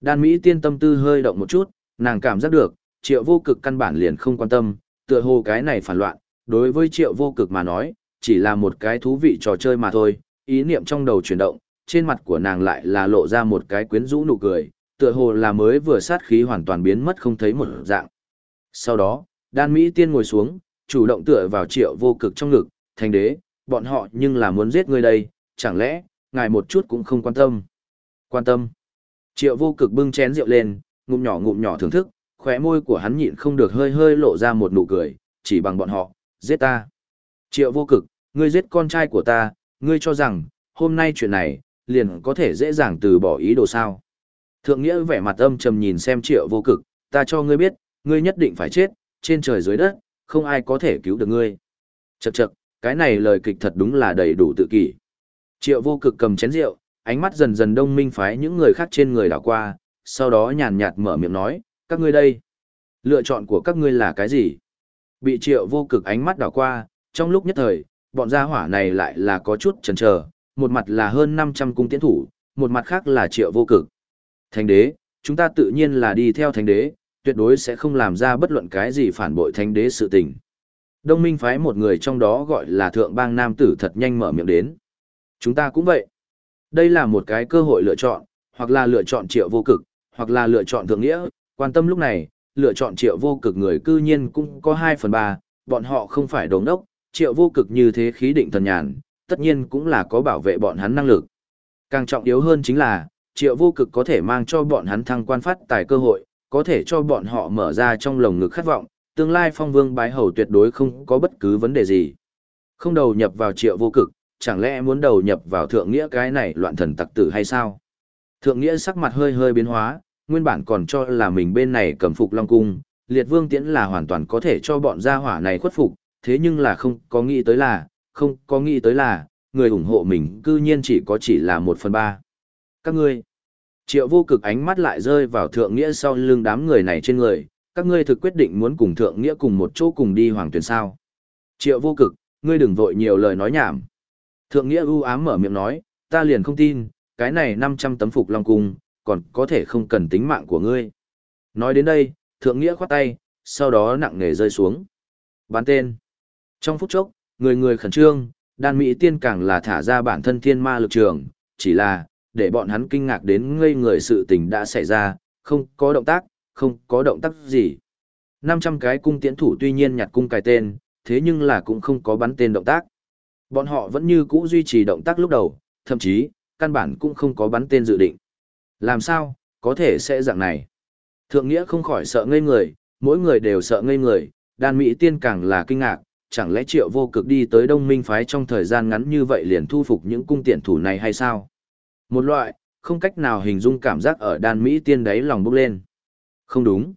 Đan Mỹ tiên tâm tư hơi động một chút, nàng cảm giác được, triệu vô cực căn bản liền không quan tâm, tựa hồ cái này phản loạn, đối với triệu vô cực mà nói, chỉ là một cái thú vị trò chơi mà thôi, ý niệm trong đầu chuyển động, trên mặt của nàng lại là lộ ra một cái quyến rũ nụ cười, tựa hồ là mới vừa sát khí hoàn toàn biến mất không thấy một dạng. Sau đó, đan Mỹ tiên ngồi xuống, chủ động tựa vào triệu vô cực trong ngực, thành đế, bọn họ nhưng là muốn giết ngươi đây, chẳng lẽ, ngài một chút cũng không quan tâm. Quan tâm. Triệu vô cực bưng chén rượu lên, ngụm nhỏ ngụm nhỏ thưởng thức, khóe môi của hắn nhịn không được hơi hơi lộ ra một nụ cười, chỉ bằng bọn họ, giết ta. Triệu vô cực, ngươi giết con trai của ta, ngươi cho rằng, hôm nay chuyện này, liền có thể dễ dàng từ bỏ ý đồ sao. Thượng nghĩa vẻ mặt âm trầm nhìn xem triệu vô cực, ta cho ngươi biết, ngươi nhất định phải chết, trên trời dưới đất, không ai có thể cứu được ngươi. Chậc chậc, cái này lời kịch thật đúng là đầy đủ tự kỷ. Triệu vô cực cầm chén rượu, ánh mắt dần dần đông minh phái những người khác trên người đảo qua, sau đó nhàn nhạt mở miệng nói, các ngươi đây, lựa chọn của các ngươi là cái gì? Bị triệu vô cực ánh mắt đảo qua, trong lúc nhất thời, bọn gia hỏa này lại là có chút chần chờ, một mặt là hơn 500 cung tiến thủ, một mặt khác là triệu vô cực. Thánh đế, chúng ta tự nhiên là đi theo thánh đế, tuyệt đối sẽ không làm ra bất luận cái gì phản bội thánh đế sự tình. Đông minh phái một người trong đó gọi là thượng bang nam tử thật nhanh mở miệng đến. Chúng ta cũng vậy. Đây là một cái cơ hội lựa chọn, hoặc là lựa chọn triệu vô cực, hoặc là lựa chọn thượng nghĩa, quan tâm lúc này, lựa chọn triệu vô cực người cư nhiên cũng có 2 phần 3, bọn họ không phải đồng đốc, triệu vô cực như thế khí định thần nhàn, tất nhiên cũng là có bảo vệ bọn hắn năng lực. Càng trọng yếu hơn chính là, triệu vô cực có thể mang cho bọn hắn thăng quan phát tài cơ hội, có thể cho bọn họ mở ra trong lồng ngực khát vọng, tương lai phong vương bái hầu tuyệt đối không có bất cứ vấn đề gì. Không đầu nhập vào triệu vô cực, chẳng lẽ muốn đầu nhập vào thượng nghĩa cái này loạn thần tặc tử hay sao? Thượng nghĩa sắc mặt hơi hơi biến hóa, nguyên bản còn cho là mình bên này cầm phục Long Cung, liệt vương tiễn là hoàn toàn có thể cho bọn gia hỏa này khuất phục, thế nhưng là không có nghĩ tới là, không có nghĩ tới là, người ủng hộ mình cư nhiên chỉ có chỉ là một phần ba. Các ngươi, triệu vô cực ánh mắt lại rơi vào thượng nghĩa sau lưng đám người này trên người, các ngươi thực quyết định muốn cùng thượng nghĩa cùng một chỗ cùng đi hoàng tuyển sao. Triệu vô cực, ngươi đừng vội nhiều lời nói nhảm. Thượng nghĩa ưu ám mở miệng nói, ta liền không tin, cái này 500 tấm phục long cung, còn có thể không cần tính mạng của ngươi. Nói đến đây, thượng nghĩa khoát tay, sau đó nặng nề rơi xuống. Bán tên. Trong phút chốc, người người khẩn trương, đan mỹ tiên càng là thả ra bản thân thiên ma lực trường, chỉ là, để bọn hắn kinh ngạc đến ngây người sự tình đã xảy ra, không có động tác, không có động tác gì. 500 cái cung tiễn thủ tuy nhiên nhặt cung cài tên, thế nhưng là cũng không có bắn tên động tác. Bọn họ vẫn như cũ duy trì động tác lúc đầu, thậm chí, căn bản cũng không có bắn tên dự định. Làm sao, có thể sẽ dạng này. Thượng Nghĩa không khỏi sợ ngây người, mỗi người đều sợ ngây người, đan Mỹ tiên càng là kinh ngạc, chẳng lẽ triệu vô cực đi tới đông minh phái trong thời gian ngắn như vậy liền thu phục những cung tiện thủ này hay sao? Một loại, không cách nào hình dung cảm giác ở đan Mỹ tiên đấy lòng bốc lên. Không đúng.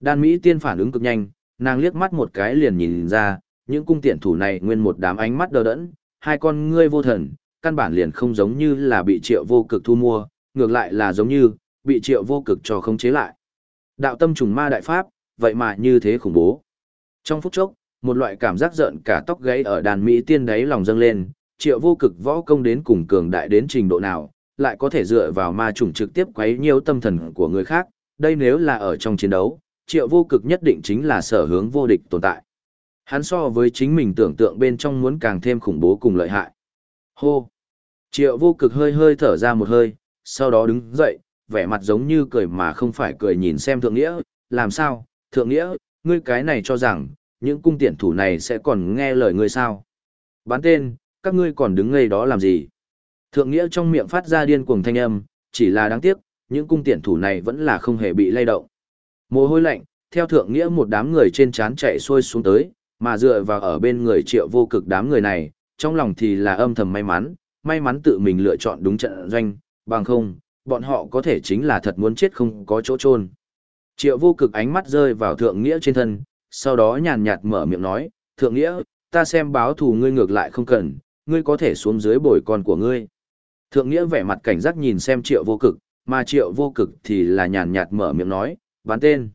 Đan Mỹ tiên phản ứng cực nhanh, nàng liếc mắt một cái liền nhìn ra, những cung tiện thủ này nguyên một đám ánh mắt đờ đẫn, hai con ngươi vô thần, căn bản liền không giống như là bị triệu vô cực thu mua, ngược lại là giống như, bị triệu vô cực cho khống chế lại. Đạo tâm trùng ma đại pháp, vậy mà như thế khủng bố. Trong phút chốc, một loại cảm giác giận cả tóc gáy ở đàn Mỹ tiên đáy lòng dâng lên, triệu vô cực võ công đến cùng cường đại đến trình độ nào, lại có thể dựa vào ma trùng trực tiếp quấy nhiều tâm thần của người khác, đây nếu là ở trong chiến đấu, triệu vô cực nhất định chính là sở hướng vô địch tồn tại. Hắn so với chính mình tưởng tượng bên trong muốn càng thêm khủng bố cùng lợi hại. Hô! Triệu vô cực hơi hơi thở ra một hơi, sau đó đứng dậy, vẻ mặt giống như cười mà không phải cười nhìn xem thượng nghĩa, làm sao, thượng nghĩa, ngươi cái này cho rằng, những cung tiện thủ này sẽ còn nghe lời ngươi sao. Bán tên, các ngươi còn đứng ngây đó làm gì? Thượng nghĩa trong miệng phát ra điên cuồng thanh âm, chỉ là đáng tiếc, những cung tiện thủ này vẫn là không hề bị lay động. Mồ hôi lạnh, theo thượng nghĩa một đám người trên trán chạy xuôi xuống tới, mà dựa vào ở bên người triệu vô cực đám người này, trong lòng thì là âm thầm may mắn, may mắn tự mình lựa chọn đúng trận doanh, bằng không, bọn họ có thể chính là thật muốn chết không có chỗ chôn. Triệu vô cực ánh mắt rơi vào thượng nghĩa trên thân, sau đó nhàn nhạt mở miệng nói, thượng nghĩa, ta xem báo thù ngươi ngược lại không cần, ngươi có thể xuống dưới bồi con của ngươi. Thượng nghĩa vẻ mặt cảnh giác nhìn xem triệu vô cực, mà triệu vô cực thì là nhàn nhạt mở miệng nói, bán tên.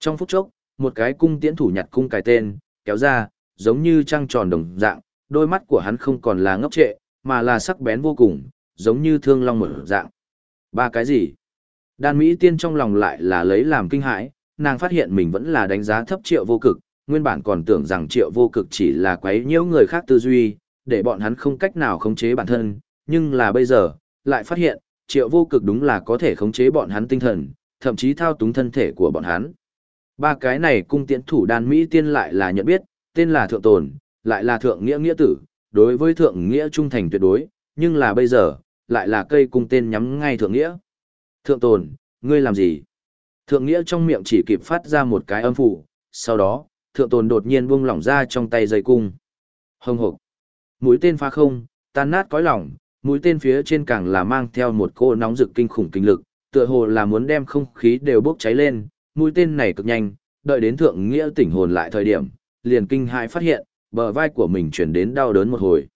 Trong phút chốc, một cái cung tiễn thủ nhặt cung cài tên, kéo ra, giống như trăng tròn đồng dạng, đôi mắt của hắn không còn là ngốc trệ, mà là sắc bén vô cùng, giống như thương long mở dạng. Ba cái gì? Đan Mỹ tiên trong lòng lại là lấy làm kinh hãi, nàng phát hiện mình vẫn là đánh giá thấp triệu vô cực, nguyên bản còn tưởng rằng triệu vô cực chỉ là quấy nhiễu người khác tư duy, để bọn hắn không cách nào khống chế bản thân, nhưng là bây giờ, lại phát hiện, triệu vô cực đúng là có thể khống chế bọn hắn tinh thần, thậm chí thao túng thân thể của bọn hắn. Ba cái này cung tiễn thủ đan Mỹ tiên lại là nhận biết, tên là thượng tồn, lại là thượng nghĩa nghĩa tử, đối với thượng nghĩa trung thành tuyệt đối, nhưng là bây giờ, lại là cây cung tên nhắm ngay thượng nghĩa. Thượng tồn, ngươi làm gì? Thượng nghĩa trong miệng chỉ kịp phát ra một cái âm phủ, sau đó, thượng tồn đột nhiên buông lỏng ra trong tay dây cung. Hồng hộc. Mũi tên phá không, tan nát cõi lỏng, mũi tên phía trên càng là mang theo một cô nóng rực kinh khủng kinh lực, tựa hồ là muốn đem không khí đều bốc cháy lên, mũi tên này cực nhanh, đợi đến thượng nghĩa tỉnh hồn lại thời điểm, liền kinh hãi phát hiện, bờ vai của mình chuyển đến đau đớn một hồi.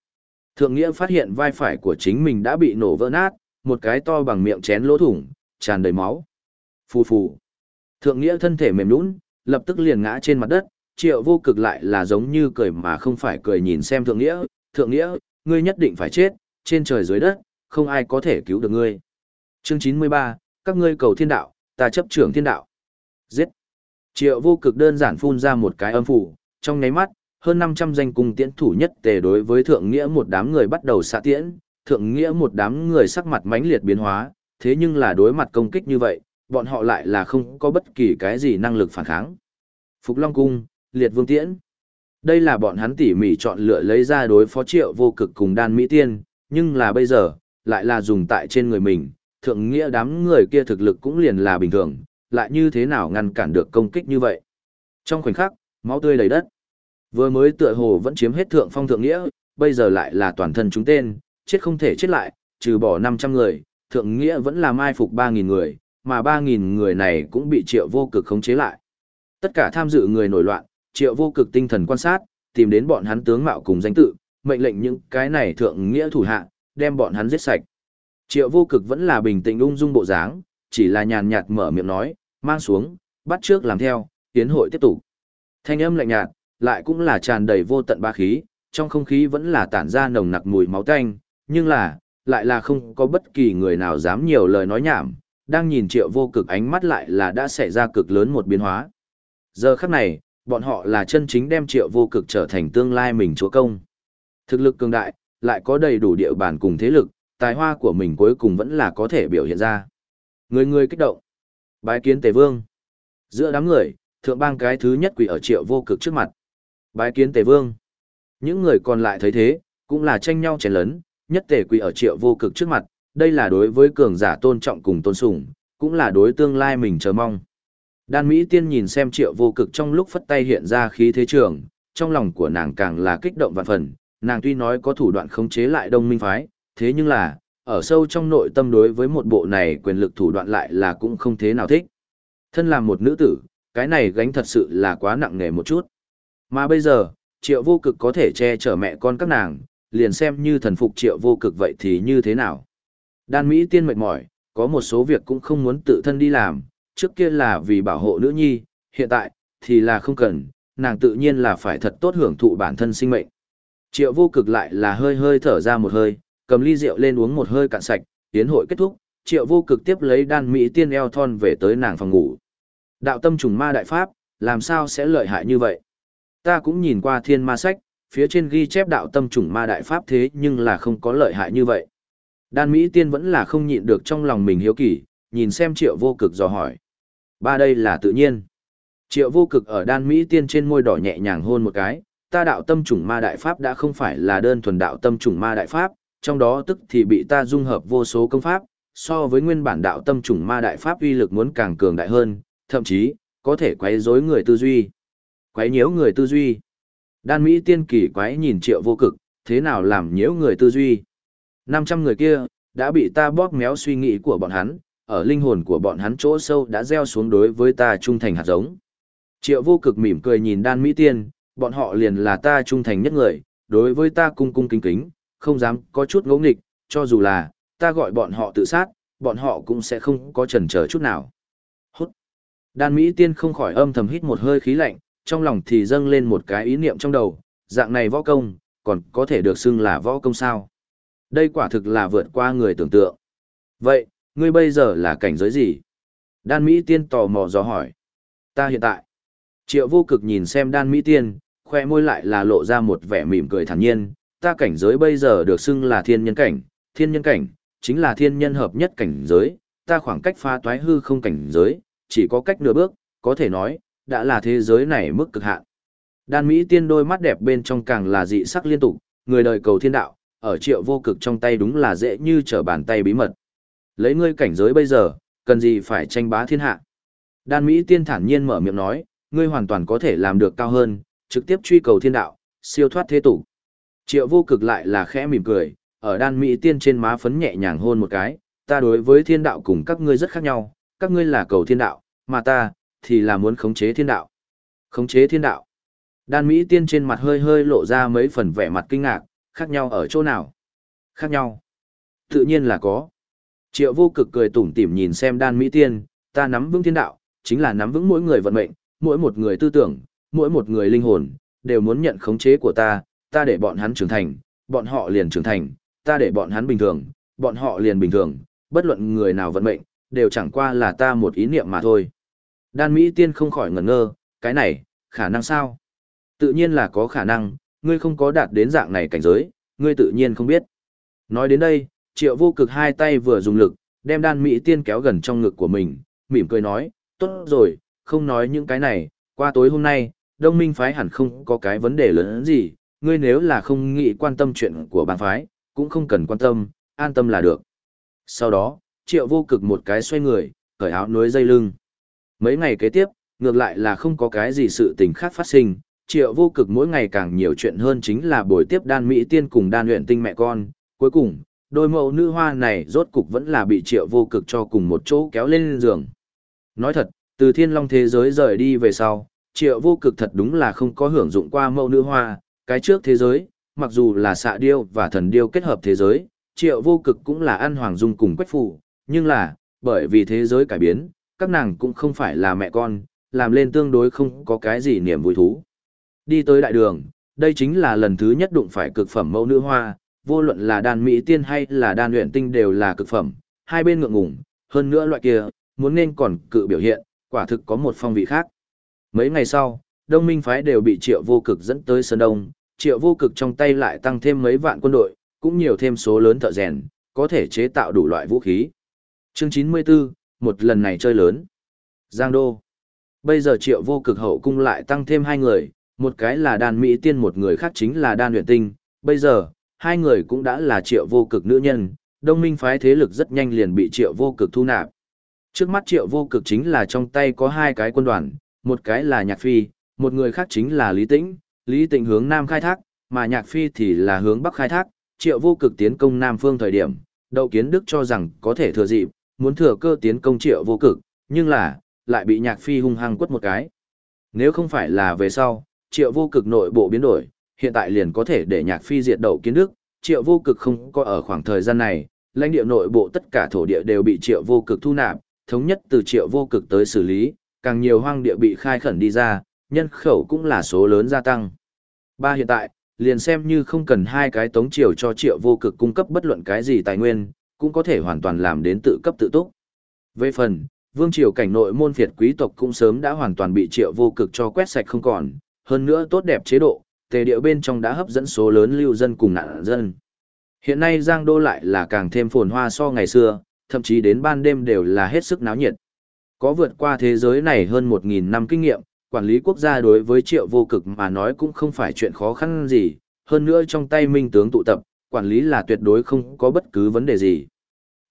Thượng nghĩa phát hiện vai phải của chính mình đã bị nổ vỡ nát, một cái to bằng miệng chén lỗ thủng, tràn đầy máu. Phù phù. Thượng nghĩa thân thể mềm nhũn, lập tức liền ngã trên mặt đất, triệu vô cực lại là giống như cười mà không phải cười nhìn xem thượng nghĩa. Thượng nghĩa, ngươi nhất định phải chết, trên trời dưới đất, không ai có thể cứu được ngươi. Chương 93, các ngươi cầu thiên đạo, ta chấp trưởng thiên đạo. Giết. Triệu vô cực đơn giản phun ra một cái âm phủ, trong nháy mắt, hơn 500 danh cung tiễn thủ nhất tề đối với thượng nghĩa một đám người bắt đầu xạ tiễn, thượng nghĩa một đám người sắc mặt mãnh liệt biến hóa, thế nhưng là đối mặt công kích như vậy, bọn họ lại là không có bất kỳ cái gì năng lực phản kháng. Phục Long Cung, Liệt Vương Tiễn. Đây là bọn hắn tỉ mỉ chọn lựa lấy ra đối phó triệu vô cực cùng đan Mỹ Tiên, nhưng là bây giờ, lại là dùng tại trên người mình, thượng nghĩa đám người kia thực lực cũng liền là bình thường, lại như thế nào ngăn cản được công kích như vậy. Trong khoảnh khắc, máu tươi đầy đất. Vừa mới tựa hồ vẫn chiếm hết thượng phong thượng nghĩa, bây giờ lại là toàn thân chúng tên, chết không thể chết lại, trừ bỏ 500 người, thượng nghĩa vẫn là mai phục 3.000 người, mà 3.000 người này cũng bị triệu vô cực khống chế lại. Tất cả tham dự người nổi loạn, triệu vô cực tinh thần quan sát, tìm đến bọn hắn tướng mạo cùng danh tự, mệnh lệnh những cái này thượng nghĩa thủ hạ, đem bọn hắn giết sạch. Triệu vô cực vẫn là bình tĩnh ung dung bộ dáng, chỉ là nhàn nhạt mở miệng nói, mang xuống, bắt trước làm theo, tiến hội tiếp tục. Thanh âm lạnh nhạt, lại cũng là tràn đầy vô tận ba khí, trong không khí vẫn là tản ra nồng nặc mùi máu tanh, nhưng là, lại là không có bất kỳ người nào dám nhiều lời nói nhảm, đang nhìn triệu vô cực ánh mắt lại là đã xảy ra cực lớn một biến hóa. Giờ khắc này, bọn họ là chân chính đem triệu vô cực trở thành tương lai mình chúa công. Thực lực cường đại, lại có đầy đủ địa bàn cùng thế lực, tài hoa của mình cuối cùng vẫn là có thể biểu hiện ra. Người người kích động. Bái kiến tề vương. Giữa đám người, thượng bang cái thứ nhất quỷ ở triệu vô cực trước mặt. Bái kiến tề vương. Những người còn lại thấy thế, cũng là tranh nhau chèn lớn, nhất tề quỷ ở triệu vô cực trước mặt, đây là đối với cường giả tôn trọng cùng tôn sùng, cũng là đối tương lai mình chờ mong. Đan Mỹ tiên nhìn xem triệu vô cực trong lúc phất tay hiện ra khí thế trường, trong lòng của nàng càng là kích động vạn phần, nàng tuy nói có thủ đoạn khống chế lại đông minh phái, thế nhưng là, ở sâu trong nội tâm đối với một bộ này quyền lực thủ đoạn lại là cũng không thế nào thích. Thân làm một nữ tử, cái này gánh thật sự là quá nặng nề một chút. Mà bây giờ, triệu vô cực có thể che chở mẹ con các nàng, liền xem như thần phục triệu vô cực vậy thì như thế nào. Đan Mỹ tiên mệt mỏi, có một số việc cũng không muốn tự thân đi làm, trước kia là vì bảo hộ nữ nhi, hiện tại, thì là không cần, nàng tự nhiên là phải thật tốt hưởng thụ bản thân sinh mệnh. Triệu vô cực lại là hơi hơi thở ra một hơi, cầm ly rượu lên uống một hơi cạn sạch, tiến hội kết thúc, triệu vô cực tiếp lấy đan Mỹ tiên eo thon về tới nàng phòng ngủ. Đạo tâm trùng ma đại pháp, làm sao sẽ lợi hại như vậy? Ta cũng nhìn qua thiên ma sách, phía trên ghi chép đạo tâm trùng ma đại pháp thế nhưng là không có lợi hại như vậy. Đan Mỹ tiên vẫn là không nhịn được trong lòng mình hiếu kỳ, nhìn xem triệu vô cực dò hỏi. Ba đây là tự nhiên. Triệu vô cực ở đan Mỹ tiên trên môi đỏ nhẹ nhàng hôn một cái, ta đạo tâm trùng ma đại pháp đã không phải là đơn thuần đạo tâm trùng ma đại pháp, trong đó tức thì bị ta dung hợp vô số công pháp, so với nguyên bản đạo tâm trùng ma đại pháp uy lực muốn càng cường đại hơn, thậm chí, có thể quấy rối người tư duy. Quấy nhiễu người tư duy. Đan Mỹ tiên kỳ quái nhìn triệu vô cực, thế nào làm nhiễu người tư duy. 500 người kia, đã bị ta bóp méo suy nghĩ của bọn hắn, ở linh hồn của bọn hắn chỗ sâu đã gieo xuống đối với ta trung thành hạt giống. Triệu vô cực mỉm cười nhìn đan Mỹ tiên, bọn họ liền là ta trung thành nhất người, đối với ta cung cung kính kính, không dám có chút ngỗ nghịch, cho dù là, ta gọi bọn họ tự sát, bọn họ cũng sẽ không có chần chờ chút nào. Hút. Đan Mỹ tiên không khỏi âm thầm hít một hơi khí lạnh, trong lòng thì dâng lên một cái ý niệm trong đầu, dạng này võ công, còn có thể được xưng là võ công sao. Đây quả thực là vượt qua người tưởng tượng. Vậy, ngươi bây giờ là cảnh giới gì? Đan Mỹ Tiên tò mò dò hỏi. Ta hiện tại. Triệu vô cực nhìn xem đan Mỹ Tiên, khoe môi lại là lộ ra một vẻ mỉm cười thản nhiên. Ta cảnh giới bây giờ được xưng là thiên nhân cảnh, thiên nhân cảnh, chính là thiên nhân hợp nhất cảnh giới, ta khoảng cách phá toái hư không cảnh giới, chỉ có cách nửa bước, có thể nói, đã là thế giới này mức cực hạn. Đan Mỹ tiên đôi mắt đẹp bên trong càng là dị sắc liên tục, người đời cầu thiên đạo, ở triệu vô cực trong tay đúng là dễ như trở bàn tay bí mật. Lấy ngươi cảnh giới bây giờ, cần gì phải tranh bá thiên hạ. Đan Mỹ tiên thản nhiên mở miệng nói, ngươi hoàn toàn có thể làm được cao hơn, trực tiếp truy cầu thiên đạo, siêu thoát thế tục. Triệu vô cực lại là khẽ mỉm cười, ở đan Mỹ tiên trên má phấn nhẹ nhàng hôn một cái, ta đối với thiên đạo cùng các ngươi rất khác nhau, các ngươi là cầu thiên đạo, mà ta, thì là muốn khống chế thiên đạo. Khống chế thiên đạo. Đan Mỹ tiên trên mặt hơi hơi lộ ra mấy phần vẻ mặt kinh ngạc, khác nhau ở chỗ nào? Khác nhau. Tự nhiên là có. Triệu vô cực cười tủm tỉm nhìn xem đan Mỹ tiên, ta nắm vững thiên đạo, chính là nắm vững mỗi người vận mệnh, mỗi một người tư tưởng, mỗi một người linh hồn, đều muốn nhận khống chế của ta, ta để bọn hắn trưởng thành, bọn họ liền trưởng thành, ta để bọn hắn bình thường, bọn họ liền bình thường, bất luận người nào vận mệnh, đều chẳng qua là ta một ý niệm mà thôi. Đan Mỹ tiên không khỏi ngẩn ngơ, cái này, khả năng sao? Tự nhiên là có khả năng, ngươi không có đạt đến dạng này cảnh giới, ngươi tự nhiên không biết. Nói đến đây, triệu vô cực hai tay vừa dùng lực, đem đan Mỹ tiên kéo gần trong ngực của mình, mỉm cười nói, tốt rồi, không nói những cái này, qua tối hôm nay, đông minh phái hẳn không có cái vấn đề lớn gì, ngươi nếu là không nghĩ quan tâm chuyện của bang phái, cũng không cần quan tâm, an tâm là được. Sau đó, triệu vô cực một cái xoay người, cởi áo nối dây lưng. Mấy ngày kế tiếp, ngược lại là không có cái gì sự tình khác phát sinh, triệu vô cực mỗi ngày càng nhiều chuyện hơn chính là buổi tiếp đan Mỹ tiên cùng đan luyện tinh mẹ con. Cuối cùng, đôi mẫu nữ hoa này rốt cục vẫn là bị triệu vô cực cho cùng một chỗ kéo lên giường. Nói thật, từ thiên long thế giới rời đi về sau, triệu vô cực thật đúng là không có hưởng dụng qua mẫu nữ hoa, cái trước thế giới, mặc dù là xạ điêu và thần điêu kết hợp thế giới, triệu vô cực cũng là ăn hoàng dung cùng quách phụ, nhưng là, bởi vì thế giới cải biến, các nàng cũng không phải là mẹ con, làm lên tương đối không có cái gì niềm vui thú. Đi tới đại đường, đây chính là lần thứ nhất đụng phải cực phẩm mẫu nữ hoa, vô luận là đàn mỹ tiên hay là đàn luyện tinh đều là cực phẩm, hai bên ngượng ngủng hơn nữa loại kia, muốn nên còn cự biểu hiện, quả thực có một phong vị khác. Mấy ngày sau, đông minh phái đều bị triệu vô cực dẫn tới Sơn Đông, triệu vô cực trong tay lại tăng thêm mấy vạn quân đội, cũng nhiều thêm số lớn thợ rèn, có thể chế tạo đủ loại vũ khí. Chương 94, một lần này chơi lớn. Giang Đô. Bây giờ triệu vô cực hậu cung lại tăng thêm hai người, một cái là đan Mỹ tiên một người khác chính là đan luyện tinh. Bây giờ, hai người cũng đã là triệu vô cực nữ nhân, đông minh phái thế lực rất nhanh liền bị triệu vô cực thu nạp. Trước mắt triệu vô cực chính là trong tay có hai cái quân đoàn, một cái là nhạc phi, một người khác chính là Lý Tĩnh, Lý Tịnh hướng Nam khai thác, mà nhạc phi thì là hướng Bắc khai thác, triệu vô cực tiến công Nam phương thời điểm, đậu kiến Đức cho rằng có thể thừa dịp, muốn thừa cơ tiến công triệu vô cực, nhưng là, lại bị nhạc phi hung hăng quất một cái. Nếu không phải là về sau, triệu vô cực nội bộ biến đổi, hiện tại liền có thể để nhạc phi diệt đậu kiến Đức, triệu vô cực không có ở khoảng thời gian này, lãnh địa nội bộ tất cả thổ địa đều bị triệu vô cực thu nạp, thống nhất từ triệu vô cực tới xử lý, càng nhiều hoang địa bị khai khẩn đi ra, nhân khẩu cũng là số lớn gia tăng. Ba hiện tại, liền xem như không cần hai cái tống triều cho triệu vô cực cung cấp bất luận cái gì tài nguyên, cũng có thể hoàn toàn làm đến tự cấp tự túc. Về phần, vương triều cảnh nội môn phiệt quý tộc cũng sớm đã hoàn toàn bị triệu vô cực cho quét sạch không còn, hơn nữa tốt đẹp chế độ, tề điệu bên trong đã hấp dẫn số lớn lưu dân cùng nạn dân. Hiện nay Giang Đô lại là càng thêm phồn hoa so ngày xưa, thậm chí đến ban đêm đều là hết sức náo nhiệt. Có vượt qua thế giới này hơn 1.000 năm kinh nghiệm, quản lý quốc gia đối với triệu vô cực mà nói cũng không phải chuyện khó khăn gì, hơn nữa trong tay minh tướng tụ tập, quản lý là tuyệt đối không có bất cứ vấn đề gì.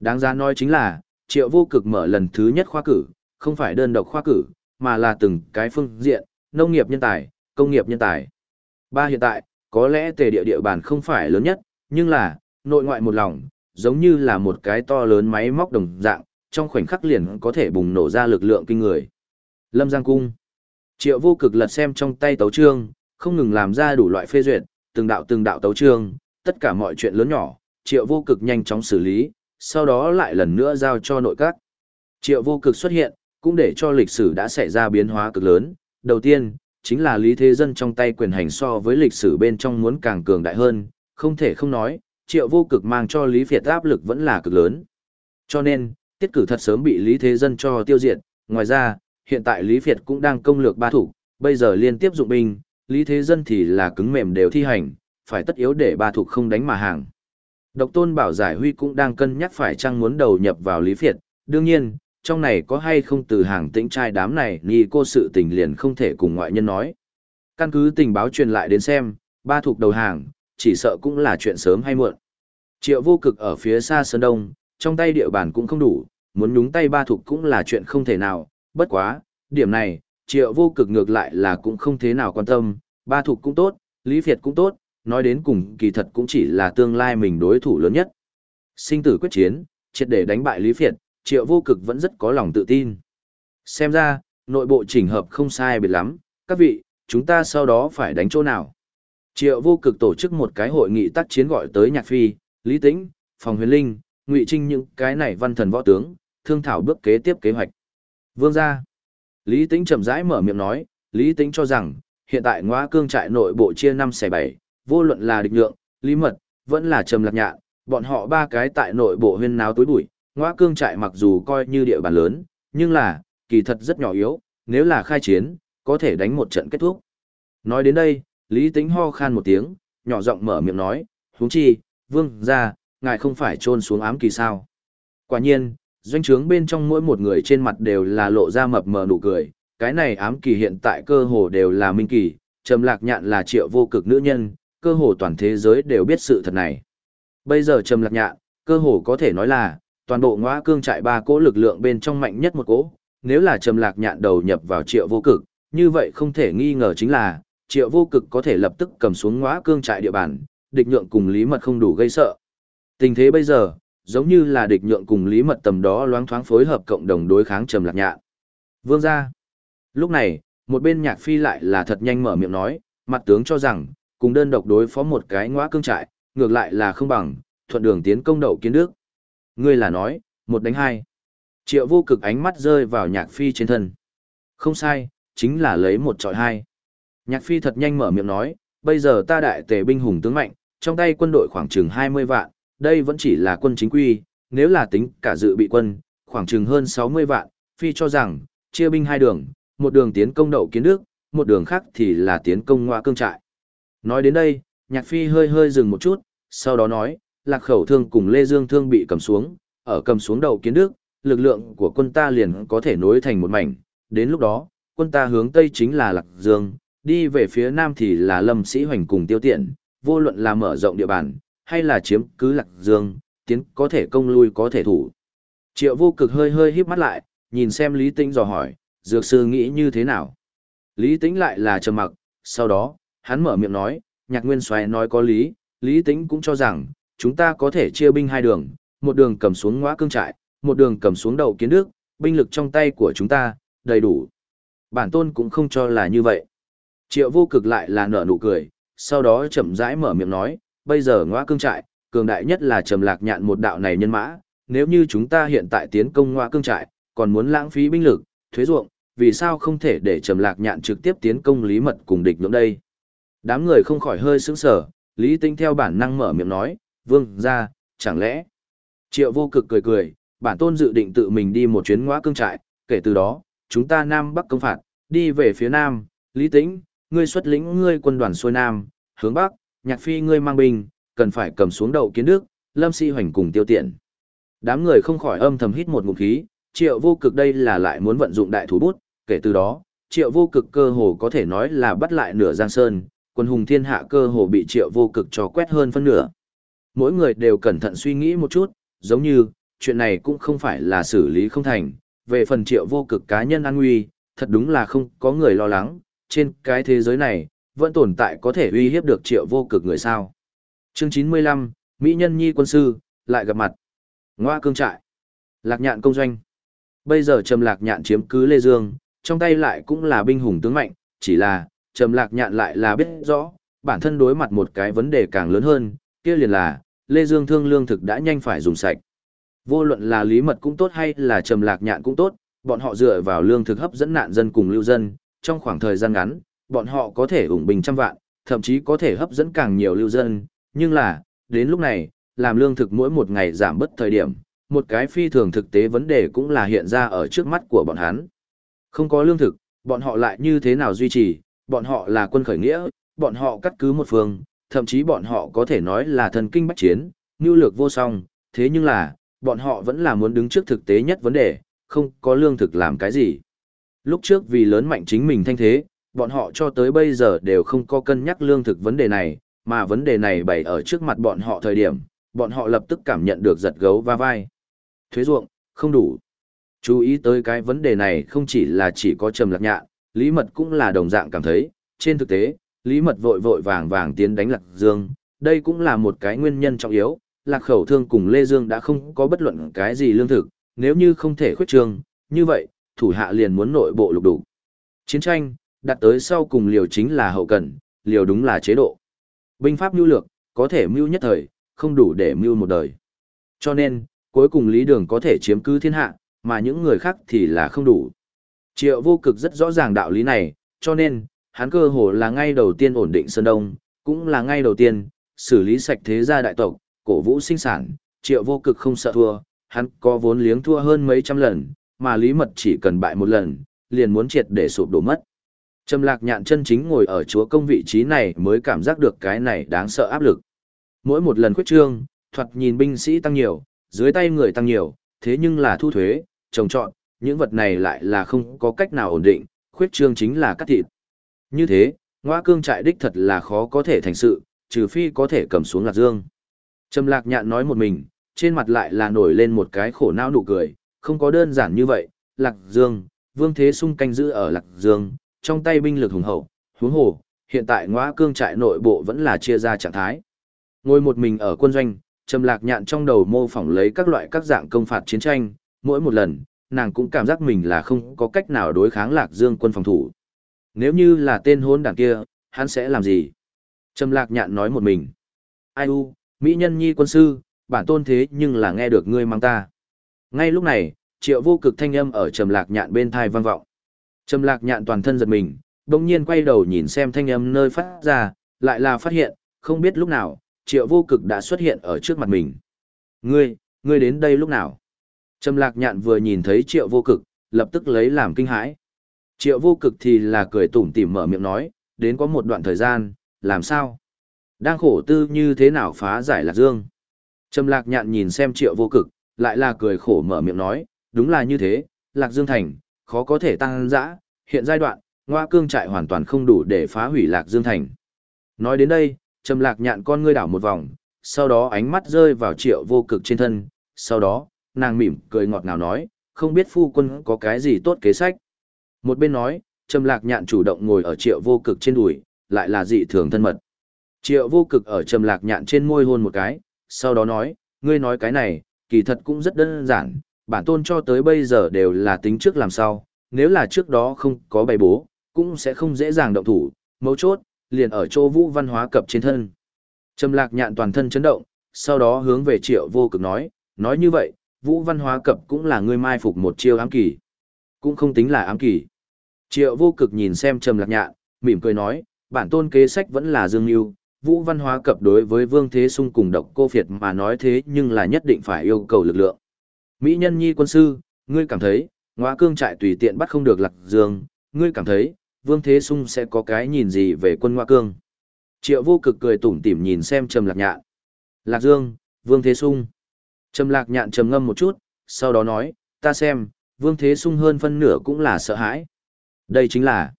Đáng giá nói chính là, triệu vô cực mở lần thứ nhất khoa cử, không phải đơn độc khoa cử, mà là từng cái phương diện, nông nghiệp nhân tài, công nghiệp nhân tài. Ba hiện tại, có lẽ tề địa địa bàn không phải lớn nhất, nhưng là, nội ngoại một lòng, giống như là một cái to lớn máy móc đồng dạng, trong khoảnh khắc liền có thể bùng nổ ra lực lượng kinh người. Lâm Giang Cung Triệu vô cực lật xem trong tay tấu trương, không ngừng làm ra đủ loại phê duyệt, từng đạo từng đạo tấu trương, tất cả mọi chuyện lớn nhỏ, triệu vô cực nhanh chóng xử lý, sau đó lại lần nữa giao cho nội các. Triệu vô cực xuất hiện, cũng để cho lịch sử đã xảy ra biến hóa cực lớn. Đầu tiên, chính là lý thế dân trong tay quyền hành so với lịch sử bên trong muốn càng cường đại hơn, không thể không nói, triệu vô cực mang cho lý Việt áp lực vẫn là cực lớn. Cho nên, Tiết cử thật sớm bị Lý Thế Dân cho tiêu diệt, ngoài ra, hiện tại Lý Việt cũng đang công lược ba thủ, bây giờ liên tiếp dụng binh, Lý Thế Dân thì là cứng mềm đều thi hành, phải tất yếu để ba thủ không đánh mà hàng. Độc tôn bảo giải huy cũng đang cân nhắc phải chăng muốn đầu nhập vào Lý Việt, đương nhiên, trong này có hay không từ hàng tĩnh trai đám này nghi cô sự tình liền không thể cùng ngoại nhân nói. Căn cứ tình báo truyền lại đến xem, ba thuộc đầu hàng, chỉ sợ cũng là chuyện sớm hay muộn. Triệu vô cực ở phía xa Sơn Đông, trong tay địa bàn cũng không đủ, muốn nhúng tay ba thuộc cũng là chuyện không thể nào, bất quá, điểm này, triệu vô cực ngược lại là cũng không thế nào quan tâm, ba thuộc cũng tốt, Lý Việt cũng tốt, nói đến cùng kỳ thật cũng chỉ là tương lai mình đối thủ lớn nhất. Sinh tử quyết chiến, triệt để đánh bại Lý Việt, triệu vô cực vẫn rất có lòng tự tin. Xem ra, nội bộ chỉnh hợp không sai biệt lắm, các vị, chúng ta sau đó phải đánh chỗ nào. Triệu vô cực tổ chức một cái hội nghị tác chiến gọi tới Nhạc Phi, Lý Tĩnh, Phòng Huyền Linh, Ngụy Trinh những cái này văn thần võ tướng, thương thảo bước kế tiếp kế hoạch. Vương gia. Lý Tĩnh chậm rãi mở miệng nói, Lý Tĩnh cho rằng, hiện tại ngõa cương trại nội bộ chia năm xẻ bảy, vô luận là địch lượng, lý mật, vẫn là trầm lạc nhạn, bọn họ ba cái tại nội bộ huyên náo tối bụi, ngõa cương trại mặc dù coi như địa bàn lớn, nhưng là, kỳ thật rất nhỏ yếu, nếu là khai chiến, có thể đánh một trận kết thúc. Nói đến đây, Lý Tĩnh ho khan một tiếng, nhỏ giọng mở miệng nói, huống chi, vương gia, ngài không phải trôn xuống ám kỳ sao. Quả nhiên, doanh trướng bên trong mỗi một người trên mặt đều là lộ ra mập mờ nụ cười, cái này ám kỳ hiện tại cơ hồ đều là minh kỳ, trầm lạc nhạn là triệu vô cực nữ nhân, cơ hồ toàn thế giới đều biết sự thật này. Bây giờ trầm lạc nhạn, cơ hồ có thể nói là, toàn bộ ngõa cương trại ba cỗ lực lượng bên trong mạnh nhất một cỗ, nếu là trầm lạc nhạn đầu nhập vào triệu vô cực, như vậy không thể nghi ngờ chính là, triệu vô cực có thể lập tức cầm xuống ngõa cương trại địa bàn, địch nhượng cùng lý mật không đủ gây sợ. Tình thế bây giờ, giống như là địch nhượng cùng lý mật tầm đó loáng thoáng phối hợp cộng đồng đối kháng trầm lạc nhạn. Vương gia Lúc này, một bên nhạc phi lại là thật nhanh mở miệng nói, mặt tướng cho rằng, cùng đơn độc đối phó một cái ngõ cương trại, ngược lại là không bằng, thuận đường tiến công đậu kiến đức. Ngươi là nói, một đánh hai. Triệu vô cực ánh mắt rơi vào nhạc phi trên thân. Không sai, chính là lấy một trọi hai. Nhạc phi thật nhanh mở miệng nói, bây giờ ta đại tề binh hùng tướng mạnh, trong tay quân đội khoảng chừng 20 vạn, đây vẫn chỉ là quân chính quy, nếu là tính cả dự bị quân, khoảng chừng hơn 60 vạn, phi cho rằng, chia binh hai đường, một đường tiến công đậu kiến đức, một đường khác thì là tiến công ngoa cương trại. Nói đến đây, nhạc phi hơi hơi dừng một chút, sau đó nói, lạc khẩu thương cùng Lê Dương thương bị cầm xuống, ở cầm xuống đầu kiến đức, lực lượng của quân ta liền có thể nối thành một mảnh, đến lúc đó, quân ta hướng Tây chính là Lạc Dương, đi về phía Nam thì là Lâm Sĩ Hoành cùng tiêu tiện, vô luận là mở rộng địa bàn, hay là chiếm cứ Lạc Dương, tiến có thể công lui có thể thủ. Triệu vô cực hơi hơi híp mắt lại, nhìn xem Lý Tĩnh dò hỏi, dược sư nghĩ như thế nào? Lý Tĩnh lại là trầm mặc, sau đó, hắn mở miệng nói, nhạc nguyên xoay nói có lý, Lý Tĩnh cũng cho rằng, chúng ta có thể chia binh hai đường, một đường cầm xuống ngõa cương trại, một đường cầm xuống đầu kiến đức, binh lực trong tay của chúng ta, đầy đủ. Bản tôn cũng không cho là như vậy. Triệu vô cực lại là nở nụ cười, sau đó chậm rãi mở miệng nói, bây giờ ngoa cương trại, cường đại nhất là trầm lạc nhạn một đạo này nhân mã, nếu như chúng ta hiện tại tiến công ngoa cương trại, còn muốn lãng phí binh lực, thuế ruộng, vì sao không thể để trầm lạc nhạn trực tiếp tiến công lý mật cùng địch nhưỡng đây? Đám người không khỏi hơi sững sờ, Lý Tinh theo bản năng mở miệng nói, vương ra, chẳng lẽ? Triệu vô cực cười cười, bản tôn dự định tự mình đi một chuyến ngoa cương trại, kể từ đó, chúng ta Nam Bắc công phạt, đi về phía Nam, Lý Tĩnh, ngươi xuất lĩnh ngươi quân đoàn xuôi Nam, hướng Bắc, nhạc phi ngươi mang binh, cần phải cầm xuống đầu kiến đức, lâm si hoành cùng tiêu tiện. Đám người không khỏi âm thầm hít một ngụm khí, triệu vô cực đây là lại muốn vận dụng đại thủ bút, kể từ đó, triệu vô cực cơ hồ có thể nói là bắt lại nửa giang sơn, quân hùng thiên hạ cơ hồ bị triệu vô cực cho quét hơn phân nửa. Mỗi người đều cẩn thận suy nghĩ một chút, giống như, chuyện này cũng không phải là xử lý không thành, về phần triệu vô cực cá nhân an nguy, thật đúng là không có người lo lắng, trên cái thế giới này, vẫn tồn tại có thể uy hiếp được triệu vô cực người sao. Chương 95, Mỹ Nhân Nhi quân sư, lại gặp mặt. Ngoa cương trại. Lạc nhạn công doanh. Bây giờ Trầm Lạc nhạn chiếm cứ Lê Dương, trong tay lại cũng là binh hùng tướng mạnh, chỉ là, Trầm Lạc nhạn lại là biết rõ, bản thân đối mặt một cái vấn đề càng lớn hơn, kia liền là, Lê Dương thương lương thực đã nhanh phải dùng sạch. Vô luận là lý mật cũng tốt hay là trầm lạc nhạn cũng tốt, bọn họ dựa vào lương thực hấp dẫn nạn dân cùng lưu dân, trong khoảng thời gian ngắn, bọn họ có thể ủng bình trăm vạn, thậm chí có thể hấp dẫn càng nhiều lưu dân, nhưng là, đến lúc này, làm lương thực mỗi một ngày giảm bất thời điểm, một cái phi thường thực tế vấn đề cũng là hiện ra ở trước mắt của bọn hắn. Không có lương thực, bọn họ lại như thế nào duy trì, bọn họ là quân khởi nghĩa, bọn họ cắt cứ một phương, thậm chí bọn họ có thể nói là thần kinh bách chiến, nhu lược vô song, thế nhưng là, bọn họ vẫn là muốn đứng trước thực tế nhất vấn đề, không có lương thực làm cái gì. Lúc trước vì lớn mạnh chính mình thanh thế, bọn họ cho tới bây giờ đều không có cân nhắc lương thực vấn đề này, mà vấn đề này bày ở trước mặt bọn họ thời điểm, bọn họ lập tức cảm nhận được giật gấu va vai. Thuế ruộng, không đủ. Chú ý tới cái vấn đề này không chỉ là chỉ có trầm lạc nhạ, Lý Mật cũng là đồng dạng cảm thấy, trên thực tế, Lý Mật vội vội vàng vàng tiến đánh Lạc Dương, đây cũng là một cái nguyên nhân trọng yếu, Lạc Khẩu Thương cùng Lê Dương đã không có bất luận cái gì lương thực, nếu như không thể khuyết trương, như vậy, thủ hạ liền muốn nội bộ lục đủ. Chiến tranh, đặt tới sau cùng liều chính là hậu cần, liều đúng là chế độ. Binh pháp mưu lược, có thể mưu nhất thời, không đủ để mưu một đời. Cho nên, cuối cùng Lý Đường có thể chiếm cứ thiên hạ, mà những người khác thì là không đủ. Triệu vô cực rất rõ ràng đạo lý này, cho nên, hắn cơ hồ là ngay đầu tiên ổn định Sơn Đông, cũng là ngay đầu tiên, xử lý sạch thế gia đại tộc, cổ vũ sinh sản, triệu vô cực không sợ thua, hắn có vốn liếng thua hơn mấy trăm lần, mà lý mật chỉ cần bại một lần, liền muốn triệt để sụp đổ mất. Trầm lạc nhạn chân chính ngồi ở chúa công vị trí này mới cảm giác được cái này đáng sợ áp lực. Mỗi một lần khuyết trương, thoạt nhìn binh sĩ tăng nhiều, dưới tay người tăng nhiều, thế nhưng là thu thuế, trồng trọt, những vật này lại là không có cách nào ổn định, khuyết trương chính là cắt thịt. Như thế, ngoa cương trại đích thật là khó có thể thành sự, trừ phi có thể cầm xuống lạc dương. Trầm lạc nhạn nói một mình, trên mặt lại là nổi lên một cái khổ não nụ cười, không có đơn giản như vậy, lạc dương, vương thế sung canh giữ ở lạc dương, trong tay binh lực hùng hậu, huống hồ, hiện tại ngoa cương trại nội bộ vẫn là chia ra trạng thái. Ngồi một mình ở quân doanh, Trầm Lạc Nhạn trong đầu mô phỏng lấy các loại các dạng công phạt chiến tranh, mỗi một lần, nàng cũng cảm giác mình là không có cách nào đối kháng Lạc Dương quân phòng thủ. Nếu như là tên hôn đảng kia, hắn sẽ làm gì? Trầm Lạc Nhạn nói một mình. Ai u, Mỹ nhân nhi quân sư, bản tôn thế nhưng là nghe được ngươi mang ta. Ngay lúc này, triệu vô cực thanh âm ở Trầm Lạc Nhạn bên thai vang vọng. Trầm Lạc Nhạn toàn thân giật mình, đồng nhiên quay đầu nhìn xem thanh âm nơi phát ra, lại là phát hiện, không biết lúc nào, triệu vô cực đã xuất hiện ở trước mặt mình. Ngươi, ngươi đến đây lúc nào? Trầm lạc nhạn vừa nhìn thấy triệu vô cực, lập tức lấy làm kinh hãi. Triệu vô cực thì là cười tủm tỉm mở miệng nói, đến có một đoạn thời gian, làm sao? Đang khổ tư như thế nào phá giải lạc dương? Trầm lạc nhạn nhìn xem triệu vô cực, lại là cười khổ mở miệng nói, đúng là như thế, lạc dương thành, khó có thể tăng dã, hiện giai đoạn, ngoa cương trại hoàn toàn không đủ để phá hủy lạc dương thành. Nói đến đây, Trầm lạc nhạn con ngươi đảo một vòng, sau đó ánh mắt rơi vào triệu vô cực trên thân, sau đó, nàng mỉm cười ngọt ngào nói, không biết phu quân có cái gì tốt kế sách. Một bên nói, Trầm lạc nhạn chủ động ngồi ở triệu vô cực trên đùi, lại là dị thường thân mật. Triệu vô cực ở trầm lạc nhạn trên môi hôn một cái, sau đó nói, ngươi nói cái này, kỳ thật cũng rất đơn giản, bản tôn cho tới bây giờ đều là tính trước làm sao, nếu là trước đó không có bày bố, cũng sẽ không dễ dàng động thủ, mấu chốt, liền ở chỗ vũ văn hóa cập trên thân. Trầm lạc nhạn toàn thân chấn động, sau đó hướng về triệu vô cực nói, nói như vậy, vũ văn hóa cập cũng là người mai phục một chiêu ám kỳ. Cũng không tính là ám kỳ. Triệu vô cực nhìn xem trầm lạc nhạn, mỉm cười nói, bản tôn kế sách vẫn là dương yêu, vũ văn hóa cập đối với vương thế sung cùng độc cô phiệt mà nói thế nhưng là nhất định phải yêu cầu lực lượng. Mỹ nhân nhi quân sư, ngươi cảm thấy, ngóa cương trại tùy tiện bắt không được lạc dương, ngươi cảm thấy, Vương Thế Sung sẽ có cái nhìn gì về quân ngóa Cương. Triệu vô cực cười tủm tỉm nhìn xem Trầm Lạc Nhạn. Lạc Dương, Vương Thế Sung. Trầm Lạc Nhạn trầm ngâm một chút, sau đó nói, ta xem, Vương Thế Sung hơn phân nửa cũng là sợ hãi. Đây chính là.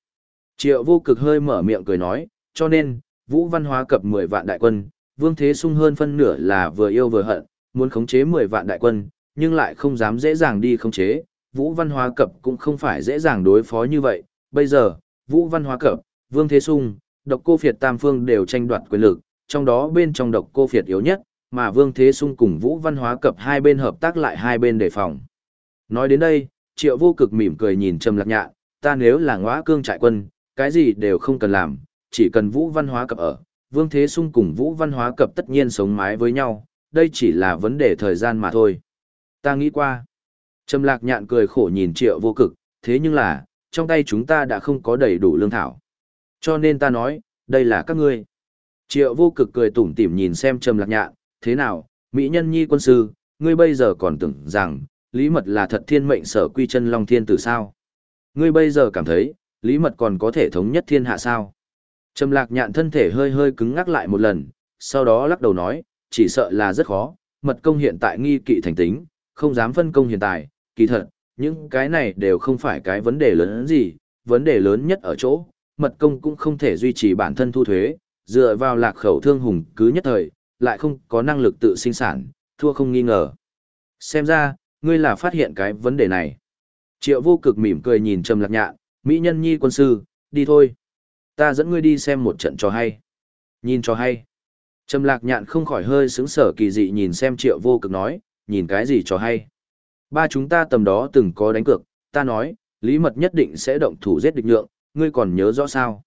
Triệu vô cực hơi mở miệng cười nói, cho nên, Vũ Văn Hóa cập 10 vạn đại quân, Vương Thế Sung hơn phân nửa là vừa yêu vừa hận, muốn khống chế 10 vạn đại quân, nhưng lại không dám dễ dàng đi khống chế. Vũ Văn Hóa cập cũng không phải dễ dàng đối phó như vậy, bây giờ, Vũ Văn Hóa Cập, Vương Thế Sung, độc cô phiệt tam phương đều tranh đoạt quyền lực, trong đó bên trong độc cô phiệt yếu nhất, mà Vương Thế Sung cùng Vũ Văn Hóa Cập hai bên hợp tác lại hai bên đề phòng. Nói đến đây, Triệu Vô Cực mỉm cười nhìn Trầm Lạc Nhạn, ta nếu là ngõa cương trại quân, cái gì đều không cần làm, chỉ cần Vũ Văn Hóa Cập ở, Vương Thế Sung cùng Vũ Văn Hóa Cập tất nhiên sống mái với nhau, đây chỉ là vấn đề thời gian mà thôi. Ta nghĩ qua. Trầm Lạc Nhạn cười khổ nhìn Triệu Vô Cực, thế nhưng là, trong tay chúng ta đã không có đầy đủ lương thảo. Cho nên ta nói, đây là các ngươi. Triệu vô cực cười tủm tỉm nhìn xem Trầm Lạc Nhạn, thế nào, Mỹ nhân nhi quân sư, ngươi bây giờ còn tưởng rằng, Lý Mật là thật thiên mệnh sở quy chân Long Thiên Tử sao? Ngươi bây giờ cảm thấy, Lý Mật còn có thể thống nhất thiên hạ sao? Trầm lạc nhạn thân thể hơi hơi cứng ngắc lại một lần, sau đó lắc đầu nói, chỉ sợ là rất khó, mật công hiện tại nghi kỵ thành tính, không dám phân công hiện tại, kỳ thật, những cái này đều không phải cái vấn đề lớn gì, vấn đề lớn nhất ở chỗ, mật công cũng không thể duy trì bản thân thu thuế, dựa vào lạc khẩu thương hùng cứ nhất thời, lại không có năng lực tự sinh sản, thua không nghi ngờ. Xem ra, ngươi là phát hiện cái vấn đề này. Triệu vô cực mỉm cười nhìn Trầm Lạc Nhạn, Mỹ nhân nhi quân sư, đi thôi. Ta dẫn ngươi đi xem một trận cho hay. Nhìn cho hay. Trầm Lạc Nhạn không khỏi hơi sững sở kỳ dị nhìn xem Triệu vô cực nói, nhìn cái gì cho hay. Ba chúng ta tầm đó từng có đánh cược, ta nói, Lý Mật nhất định sẽ động thủ giết địch nhượng, ngươi còn nhớ rõ sao?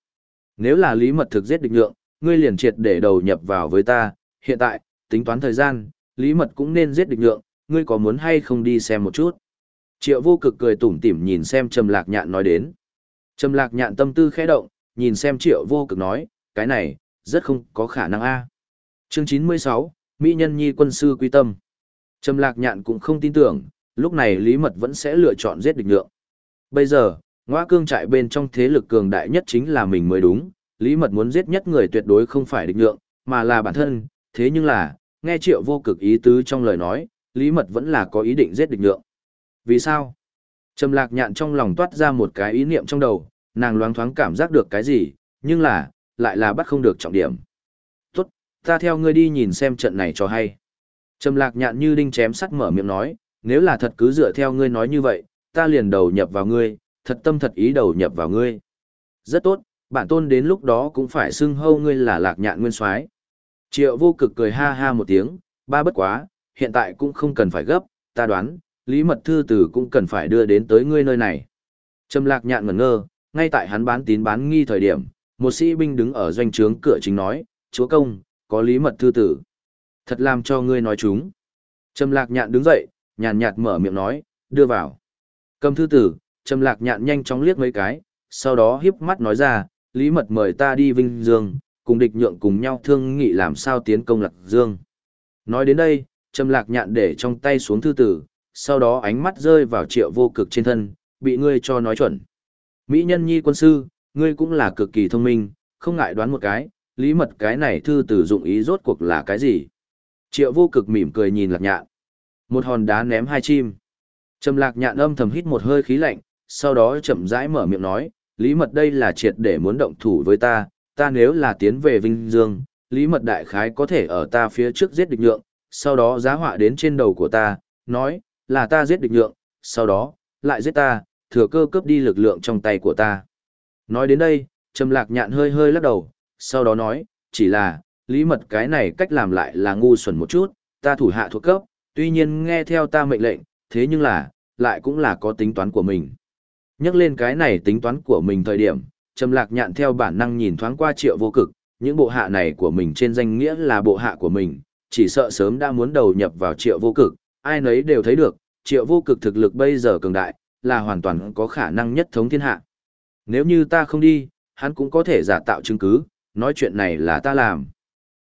Nếu là Lý Mật thực giết địch nhượng, ngươi liền triệt để đầu nhập vào với ta, hiện tại, tính toán thời gian, Lý Mật cũng nên giết địch nhượng, ngươi có muốn hay không đi xem một chút? Triệu vô cực cười tủm tỉm nhìn xem Trầm Lạc Nhạn nói đến. Trầm Lạc Nhạn tâm tư khẽ động, nhìn xem Triệu vô cực nói, cái này, rất không có khả năng a. Chương 96, Mỹ Nhân Nhi quân sư quy tâm. Trầm Lạc Nhạn cũng không tin tưởng, lúc này Lý Mật vẫn sẽ lựa chọn giết địch nhượng. Bây giờ, ngõ cương trại bên trong thế lực cường đại nhất chính là mình mới đúng, Lý Mật muốn giết nhất người tuyệt đối không phải địch nhượng, mà là bản thân, thế nhưng là, nghe triệu vô cực ý tứ trong lời nói, Lý Mật vẫn là có ý định giết địch nhượng. Vì sao? Trầm lạc nhạn trong lòng toát ra một cái ý niệm trong đầu, nàng loáng thoáng cảm giác được cái gì, nhưng là, lại là bắt không được trọng điểm. Tốt, ta theo ngươi đi nhìn xem trận này cho hay. Trầm lạc nhạn như đinh chém sắt mở miệng nói, nếu là thật cứ dựa theo ngươi nói như vậy, ta liền đầu nhập vào ngươi, thật tâm thật ý đầu nhập vào ngươi. Rất tốt, bản tôn đến lúc đó cũng phải xưng hâu ngươi là lạc nhạn nguyên soái. Triệu vô cực cười ha ha một tiếng, ba bất quá, hiện tại cũng không cần phải gấp, ta đoán, lý mật thư tử cũng cần phải đưa đến tới ngươi nơi này. Trầm lạc nhạn ngẩn ngơ, ngay tại hắn bán tín bán nghi thời điểm, một sĩ binh đứng ở doanh trướng cửa chính nói, chúa công, có lý mật thư tử. Thật làm cho ngươi nói chúng. Trầm lạc nhạn đứng dậy, nhàn nhạt mở miệng nói, đưa vào. Cầm thư tử, Trầm lạc nhạn nhanh chóng liếc mấy cái, sau đó hiếp mắt nói ra, lý mật mời ta đi Vinh Dương, cùng địch nhượng cùng nhau thương nghị làm sao tiến công lạc Dương. Nói đến đây, Trầm lạc nhạn để trong tay xuống thư tử, sau đó ánh mắt rơi vào triệu vô cực trên thân, bị ngươi cho nói chuẩn. Mỹ nhân nhi quân sư, ngươi cũng là cực kỳ thông minh, không ngại đoán một cái, lý mật cái này thư tử dụng ý rốt cuộc là cái gì. Triệu vô cực mỉm cười nhìn lạc nhạn. Một hòn đá ném hai chim. Trầm lạc nhạn âm thầm hít một hơi khí lạnh, sau đó chậm rãi mở miệng nói, lý mật đây là triệt để muốn động thủ với ta, ta nếu là tiến về Vinh Dương, lý mật đại khái có thể ở ta phía trước giết địch nhượng, sau đó giá họa đến trên đầu của ta, nói, là ta giết địch nhượng, sau đó, lại giết ta, thừa cơ cướp đi lực lượng trong tay của ta. Nói đến đây, Trầm Lạc Nhạn hơi hơi lắc đầu, sau đó nói, chỉ là, lý mật cái này cách làm lại là ngu xuẩn một chút, ta thủ hạ thuộc cấp, tuy nhiên nghe theo ta mệnh lệnh, thế nhưng là, lại cũng là có tính toán của mình. Nhắc lên cái này tính toán của mình thời điểm, Trầm Lạc Nhạn theo bản năng nhìn thoáng qua triệu vô cực, những bộ hạ này của mình trên danh nghĩa là bộ hạ của mình, chỉ sợ sớm đã muốn đầu nhập vào triệu vô cực, ai nấy đều thấy được, triệu vô cực thực lực bây giờ cường đại, là hoàn toàn có khả năng nhất thống thiên hạ. Nếu như ta không đi, hắn cũng có thể giả tạo chứng cứ, nói chuyện này là ta làm.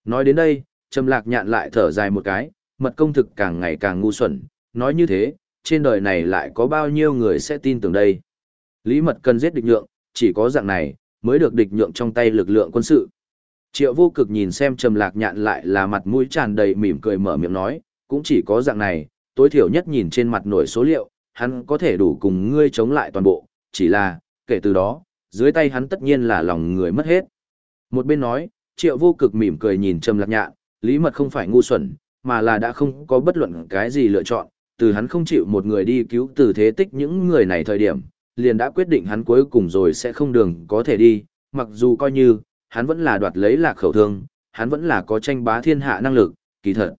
Nói đến đây, Trầm Lạc Nhạn lại thở dài một cái, mật công thực càng ngày càng ngu xuẩn, nói như thế, trên đời này lại có bao nhiêu người sẽ tin tưởng đây. Lý mật cần giết địch nhượng, chỉ có dạng này, mới được địch nhượng trong tay lực lượng quân sự. Triệu vô cực nhìn xem trầm lạc nhạn lại là mặt mũi tràn đầy mỉm cười mở miệng nói, cũng chỉ có dạng này, tối thiểu nhất nhìn trên mặt nổi số liệu, hắn có thể đủ cùng ngươi chống lại toàn bộ, chỉ là, kể từ đó, dưới tay hắn tất nhiên là lòng người mất hết. Một bên nói, triệu vô cực mỉm cười nhìn trầm lạc nhạn, lý mật không phải ngu xuẩn, mà là đã không có bất luận cái gì lựa chọn, từ hắn không chịu một người đi cứu từ thế tích những người này thời điểm, liền đã quyết định hắn cuối cùng rồi sẽ không đường có thể đi, mặc dù coi như, hắn vẫn là đoạt lấy lạc khẩu thương, hắn vẫn là có tranh bá thiên hạ năng lực, kỳ thật.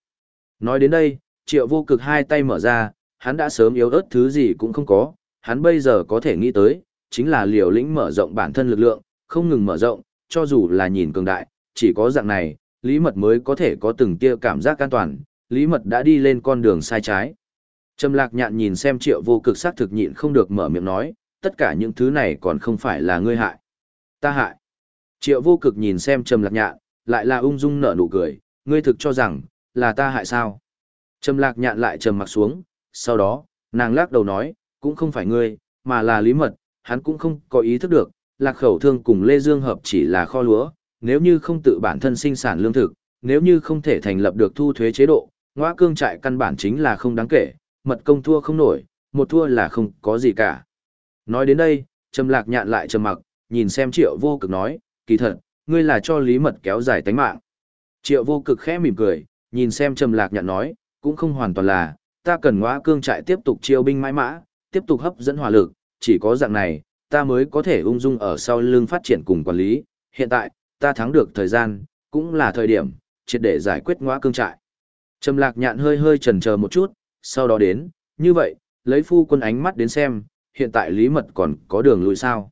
Nói đến đây, triệu vô cực hai tay mở ra, hắn đã sớm yếu ớt thứ gì cũng không có, hắn bây giờ có thể nghĩ tới, chính là liều lĩnh mở rộng bản thân lực lượng, không ngừng mở rộng, cho dù là nhìn cường đại, chỉ có dạng này, Lý Mật mới có thể có từng tia cảm giác an toàn, Lý Mật đã đi lên con đường sai trái. Trầm lạc nhạn nhìn xem triệu vô cực xác thực nhịn không được mở miệng nói, tất cả những thứ này còn không phải là ngươi hại. Ta hại. Triệu vô cực nhìn xem trầm lạc nhạn, lại là ung dung nở nụ cười, ngươi thực cho rằng, là ta hại sao? Trầm lạc nhạn lại trầm mặt xuống, sau đó, nàng lắc đầu nói, cũng không phải ngươi, mà là lý mật, hắn cũng không có ý thức được, lạc khẩu thương cùng Lê Dương hợp chỉ là kho lúa, nếu như không tự bản thân sinh sản lương thực, nếu như không thể thành lập được thu thuế chế độ, ngõ cương trại căn bản chính là không đáng kể, mật công thua không nổi, một thua là không có gì cả. Nói đến đây, Trầm Lạc nhạn lại trầm mặc, nhìn xem Triệu Vô Cực nói, kỳ thật, ngươi là cho Lý Mật kéo dài tánh mạng. Triệu Vô Cực khẽ mỉm cười, nhìn xem Trầm Lạc nhạn nói, cũng không hoàn toàn là, ta cần ngõ cương trại tiếp tục chiêu binh mãi mã, tiếp tục hấp dẫn hỏa lực, chỉ có dạng này, ta mới có thể ung dung ở sau lưng phát triển cùng quản lý. Hiện tại, ta thắng được thời gian, cũng là thời điểm, triệt để giải quyết ngõ cương trại. Trầm lạc nhạn hơi hơi chần chờ một chút, sau đó đến, như vậy, lấy phu quân ánh mắt đến xem, hiện tại lý mật còn có đường lùi sao.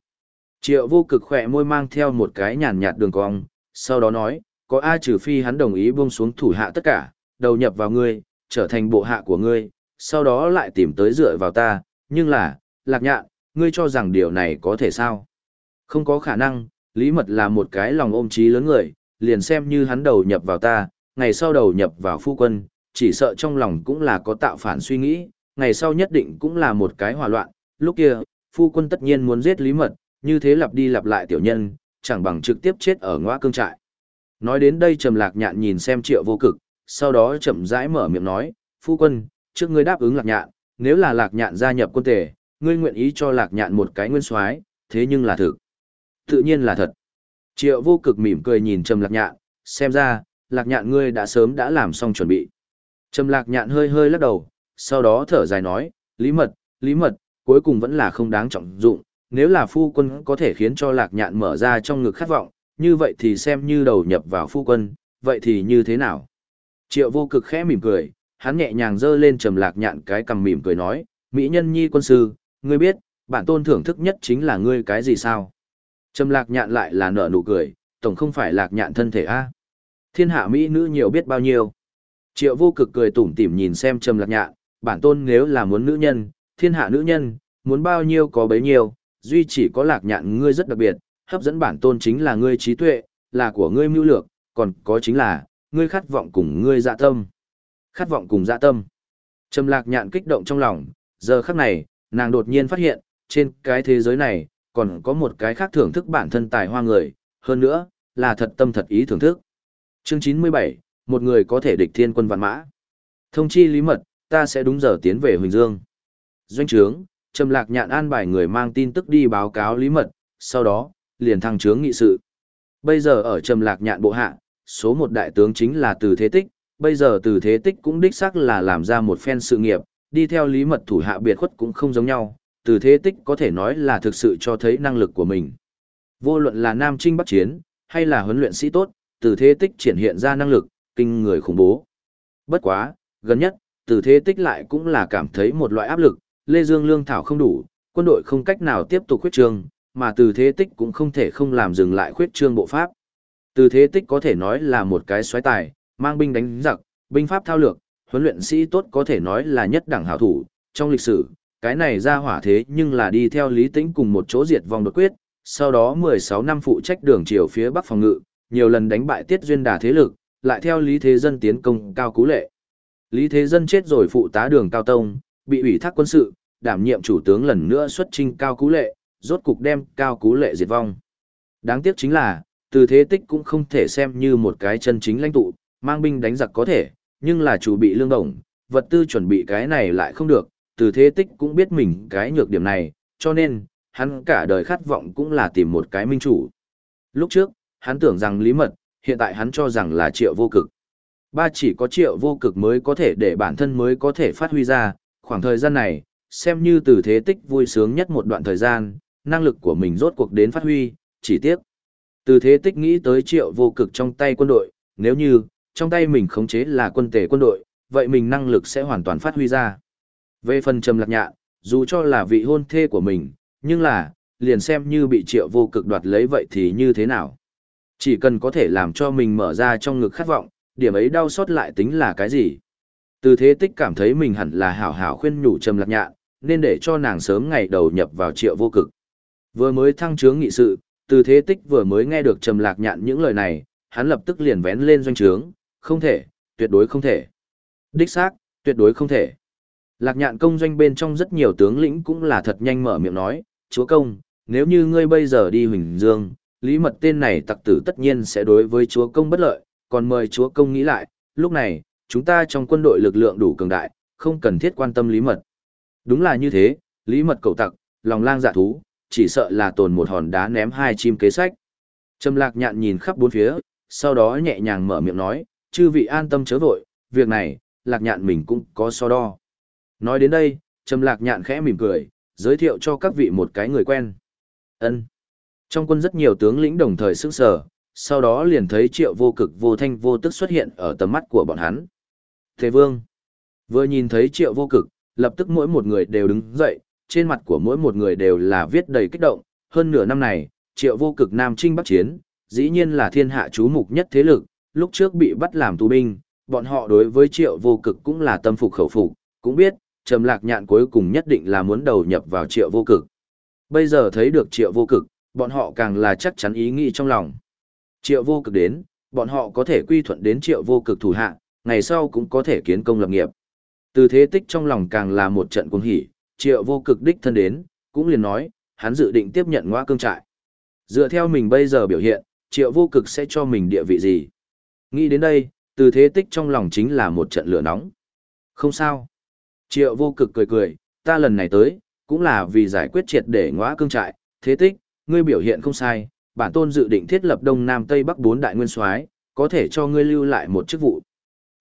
Triệu vô cực khỏe môi mang theo một cái nhàn nhạt đường cong, sau đó nói, có ai trừ phi hắn đồng ý buông xuống thủ hạ tất cả, đầu nhập vào ngươi, trở thành bộ hạ của ngươi, sau đó lại tìm tới dựa vào ta, nhưng là, lạc nhạn, ngươi cho rằng điều này có thể sao? Không có khả năng, Lý Mật là một cái lòng ôm trí lớn người, liền xem như hắn đầu nhập vào ta, ngày sau đầu nhập vào phu quân, chỉ sợ trong lòng cũng là có tạo phản suy nghĩ, ngày sau nhất định cũng là một cái hòa loạn, lúc kia, phu quân tất nhiên muốn giết Lý Mật, như thế lặp đi lặp lại tiểu nhân, chẳng bằng trực tiếp chết ở ngõ cương trại. Nói đến đây Trầm Lạc Nhạn nhìn xem Triệu Vô Cực, sau đó chậm rãi mở miệng nói, "Phu quân, trước ngươi đáp ứng Lạc Nhạn, nếu là Lạc Nhạn gia nhập quân tề, ngươi nguyện ý cho Lạc Nhạn một cái nguyên soái, thế nhưng là thực." Tự nhiên là thật. Triệu Vô Cực mỉm cười nhìn Trầm Lạc Nhạn, xem ra, Lạc Nhạn ngươi đã sớm đã làm xong chuẩn bị. Trầm Lạc Nhạn hơi hơi lắc đầu, sau đó thở dài nói, "Lý Mật, Lý Mật, cuối cùng vẫn là không đáng trọng dụng, nếu là phu quân có thể khiến cho lạc nhạn mở ra trong ngực khát vọng, như vậy thì xem như đầu nhập vào phu quân, vậy thì như thế nào? Triệu vô cực khẽ mỉm cười, hắn nhẹ nhàng dơ lên trầm lạc nhạn cái cầm mỉm cười nói, Mỹ nhân nhi quân sư, ngươi biết, bản tôn thưởng thức nhất chính là ngươi cái gì sao? Trầm lạc nhạn lại là nở nụ cười, tổng không phải lạc nhạn thân thể a Thiên hạ Mỹ nữ nhiều biết bao nhiêu. Triệu vô cực cười tủm tỉm nhìn xem trầm lạc nhạn, bản tôn nếu là muốn nữ nhân, thiên hạ nữ nhân, muốn bao nhiêu có bấy nhiêu, duy chỉ có lạc nhạn ngươi rất đặc biệt, hấp dẫn bản tôn chính là ngươi trí tuệ, là của ngươi mưu lược, còn có chính là, ngươi khát vọng cùng ngươi dạ tâm. Khát vọng cùng dạ tâm. Trầm lạc nhạn kích động trong lòng, giờ khắc này, nàng đột nhiên phát hiện, trên cái thế giới này, còn có một cái khác thưởng thức bản thân tài hoa người, hơn nữa, là thật tâm thật ý thưởng thức. Chương 97, một người có thể địch thiên quân vạn mã. Thông chi lý mật, ta sẽ đúng giờ tiến về Huỳnh Dương. Doanh trướng, Trầm Lạc Nhạn an bài người mang tin tức đi báo cáo lý mật, sau đó, liền thăng trướng nghị sự. Bây giờ ở Trầm Lạc Nhạn bộ hạ, số một đại tướng chính là Từ Thế Tích, bây giờ Từ Thế Tích cũng đích xác là làm ra một phen sự nghiệp, đi theo lý mật thủ hạ biệt khuất cũng không giống nhau, từ Thế Tích có thể nói là thực sự cho thấy năng lực của mình. Vô luận là Nam Trinh Bắc Chiến, hay là huấn luyện sĩ tốt, Từ Thế Tích triển hiện ra năng lực, kinh người khủng bố. Bất quá, gần nhất, Từ Thế Tích lại cũng là cảm thấy một loại áp lực, Lê Dương lương thảo không đủ, quân đội không cách nào tiếp tục khuyết trương, mà từ thế tích cũng không thể không làm dừng lại khuyết trương bộ pháp. Từ thế tích có thể nói là một cái xoáy tài, mang binh đánh giặc, binh pháp thao lược, huấn luyện sĩ tốt có thể nói là nhất đẳng hảo thủ, trong lịch sử, cái này ra hỏa thế nhưng là đi theo Lý Tĩnh cùng một chỗ diệt vong đột quyết, sau đó 16 năm phụ trách đường chiều phía bắc phòng ngự, nhiều lần đánh bại tiết duyên đà thế lực, lại theo Lý Thế Dân tiến công cao cú lệ. Lý Thế Dân chết rồi phụ tá đường cao tông, bị ủy thác quân sự, đảm nhiệm chủ tướng lần nữa xuất trinh cao cú lệ, rốt cục đem cao cú lệ diệt vong. Đáng tiếc chính là, từ thế tích cũng không thể xem như một cái chân chính lãnh tụ, mang binh đánh giặc có thể, nhưng là chủ bị lương đồng, vật tư chuẩn bị cái này lại không được, từ thế tích cũng biết mình cái nhược điểm này, cho nên, hắn cả đời khát vọng cũng là tìm một cái minh chủ. Lúc trước, hắn tưởng rằng lý mật, hiện tại hắn cho rằng là triệu vô cực. Ba chỉ có triệu vô cực mới có thể để bản thân mới có thể phát huy ra, khoảng thời gian này, xem như từ thế tích vui sướng nhất một đoạn thời gian, năng lực của mình rốt cuộc đến phát huy, chỉ tiếc. Từ thế tích nghĩ tới triệu vô cực trong tay quân đội, nếu như, trong tay mình khống chế là quân tể quân đội, vậy mình năng lực sẽ hoàn toàn phát huy ra. Về phần trầm lạc nhạn, dù cho là vị hôn thê của mình, nhưng là, liền xem như bị triệu vô cực đoạt lấy vậy thì như thế nào. Chỉ cần có thể làm cho mình mở ra trong ngực khát vọng, điểm ấy đau xót lại tính là cái gì. Từ thế tích cảm thấy mình hẳn là hảo hảo khuyên nhủ trầm lạc nhạn, nên để cho nàng sớm ngày đầu nhập vào triệu vô cực. Vừa mới thăng trướng nghị sự, từ thế tích vừa mới nghe được trầm lạc nhạn những lời này, hắn lập tức liền vén lên doanh trướng, không thể, tuyệt đối không thể. Đích xác, Tuyệt đối không thể. Lạc nhạn công doanh bên trong rất nhiều tướng lĩnh cũng là thật nhanh mở miệng nói, chúa công, nếu như ngươi bây giờ đi Huỳnh Dương, lý mật tên này tặc tử tất nhiên sẽ đối với chúa công bất lợi, còn mời chúa công nghĩ lại, lúc này, chúng ta trong quân đội lực lượng đủ cường đại, không cần thiết quan tâm lý mật. Đúng là như thế, lý mật cầu tặc, lòng lang dạ thú, chỉ sợ là tồn một hòn đá ném hai chim kế sách. Trầm lạc nhạn nhìn khắp bốn phía, sau đó nhẹ nhàng mở miệng nói, chư vị an tâm chớ vội, việc này, lạc nhạn mình cũng có so đo. Nói đến đây, Trầm lạc nhạn khẽ mỉm cười, giới thiệu cho các vị một cái người quen. ân Trong quân rất nhiều tướng lĩnh đồng thời sững sờ, sau đó liền thấy triệu vô cực vô thanh vô tức xuất hiện ở tầm mắt của bọn hắn. Thế vương, vừa nhìn thấy triệu vô cực, lập tức mỗi một người đều đứng dậy, trên mặt của mỗi một người đều là viết đầy kích động, hơn nửa năm này, triệu vô cực Nam Trinh Bắc Chiến, dĩ nhiên là thiên hạ chú mục nhất thế lực, lúc trước bị bắt làm tù binh, bọn họ đối với triệu vô cực cũng là tâm phục khẩu phục, cũng biết, trầm lạc nhạn cuối cùng nhất định là muốn đầu nhập vào triệu vô cực. Bây giờ thấy được triệu vô cực, bọn họ càng là chắc chắn ý nghĩ trong lòng. Triệu vô cực đến, bọn họ có thể quy thuận đến triệu vô cực thủ hạ, ngày sau cũng có thể kiến công lập nghiệp. Từ thế tích trong lòng càng là một trận cuồng hỉ, triệu vô cực đích thân đến, cũng liền nói, hắn dự định tiếp nhận ngoa cương trại. Dựa theo mình bây giờ biểu hiện, triệu vô cực sẽ cho mình địa vị gì? Nghĩ đến đây, từ thế tích trong lòng chính là một trận lửa nóng. Không sao. Triệu vô cực cười cười, ta lần này tới, cũng là vì giải quyết triệt để ngõa cương trại, thế tích, ngươi biểu hiện không sai, bản tôn dự định thiết lập Đông Nam Tây Bắc bốn đại nguyên soái, có thể cho ngươi lưu lại một chức vụ.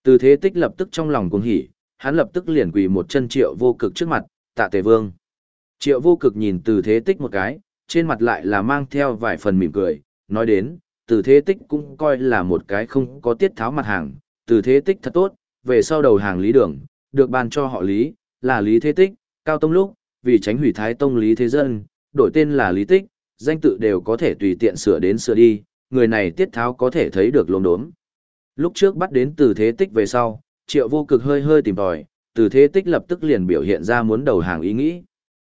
Từ thế tích lập tức trong lòng cuồng hỉ, hắn lập tức liền quỳ một chân triệu vô cực trước mặt, tạ tề vương. Triệu vô cực nhìn từ thế tích một cái, trên mặt lại là mang theo vài phần mỉm cười, nói đến, từ thế tích cũng coi là một cái không có tiết tháo mặt hàng, từ thế tích thật tốt, về sau đầu hàng lý đường, được ban cho họ lý, là lý thế tích, cao tông lúc, vì tránh hủy thái tông lý thế dân, đổi tên là lý tích, danh tự đều có thể tùy tiện sửa đến sửa đi, người này tiết tháo có thể thấy được lốm đốm. Lúc trước bắt đến từ thế tích về sau, triệu vô cực hơi hơi tìm tòi, từ thế tích lập tức liền biểu hiện ra muốn đầu hàng ý nghĩ.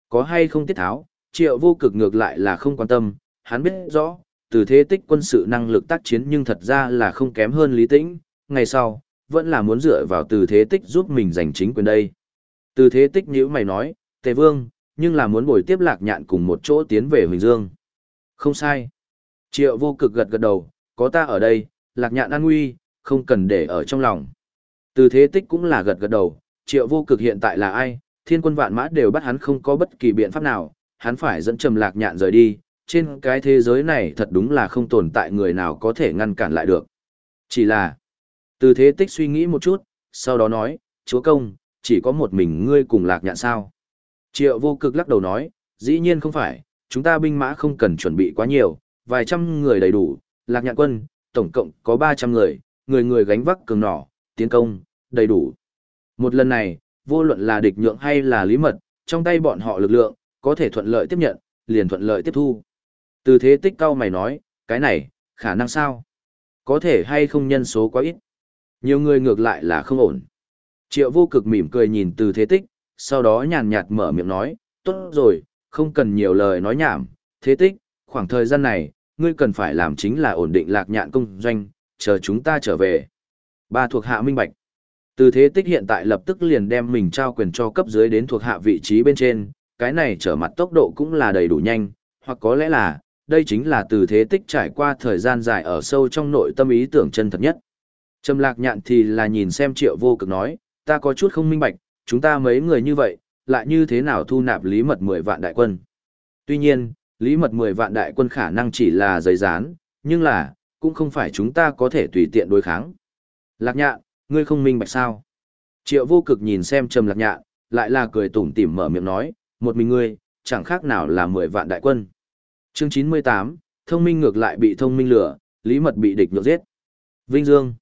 Có hay không tiết tháo, triệu vô cực ngược lại là không quan tâm, hắn biết rõ, từ thế tích quân sự năng lực tác chiến nhưng thật ra là không kém hơn lý tĩnh, ngày sau, vẫn là muốn dựa vào từ thế tích giúp mình giành chính quyền đây. Từ thế tích nhữ mày nói, tề vương, nhưng là muốn bồi tiếp lạc nhạn cùng một chỗ tiến về Huỳnh Dương. Không sai. Triệu vô cực gật gật đầu, có ta ở đây, lạc nhạn an nguy, không cần để ở trong lòng. Từ thế tích cũng là gật gật đầu, triệu vô cực hiện tại là ai, thiên quân vạn mã đều bắt hắn không có bất kỳ biện pháp nào, hắn phải dẫn trầm lạc nhạn rời đi, trên cái thế giới này thật đúng là không tồn tại người nào có thể ngăn cản lại được. Chỉ là, từ thế tích suy nghĩ một chút, sau đó nói, chúa công, chỉ có một mình ngươi cùng lạc nhạn sao. Triệu vô cực lắc đầu nói, dĩ nhiên không phải, chúng ta binh mã không cần chuẩn bị quá nhiều, vài trăm người đầy đủ, lạc nhạn quân, tổng cộng có 300 người, người người gánh vác cường nỏ, tiến công, đầy đủ. Một lần này, vô luận là địch nhượng hay là lý mật, trong tay bọn họ lực lượng, có thể thuận lợi tiếp nhận, liền thuận lợi tiếp thu. Từ thế tích cao mày nói, cái này, khả năng sao? Có thể hay không nhân số quá ít? Nhiều người ngược lại là không ổn. Triệu vô cực mỉm cười nhìn từ thế tích, sau đó nhàn nhạt mở miệng nói, tốt rồi, không cần nhiều lời nói nhảm, thế tích, khoảng thời gian này, ngươi cần phải làm chính là ổn định lạc nhạn công doanh, chờ chúng ta trở về. Ba thuộc hạ minh bạch. Từ thế tích hiện tại lập tức liền đem mình trao quyền cho cấp dưới đến thuộc hạ vị trí bên trên, cái này trở mặt tốc độ cũng là đầy đủ nhanh, hoặc có lẽ là, đây chính là từ thế tích trải qua thời gian dài ở sâu trong nội tâm ý tưởng chân thật nhất. Trầm lạc nhạn thì là nhìn xem triệu vô cực nói, ta có chút không minh bạch, chúng ta mấy người như vậy, lại như thế nào thu nạp lý mật 10 vạn đại quân. Tuy nhiên, lý mật 10 vạn đại quân khả năng chỉ là giấy rán, nhưng là, cũng không phải chúng ta có thể tùy tiện đối kháng. Lạc nhạn, ngươi không minh bạch sao? Triệu vô cực nhìn xem trầm lạc nhạn, lại là cười tủm tỉm mở miệng nói, một mình ngươi, chẳng khác nào là 10 vạn đại quân. Chương 98, thông minh ngược lại bị thông minh lửa, lý mật bị địch nhược giết. Vinh Dương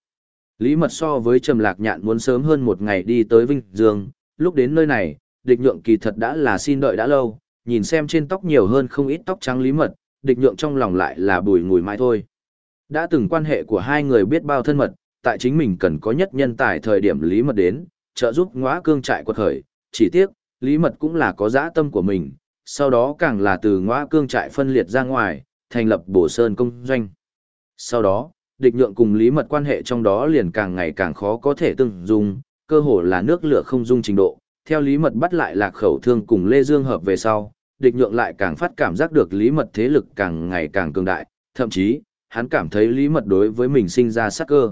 Lý mật so với trầm lạc nhạn muốn sớm hơn một ngày đi tới Vinh Dương, lúc đến nơi này, địch nhượng kỳ thật đã là xin đợi đã lâu, nhìn xem trên tóc nhiều hơn không ít tóc trắng lý mật, địch nhượng trong lòng lại là bùi ngùi mãi thôi. Đã từng quan hệ của hai người biết bao thân mật, tại chính mình cần có nhất nhân tài thời điểm lý mật đến, trợ giúp ngõa cương trại quật khởi, chỉ tiếc, lý mật cũng là có dã tâm của mình, sau đó càng là từ ngõa cương trại phân liệt ra ngoài, thành lập bổ sơn công doanh. Sau đó, địch nhượng cùng lý mật quan hệ trong đó liền càng ngày càng khó có thể từng dùng, cơ hồ là nước lửa không dung trình độ. Theo Lý Mật bắt lại lạc khẩu thương cùng Lê Dương hợp về sau, địch nhượng lại càng phát cảm giác được Lý Mật thế lực càng ngày càng cường đại, thậm chí, hắn cảm thấy Lý Mật đối với mình sinh ra sắc cơ.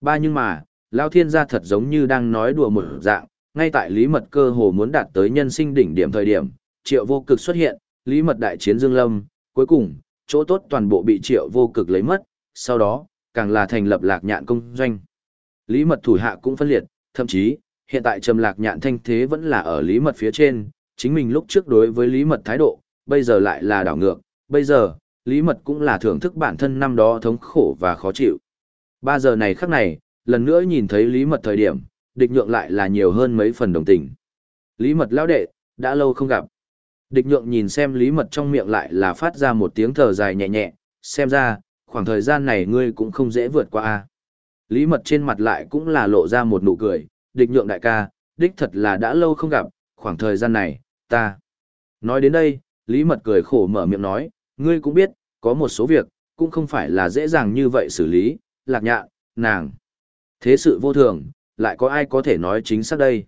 Ba nhưng mà, Lao Thiên gia thật giống như đang nói đùa một dạng, ngay tại Lý Mật cơ hồ muốn đạt tới nhân sinh đỉnh điểm thời điểm, triệu vô cực xuất hiện, Lý Mật đại chiến Dương Lâm, cuối cùng, chỗ tốt toàn bộ bị triệu vô cực lấy mất, sau đó, càng là thành lập lạc nhạn công doanh. Lý Mật thủ hạ cũng phân liệt, thậm chí, hiện tại trầm lạc nhạn thanh thế vẫn là ở Lý Mật phía trên, chính mình lúc trước đối với Lý Mật thái độ, bây giờ lại là đảo ngược, bây giờ, Lý Mật cũng là thưởng thức bản thân năm đó thống khổ và khó chịu. Ba giờ này khắc này, lần nữa nhìn thấy Lý Mật thời điểm, địch nhượng lại là nhiều hơn mấy phần đồng tình. Lý Mật lão đệ, đã lâu không gặp. Địch nhượng nhìn xem Lý Mật trong miệng lại là phát ra một tiếng thở dài nhẹ nhẹ, xem ra, khoảng thời gian này ngươi cũng không dễ vượt qua a. Lý Mật trên mặt lại cũng là lộ ra một nụ cười, địch nhượng đại ca, đích thật là đã lâu không gặp, khoảng thời gian này, ta. Nói đến đây, Lý Mật cười khổ mở miệng nói, ngươi cũng biết, có một số việc, cũng không phải là dễ dàng như vậy xử lý, lạc nhạn, nàng. Thế sự vô thường, lại có ai có thể nói chính xác đây.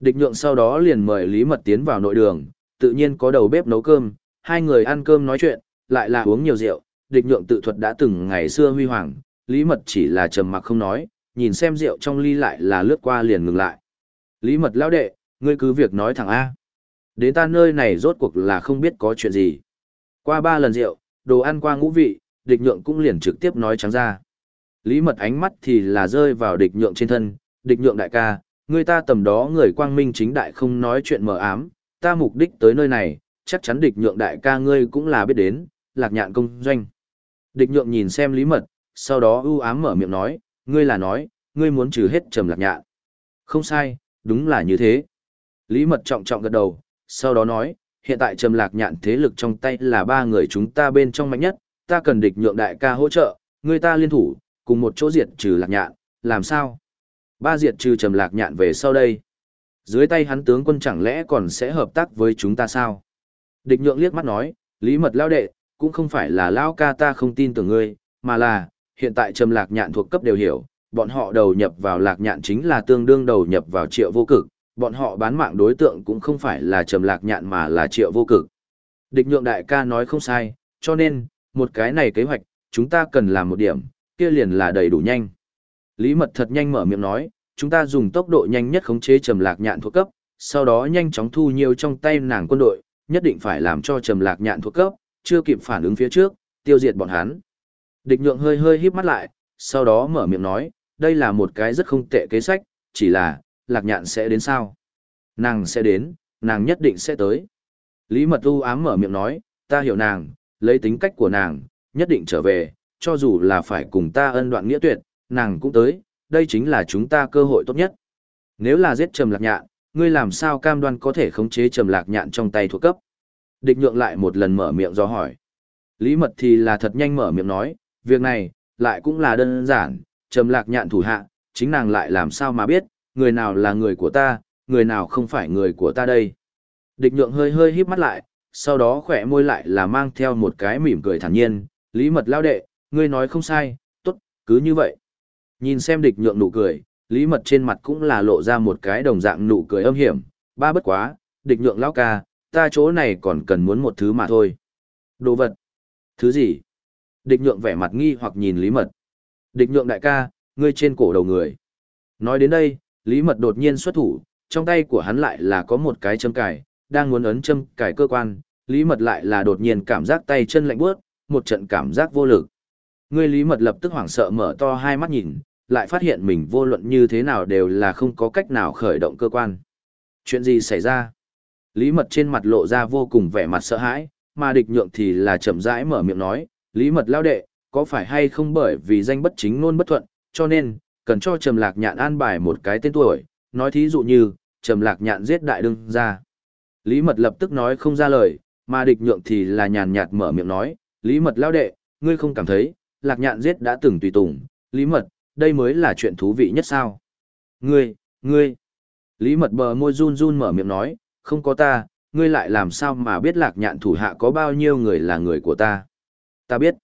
Địch nhượng sau đó liền mời Lý Mật tiến vào nội đường, tự nhiên có đầu bếp nấu cơm, hai người ăn cơm nói chuyện, lại là uống nhiều rượu, địch nhượng tự thuật đã từng ngày xưa huy hoàng, Lý Mật chỉ là trầm mặc không nói, nhìn xem rượu trong ly lại là lướt qua liền ngừng lại. Lý Mật lão đệ, ngươi cứ việc nói thẳng A. Đến ta nơi này rốt cuộc là không biết có chuyện gì. Qua ba lần rượu, đồ ăn qua ngũ vị, địch nhượng cũng liền trực tiếp nói trắng ra. Lý mật ánh mắt thì là rơi vào địch nhượng trên thân, địch nhượng đại ca, người ta tầm đó người quang minh chính đại không nói chuyện mờ ám, ta mục đích tới nơi này, chắc chắn địch nhượng đại ca ngươi cũng là biết đến, lạc nhạn công doanh. Địch nhượng nhìn xem lý mật, sau đó ưu ám mở miệng nói, ngươi là nói, ngươi muốn trừ hết trầm lạc nhạn. Không sai, đúng là như thế. Lý mật trọng trọng gật đầu, sau đó nói, hiện tại trầm lạc nhạn thế lực trong tay là ba người chúng ta bên trong mạnh nhất, ta cần địch nhượng đại ca hỗ trợ, người ta liên thủ, cùng một chỗ diệt trừ lạc nhạn, làm sao? Ba diệt trừ trầm lạc nhạn về sau đây. Dưới tay hắn tướng quân chẳng lẽ còn sẽ hợp tác với chúng ta sao? Địch nhượng liếc mắt nói, lý mật lao đệ, cũng không phải là lão ca ta không tin tưởng ngươi, mà là, hiện tại trầm lạc nhạn thuộc cấp đều hiểu, bọn họ đầu nhập vào lạc nhạn chính là tương đương đầu nhập vào triệu vô cực, bọn họ bán mạng đối tượng cũng không phải là trầm lạc nhạn mà là triệu vô cực. Địch nhượng đại ca nói không sai, cho nên, một cái này kế hoạch, chúng ta cần làm một điểm, kia liền là đầy đủ nhanh. Lý mật thật nhanh mở miệng nói, chúng ta dùng tốc độ nhanh nhất khống chế trầm lạc nhạn thuộc cấp, sau đó nhanh chóng thu nhiều trong tay nàng quân đội, nhất định phải làm cho trầm lạc nhạn thuộc cấp, chưa kịp phản ứng phía trước, tiêu diệt bọn hắn. Địch nhượng hơi hơi híp mắt lại, sau đó mở miệng nói, đây là một cái rất không tệ kế sách, chỉ là, lạc nhạn sẽ đến sao? Nàng sẽ đến, nàng nhất định sẽ tới. Lý mật u ám mở miệng nói, ta hiểu nàng, lấy tính cách của nàng, nhất định trở về, cho dù là phải cùng ta ân đoạn nghĩa tuyệt, nàng cũng tới, đây chính là chúng ta cơ hội tốt nhất. Nếu là giết trầm lạc nhạn, ngươi làm sao cam đoan có thể khống chế trầm lạc nhạn trong tay thuộc cấp? Địch nhượng lại một lần mở miệng do hỏi. Lý mật thì là thật nhanh mở miệng nói, việc này, lại cũng là đơn giản, trầm lạc nhạn thủ hạ, chính nàng lại làm sao mà biết, người nào là người của ta, người nào không phải người của ta đây. Địch nhượng hơi hơi híp mắt lại, sau đó khỏe môi lại là mang theo một cái mỉm cười thản nhiên, lý mật lao đệ, ngươi nói không sai, tốt, cứ như vậy. Nhìn xem địch nhượng nụ cười, lý mật trên mặt cũng là lộ ra một cái đồng dạng nụ cười âm hiểm, ba bất quá, địch nhượng lao ca, ta chỗ này còn cần muốn một thứ mà thôi. Đồ vật. Thứ gì? Địch nhượng vẻ mặt nghi hoặc nhìn lý mật. Địch nhượng đại ca, ngươi trên cổ đầu người. Nói đến đây, Lý Mật đột nhiên xuất thủ, trong tay của hắn lại là có một cái châm cài, đang muốn ấn châm cài cơ quan, Lý Mật lại là đột nhiên cảm giác tay chân lạnh buốt, một trận cảm giác vô lực. ngươi Lý Mật lập tức hoảng sợ mở to hai mắt nhìn, lại phát hiện mình vô luận như thế nào đều là không có cách nào khởi động cơ quan. Chuyện gì xảy ra? Lý Mật trên mặt lộ ra vô cùng vẻ mặt sợ hãi, mà địch nhượng thì là chậm rãi mở miệng nói, Lý Mật lao đệ, có phải hay không bởi vì danh bất chính nôn bất thuận, cho nên, cần cho Trầm Lạc Nhạn an bài một cái tên tuổi, nói thí dụ như, Trầm Lạc Nhạn giết đại đương ra. Lý Mật lập tức nói không ra lời, mà địch nhượng thì là nhàn nhạt mở miệng nói, Lý Mật lao đệ, ngươi không cảm thấy, Lạc Nhạn giết đã từng tùy tùng, Lý Mật, đây mới là chuyện thú vị nhất sao. Ngươi, ngươi, Lý Mật bờ môi run run mở miệng nói, không có ta, ngươi lại làm sao mà biết Lạc Nhạn thủ hạ có bao nhiêu người là người của ta. Ta biết.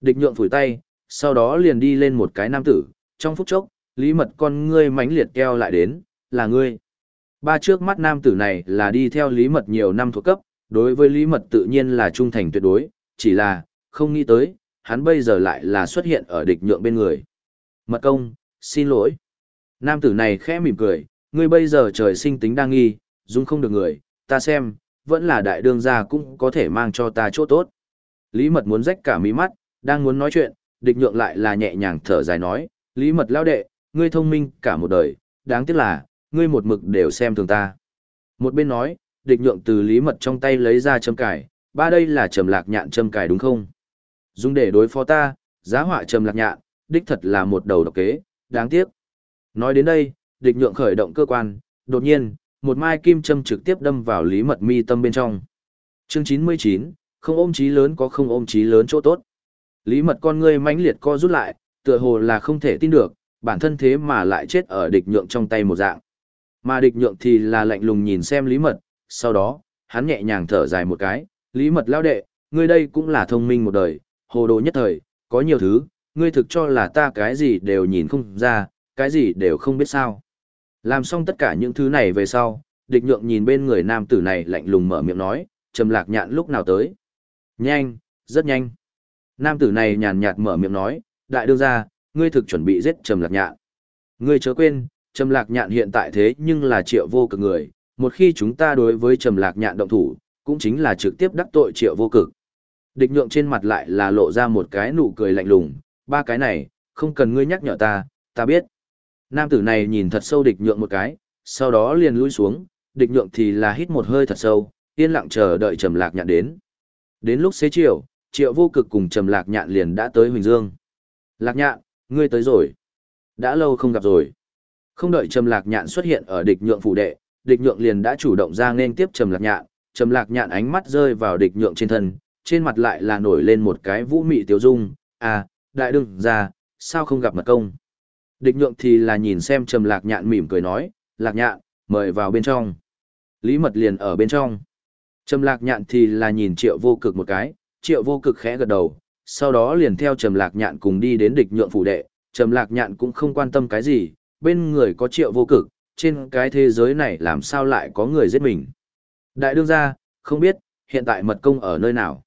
Địch nhượng phủi tay, sau đó liền đi lên một cái nam tử, trong phút chốc, lý mật con ngươi mãnh liệt keo lại đến, là ngươi. Ba trước mắt nam tử này là đi theo lý mật nhiều năm thuộc cấp, đối với lý mật tự nhiên là trung thành tuyệt đối, chỉ là, không nghĩ tới, hắn bây giờ lại là xuất hiện ở địch nhượng bên người. Mật công, xin lỗi. Nam tử này khẽ mỉm cười, ngươi bây giờ trời sinh tính đang nghi, dung không được người, ta xem, vẫn là đại đương gia cũng có thể mang cho ta chỗ tốt. Lý mật muốn rách cả mí mắt, đang muốn nói chuyện, địch nhượng lại là nhẹ nhàng thở dài nói, Lý mật lao đệ, ngươi thông minh cả một đời, đáng tiếc là, ngươi một mực đều xem thường ta. Một bên nói, địch nhượng từ Lý mật trong tay lấy ra châm cải, ba đây là trầm lạc nhạn châm cải đúng không? Dùng để đối phó ta, giá họa trầm lạc nhạn, đích thật là một đầu độc kế, đáng tiếc. Nói đến đây, địch nhượng khởi động cơ quan, đột nhiên, một mai kim châm trực tiếp đâm vào lý mật mi tâm bên trong. Chương 99, không ôm chí lớn có không ôm chí lớn chỗ tốt. Lý mật con ngươi mãnh liệt co rút lại, tựa hồ là không thể tin được, bản thân thế mà lại chết ở địch nhượng trong tay một dạng. Mà địch nhượng thì là lạnh lùng nhìn xem lý mật, sau đó, hắn nhẹ nhàng thở dài một cái, lý mật lao đệ, ngươi đây cũng là thông minh một đời, hồ đồ nhất thời, có nhiều thứ, ngươi thực cho là ta cái gì đều nhìn không ra, cái gì đều không biết sao. Làm xong tất cả những thứ này về sau, địch nhượng nhìn bên người nam tử này lạnh lùng mở miệng nói, trầm lạc nhạn lúc nào tới. Nhanh, rất nhanh. Nam tử này nhàn nhạt mở miệng nói, đại đương gia, ngươi thực chuẩn bị giết trầm lạc nhạn. Ngươi chớ quên, trầm lạc nhạn hiện tại thế nhưng là triệu vô cực người, một khi chúng ta đối với trầm lạc nhạn động thủ, cũng chính là trực tiếp đắc tội triệu vô cực. Địch nhượng trên mặt lại là lộ ra một cái nụ cười lạnh lùng, ba cái này, không cần ngươi nhắc nhở ta, ta biết. Nam tử này nhìn thật sâu địch nhượng một cái, sau đó liền lui xuống, địch nhượng thì là hít một hơi thật sâu, yên lặng chờ đợi Trầm Lạc Nhạn đến. Đến lúc xế chiều, Triệu Vô Cực cùng Trầm Lạc Nhạn liền đã tới Huỳnh Dương. Lạc Nhạn, ngươi tới rồi. Đã lâu không gặp rồi. Không đợi Trầm Lạc Nhạn xuất hiện ở địch nhượng phủ đệ, địch nhượng liền đã chủ động ra nên tiếp Trầm Lạc Nhạn, Trầm Lạc Nhạn ánh mắt rơi vào địch nhượng trên thân, trên mặt lại là nổi lên một cái vũ mị tiêu dung, à, đại đương ra, sao không gặp mật công. Địch nhượng thì là nhìn xem trầm lạc nhạn mỉm cười nói, lạc nhạn, mời vào bên trong. Lý mật liền ở bên trong. Trầm lạc nhạn thì là nhìn triệu vô cực một cái, triệu vô cực khẽ gật đầu, sau đó liền theo trầm lạc nhạn cùng đi đến địch nhượng phủ đệ, trầm lạc nhạn cũng không quan tâm cái gì, bên người có triệu vô cực, trên cái thế giới này làm sao lại có người giết mình. Đại đương gia, không biết, hiện tại mật công ở nơi nào.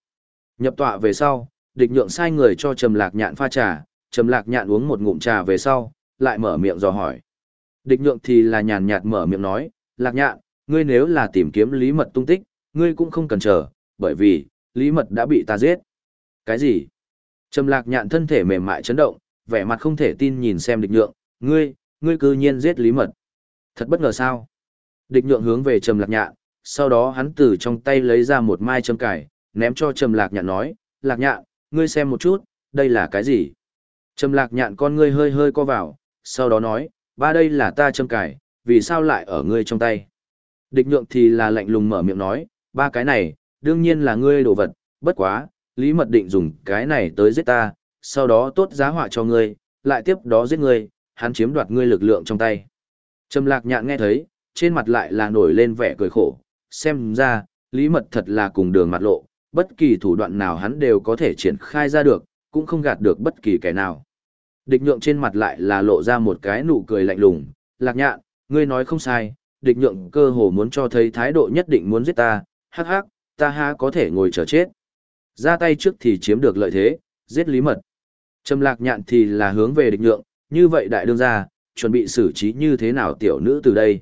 Nhập tọa về sau, địch nhượng sai người cho trầm lạc nhạn pha trà, trầm lạc nhạn uống một ngụm trà về sau, lại mở miệng dò hỏi. Địch nhượng thì là nhàn nhạt mở miệng nói, lạc nhạn, ngươi nếu là tìm kiếm lý mật tung tích, ngươi cũng không cần chờ, bởi vì, lý mật đã bị ta giết. Cái gì? Trầm lạc nhạn thân thể mềm mại chấn động, vẻ mặt không thể tin nhìn xem địch nhượng, ngươi, ngươi cư nhiên giết lý mật. Thật bất ngờ sao? Địch nhượng hướng về trầm lạc nhạn, sau đó hắn từ trong tay lấy ra một mai châm cải, ném cho trầm lạc nhạn nói, lạc nhạn, ngươi xem một chút, đây là cái gì? Trầm lạc nhạn con ngươi hơi hơi co vào, sau đó nói, ba đây là ta châm cải, vì sao lại ở ngươi trong tay? Địch nhượng thì là lạnh lùng mở miệng nói, ba cái này, đương nhiên là ngươi đồ vật, bất quá, lý mật định dùng cái này tới giết ta, sau đó tốt giá họa cho ngươi, lại tiếp đó giết ngươi, hắn chiếm đoạt ngươi lực lượng trong tay. Trầm lạc nhạn nghe thấy, trên mặt lại là nổi lên vẻ cười khổ, xem ra, lý mật thật là cùng đường mặt lộ, bất kỳ thủ đoạn nào hắn đều có thể triển khai ra được, cũng không gạt được bất kỳ kẻ nào. Địch nhượng trên mặt lại là lộ ra một cái nụ cười lạnh lùng, lạc nhạn, ngươi nói không sai, địch nhượng cơ hồ muốn cho thấy thái độ nhất định muốn giết ta, hắc hắc, ta ha có thể ngồi chờ chết. Ra tay trước thì chiếm được lợi thế, giết lý mật. Trầm lạc nhạn thì là hướng về địch nhượng, như vậy đại đương gia, chuẩn bị xử trí như thế nào tiểu nữ từ đây.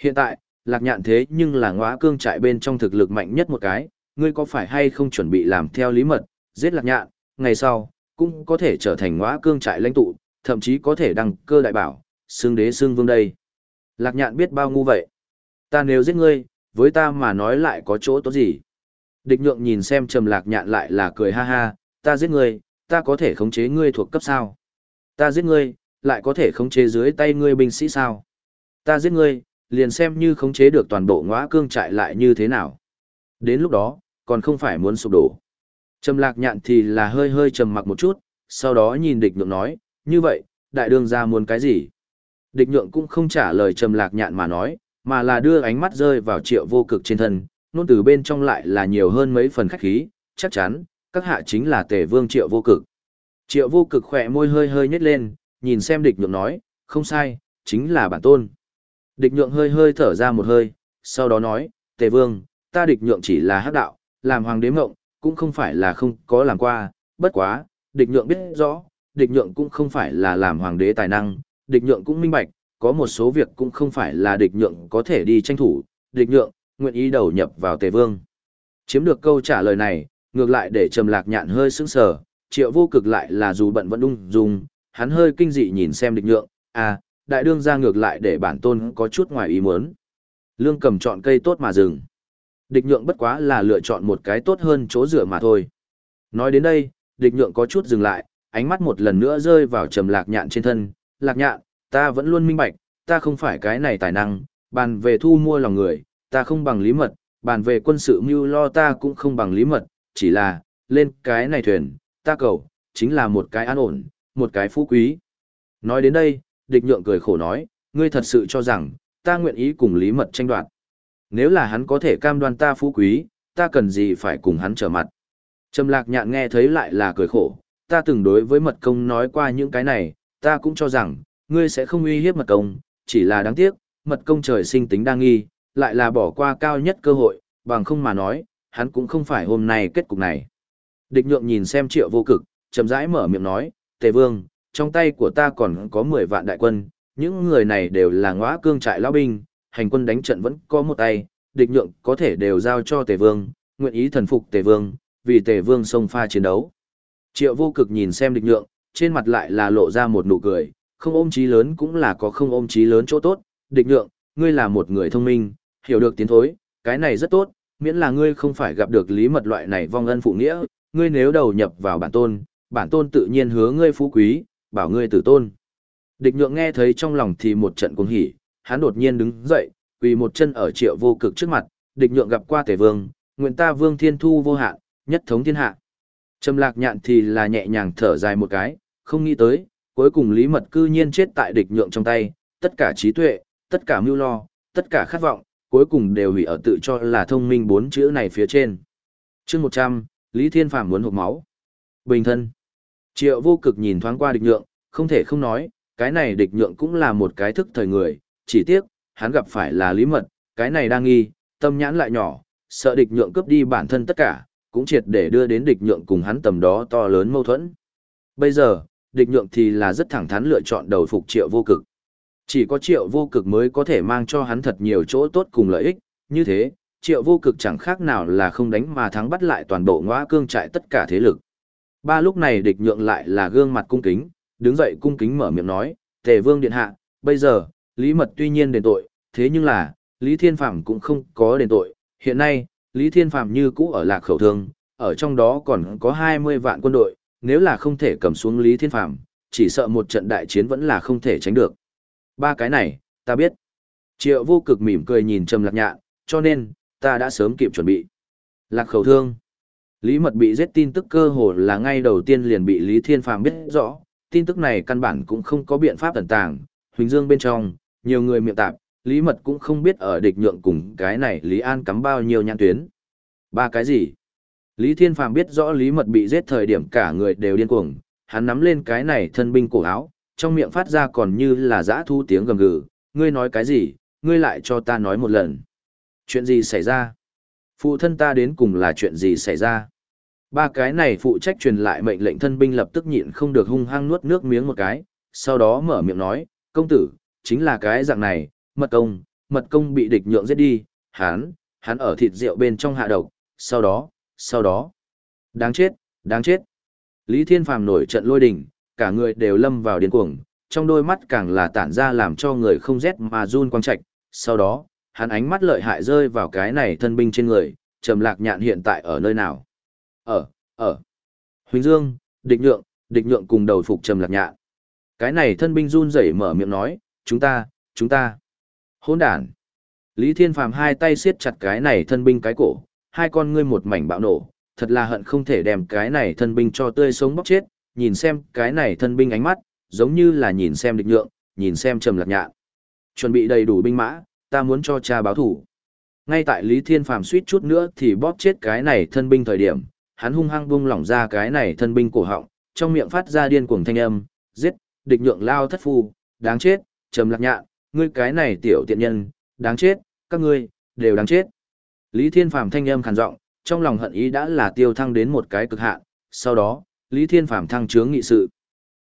Hiện tại, lạc nhạn thế nhưng là ngóa cương trại bên trong thực lực mạnh nhất một cái, ngươi có phải hay không chuẩn bị làm theo lý mật, giết lạc nhạn, ngày sau, cũng có thể trở thành ngõa cương trại lãnh tụ, thậm chí có thể đăng cơ đại bảo, xương đế xương vương đây. Lạc nhạn biết bao ngu vậy. Ta nếu giết ngươi, với ta mà nói lại có chỗ tốt gì. Địch nhượng nhìn xem trầm lạc nhạn lại là cười ha ha, ta giết ngươi, ta có thể khống chế ngươi thuộc cấp sao. Ta giết ngươi, lại có thể khống chế dưới tay ngươi binh sĩ sao. Ta giết ngươi, liền xem như khống chế được toàn bộ ngõa cương trại lại như thế nào. Đến lúc đó, còn không phải muốn sụp đổ. Trầm lạc nhạn thì là hơi hơi trầm mặc một chút, sau đó nhìn địch nhượng nói, như vậy, đại đương gia muốn cái gì? Địch nhượng cũng không trả lời trầm lạc nhạn mà nói, mà là đưa ánh mắt rơi vào triệu vô cực trên thân, nôn từ bên trong lại là nhiều hơn mấy phần khách khí, chắc chắn, các hạ chính là tề vương triệu vô cực. Triệu vô cực khỏe môi hơi hơi nhếch lên, nhìn xem địch nhượng nói, không sai, chính là bản tôn. Địch nhượng hơi hơi thở ra một hơi, sau đó nói, tề vương, ta địch nhượng chỉ là hắc đạo, làm hoàng đế mộng, cũng không phải là không có làm qua, bất quá, địch nhượng biết rõ, địch nhượng cũng không phải là làm hoàng đế tài năng, địch nhượng cũng minh bạch, có một số việc cũng không phải là địch nhượng có thể đi tranh thủ, địch nhượng, nguyện ý đầu nhập vào tề vương. Chiếm được câu trả lời này, ngược lại để trầm lạc nhạn hơi sững sờ, triệu vô cực lại là dù bận vẫn đung dung, hắn hơi kinh dị nhìn xem địch nhượng, à, đại đương ra ngược lại để bản tôn có chút ngoài ý muốn. Lương cầm chọn cây tốt mà dừng. Địch nhượng bất quá là lựa chọn một cái tốt hơn chỗ dựa mà thôi. Nói đến đây, địch nhượng có chút dừng lại, ánh mắt một lần nữa rơi vào trầm lạc nhạn trên thân. Lạc nhạn, ta vẫn luôn minh bạch, ta không phải cái này tài năng, bàn về thu mua lòng người, ta không bằng lý mật, bàn về quân sự mưu lo ta cũng không bằng lý mật, chỉ là, lên cái này thuyền, ta cầu, chính là một cái an ổn, một cái phú quý. Nói đến đây, địch nhượng cười khổ nói, ngươi thật sự cho rằng, ta nguyện ý cùng lý mật tranh đoạt. Nếu là hắn có thể cam đoan ta phú quý, ta cần gì phải cùng hắn trở mặt. Trầm lạc nhạn nghe thấy lại là cười khổ, ta từng đối với mật công nói qua những cái này, ta cũng cho rằng, ngươi sẽ không uy hiếp mật công, chỉ là đáng tiếc, mật công trời sinh tính đa nghi, lại là bỏ qua cao nhất cơ hội, bằng không mà nói, hắn cũng không phải hôm nay kết cục này. Địch nhượng nhìn xem triệu vô cực, chậm rãi mở miệng nói, Tề Vương, trong tay của ta còn có 10 vạn đại quân, những người này đều là ngõa cương trại lão binh, hành quân đánh trận vẫn có một tay, địch nhượng có thể đều giao cho Tề Vương, nguyện ý thần phục Tề Vương, vì Tề Vương xông pha chiến đấu. Triệu vô cực nhìn xem địch nhượng, trên mặt lại là lộ ra một nụ cười, không ôm chí lớn cũng là có không ôm chí lớn chỗ tốt, địch nhượng, ngươi là một người thông minh, hiểu được tiến thối, cái này rất tốt, miễn là ngươi không phải gặp được lý mật loại này vong ân phụ nghĩa, ngươi nếu đầu nhập vào bản tôn, bản tôn tự nhiên hứa ngươi phú quý, bảo ngươi tử tôn. Địch nhượng nghe thấy trong lòng thì một trận cuồng hỉ, hắn đột nhiên đứng dậy, quỳ một chân ở triệu vô cực trước mặt, địch nhượng gặp qua tể vương, nguyện ta vương thiên thu vô hạn, nhất thống thiên hạ. Trầm lạc nhạn thì là nhẹ nhàng thở dài một cái, không nghĩ tới, cuối cùng lý mật cư nhiên chết tại địch nhượng trong tay, tất cả trí tuệ, tất cả mưu lo, tất cả khát vọng, cuối cùng đều hủy ở tự cho là thông minh bốn chữ này phía trên. chương 100, Lý Thiên Phàm muốn hộp máu. Bình thân. Triệu vô cực nhìn thoáng qua địch nhượng, không thể không nói, cái này địch nhượng cũng là một cái thức thời người, chỉ tiếc, hắn gặp phải là lý mật, cái này đang nghi, tâm nhãn lại nhỏ, sợ địch nhượng cướp đi bản thân tất cả, cũng triệt để đưa đến địch nhượng cùng hắn tầm đó to lớn mâu thuẫn. Bây giờ, địch nhượng thì là rất thẳng thắn lựa chọn đầu phục triệu vô cực. Chỉ có triệu vô cực mới có thể mang cho hắn thật nhiều chỗ tốt cùng lợi ích, như thế, triệu vô cực chẳng khác nào là không đánh mà thắng bắt lại toàn bộ ngõa cương trại tất cả thế lực. Ba lúc này địch nhượng lại là gương mặt cung kính, đứng dậy cung kính mở miệng nói, tề vương điện hạ, bây giờ, Lý Mật tuy nhiên đền tội, thế nhưng là, Lý Thiên Phạm cũng không có đền tội, hiện nay, Lý Thiên Phạm như cũ ở lạc khẩu thương, ở trong đó còn có 20 vạn quân đội, nếu là không thể cầm xuống Lý Thiên Phạm, chỉ sợ một trận đại chiến vẫn là không thể tránh được. Ba cái này, ta biết. Triệu vô cực mỉm cười nhìn Trầm Lạc Nhạn, cho nên, ta đã sớm kịp chuẩn bị. Lạc khẩu thương. Lý Mật bị giết tin tức cơ hồ là ngay đầu tiên liền bị Lý Thiên Phàm biết rõ, tin tức này căn bản cũng không có biện pháp tẩn tàng, Huỳnh Dương bên trong, nhiều người miệng tạp, Lý Mật cũng không biết ở địch nhượng cùng cái này Lý An cắm bao nhiêu nhãn tuyến. Ba cái gì? Lý Thiên Phàm biết rõ Lý Mật bị giết thời điểm cả người đều điên cuồng, hắn nắm lên cái này thân binh cổ áo, trong miệng phát ra còn như là dã thu tiếng gầm gừ, ngươi nói cái gì, ngươi lại cho ta nói một lần. Chuyện gì xảy ra? Phụ thân ta đến cùng là chuyện gì xảy ra? Ba cái này phụ trách truyền lại mệnh lệnh thân binh lập tức nhịn không được hung hăng nuốt nước miếng một cái, sau đó mở miệng nói, công tử, chính là cái dạng này, mật công, mật công bị địch nhượng giết đi, hắn, hắn ở thịt rượu bên trong hạ độc, sau đó, sau đó, đáng chết, đáng chết. Lý Thiên Phàm nổi trận lôi đình, cả người đều lâm vào điên cuồng, trong đôi mắt càng là tản ra làm cho người không rét mà run quang trạch, sau đó, hắn ánh mắt lợi hại rơi vào cái này thân binh trên người, trầm lạc nhạn hiện tại ở nơi nào. Ở, ở. Huỳnh Dương, địch nhượng, địch nhượng cùng đầu phục trầm lạc nhạn. Cái này thân binh run rẩy mở miệng nói, chúng ta, chúng ta. Hỗn đản. Lý Thiên Phàm hai tay siết chặt cái này thân binh cái cổ, hai con ngươi một mảnh bạo nổ, thật là hận không thể đem cái này thân binh cho tươi sống bóc chết, nhìn xem cái này thân binh ánh mắt, giống như là nhìn xem địch nhượng, nhìn xem trầm lạc nhạn. Chuẩn bị đầy đủ binh mã, ta muốn cho cha báo thủ. Ngay tại Lý Thiên Phàm suýt chút nữa thì bóp chết cái này thân binh thời điểm, hắn hung hăng bung lỏng ra cái này thân binh cổ họng, trong miệng phát ra điên cuồng thanh âm, giết, địch nhượng lao thất phu, đáng chết, trầm lạc nhạn, ngươi cái này tiểu tiện nhân, đáng chết, các ngươi, đều đáng chết. Lý Thiên Phàm thanh âm khàn giọng, trong lòng hận ý đã là tiêu thăng đến một cái cực hạn, sau đó, Lý Thiên Phàm thăng chướng nghị sự.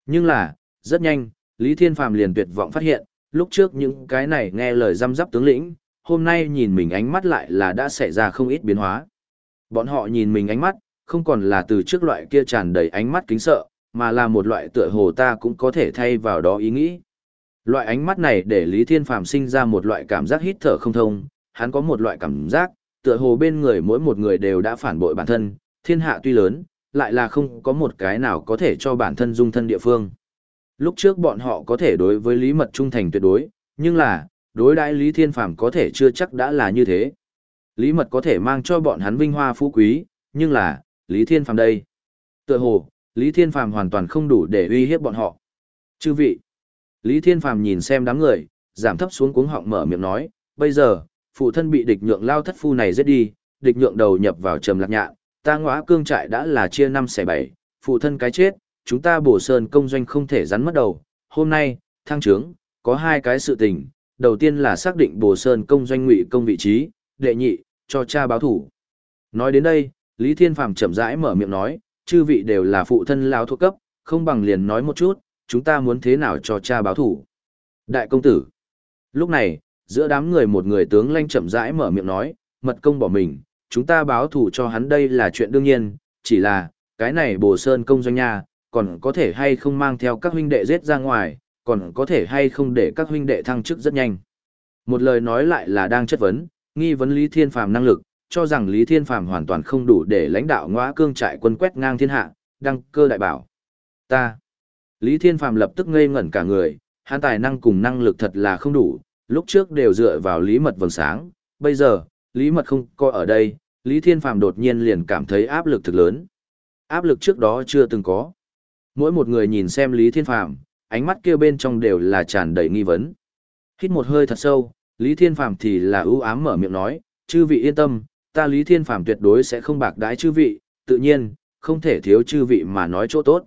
Nhưng là, rất nhanh, Lý Thiên Phàm liền tuyệt vọng phát hiện, lúc trước những cái này nghe lời răm rắp tướng lĩnh, hôm nay nhìn mình ánh mắt lại là đã xảy ra không ít biến hóa. Bọn họ nhìn mình ánh mắt, không còn là từ trước loại kia tràn đầy ánh mắt kính sợ, mà là một loại tựa hồ ta cũng có thể thay vào đó ý nghĩ. Loại ánh mắt này để Lý Thiên Phàm sinh ra một loại cảm giác hít thở không thông, hắn có một loại cảm giác, tựa hồ bên người mỗi một người đều đã phản bội bản thân, thiên hạ tuy lớn, lại là không có một cái nào có thể cho bản thân dung thân địa phương. Lúc trước bọn họ có thể đối với Lý Mật trung thành tuyệt đối, nhưng là, đối đãi Lý Thiên Phàm có thể chưa chắc đã là như thế. Lý Mật có thể mang cho bọn hắn vinh hoa phú quý, nhưng là, Lý Thiên Phàm đây. Tựa hồ, Lý Thiên Phàm hoàn toàn không đủ để uy hiếp bọn họ. Chư vị. Lý Thiên Phàm nhìn xem đám người, giảm thấp xuống cuống họng mở miệng nói, bây giờ, phụ thân bị địch nhượng lao thất phu này giết đi, địch nhượng đầu nhập vào trầm lạc nhạn, ta ngõa cương trại đã là chia năm xẻ bảy, phụ thân cái chết, chúng ta bổ sơn công doanh không thể rắn mất đầu. Hôm nay, thăng trướng, có hai cái sự tình, đầu tiên là xác định bổ sơn công doanh ngụy công vị trí, đệ nhị, cho cha báo thủ. Nói đến đây, Lý Thiên Phàm chậm rãi mở miệng nói, chư vị đều là phụ thân lao thuộc cấp, không bằng liền nói một chút, chúng ta muốn thế nào cho cha báo thủ. Đại công tử. Lúc này, giữa đám người một người tướng lanh chậm rãi mở miệng nói, mật công bỏ mình, chúng ta báo thủ cho hắn đây là chuyện đương nhiên, chỉ là, cái này bồ sơn công doanh nha, còn có thể hay không mang theo các huynh đệ giết ra ngoài, còn có thể hay không để các huynh đệ thăng chức rất nhanh. Một lời nói lại là đang chất vấn, nghi vấn Lý Thiên Phàm năng lực, cho rằng Lý Thiên Phàm hoàn toàn không đủ để lãnh đạo ngõa cương trại quân quét ngang thiên hạ, đăng cơ đại bảo. Ta. Lý Thiên Phàm lập tức ngây ngẩn cả người, hắn tài năng cùng năng lực thật là không đủ, lúc trước đều dựa vào Lý Mật vầng sáng, bây giờ, Lý Mật không có ở đây, Lý Thiên Phàm đột nhiên liền cảm thấy áp lực thực lớn. Áp lực trước đó chưa từng có. Mỗi một người nhìn xem Lý Thiên Phàm, ánh mắt kia bên trong đều là tràn đầy nghi vấn. Hít một hơi thật sâu, Lý Thiên Phàm thì là ưu ám mở miệng nói, chư vị yên tâm, ta Lý Thiên Phàm tuyệt đối sẽ không bạc đãi chư vị, tự nhiên, không thể thiếu chư vị mà nói chỗ tốt.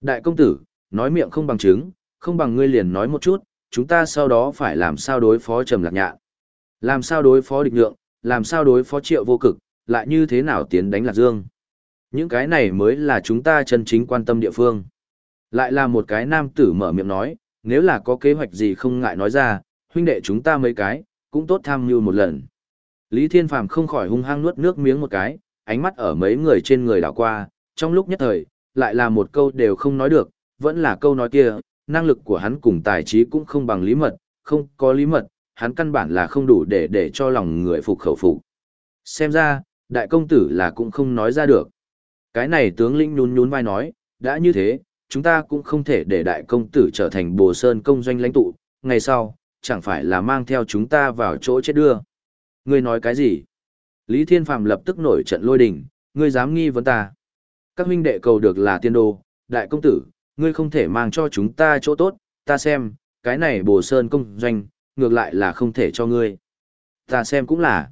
Đại công tử, nói miệng không bằng chứng, không bằng ngươi liền nói một chút, chúng ta sau đó phải làm sao đối phó Trầm Lạc Nhạn. Làm sao đối phó địch nhượng, làm sao đối phó triệu vô cực, lại như thế nào tiến đánh Lạc Dương. Những cái này mới là chúng ta chân chính quan tâm địa phương. Lại là một cái nam tử mở miệng nói, nếu là có kế hoạch gì không ngại nói ra, huynh đệ chúng ta mấy cái, cũng tốt tham mưu một lần. Lý Thiên Phàm không khỏi hung hăng nuốt nước miếng một cái, ánh mắt ở mấy người trên người đảo qua, trong lúc nhất thời, lại là một câu đều không nói được, vẫn là câu nói kia, năng lực của hắn cùng tài trí cũng không bằng lý mật, không có lý mật, hắn căn bản là không đủ để để cho lòng người phục khẩu phục. Xem ra, đại công tử là cũng không nói ra được. Cái này tướng lĩnh nhún nhún vai nói, đã như thế, chúng ta cũng không thể để đại công tử trở thành bồ sơn công doanh lãnh tụ, ngày sau, chẳng phải là mang theo chúng ta vào chỗ chết đưa. Ngươi nói cái gì? Lý Thiên Phạm lập tức nổi trận lôi đình, ngươi dám nghi vấn ta. Các huynh đệ cầu được là tiên đồ, đại công tử, ngươi không thể mang cho chúng ta chỗ tốt, ta xem, cái này bồ sơn công doanh, ngược lại là không thể cho ngươi. Ta xem cũng là.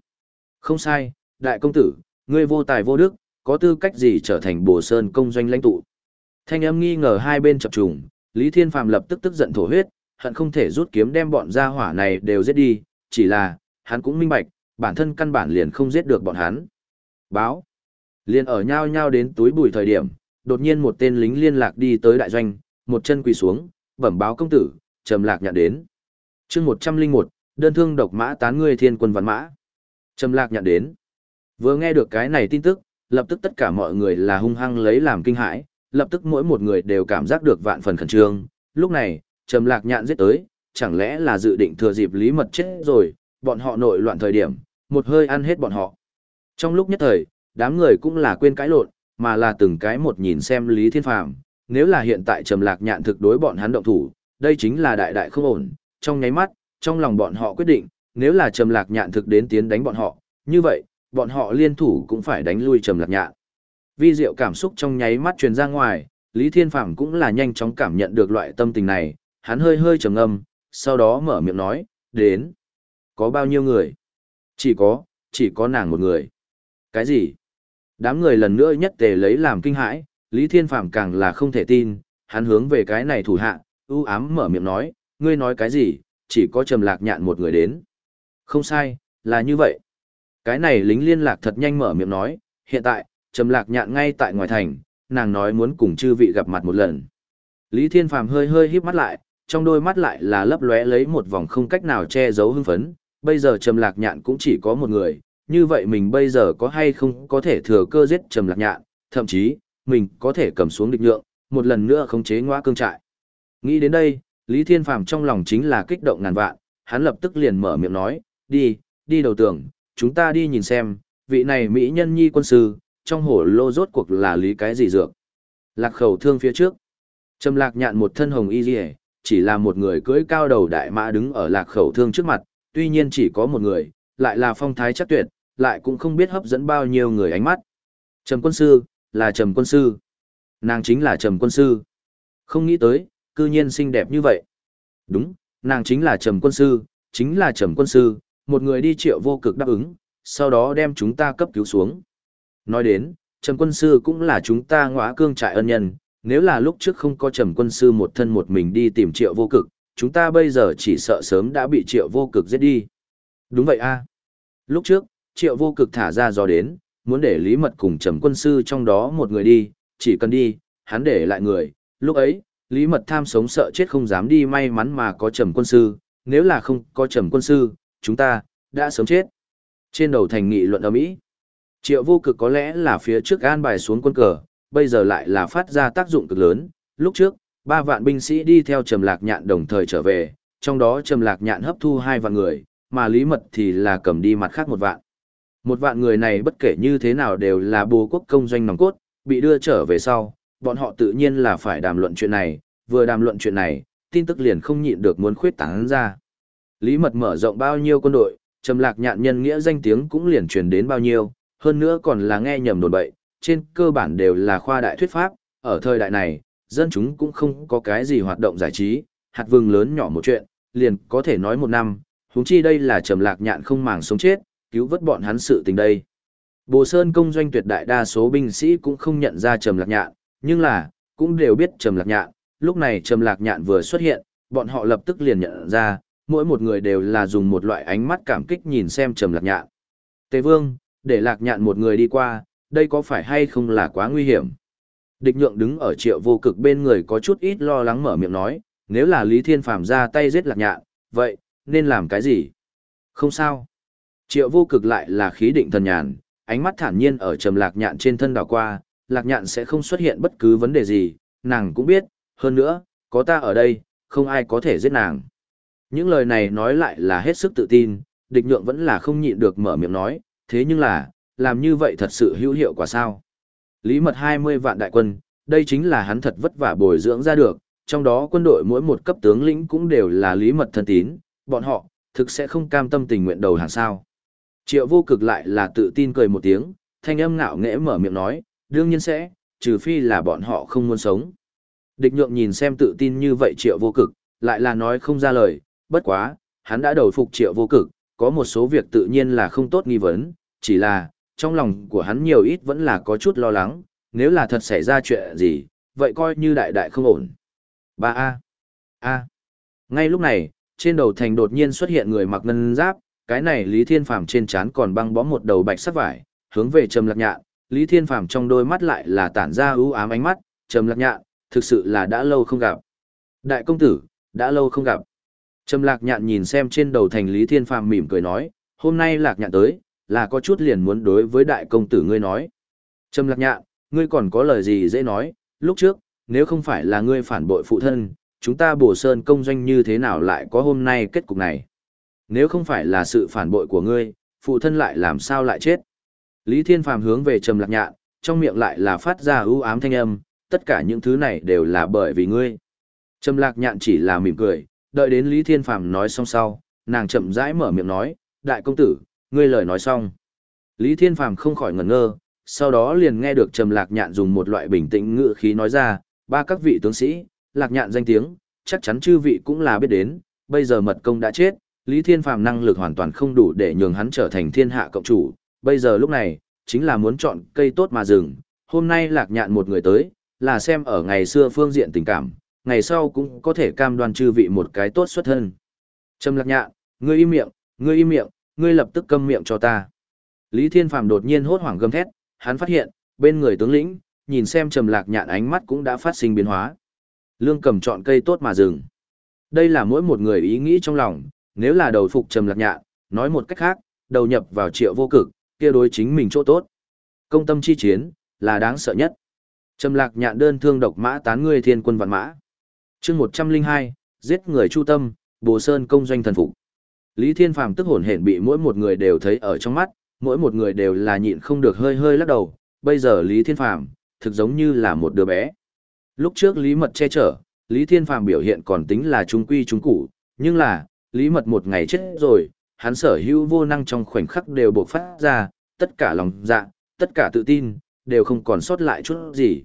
Không sai, đại công tử, ngươi vô tài vô đức, có tư cách gì trở thành bồ sơn công doanh lãnh tụ. Thanh âm nghi ngờ hai bên chập trùng, Lý Thiên Phàm lập tức tức giận thổ huyết, hận không thể rút kiếm đem bọn gia hỏa này đều giết đi, chỉ là, hắn cũng minh bạch, bản thân căn bản liền không giết được bọn hắn. Báo. Liên ở nhau nhau đến túi bùi thời điểm, đột nhiên một tên lính liên lạc đi tới đại doanh, một chân quỳ xuống, bẩm báo công tử, trầm lạc nhận đến. chương 101, đơn thương độc mã tán ngươi thiên quân văn mã. Trầm lạc nhận đến. Vừa nghe được cái này tin tức, lập tức tất cả mọi người là hung hăng lấy làm kinh hãi, lập tức mỗi một người đều cảm giác được vạn phần khẩn trương. Lúc này, Trầm Lạc Nhạn giết tới, chẳng lẽ là dự định thừa dịp Lý Mật chết rồi, bọn họ nội loạn thời điểm, một hơi ăn hết bọn họ. Trong lúc nhất thời, đám người cũng là quên cãi lộn, mà là từng cái một nhìn xem Lý Thiên Phàm, nếu là hiện tại Trầm Lạc Nhạn thực đối bọn hắn động thủ, đây chính là đại đại không ổn, trong nháy mắt, trong lòng bọn họ quyết định, nếu là Trầm Lạc Nhạn thực đến tiến đánh bọn họ, như vậy, bọn họ liên thủ cũng phải đánh lui Trầm Lạc Nhạn. Vi diệu cảm xúc trong nháy mắt truyền ra ngoài, Lý Thiên Phàm cũng là nhanh chóng cảm nhận được loại tâm tình này, hắn hơi hơi trầm ngâm, sau đó mở miệng nói, đến. Có bao nhiêu người? Chỉ có, chỉ có nàng một người. Cái gì? Đám người lần nữa nhất tề lấy làm kinh hãi, Lý Thiên Phàm càng là không thể tin, hắn hướng về cái này thủ hạ, ưu ám mở miệng nói, ngươi nói cái gì, chỉ có trầm lạc nhạn một người đến. Không sai, là như vậy. Cái này lính liên lạc thật nhanh mở miệng nói, hiện tại, trầm lạc nhạn ngay tại ngoài thành, nàng nói muốn cùng chư vị gặp mặt một lần. Lý Thiên Phàm hơi hơi híp mắt lại, trong đôi mắt lại là lấp lóe lấy một vòng không cách nào che giấu hưng phấn, bây giờ Trầm Lạc Nhạn cũng chỉ có một người, như vậy mình bây giờ có hay không có thể thừa cơ giết Trầm Lạc Nhạn, thậm chí, mình có thể cầm xuống địch nhượng, một lần nữa khống chế ngõa cương trại. Nghĩ đến đây, Lý Thiên Phàm trong lòng chính là kích động ngàn vạn, hắn lập tức liền mở miệng nói, đi, đi đầu tường, chúng ta đi nhìn xem, vị này Mỹ nhân nhi quân sư, trong hổ lô rốt cuộc là lý cái gì dược. Lạc khẩu thương phía trước. Trầm lạc nhạn một thân hồng y dì chỉ là một người cưỡi cao đầu đại mã đứng ở lạc khẩu thương trước mặt, tuy nhiên chỉ có một người, lại là phong thái chắc tuyệt, lại cũng không biết hấp dẫn bao nhiêu người ánh mắt. Trầm quân sư, là trầm quân sư. Nàng chính là trầm quân sư. Không nghĩ tới, cư nhiên xinh đẹp như vậy. Đúng, nàng chính là trầm quân sư, chính là trầm quân sư, một người đi triệu vô cực đáp ứng, sau đó đem chúng ta cấp cứu xuống. Nói đến, trầm quân sư cũng là chúng ta ngõa cương trại ân nhân, nếu là lúc trước không có trầm quân sư một thân một mình đi tìm triệu vô cực, chúng ta bây giờ chỉ sợ sớm đã bị triệu vô cực giết đi. Đúng vậy a Lúc trước, triệu vô cực thả ra gió đến, muốn để lý mật cùng trầm quân sư trong đó một người đi, chỉ cần đi, hắn để lại người. Lúc ấy, lý mật tham sống sợ chết không dám đi may mắn mà có trầm quân sư, nếu là không có trầm quân sư, chúng ta, đã sớm chết. Trên đầu thành nghị luận ở Mỹ, triệu vô cực có lẽ là phía trước an bài xuống quân cờ, bây giờ lại là phát ra tác dụng cực lớn. Lúc trước, ba vạn binh sĩ đi theo Trầm Lạc Nhạn đồng thời trở về, trong đó Trầm Lạc Nhạn hấp thu hai vạn người, mà Lý Mật thì là cầm đi mặt khác một vạn. Một vạn người này bất kể như thế nào đều là bố quốc công doanh nòng cốt, bị đưa trở về sau, bọn họ tự nhiên là phải đàm luận chuyện này, vừa đàm luận chuyện này, tin tức liền không nhịn được muốn khuyết tán ra. Lý Mật mở rộng bao nhiêu quân đội, Trầm Lạc Nhạn nhân nghĩa danh tiếng cũng liền truyền đến bao nhiêu, hơn nữa còn là nghe nhầm đồn bậy, trên cơ bản đều là khoa đại thuyết pháp, ở thời đại này, dân chúng cũng không có cái gì hoạt động giải trí, hạt vừng lớn nhỏ một chuyện, liền có thể nói một năm, huống chi đây là trầm lạc nhạn không màng sống chết, cứu vớt bọn hắn sự tình đây. Bồ Sơn công doanh tuyệt đại đa số binh sĩ cũng không nhận ra trầm lạc nhạn, nhưng là, cũng đều biết trầm lạc nhạn, lúc này trầm lạc nhạn vừa xuất hiện, bọn họ lập tức liền nhận ra, mỗi một người đều là dùng một loại ánh mắt cảm kích nhìn xem trầm lạc nhạn. Tề Vương, để lạc nhạn một người đi qua, đây có phải hay không là quá nguy hiểm? Địch nhượng đứng ở triệu vô cực bên người có chút ít lo lắng mở miệng nói, nếu là Lý Thiên Phàm ra tay giết lạc nhạn, vậy, nên làm cái gì? Không sao. Triệu vô cực lại là khí định thần nhàn, ánh mắt thản nhiên ở trầm lạc nhạn trên thân đảo qua, lạc nhạn sẽ không xuất hiện bất cứ vấn đề gì, nàng cũng biết, hơn nữa, có ta ở đây, không ai có thể giết nàng. Những lời này nói lại là hết sức tự tin, địch nhượng vẫn là không nhịn được mở miệng nói, thế nhưng là, làm như vậy thật sự hữu hiệu quả sao? Lý mật 20 vạn đại quân, đây chính là hắn thật vất vả bồi dưỡng ra được, trong đó quân đội mỗi một cấp tướng lĩnh cũng đều là lý mật thân tín, bọn họ, thực sẽ không cam tâm tình nguyện đầu hàng sao. Triệu vô cực lại là tự tin cười một tiếng, thanh âm ngạo nghễ mở miệng nói, đương nhiên sẽ, trừ phi là bọn họ không muốn sống. Địch nhượng nhìn xem tự tin như vậy triệu vô cực, lại là nói không ra lời, bất quá, hắn đã đầu phục triệu vô cực, có một số việc tự nhiên là không tốt nghi vấn, chỉ là, trong lòng của hắn nhiều ít vẫn là có chút lo lắng, nếu là thật xảy ra chuyện gì, vậy coi như đại đại không ổn. Ba a, A. Ngay lúc này, trên đầu thành đột nhiên xuất hiện người mặc ngân giáp, cái này Lý Thiên Phàm trên trán còn băng bó một đầu bạch sắc vải, hướng về Trầm Lạc Nhạn, Lý Thiên Phàm trong đôi mắt lại là tản ra ưu ám ánh mắt, Trầm Lạc Nhạn, thực sự là đã lâu không gặp. Đại công tử, đã lâu không gặp. Trầm Lạc Nhạn nhìn xem trên đầu thành Lý Thiên Phàm mỉm cười nói, hôm nay Lạc Nhạn tới, là có chút liền muốn đối với đại công tử ngươi nói. Trầm lạc nhạn, ngươi còn có lời gì dễ nói, lúc trước, nếu không phải là ngươi phản bội phụ thân, chúng ta bổ sơn công doanh như thế nào lại có hôm nay kết cục này. Nếu không phải là sự phản bội của ngươi, phụ thân lại làm sao lại chết. Lý Thiên Phàm hướng về Trầm lạc nhạn, trong miệng lại là phát ra ưu ám thanh âm, tất cả những thứ này đều là bởi vì ngươi. Trầm lạc nhạn chỉ là mỉm cười, đợi đến Lý Thiên Phàm nói xong sau, nàng chậm rãi mở miệng nói, đại công tử, ngươi lời nói xong. Lý Thiên Phàm không khỏi ngẩn ngơ, sau đó liền nghe được Trầm Lạc Nhạn dùng một loại bình tĩnh ngữ khí nói ra, ba các vị tướng sĩ, Lạc Nhạn danh tiếng, chắc chắn chư vị cũng là biết đến, bây giờ mật công đã chết, Lý Thiên Phàm năng lực hoàn toàn không đủ để nhường hắn trở thành thiên hạ cộng chủ, bây giờ lúc này, chính là muốn chọn cây tốt mà dừng, hôm nay Lạc Nhạn một người tới, là xem ở ngày xưa phương diện tình cảm, ngày sau cũng có thể cam đoan chư vị một cái tốt xuất thân. Trầm lạc nhạn, ngươi im miệng, ngươi im miệng, ngươi lập tức câm miệng cho ta. Lý Thiên Phàm đột nhiên hốt hoảng gầm thét, hắn phát hiện, bên người tướng lĩnh, nhìn xem trầm lạc nhạn ánh mắt cũng đã phát sinh biến hóa. Lương cầm chọn cây tốt mà dừng. Đây là mỗi một người ý nghĩ trong lòng, nếu là đầu phục trầm lạc nhạn, nói một cách khác, đầu nhập vào triệu vô cực, kia đối chính mình chỗ tốt. Công tâm chi chiến, là đáng sợ nhất. Trầm lạc nhạn đơn thương độc mã tán ngươi thiên quân vạn mã. chương 102, giết người chu tâm, bồ sơn công doanh thần phục. Lý Thiên Phàm tức hổn hển bị mỗi một người đều thấy ở trong mắt, mỗi một người đều là nhịn không được hơi hơi lắc đầu. Bây giờ Lý Thiên Phàm thực giống như là một đứa bé. Lúc trước Lý Mật che chở, Lý Thiên Phàm biểu hiện còn tính là trung quy trung cụ, nhưng là, Lý Mật một ngày chết rồi, hắn sở hữu vô năng trong khoảnh khắc đều bộc phát ra, tất cả lòng dạ, tất cả tự tin, đều không còn sót lại chút gì.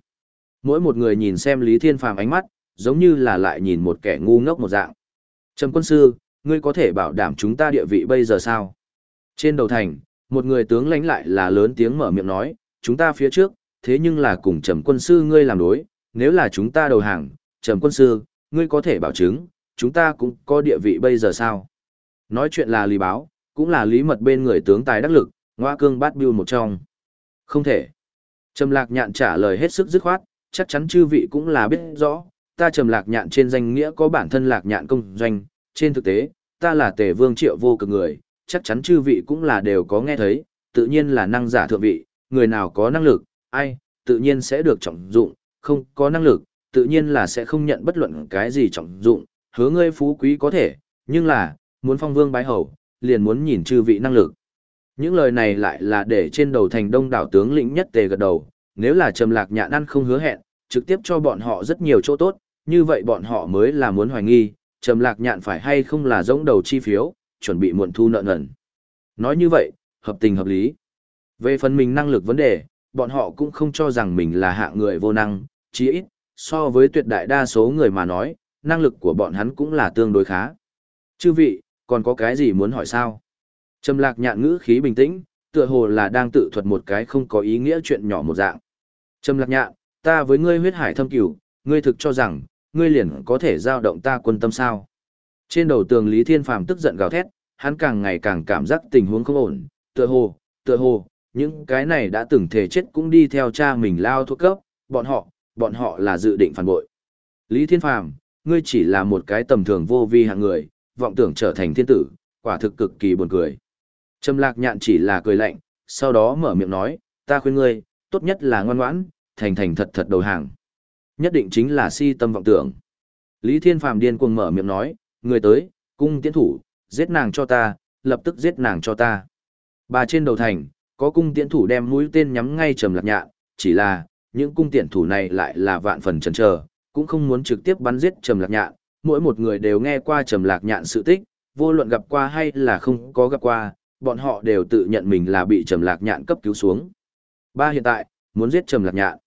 Mỗi một người nhìn xem Lý Thiên Phàm ánh mắt, giống như là lại nhìn một kẻ ngu ngốc một dạng. Trầm quân sư, ngươi có thể bảo đảm chúng ta địa vị bây giờ sao? Trên đầu thành, một người tướng lãnh lại là lớn tiếng mở miệng nói, chúng ta phía trước, thế nhưng là cùng trầm quân sư ngươi làm đối, nếu là chúng ta đầu hàng, trầm quân sư, ngươi có thể bảo chứng, chúng ta cũng có địa vị bây giờ sao? Nói chuyện là lý báo, cũng là lý mật bên người tướng tài đắc lực, ngoa cương bát biêu một trong. Không thể. Trầm lạc nhạn trả lời hết sức dứt khoát, chắc chắn chư vị cũng là biết rõ, ta trầm lạc nhạn trên danh nghĩa có bản thân lạc nhạn công doanh, trên thực tế, ta là tề vương triệu vô cực người, chắc chắn chư vị cũng là đều có nghe thấy, tự nhiên là năng giả thượng vị, người nào có năng lực, ai, tự nhiên sẽ được trọng dụng, không có năng lực, tự nhiên là sẽ không nhận bất luận cái gì trọng dụng, hứa ngươi phú quý có thể, nhưng là, muốn phong vương bái hầu, liền muốn nhìn chư vị năng lực. Những lời này lại là để trên đầu thành đông đảo tướng lĩnh nhất tề gật đầu, nếu là trầm lạc nhạn ăn không hứa hẹn, trực tiếp cho bọn họ rất nhiều chỗ tốt, như vậy bọn họ mới là muốn hoài nghi, trầm lạc nhạn phải hay không là giống đầu chi phiếu, chuẩn bị muộn thu nợ nần. Nói như vậy, hợp tình hợp lý. Về phần mình năng lực vấn đề, bọn họ cũng không cho rằng mình là hạng người vô năng, chí ít, so với tuyệt đại đa số người mà nói, năng lực của bọn hắn cũng là tương đối khá. Chư vị, còn có cái gì muốn hỏi sao? Trầm lạc nhạn ngữ khí bình tĩnh, tựa hồ là đang tự thuật một cái không có ý nghĩa chuyện nhỏ một dạng. Trầm lạc nhạn, ta với ngươi huyết hải thâm cửu, ngươi thực cho rằng, ngươi liền có thể giao động ta quân tâm sao. Trên đầu tường Lý Thiên Phàm tức giận gào thét, hắn càng ngày càng cảm giác tình huống không ổn, tựa hồ, tựa hồ, những cái này đã từng thể chết cũng đi theo cha mình lao thuốc cấp, bọn họ, bọn họ là dự định phản bội. Lý Thiên Phàm, ngươi chỉ là một cái tầm thường vô vi hạng người, vọng tưởng trở thành thiên tử, quả thực cực kỳ buồn cười. Trầm lạc nhạn chỉ là cười lạnh, sau đó mở miệng nói, ta khuyên ngươi, tốt nhất là ngoan ngoãn, thành thành thật thật đầu hàng. Nhất định chính là si tâm vọng tưởng. Lý Thiên Phàm điên cuồng mở miệng nói, người tới, cung tiễn thủ, giết nàng cho ta, lập tức giết nàng cho ta. Bà trên đầu thành, có cung tiễn thủ đem mũi tên nhắm ngay trầm lạc nhạn, chỉ là, những cung tiện thủ này lại là vạn phần chần chờ, cũng không muốn trực tiếp bắn giết trầm lạc nhạn, mỗi một người đều nghe qua trầm lạc nhạn sự tích, vô luận gặp qua hay là không có gặp qua, bọn họ đều tự nhận mình là bị trầm lạc nhạn cấp cứu xuống. Ba hiện tại, muốn giết trầm lạc nhạn.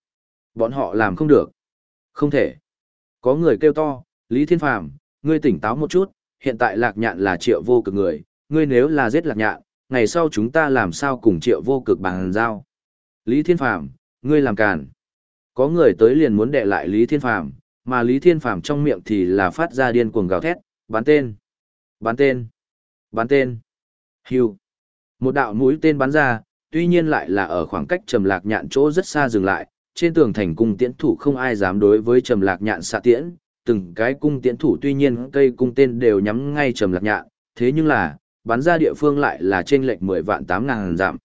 Bọn họ làm không được. Không thể. Có người kêu to, Lý Thiên Phàm, ngươi tỉnh táo một chút, hiện tại lạc nhạn là triệu vô cực người, ngươi nếu là giết lạc nhạn, ngày sau chúng ta làm sao cùng triệu vô cực bằng giao. Lý Thiên Phàm, ngươi làm càn. Có người tới liền muốn đệ lại Lý Thiên Phàm, mà Lý Thiên Phàm trong miệng thì là phát ra điên cuồng gào thét, bán tên, bán tên, bán tên. Hưu. Một đạo mũi tên bắn ra, tuy nhiên lại là ở khoảng cách trầm lạc nhạn chỗ rất xa dừng lại, trên tường thành cung tiễn thủ không ai dám đối với trầm lạc nhạn xạ tiễn, từng cái cung tiễn thủ tuy nhiên cây cung tên đều nhắm ngay trầm lạc nhạn, thế nhưng là, bắn ra địa phương lại là trên lệch 10 vạn 8 ngàn giảm.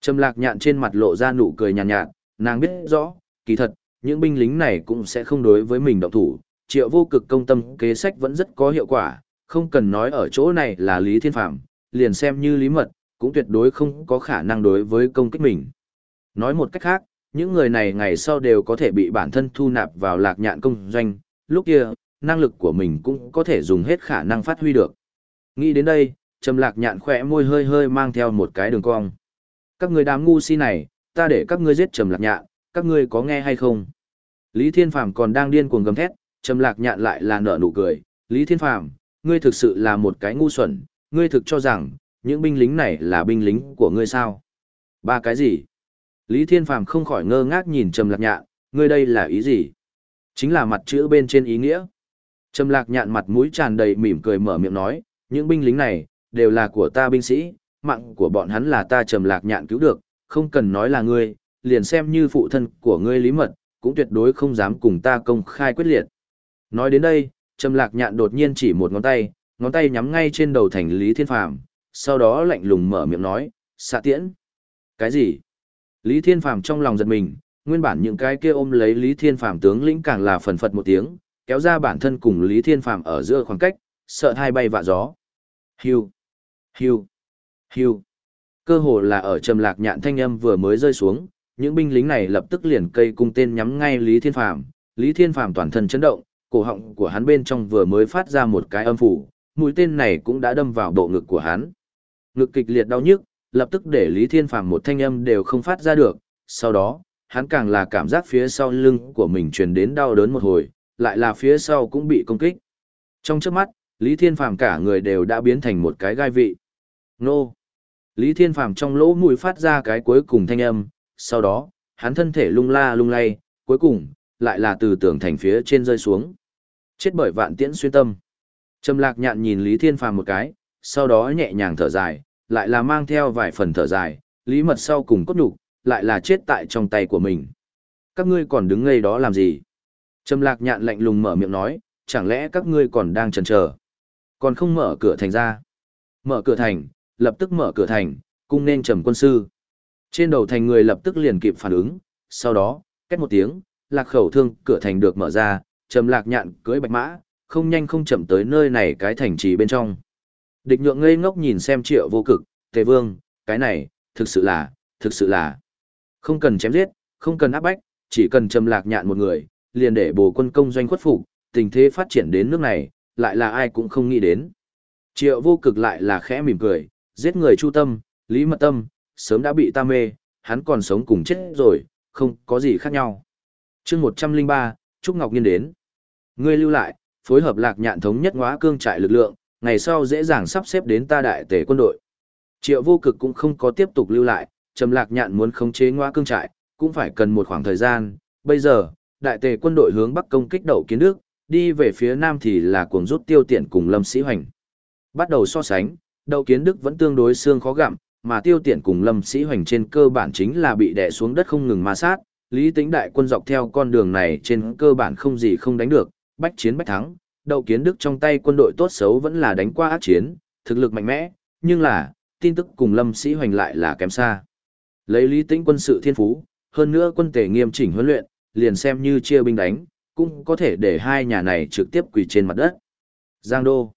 Trầm lạc nhạn trên mặt lộ ra nụ cười nhàn nhạt, nhạt, nàng biết rõ, kỳ thật, những binh lính này cũng sẽ không đối với mình động thủ, triệu vô cực công tâm kế sách vẫn rất có hiệu quả, không cần nói ở chỗ này là Lý Thiên Phạm, liền xem như Lý Mật, cũng tuyệt đối không có khả năng đối với công kích mình. Nói một cách khác, những người này ngày sau đều có thể bị bản thân thu nạp vào lạc nhạn công doanh, lúc kia, năng lực của mình cũng có thể dùng hết khả năng phát huy được. Nghĩ đến đây, trầm lạc nhạn khỏe môi hơi hơi mang theo một cái đường cong. Các người đám ngu si này, ta để các ngươi giết trầm lạc nhạn, các ngươi có nghe hay không? Lý Thiên Phàm còn đang điên cuồng gầm thét, trầm lạc nhạn lại là nở nụ cười. Lý Thiên Phàm, ngươi thực sự là một cái ngu xuẩn, ngươi thực cho rằng, những binh lính này là binh lính của ngươi sao? Ba cái gì? Lý Thiên Phàm không khỏi ngơ ngác nhìn trầm lạc nhạn, ngươi đây là ý gì? Chính là mặt chữ bên trên ý nghĩa. Trầm lạc nhạn mặt mũi tràn đầy mỉm cười mở miệng nói, những binh lính này, đều là của ta binh sĩ, mạng của bọn hắn là ta trầm lạc nhạn cứu được, không cần nói là ngươi, liền xem như phụ thân của ngươi lý mật, cũng tuyệt đối không dám cùng ta công khai quyết liệt. Nói đến đây, trầm lạc nhạn đột nhiên chỉ một ngón tay, ngón tay nhắm ngay trên đầu thành Lý Thiên Phàm, sau đó lạnh lùng mở miệng nói, xạ tiễn. Cái gì? Lý Thiên Phàm trong lòng giật mình, nguyên bản những cái kia ôm lấy Lý Thiên Phàm tướng lĩnh càng là phần phật một tiếng, kéo ra bản thân cùng Lý Thiên Phàm ở giữa khoảng cách, sợ hai bay vạ gió. hưu hưu hưu Cơ hồ là ở trầm lạc nhạn thanh âm vừa mới rơi xuống, những binh lính này lập tức liền cây cung tên nhắm ngay Lý Thiên Phàm, Lý Thiên Phàm toàn thân chấn động, cổ họng của hắn bên trong vừa mới phát ra một cái âm phủ, mũi tên này cũng đã đâm vào bộ ngực của hắn. Ngực kịch liệt đau nhức, lập tức để Lý Thiên Phàm một thanh âm đều không phát ra được, sau đó, hắn càng là cảm giác phía sau lưng của mình truyền đến đau đớn một hồi, lại là phía sau cũng bị công kích. Trong chớp mắt, Lý Thiên Phàm cả người đều đã biến thành một cái gai vị. Nô! Lý Thiên Phàm trong lỗ mũi phát ra cái cuối cùng thanh âm, sau đó, hắn thân thể lung la lung lay, cuối cùng, lại là từ tường thành phía trên rơi xuống. Chết bởi vạn tiễn xuyên tâm. Trầm lạc nhạn nhìn Lý Thiên Phàm một cái, sau đó nhẹ nhàng thở dài, lại là mang theo vài phần thở dài, lý mật sau cùng cốt nhục lại là chết tại trong tay của mình. Các ngươi còn đứng ngây đó làm gì? Trầm lạc nhạn lạnh lùng mở miệng nói, chẳng lẽ các ngươi còn đang chần chờ Còn không mở cửa thành ra. Mở cửa thành, lập tức mở cửa thành, cung nên trầm quân sư. Trên đầu thành người lập tức liền kịp phản ứng, sau đó, két một tiếng, lạc khẩu thương, cửa thành được mở ra, trầm lạc nhạn cưỡi bạch mã, không nhanh không chậm tới nơi này cái thành trì bên trong. Địch nhượng ngây ngốc nhìn xem triệu vô cực, tề vương, cái này, thực sự là, thực sự là, không cần chém giết, không cần áp bách, chỉ cần trầm lạc nhạn một người, liền để bổ quân công doanh khuất phục, tình thế phát triển đến nước này, lại là ai cũng không nghĩ đến. Triệu vô cực lại là khẽ mỉm cười, giết người chu tâm, lý mật tâm, sớm đã bị ta mê, hắn còn sống cùng chết rồi, không có gì khác nhau. chương 103, Trúc Ngọc Nhiên đến. Ngươi lưu lại, phối hợp lạc nhạn thống nhất ngóa cương trại lực lượng, ngày sau dễ dàng sắp xếp đến ta đại tể quân đội. Triệu vô cực cũng không có tiếp tục lưu lại, trầm lạc nhạn muốn khống chế ngóa cương trại, cũng phải cần một khoảng thời gian. Bây giờ, đại tề quân đội hướng bắc công kích đậu kiến đức, đi về phía nam thì là cuồng rút tiêu tiện cùng lâm sĩ hoành. Bắt đầu so sánh, đậu kiến đức vẫn tương đối xương khó gặm, mà tiêu tiện cùng lâm sĩ hoành trên cơ bản chính là bị đè xuống đất không ngừng ma sát. Lý tính đại quân dọc theo con đường này trên cơ bản không gì không đánh được, bách chiến bách thắng, đậu kiến đức trong tay quân đội tốt xấu vẫn là đánh qua ác chiến, thực lực mạnh mẽ, nhưng là, tin tức cùng lâm sĩ hoành lại là kém xa. Lấy lý tĩnh quân sự thiên phú, hơn nữa quân tể nghiêm chỉnh huấn luyện, liền xem như chia binh đánh, cũng có thể để hai nhà này trực tiếp quỳ trên mặt đất. Giang Đô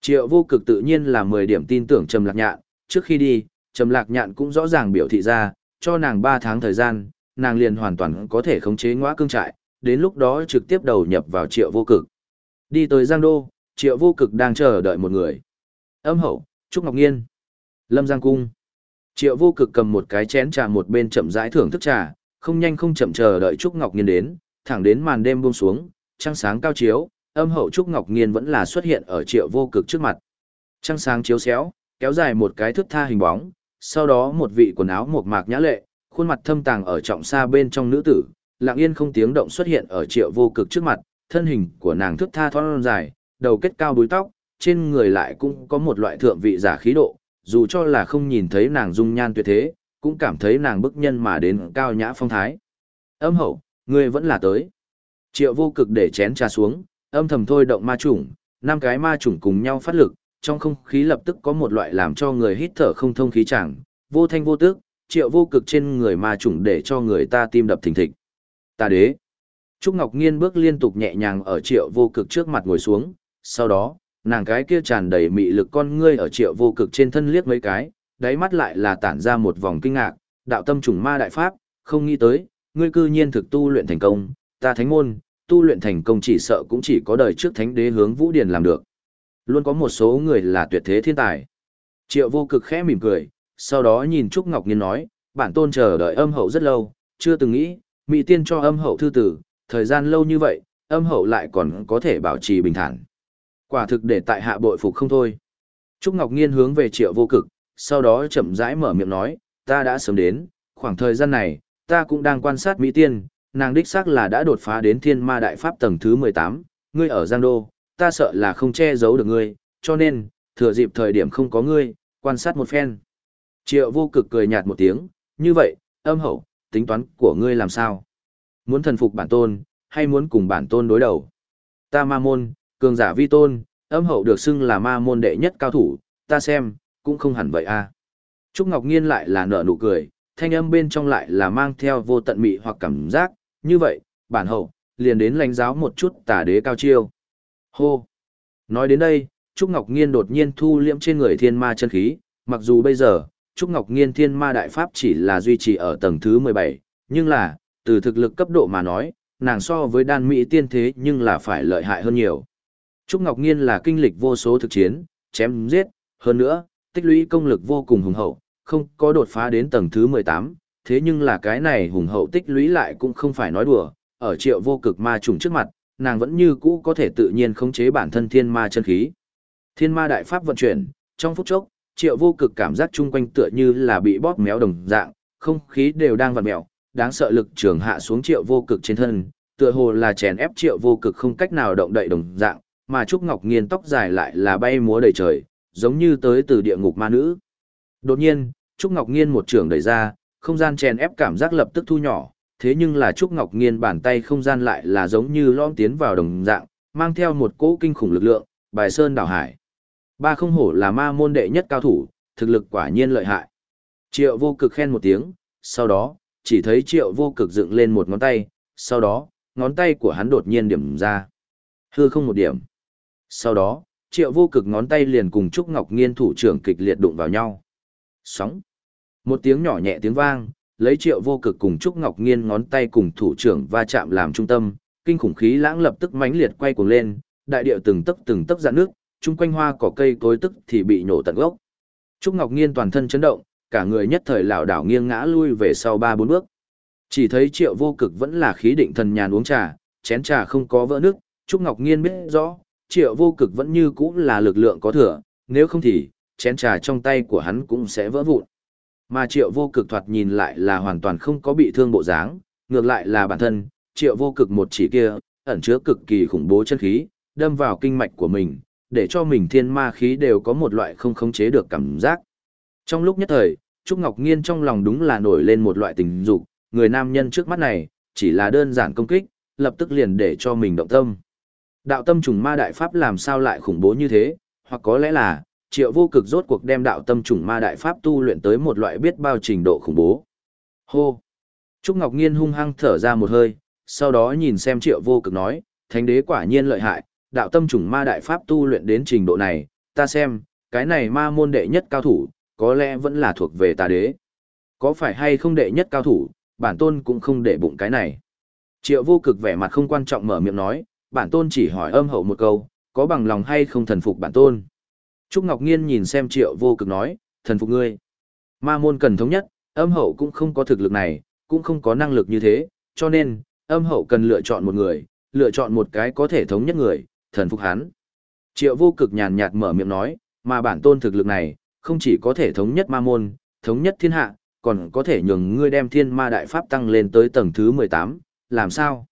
Triệu vô cực tự nhiên là 10 điểm tin tưởng Trầm Lạc Nhạn, trước khi đi, Trầm Lạc Nhạn cũng rõ ràng biểu thị ra, cho nàng 3 tháng thời gian, nàng liền hoàn toàn có thể khống chế ngõa cương trại, đến lúc đó trực tiếp đầu nhập vào triệu vô cực. Đi tới Giang Đô, triệu vô cực đang chờ đợi một người. Âm hậu, Trúc Ngọc Nghiên. Lâm Giang Cung. Triệu vô cực cầm một cái chén trà một bên chậm rãi thưởng thức trà, không nhanh không chậm chờ đợi Trúc Ngọc Nghiên đến, thẳng đến màn đêm buông xuống, trăng sáng cao chiếu, âm hậu Trúc Ngọc Nghiên vẫn là xuất hiện ở triệu vô cực trước mặt. Trăng sáng chiếu xéo, kéo dài một cái thước tha hình bóng, sau đó một vị quần áo mộc mạc nhã lệ, khuôn mặt thâm tàng ở trọng xa bên trong nữ tử, lặng yên không tiếng động xuất hiện ở triệu vô cực trước mặt, thân hình của nàng thước tha thon dài, đầu kết cao búi tóc, trên người lại cũng có một loại thượng vị giả khí độ, dù cho là không nhìn thấy nàng dung nhan tuyệt thế, cũng cảm thấy nàng bức nhân mà đến cao nhã phong thái. Âm hậu, ngươi vẫn là tới. Triệu vô cực để chén trà xuống, âm thầm thôi động ma chủng, năm cái ma chủng cùng nhau phát lực, trong không khí lập tức có một loại làm cho người hít thở không thông khí chẳng, vô thanh vô tức, triệu vô cực trên người ma trùng để cho người ta tim đập thình thịch. Ta đế. Trúc Ngọc Nghiên bước liên tục nhẹ nhàng ở triệu vô cực trước mặt ngồi xuống, sau đó, nàng cái kia tràn đầy mị lực con ngươi ở triệu vô cực trên thân liếc mấy cái, đáy mắt lại là tản ra một vòng kinh ngạc, đạo tâm trùng ma đại pháp, không nghĩ tới, ngươi cư nhiên thực tu luyện thành công, ta thánh môn, tu luyện thành công chỉ sợ cũng chỉ có đời trước thánh đế hướng vũ điền làm được. Luôn có một số người là tuyệt thế thiên tài. Triệu vô cực khẽ mỉm cười, sau đó nhìn Trúc Ngọc Nhiên nói, bản tôn chờ đợi âm hậu rất lâu, chưa từng nghĩ, mỹ tiên cho âm hậu thư tử, thời gian lâu như vậy, âm hậu lại còn có thể bảo trì bình thản. Quả thực để tại hạ bội phục không thôi. Trúc Ngọc Nhiên hướng về triệu vô cực, sau đó chậm rãi mở miệng nói, ta đã sớm đến, khoảng thời gian này, ta cũng đang quan sát Mỹ Tiên, nàng đích xác là đã đột phá đến thiên ma đại pháp tầng thứ 18, ngươi ở Giang Đô, ta sợ là không che giấu được ngươi, cho nên, thừa dịp thời điểm không có ngươi, quan sát một phen. Triệu vô cực cười nhạt một tiếng, như vậy, âm hậu, tính toán của ngươi làm sao? Muốn thần phục bản tôn, hay muốn cùng bản tôn đối đầu? Ta ma môn, cường giả vi tôn, âm hậu được xưng là ma môn đệ nhất cao thủ, ta xem, cũng không hẳn vậy a. À. Trúc Ngọc Nghiên lại là nở nụ cười, thanh âm bên trong lại là mang theo vô tận mị hoặc cảm giác, như vậy, bản hậu, liền đến lãnh giáo một chút tả đế cao chiêu. Hô! Nói đến đây, Trúc Ngọc Nghiên đột nhiên thu liễm trên người thiên ma chân khí, mặc dù bây giờ, Trúc Ngọc Nghiên thiên ma đại pháp chỉ là duy trì ở tầng thứ 17, nhưng là, từ thực lực cấp độ mà nói, nàng so với đan mỹ tiên thế nhưng là phải lợi hại hơn nhiều. Trúc Ngọc Nghiên là kinh lịch vô số thực chiến, chém giết, hơn nữa, tích lũy công lực vô cùng hùng hậu, không có đột phá đến tầng thứ 18, thế nhưng là cái này hùng hậu tích lũy lại cũng không phải nói đùa, ở triệu vô cực ma trùng trước mặt, nàng vẫn như cũ có thể tự nhiên khống chế bản thân thiên ma chân khí. Thiên ma đại pháp vận chuyển, trong phút chốc, triệu vô cực cảm giác chung quanh tựa như là bị bóp méo đồng dạng, không khí đều đang vặn mèo, đáng sợ lực trường hạ xuống triệu vô cực trên thân, tựa hồ là chèn ép triệu vô cực không cách nào động đậy đồng dạng, mà Trúc Ngọc Nghiên tóc dài lại là bay múa đầy trời, giống như tới từ địa ngục ma nữ. Đột nhiên, Trúc Ngọc Nghiên một trường đẩy ra, không gian chèn ép cảm giác lập tức thu nhỏ, thế nhưng là Trúc Ngọc Nghiên bàn tay không gian lại là giống như lõm tiến vào đồng dạng, mang theo một cỗ kinh khủng lực lượng, bài sơn đảo hải. Ba không hổ là ma môn đệ nhất cao thủ, thực lực quả nhiên lợi hại. Triệu vô cực khen một tiếng, sau đó, chỉ thấy triệu vô cực dựng lên một ngón tay, sau đó, ngón tay của hắn đột nhiên điểm ra. Hư không một điểm. Sau đó, triệu vô cực ngón tay liền cùng Trúc Ngọc Nghiên thủ trưởng kịch liệt đụng vào nhau. Sóng. Một tiếng nhỏ nhẹ tiếng vang, lấy triệu vô cực cùng Trúc Ngọc Nghiên ngón tay cùng thủ trưởng va chạm làm trung tâm, kinh khủng khí lãng lập tức mãnh liệt quay cuồng lên, đại điệu từng tấc từng tấc dạn nước, chung quanh hoa cỏ cây cối tức thì bị nổ tận gốc. Trúc Ngọc Nghiên toàn thân chấn động, cả người nhất thời lảo đảo nghiêng ngã lui về sau ba bốn bước. Chỉ thấy Triệu Vô Cực vẫn là khí định thần nhàn uống trà, chén trà không có vỡ nước, Trúc Ngọc Nghiên biết rõ, Triệu Vô Cực vẫn như cũ là lực lượng có thừa, nếu không thì chén trà trong tay của hắn cũng sẽ vỡ vụn. Mà Triệu Vô Cực thoạt nhìn lại là hoàn toàn không có bị thương bộ dáng, ngược lại là bản thân, Triệu Vô Cực một chỉ kia, ẩn chứa cực kỳ khủng bố chân khí, đâm vào kinh mạch của mình, để cho mình thiên ma khí đều có một loại không khống chế được cảm giác. Trong lúc nhất thời, Trúc Ngọc Nghiên trong lòng đúng là nổi lên một loại tình dục, người nam nhân trước mắt này, chỉ là đơn giản công kích, lập tức liền để cho mình động tâm. Đạo tâm trùng ma đại pháp làm sao lại khủng bố như thế, hoặc có lẽ là, triệu vô cực rốt cuộc đem đạo tâm trùng ma đại pháp tu luyện tới một loại biết bao trình độ khủng bố. Hô! Trúc Ngọc Nghiên hung hăng thở ra một hơi, sau đó nhìn xem triệu vô cực nói, thánh đế quả nhiên lợi hại, đạo tâm trùng ma đại pháp tu luyện đến trình độ này, ta xem, cái này ma môn đệ nhất cao thủ, có lẽ vẫn là thuộc về ta đế. Có phải hay không đệ nhất cao thủ, bản tôn cũng không để bụng cái này. Triệu vô cực vẻ mặt không quan trọng mở miệng nói, bản tôn chỉ hỏi âm hậu một câu, có bằng lòng hay không thần phục bản tôn. Trúc Ngọc Nghiên nhìn xem triệu vô cực nói, thần phục ngươi. Ma môn cần thống nhất, âm hậu cũng không có thực lực này, cũng không có năng lực như thế, cho nên, âm hậu cần lựa chọn một người, lựa chọn một cái có thể thống nhất người, thần phục hắn. Triệu vô cực nhàn nhạt mở miệng nói, mà bản tôn thực lực này, không chỉ có thể thống nhất ma môn, thống nhất thiên hạ, còn có thể nhường ngươi đem thiên ma đại pháp tăng lên tới tầng thứ 18, làm sao?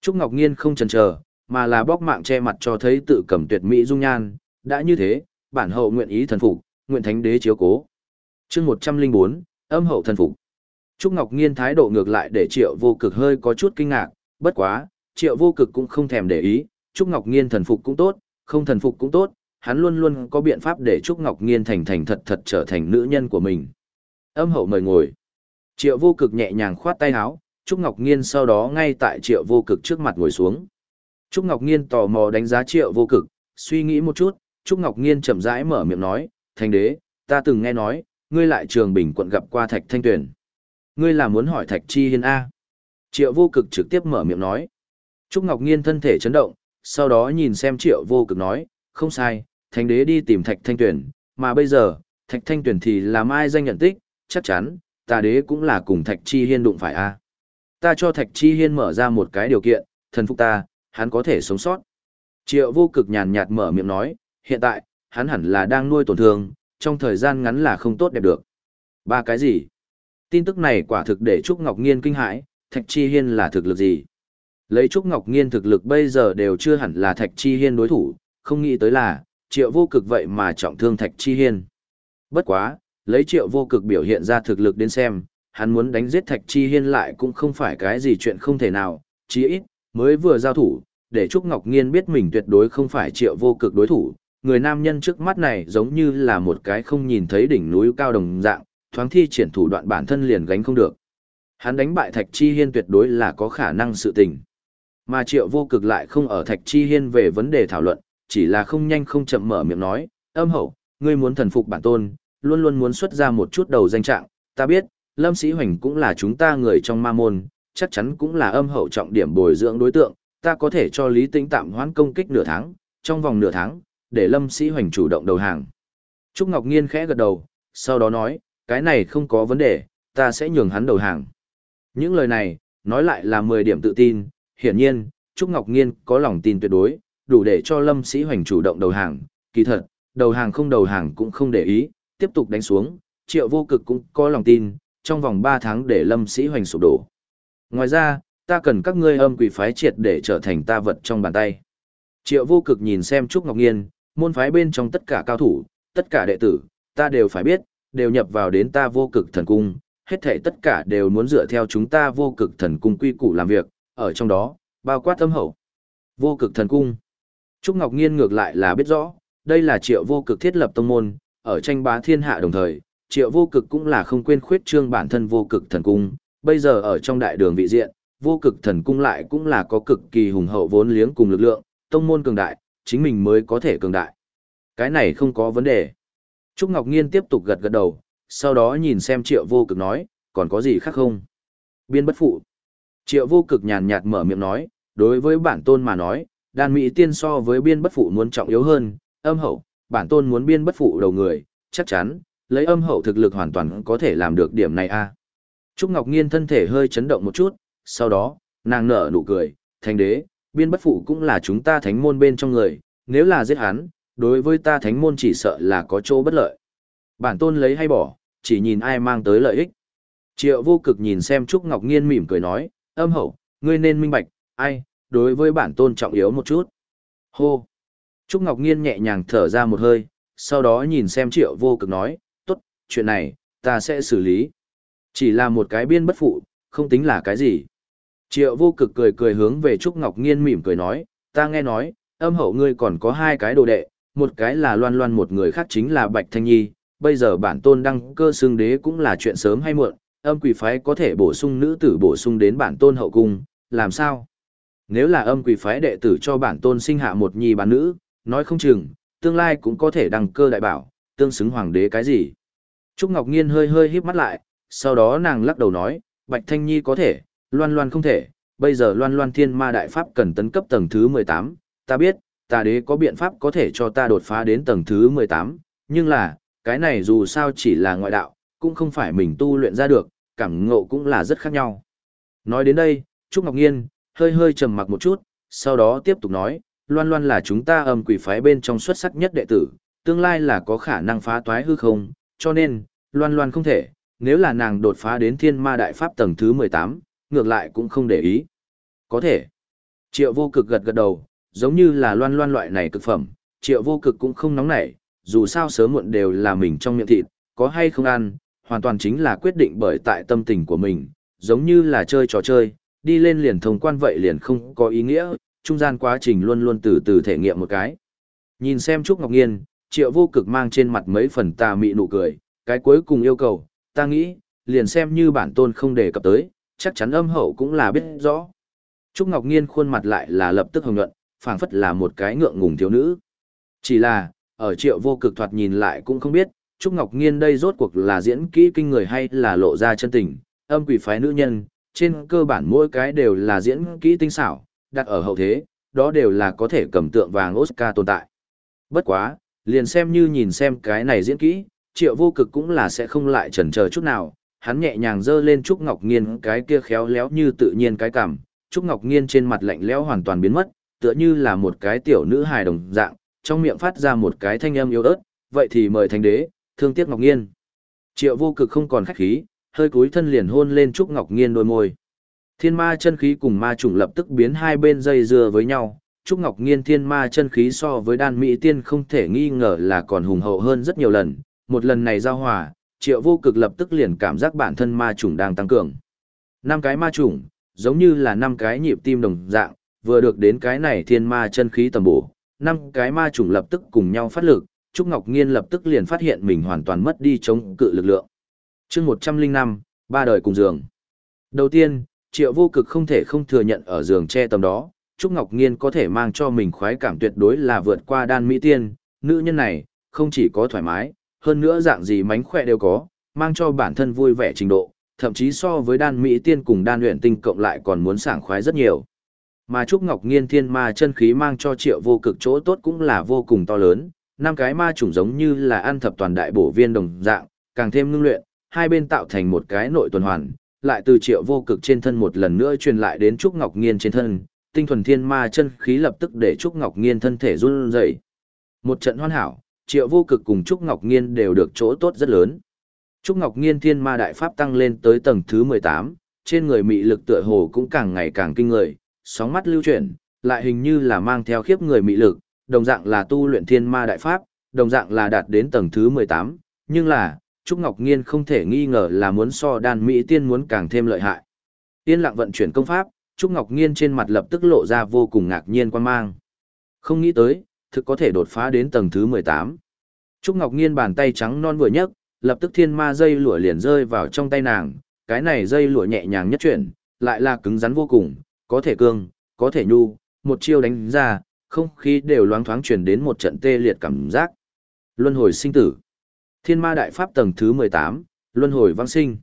Trúc Ngọc Nghiên không chần chờ, mà là bóc mạng che mặt cho thấy tự cầm tuyệt mỹ dung nhan, đã như thế, bản hậu nguyện ý thần phục, nguyện thánh đế chiếu cố. Chương 104, âm hậu thần phục. Trúc Ngọc Nghiên thái độ ngược lại để Triệu Vô Cực hơi có chút kinh ngạc, bất quá, Triệu Vô Cực cũng không thèm để ý, Trúc Ngọc Nghiên thần phục cũng tốt, không thần phục cũng tốt, hắn luôn luôn có biện pháp để Trúc Ngọc Nghiên thành thành thật thật trở thành nữ nhân của mình. Âm hậu mời ngồi. Triệu vô cực nhẹ nhàng khoát tay áo, Trúc Ngọc Nghiên sau đó ngay tại triệu vô cực trước mặt ngồi xuống. Trúc Ngọc Nghiên tò mò đánh giá triệu vô cực, suy nghĩ một chút, Trúc Ngọc Nghiên chậm rãi mở miệng nói, thành đế, ta từng nghe nói, ngươi lại trường bình quận gặp qua thạch thanh tuyển. Ngươi là muốn hỏi thạch chi hiên A. Triệu vô cực trực tiếp mở miệng nói. Trúc Ngọc Nghiên thân thể chấn động, sau đó nhìn xem triệu vô cực nói, không sai, thành đế đi tìm thạch thanh tuyển, mà bây giờ, thạch thanh tuyển thì làm ai danh nhận tích, chắc chắn, Ta đế cũng là cùng thạch chi hiên đụng phải a Ta cho thạch chi hiên mở ra một cái điều kiện, thần phục ta, hắn có thể sống sót. Triệu vô cực nhàn nhạt mở miệng nói, hiện tại, hắn hẳn là đang nuôi tổn thương, trong thời gian ngắn là không tốt đẹp được. Ba cái gì? Tin tức này quả thực để Trúc Ngọc Nghiên kinh hãi, Thạch Chi Hiên là thực lực gì. Lấy Trúc Ngọc Nghiên thực lực bây giờ đều chưa hẳn là Thạch Chi Hiên đối thủ, không nghĩ tới là, triệu vô cực vậy mà trọng thương Thạch Chi Hiên. Bất quá, lấy triệu vô cực biểu hiện ra thực lực đến xem, hắn muốn đánh giết Thạch Chi Hiên lại cũng không phải cái gì chuyện không thể nào, chí ít, mới vừa giao thủ, để Trúc Ngọc Nghiên biết mình tuyệt đối không phải triệu vô cực đối thủ, người nam nhân trước mắt này giống như là một cái không nhìn thấy đỉnh núi cao đồng dạng, thoáng thi triển thủ đoạn bản thân liền gánh không được. Hắn đánh bại Thạch Chi Hiên tuyệt đối là có khả năng sự tình. Mà triệu vô cực lại không ở Thạch Chi Hiên về vấn đề thảo luận, chỉ là không nhanh không chậm mở miệng nói, âm hậu, ngươi muốn thần phục bản tôn, luôn luôn muốn xuất ra một chút đầu danh trạng, ta biết, Lâm Sĩ Hoành cũng là chúng ta người trong ma môn, chắc chắn cũng là âm hậu trọng điểm bồi dưỡng đối tượng, ta có thể cho Lý Tĩnh tạm hoãn công kích nửa tháng, trong vòng nửa tháng, để Lâm Sĩ Hoành chủ động đầu hàng. Trúc Ngọc Nghiên khẽ gật đầu, sau đó nói, cái này không có vấn đề, ta sẽ nhường hắn đầu hàng. Những lời này, nói lại là 10 điểm tự tin, hiển nhiên, Trúc Ngọc Nghiên có lòng tin tuyệt đối, đủ để cho Lâm Sĩ Hoành chủ động đầu hàng, kỳ thật, đầu hàng không đầu hàng cũng không để ý, tiếp tục đánh xuống, triệu vô cực cũng có lòng tin, trong vòng 3 tháng để Lâm Sĩ Hoành sụp đổ. Ngoài ra, ta cần các ngươi âm quỷ phái triệt để trở thành ta vật trong bàn tay. Triệu vô cực nhìn xem Trúc Ngọc Nghiên, môn phái bên trong tất cả cao thủ, tất cả đệ tử, ta đều phải biết, đều nhập vào đến ta vô cực thần cung, hết thảy tất cả đều muốn dựa theo chúng ta vô cực thần cung quy củ làm việc, ở trong đó, bao quát tâm hậu. Vô cực thần cung. Trúc Ngọc Nghiên ngược lại là biết rõ, đây là triệu vô cực thiết lập tông môn, ở tranh bá thiên hạ đồng thời, triệu vô cực cũng là không quên khuyết trương bản thân vô cực thần cung, bây giờ ở trong đại đường vị diện, vô cực thần cung lại cũng là có cực kỳ hùng hậu vốn liếng cùng lực lượng, tông môn cường đại, chính mình mới có thể cường đại. Cái này không có vấn đề. Trúc Ngọc Nghiên tiếp tục gật gật đầu, sau đó nhìn xem triệu vô cực nói, còn có gì khác không? Biên bất phụ. Triệu vô cực nhàn nhạt mở miệng nói, đối với bản tôn mà nói, đàn mỹ tiên so với biên bất phụ muốn trọng yếu hơn, âm hậu, bản tôn muốn biên bất phụ đầu người, chắc chắn, lấy âm hậu thực lực hoàn toàn có thể làm được điểm này a. Trúc Ngọc Nghiên thân thể hơi chấn động một chút, sau đó, nàng nở nụ cười, thánh đế, biên bất phụ cũng là chúng ta thánh môn bên trong người, nếu là giết hắn, đối với ta thánh môn chỉ sợ là có chỗ bất lợi. Bản tôn lấy hay bỏ, chỉ nhìn ai mang tới lợi ích. Triệu vô cực nhìn xem Trúc Ngọc Nghiên mỉm cười nói, âm hậu, ngươi nên minh bạch, ai, đối với bản tôn trọng yếu một chút. Hô! Trúc Ngọc Nghiên nhẹ nhàng thở ra một hơi, sau đó nhìn xem triệu vô cực nói, tốt, chuyện này, ta sẽ xử lý. Chỉ là một cái biên bất phụ, không tính là cái gì. Triệu vô cực cười cười hướng về Trúc Ngọc Nghiên mỉm cười nói, ta nghe nói, âm hậu ngươi còn có hai cái đồ đệ, một cái là loan loan một người khác chính là Bạch Thanh Nhi, bây giờ bản tôn đăng cơ xương đế cũng là chuyện sớm hay muộn, âm quỷ phái có thể bổ sung nữ tử bổ sung đến bản tôn hậu cung, làm sao? Nếu là âm quỷ phái đệ tử cho bản tôn sinh hạ một nhi bán nữ, nói không chừng, tương lai cũng có thể đăng cơ đại bảo, tương xứng hoàng đế cái gì. Trúc Ngọc Nghiên hơi hơi híp mắt lại, sau đó nàng lắc đầu nói, Bạch Thanh Nhi có thể, Loan Loan không thể, bây giờ Loan Loan Thiên Ma Đại Pháp cần tấn cấp tầng thứ 18, ta biết, ta đế có biện pháp có thể cho ta đột phá đến tầng thứ 18, nhưng là, cái này dù sao chỉ là ngoại đạo, cũng không phải mình tu luyện ra được, cảm ngộ cũng là rất khác nhau. Nói đến đây, Trúc Ngọc Nghiên, hơi hơi trầm mặc một chút, sau đó tiếp tục nói, Loan Loan là chúng ta âm quỷ phái bên trong xuất sắc nhất đệ tử, tương lai là có khả năng phá toái hư không, cho nên, Loan Loan không thể, nếu là nàng đột phá đến thiên ma đại pháp tầng thứ 18, ngược lại cũng không để ý. Có thể. Triệu vô cực gật gật đầu, giống như là loan loan loại này cực phẩm, triệu vô cực cũng không nóng nảy, dù sao sớm muộn đều là mình trong miệng thịt, có hay không ăn, hoàn toàn chính là quyết định bởi tại tâm tình của mình, giống như là chơi trò chơi, đi lên liền thông quan vậy liền không có ý nghĩa, trung gian quá trình luôn luôn từ từ thể nghiệm một cái. Nhìn xem Trúc Ngọc Nghiên, triệu vô cực mang trên mặt mấy phần tà mị nụ cười, cái cuối cùng yêu cầu, ta nghĩ, liền xem như bản tôn không đề cập tới, chắc chắn âm hậu cũng là biết rõ. Trúc Ngọc Nghiên khuôn mặt lại là lập tức hồng nhuận, phảng phất là một cái ngượng ngùng thiếu nữ. Chỉ là, ở triệu vô cực thoạt nhìn lại cũng không biết, Trúc Ngọc Nghiên đây rốt cuộc là diễn kỹ kinh người hay là lộ ra chân tình, âm quỷ phái nữ nhân, trên cơ bản mỗi cái đều là diễn kỹ tinh xảo, đặt ở hậu thế, đó đều là có thể cầm tượng vàng Oscar tồn tại. Bất quá, liền xem như nhìn xem cái này diễn kỹ, triệu vô cực cũng là sẽ không lại chần chờ chút nào, hắn nhẹ nhàng giơ lên Trúc Ngọc Nghiên cái kia khéo léo như tự nhiên cái cảm, Trúc Ngọc Nghiên trên mặt lạnh lẽo hoàn toàn biến mất, tựa như là một cái tiểu nữ hài đồng dạng, trong miệng phát ra một cái thanh âm yếu ớt, vậy thì mời thánh đế, thương tiếc Ngọc Nghiên. Triệu vô cực không còn khách khí, hơi cúi thân liền hôn lên Trúc Ngọc Nghiên đôi môi. Thiên ma chân khí cùng ma trùng lập tức biến hai bên dây dưa với nhau. Trúc Ngọc Nghiên thiên ma chân khí so với đan mỹ tiên không thể nghi ngờ là còn hùng hậu hơn rất nhiều lần. Một lần này giao hòa, triệu vô cực lập tức liền cảm giác bản thân ma trùng đang tăng cường. Năm cái ma trùng, giống như là năm cái nhịp tim đồng dạng, vừa được đến cái này thiên ma chân khí tầm bổ, năm cái ma trùng lập tức cùng nhau phát lực, Trúc Ngọc Nghiên lập tức liền phát hiện mình hoàn toàn mất đi chống cự lực lượng. chương 105, ba đời cùng giường. Đầu tiên, triệu vô cực không thể không thừa nhận ở giường che tầm đó, Trúc Ngọc Nghiên có thể mang cho mình khoái cảm tuyệt đối là vượt qua đan mỹ tiên, nữ nhân này, không chỉ có thoải mái, hơn nữa dạng gì mánh khỏe đều có, mang cho bản thân vui vẻ trình độ, thậm chí so với đan mỹ tiên cùng đan luyện tinh cộng lại còn muốn sảng khoái rất nhiều. Mà Trúc Ngọc Nghiên thiên ma chân khí mang cho triệu vô cực chỗ tốt cũng là vô cùng to lớn, năm cái ma chủng giống như là ăn thập toàn đại bổ viên đồng dạng, càng thêm ngưng luyện, hai bên tạo thành một cái nội tuần hoàn, lại từ triệu vô cực trên thân một lần nữa truyền lại đến Trúc Ngọc Nghiên trên thân, tinh thuần thiên ma chân khí lập tức để Trúc Ngọc Nghiên thân thể run rẩy. Một trận hoàn hảo, triệu vô cực cùng Trúc Ngọc Nghiên đều được chỗ tốt rất lớn. Trúc Ngọc Nghiên thiên ma đại pháp tăng lên tới tầng thứ 18, trên người mị lực tựa hồ cũng càng ngày càng kinh người, sóng mắt lưu chuyển, lại hình như là mang theo khiếp người mị lực, đồng dạng là tu luyện thiên ma đại pháp, đồng dạng là đạt đến tầng thứ 18, nhưng là, Trúc Ngọc Nghiên không thể nghi ngờ là muốn so đan mỹ tiên muốn càng thêm lợi hại. Tiên lặng vận chuyển công pháp, Trúc Ngọc Nghiên trên mặt lập tức lộ ra vô cùng ngạc nhiên quan mang. Không nghĩ tới, thực có thể đột phá đến tầng thứ 18. Trúc Ngọc Nghiên bàn tay trắng non vừa nhấc, lập tức thiên ma dây lụa liền rơi vào trong tay nàng, cái này dây lụa nhẹ nhàng nhất chuyển, lại là cứng rắn vô cùng, có thể cương, có thể nhu, một chiêu đánh ra, không khí đều loáng thoáng truyền đến một trận tê liệt cảm giác. Luân hồi sinh tử. Thiên ma đại pháp tầng thứ 18, luân hồi vang sinh.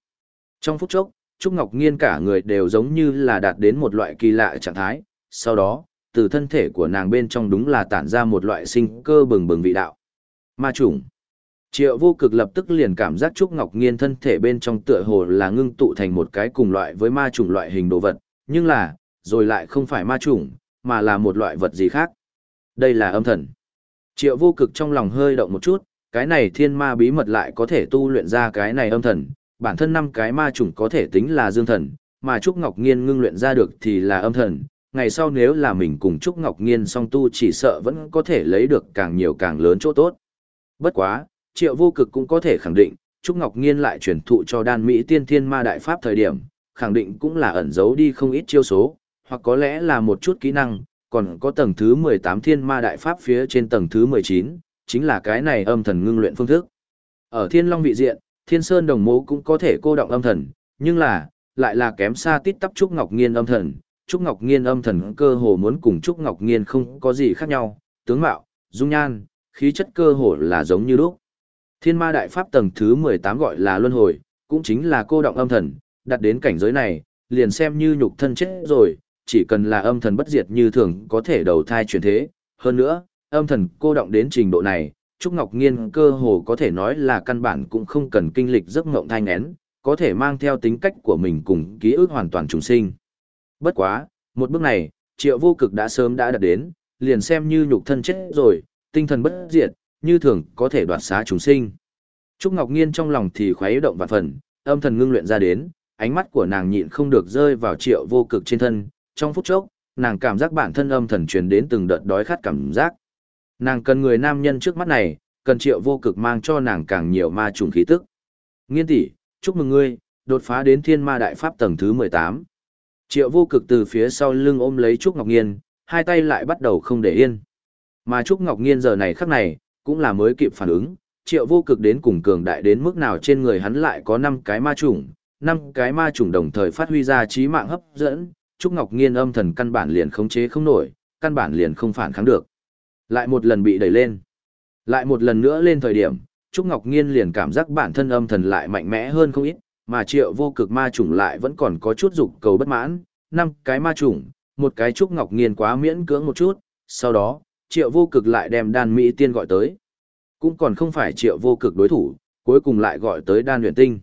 Trong phút chốc, Trúc Ngọc Nghiên cả người đều giống như là đạt đến một loại kỳ lạ trạng thái, sau đó, từ thân thể của nàng bên trong đúng là tản ra một loại sinh cơ bừng bừng vị đạo. Ma chủng. Triệu vô cực lập tức liền cảm giác Trúc Ngọc Nghiên thân thể bên trong tựa hồ là ngưng tụ thành một cái cùng loại với ma chủng loại hình đồ vật, nhưng là, rồi lại không phải ma chủng, mà là một loại vật gì khác. Đây là âm thần. Triệu vô cực trong lòng hơi động một chút, cái này thiên ma bí mật lại có thể tu luyện ra cái này âm thần, bản thân năm cái ma chủng có thể tính là dương thần, mà Trúc Ngọc Nghiên ngưng luyện ra được thì là âm thần. Ngày sau nếu là mình cùng Trúc Ngọc Nghiên song tu chỉ sợ vẫn có thể lấy được càng nhiều càng lớn chỗ tốt. Bất quá, triệu vô cực cũng có thể khẳng định, Trúc Ngọc Nghiên lại truyền thụ cho đan Mỹ tiên thiên ma đại pháp thời điểm, khẳng định cũng là ẩn giấu đi không ít chiêu số, hoặc có lẽ là một chút kỹ năng, còn có tầng thứ 18 thiên ma đại pháp phía trên tầng thứ 19, chính là cái này âm thần ngưng luyện phương thức. Ở thiên long vị diện, thiên sơn đồng mố cũng có thể cô động âm thần, nhưng là, lại là kém xa tít tắp Trúc Ngọc Nghiên âm thần. Trúc Ngọc Nghiên âm thần cơ hồ muốn cùng Trúc Ngọc Nghiên không có gì khác nhau, tướng mạo, dung nhan, khí chất cơ hồ là giống như lúc. Thiên ma đại pháp tầng thứ 18 gọi là luân hồi, cũng chính là cô động âm thần, đặt đến cảnh giới này, liền xem như nhục thân chết rồi, chỉ cần là âm thần bất diệt như thường có thể đầu thai chuyển thế. Hơn nữa, âm thần cô động đến trình độ này, Trúc Ngọc Nghiên cơ hồ có thể nói là căn bản cũng không cần kinh lịch giấc mộng thai ngén, có thể mang theo tính cách của mình cùng ký ức hoàn toàn trùng sinh. Bất quá, một bước này, triệu vô cực đã sớm đã đạt đến, liền xem như nhục thân chết rồi, tinh thần bất diệt, như thường có thể đoạt xá trùng sinh. Trúc Ngọc Nghiên trong lòng thì khoái động vạn phần, âm thần ngưng luyện ra đến, ánh mắt của nàng nhịn không được rơi vào triệu vô cực trên thân, trong phút chốc, nàng cảm giác bản thân âm thần truyền đến từng đợt đói khát cảm giác. Nàng cần người nam nhân trước mắt này, cần triệu vô cực mang cho nàng càng nhiều ma trùng khí tức. Nghiên tỷ, chúc mừng ngươi, đột phá đến thiên ma đại pháp tầng thứ 18. Triệu vô cực từ phía sau lưng ôm lấy Trúc Ngọc Nghiên, hai tay lại bắt đầu không để yên. Mà Trúc Ngọc Nghiên giờ này khắc này, cũng là mới kịp phản ứng, triệu vô cực đến cùng cường đại đến mức nào trên người hắn lại có 5 cái ma trùng, 5 cái ma trùng đồng thời phát huy ra trí mạng hấp dẫn, Trúc Ngọc Nghiên âm thần căn bản liền khống chế không nổi, căn bản liền không phản kháng được. Lại một lần bị đẩy lên. Lại một lần nữa lên thời điểm, Trúc Ngọc Nghiên liền cảm giác bản thân âm thần lại mạnh mẽ hơn không ít, mà triệu vô cực ma chủng lại vẫn còn có chút dục cầu bất mãn, năm cái ma chủng, một cái Trúc Ngọc Nghiên quá miễn cưỡng một chút, sau đó, triệu vô cực lại đem đan Mỹ tiên gọi tới. Cũng còn không phải triệu vô cực đối thủ, cuối cùng lại gọi tới đan luyện tinh.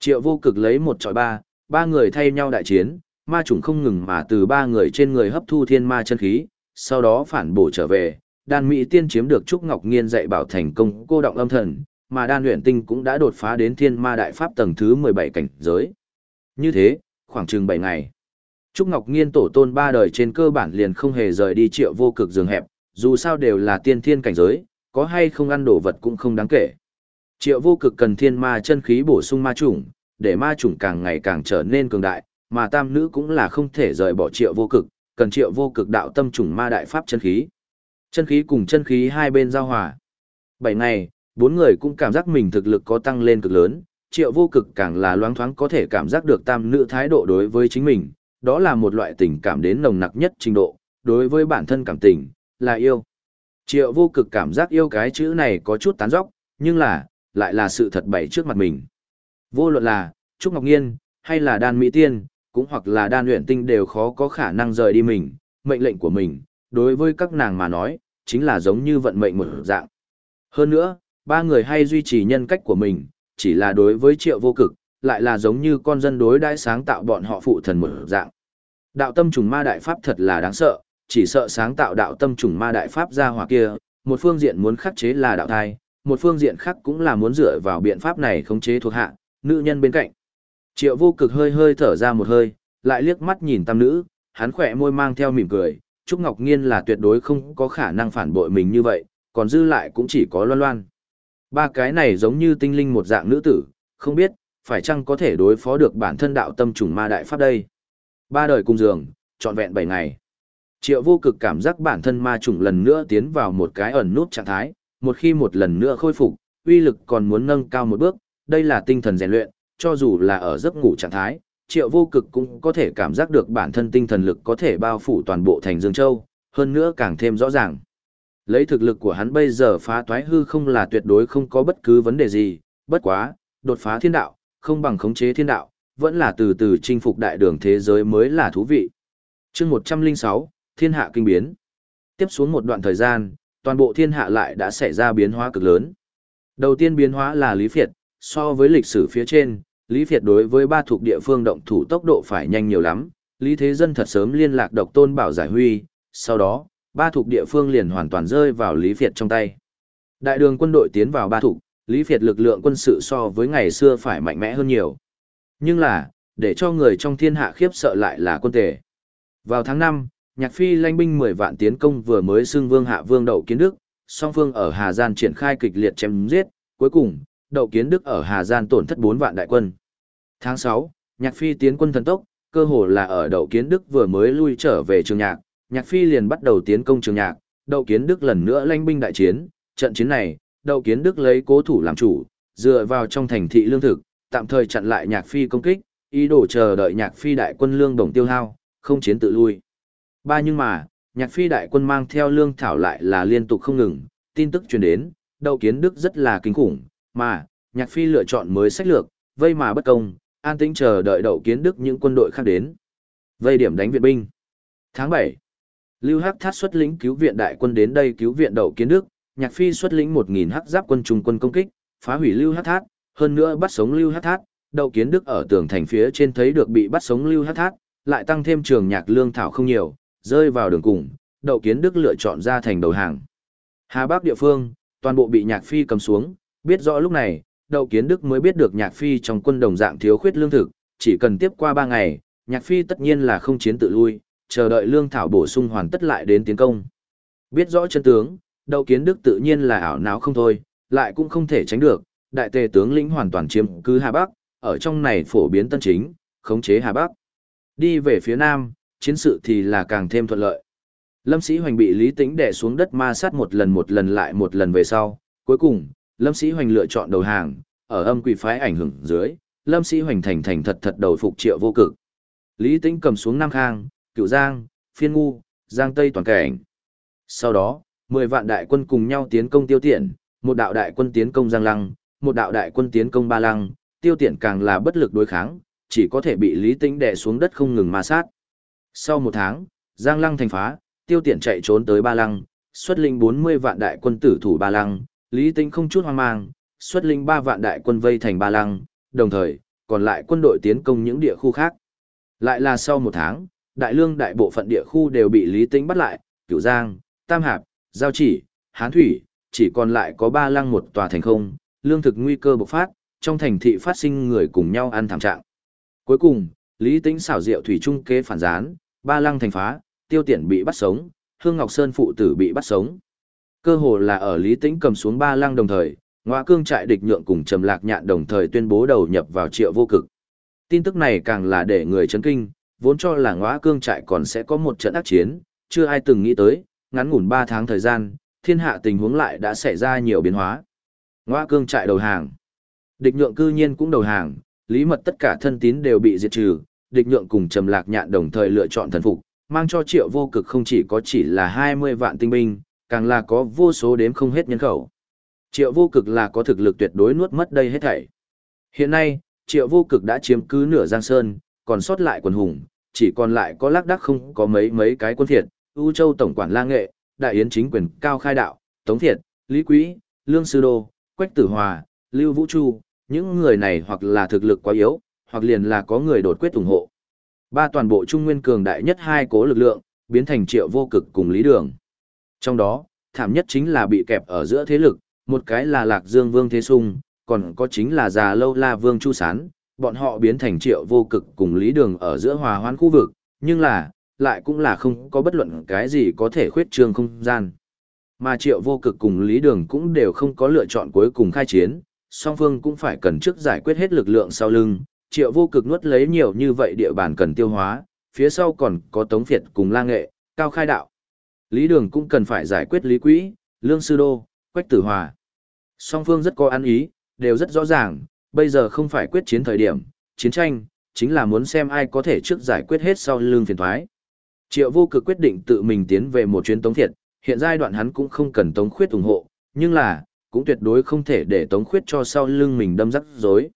Triệu vô cực lấy một trọi ba, ba người thay nhau đại chiến, ma chủng không ngừng mà từ ba người trên người hấp thu thiên ma chân khí, sau đó phản bổ trở về, đan mỹ tiên chiếm được Trúc Ngọc Nghiên dạy bảo thành công cô động âm thần, mà đan luyện tinh cũng đã đột phá đến thiên ma đại pháp tầng thứ 17 cảnh giới. Như thế, khoảng chừng 7 ngày. Trúc Ngọc Nghiên tổ tôn ba đời trên cơ bản liền không hề rời đi triệu vô cực giường hẹp, dù sao đều là tiên thiên cảnh giới, có hay không ăn đồ vật cũng không đáng kể. Triệu vô cực cần thiên ma chân khí bổ sung ma chủng, để ma chủng càng ngày càng trở nên cường đại, mà tam nữ cũng là không thể rời bỏ triệu vô cực, cần triệu vô cực đạo tâm chủng ma đại pháp chân khí. Chân khí cùng chân khí hai bên giao hòa. Bảy ngày, bốn người cũng cảm giác mình thực lực có tăng lên cực lớn, triệu vô cực càng là loáng thoáng có thể cảm giác được tam nữ thái độ đối với chính mình, đó là một loại tình cảm đến nồng nặc nhất trình độ, đối với bản thân cảm tình, là yêu. Triệu vô cực cảm giác yêu cái chữ này có chút tán dóc, nhưng là, lại là sự thật bày trước mặt mình. Vô luận là, Trúc Ngọc Nghiên, hay là đan Mỹ Tiên, cũng hoặc là đan luyện tinh đều khó có khả năng rời đi mình, mệnh lệnh của mình, đối với các nàng mà nói, chính là giống như vận mệnh một dạng. Hơn nữa, ba người hay duy trì nhân cách của mình, chỉ là đối với triệu vô cực, lại là giống như con dân đối đãi sáng tạo bọn họ phụ thần một dạng. Đạo tâm trùng ma đại pháp thật là đáng sợ, chỉ sợ sáng tạo đạo tâm trùng ma đại pháp ra hỏa kia, một phương diện muốn khắc chế là đạo thai, một phương diện khác cũng là muốn dựa vào biện pháp này khống chế thuộc hạ, nữ nhân bên cạnh. Triệu vô cực hơi hơi thở ra một hơi, lại liếc mắt nhìn tam nữ, hắn khỏe môi mang theo mỉm cười, Trúc Ngọc Nghiên là tuyệt đối không có khả năng phản bội mình như vậy, còn dư lại cũng chỉ có loan loan. Ba cái này giống như tinh linh một dạng nữ tử, không biết, phải chăng có thể đối phó được bản thân đạo tâm trùng ma đại pháp đây. Ba đời cùng giường, trọn vẹn bảy ngày. Triệu vô cực cảm giác bản thân ma trùng lần nữa tiến vào một cái ẩn nút trạng thái, một khi một lần nữa khôi phục, uy lực còn muốn nâng cao một bước, đây là tinh thần rèn luyện, cho dù là ở giấc ngủ trạng thái, triệu vô cực cũng có thể cảm giác được bản thân tinh thần lực có thể bao phủ toàn bộ thành Dương Châu, hơn nữa càng thêm rõ ràng. Lấy thực lực của hắn bây giờ phá toái hư không là tuyệt đối không có bất cứ vấn đề gì, bất quá, đột phá thiên đạo, không bằng khống chế thiên đạo, vẫn là từ từ chinh phục đại đường thế giới mới là thú vị. chương 106, Thiên hạ kinh biến. Tiếp xuống một đoạn thời gian, toàn bộ thiên hạ lại đã xảy ra biến hóa cực lớn. Đầu tiên biến hóa là Lý Phiệt, so với lịch sử phía trên, Lý Phiệt đối với ba thuộc địa phương động thủ tốc độ phải nhanh nhiều lắm, Lý Thế Dân thật sớm liên lạc độc tôn bảo giải huy, sau đó, ba thuộc địa phương liền hoàn toàn rơi vào Lý Việt trong tay. Đại đường quân đội tiến vào ba thuộc, Lý Việt lực lượng quân sự so với ngày xưa phải mạnh mẽ hơn nhiều. Nhưng là, để cho người trong thiên hạ khiếp sợ lại là quân tề. Vào tháng 5, Nhạc Phi lãnh binh 10 vạn tiến công vừa mới xưng vương hạ vương đậu kiến đức, song phương ở Hà Gian triển khai kịch liệt chém giết, cuối cùng, đậu kiến đức ở Hà Gian tổn thất 4 vạn đại quân. Tháng 6, Nhạc Phi tiến quân thần tốc, cơ hồ là ở đậu kiến đức vừa mới lui trở về trường nhạc, Nhạc Phi liền bắt đầu tiến công trường nhạc, đậu kiến đức lần nữa lãnh binh đại chiến, trận chiến này, đậu kiến đức lấy cố thủ làm chủ, dựa vào trong thành thị lương thực, tạm thời chặn lại Nhạc Phi công kích, ý đồ chờ đợi Nhạc Phi đại quân lương đồng tiêu hao, không chiến tự lui. Ba nhưng mà, nhạc phi đại quân mang theo lương thảo lại là liên tục không ngừng, tin tức truyền đến, đậu kiến đức rất là kinh khủng, mà, nhạc phi lựa chọn mới sách lược, vây mà bất công, an tĩnh chờ đợi đậu kiến đức những quân đội khác đến. Vây điểm đánh viện binh. Tháng 7, Lưu Hắc Thát xuất lĩnh cứu viện đại quân đến đây cứu viện đậu kiến đức, nhạc phi xuất lĩnh 1.000 hắc giáp quân trung quân công kích, phá hủy Lưu Hắc Thát, hơn nữa bắt sống Lưu Hắc Thát, đậu kiến đức ở tường thành phía trên thấy được bị bắt sống Lưu Hắc Thát, lại tăng thêm trường nhạc lương thảo không nhiều, rơi vào đường cùng, đậu kiến đức lựa chọn ra thành đầu hàng. Hà Bắc địa phương, toàn bộ bị nhạc phi cầm xuống, biết rõ lúc này, đậu kiến đức mới biết được nhạc phi trong quân đồng dạng thiếu khuyết lương thực, chỉ cần tiếp qua 3 ngày, nhạc phi tất nhiên là không chiến tự lui, chờ đợi lương thảo bổ sung hoàn tất lại đến tiến công. Biết rõ chân tướng, đậu kiến đức tự nhiên là ảo não không thôi, lại cũng không thể tránh được, đại tề tướng lĩnh hoàn toàn chiếm cứ Hà Bắc, ở trong này phổ biến tân chính, khống chế Hà Bắc. Đi về phía nam, chiến sự thì là càng thêm thuận lợi. Lâm Sĩ Hoành bị Lý Tĩnh đè xuống đất ma sát một lần một lần lại một lần về sau, cuối cùng, Lâm Sĩ Hoành lựa chọn đầu hàng, ở âm quỷ phái ảnh hưởng dưới, Lâm Sĩ Hoành thành thành thật thật đầu phục triệu vô cực. Lý Tĩnh cầm xuống Nam Khang, Cựu Giang, Phiên Ngu, Giang Tây toàn cảnh. Sau đó, 10 vạn đại quân cùng nhau tiến công tiêu tiện, một đạo đại quân tiến công Giang Lăng, một đạo đại quân tiến công Ba Lăng, tiêu tiện càng là bất lực đối kháng, chỉ có thể bị Lý Tĩnh đè xuống đất không ngừng ma sát. Sau một tháng, Giang Lăng thành phá, tiêu tiện chạy trốn tới Ba Lăng, xuất linh 40 vạn đại quân tử thủ Ba Lăng, Lý Tĩnh không chút hoang mang, xuất linh ba vạn đại quân vây thành Ba Lăng, đồng thời, còn lại quân đội tiến công những địa khu khác. Lại là sau một tháng, đại lương đại bộ phận địa khu đều bị Lý Tĩnh bắt lại, Cửu Giang, Tam Hạp, Giao Chỉ, Hán Thủy, chỉ còn lại có Ba Lăng một tòa thành không, lương thực nguy cơ bộc phát, trong thành thị phát sinh người cùng nhau ăn thảm trạng. Cuối cùng, Lý Tĩnh xảo diệu thủy trung kế phản gián, ba lăng thành phá, tiêu Tiễn bị bắt sống, Hương Ngọc Sơn phụ tử bị bắt sống. Cơ hồ là ở Lý Tĩnh cầm xuống ba lăng đồng thời, Ngoa cương trại địch nhượng cùng Trầm Lạc Nhạn đồng thời tuyên bố đầu nhập vào triệu vô cực. Tin tức này càng là để người chấn kinh, vốn cho là Ngoa cương trại còn sẽ có một trận ác chiến, chưa ai từng nghĩ tới, ngắn ngủn 3 tháng thời gian, thiên hạ tình huống lại đã xảy ra nhiều biến hóa. Ngoa cương trại đầu hàng. Địch nhượng cư nhiên cũng đầu hàng, lý mật tất cả thân tín đều bị diệt trừ, địch nhượng cùng trầm lạc nhạn đồng thời lựa chọn thần phục, mang cho triệu vô cực không chỉ có chỉ là 20 vạn tinh binh, càng là có vô số đếm không hết nhân khẩu. Triệu vô cực là có thực lực tuyệt đối nuốt mất đây hết thảy. Hiện nay, triệu vô cực đã chiếm cứ nửa giang sơn, còn sót lại quần hùng, chỉ còn lại có lác đác không có mấy mấy cái quân thiệt, u châu tổng quản la nghệ, đại yến chính quyền cao khai đạo, tống thiệt, lý quý, lương sư đô, quách tử hòa, lưu vũ chu, những người này hoặc là thực lực quá yếu, hoặc liền là có người đột quyết ủng hộ. Ba toàn bộ trung nguyên cường đại nhất hai cố lực lượng, biến thành triệu vô cực cùng lý đường. Trong đó, thảm nhất chính là bị kẹp ở giữa thế lực, một cái là Lạc Dương Vương Thế Sung, còn có chính là già lâu la Vương Chu Sán, bọn họ biến thành triệu vô cực cùng lý đường ở giữa hòa hoãn khu vực, nhưng là, lại cũng là không có bất luận cái gì có thể khuyết trương không gian. Mà triệu vô cực cùng lý đường cũng đều không có lựa chọn cuối cùng khai chiến, song phương cũng phải cần trước giải quyết hết lực lượng sau lưng, triệu vô cực nuốt lấy nhiều như vậy địa bàn cần tiêu hóa, phía sau còn có tống phiệt cùng lang nghệ, cao khai đạo. Lý đường cũng cần phải giải quyết lý quỹ, lương sư đô, quách tử hòa. Song phương rất có ăn ý, đều rất rõ ràng, bây giờ không phải quyết chiến thời điểm, chiến tranh, chính là muốn xem ai có thể trước giải quyết hết sau lương phiền thoái. Triệu vô cực quyết định tự mình tiến về một chuyến tống thiệt, hiện giai đoạn hắn cũng không cần tống khuyết ủng hộ, nhưng là, cũng tuyệt đối không thể để tống khuyết cho sau lưng mình đâm rắc rối.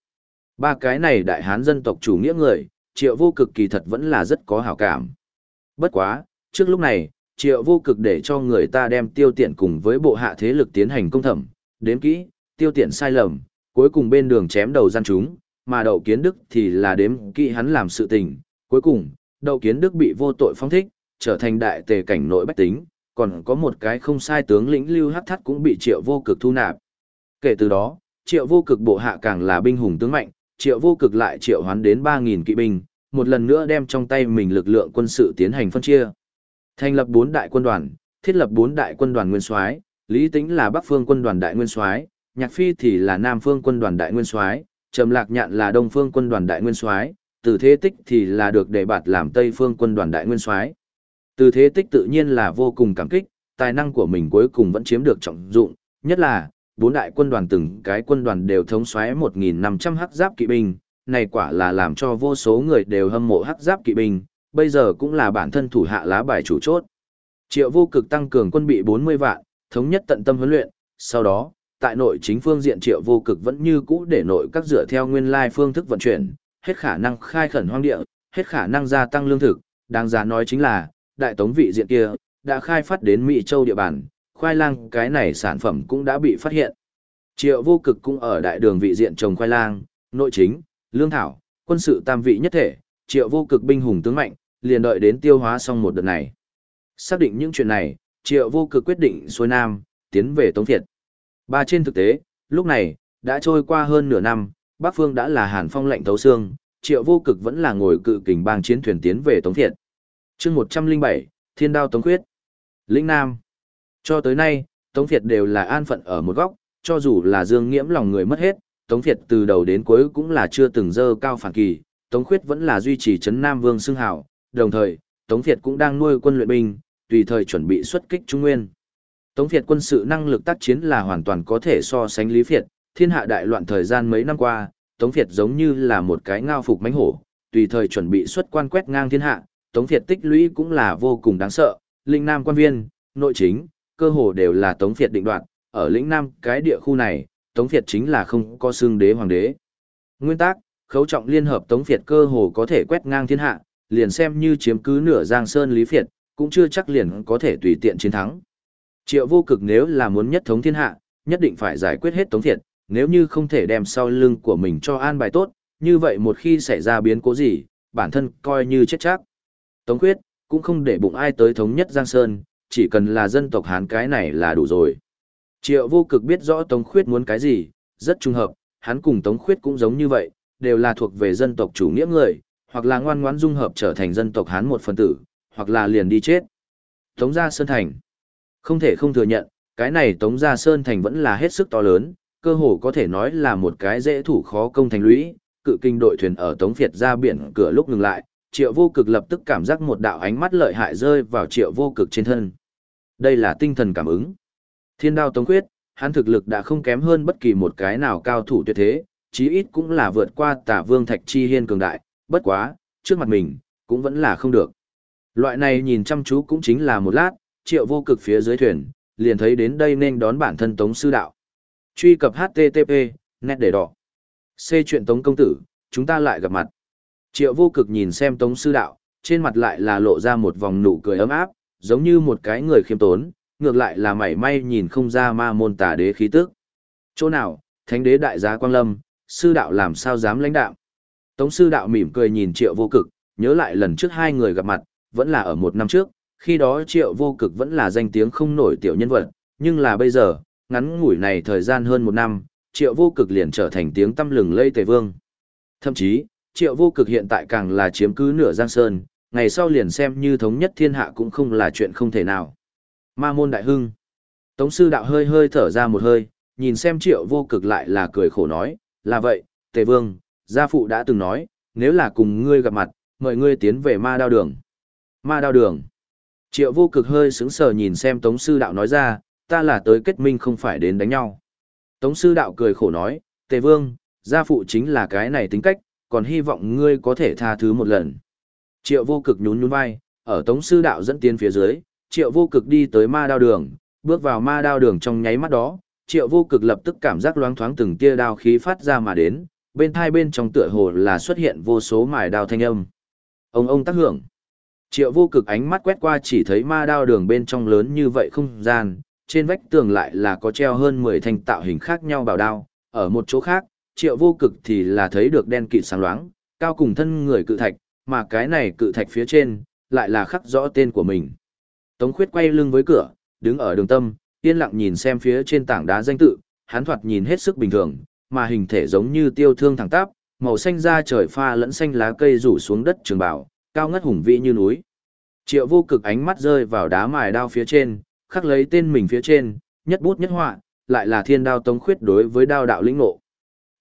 Ba cái này đại hán dân tộc chủ nghĩa người, triệu vô cực kỳ thật vẫn là rất có hảo cảm. Bất quá, trước lúc này, triệu vô cực để cho người ta đem tiêu tiện cùng với bộ hạ thế lực tiến hành công thẩm, đếm kỹ, tiêu tiện sai lầm, cuối cùng bên đường chém đầu gian chúng, mà đậu kiến đức thì là đếm kỹ hắn làm sự tình, cuối cùng, đậu kiến đức bị vô tội phong thích, trở thành đại tề cảnh nội bách tính, còn có một cái không sai tướng lĩnh lưu hắc thắt cũng bị triệu vô cực thu nạp. Kể từ đó, triệu vô cực bộ hạ càng là binh hùng tướng mạnh, triệu vô cực lại triệu hoán đến 3.000 kỵ binh, một lần nữa đem trong tay mình lực lượng quân sự tiến hành phân chia. Thành lập 4 đại quân đoàn, thiết lập 4 đại quân đoàn nguyên soái, Lý Tĩnh là Bắc phương quân đoàn đại nguyên soái, Nhạc Phi thì là Nam phương quân đoàn đại nguyên soái, Trầm Lạc Nhạn là Đông phương quân đoàn đại nguyên soái, Từ Thế Tích thì là được đề bạt làm Tây phương quân đoàn đại nguyên soái. Từ Thế Tích tự nhiên là vô cùng cảm kích, tài năng của mình cuối cùng vẫn chiếm được trọng dụng, nhất là bốn đại quân đoàn từng cái quân đoàn đều thống soái 1.500 hắc giáp kỵ binh, này quả là làm cho vô số người đều hâm mộ hắc giáp kỵ binh, bây giờ cũng là bản thân thủ hạ lá bài chủ chốt. Triệu vô cực tăng cường quân bị 40 vạn, thống nhất tận tâm huấn luyện, sau đó, tại nội chính phương diện triệu vô cực vẫn như cũ để nội các dựa theo nguyên lai phương thức vận chuyển, hết khả năng khai khẩn hoang địa, hết khả năng gia tăng lương thực, đáng giá nói chính là, đại tống vị diện kia, đã khai phát đến Mỹ Châu địa bàn, khoai lang cái này sản phẩm cũng đã bị phát hiện. Triệu vô cực cũng ở đại đường vị diện trồng khoai lang, nội chính, lương thảo, quân sự tam vị nhất thể, triệu vô cực binh hùng tướng mạnh, liền đợi đến tiêu hóa xong một đợt này. Xác định những chuyện này, triệu vô cực quyết định xuôi nam, tiến về Tống Việt. Ba trên thực tế, lúc này, đã trôi qua hơn nửa năm, Bắc Phương đã là hàn phong lạnh thấu xương, triệu vô cực vẫn là ngồi cự kình bang chiến thuyền tiến về Tống Thiện. chương 107, Thiên Đao Tống Quyết. Linh Nam. Cho tới nay, Tống Thiệt đều là an phận ở một góc, cho dù là dương nghiễm lòng người mất hết, Tống Thiệt từ đầu đến cuối cũng là chưa từng dơ cao phản kỳ, Tống Khuyết vẫn là duy trì chấn Nam Vương xưng hào, đồng thời, Tống Thiệt cũng đang nuôi quân luyện binh, tùy thời chuẩn bị xuất kích Trung Nguyên. Tống Việt quân sự năng lực tác chiến là hoàn toàn có thể so sánh Lý Việt, thiên hạ đại loạn thời gian mấy năm qua, Tống Việt giống như là một cái ngao phục mánh hổ, tùy thời chuẩn bị xuất quan quét ngang thiên hạ, Tống Việt tích lũy cũng là vô cùng đáng sợ, linh nam quan viên, nội chính, cơ hồ đều là Tống Việt định đoạt, ở lĩnh nam cái địa khu này, Tống Việt chính là không có xương đế hoàng đế. Nguyên tắc, khấu trọng liên hợp Tống Việt cơ hồ có thể quét ngang thiên hạ, liền xem như chiếm cứ nửa Giang Sơn Lý Việt, cũng chưa chắc liền có thể tùy tiện chiến thắng. Triệu vô cực nếu là muốn nhất thống thiên hạ, nhất định phải giải quyết hết Tống thiệt. nếu như không thể đem sau lưng của mình cho an bài tốt, như vậy một khi xảy ra biến cố gì, bản thân coi như chết chắc. Tống Quyết, cũng không để bụng ai tới thống nhất Giang Sơn, chỉ cần là dân tộc Hán cái này là đủ rồi. Triệu vô cực biết rõ Tống Khuyết muốn cái gì, rất trùng hợp, hắn cùng Tống Khuyết cũng giống như vậy, đều là thuộc về dân tộc chủ nghĩa người, hoặc là ngoan ngoãn dung hợp trở thành dân tộc Hán một phần tử, hoặc là liền đi chết. Tống Gia Sơn Thành. Không thể không thừa nhận, cái này Tống Gia Sơn Thành vẫn là hết sức to lớn, cơ hồ có thể nói là một cái dễ thủ khó công thành lũy, cự kinh đội thuyền ở Tống Việt ra biển cửa lúc ngừng lại, Triệu Vô Cực lập tức cảm giác một đạo ánh mắt lợi hại rơi vào Triệu Vô Cực trên thân. Đây là tinh thần cảm ứng. Thiên đao Tống Quyết, hắn thực lực đã không kém hơn bất kỳ một cái nào cao thủ tuyệt thế, chí ít cũng là vượt qua Tả Vương Thạch Chi Hiên cường đại, bất quá, trước mặt mình, cũng vẫn là không được. Loại này nhìn chăm chú cũng chính là một lát, Triệu Vô Cực phía dưới thuyền, liền thấy đến đây nên đón bản thân Tống sư đạo. Truy cập HTTP, nét để đỏ. C chuyện Tống công tử, chúng ta lại gặp mặt. Triệu vô cực nhìn xem Tống sư đạo, trên mặt lại là lộ ra một vòng nụ cười ấm áp, giống như một cái người khiêm tốn, ngược lại là mảy may nhìn không ra ma môn tà đế khí tức. Chỗ nào, thánh đế đại gia quang lâm, sư đạo làm sao dám lãnh đạo. Tống sư đạo mỉm cười nhìn triệu vô cực, nhớ lại lần trước hai người gặp mặt, vẫn là ở một năm trước, khi đó triệu vô cực vẫn là danh tiếng không nổi tiểu nhân vật, nhưng là bây giờ, ngắn ngủi này thời gian hơn một năm, triệu vô cực liền trở thành tiếng tâm lừng lây tề vương. Thậm chí, triệu vô cực hiện tại càng là chiếm cứ nửa giang sơn, ngày sau liền xem như thống nhất thiên hạ cũng không là chuyện không thể nào. Ma môn đại hưng. Tống sư đạo hơi hơi thở ra một hơi, nhìn xem triệu vô cực lại là cười khổ nói, là vậy, tề vương, gia phụ đã từng nói, nếu là cùng ngươi gặp mặt, mời ngươi tiến về ma đao đường. Ma đao đường. Triệu vô cực hơi sững sờ nhìn xem tống sư đạo nói ra, ta là tới kết minh không phải đến đánh nhau. Tống sư đạo cười khổ nói, tề vương, gia phụ chính là cái này tính cách, còn hy vọng ngươi có thể tha thứ một lần. Triệu vô cực nhún nhún vai, ở tống sư đạo dẫn tiến phía dưới, triệu vô cực đi tới ma đao đường, bước vào ma đao đường trong nháy mắt đó, triệu vô cực lập tức cảm giác loáng thoáng từng tia đao khí phát ra mà đến, bên thai bên trong tựa hồ là xuất hiện vô số mài đao thanh âm. Ông ông tác hưởng. Triệu vô cực ánh mắt quét qua chỉ thấy ma đao đường bên trong lớn như vậy không gian, trên vách tường lại là có treo hơn 10 thanh tạo hình khác nhau bảo đao, ở một chỗ khác, triệu vô cực thì là thấy được đen kịt sáng loáng, cao cùng thân người cự thạch, mà cái này cự thạch phía trên, lại là khắc rõ tên của mình. Tống khuyết quay lưng với cửa, đứng ở đường tâm, yên lặng nhìn xem phía trên tảng đá danh tự, hắn thoạt nhìn hết sức bình thường, mà hình thể giống như tiêu thương thẳng tắp, màu xanh da trời pha lẫn xanh lá cây rủ xuống đất trường bảo, cao ngất hùng vĩ như núi. Triệu vô cực ánh mắt rơi vào đá mài đao phía trên, khắc lấy tên mình phía trên, nhất bút nhất họa, lại là thiên đao tống khuyết đối với đao đạo lĩnh ngộ.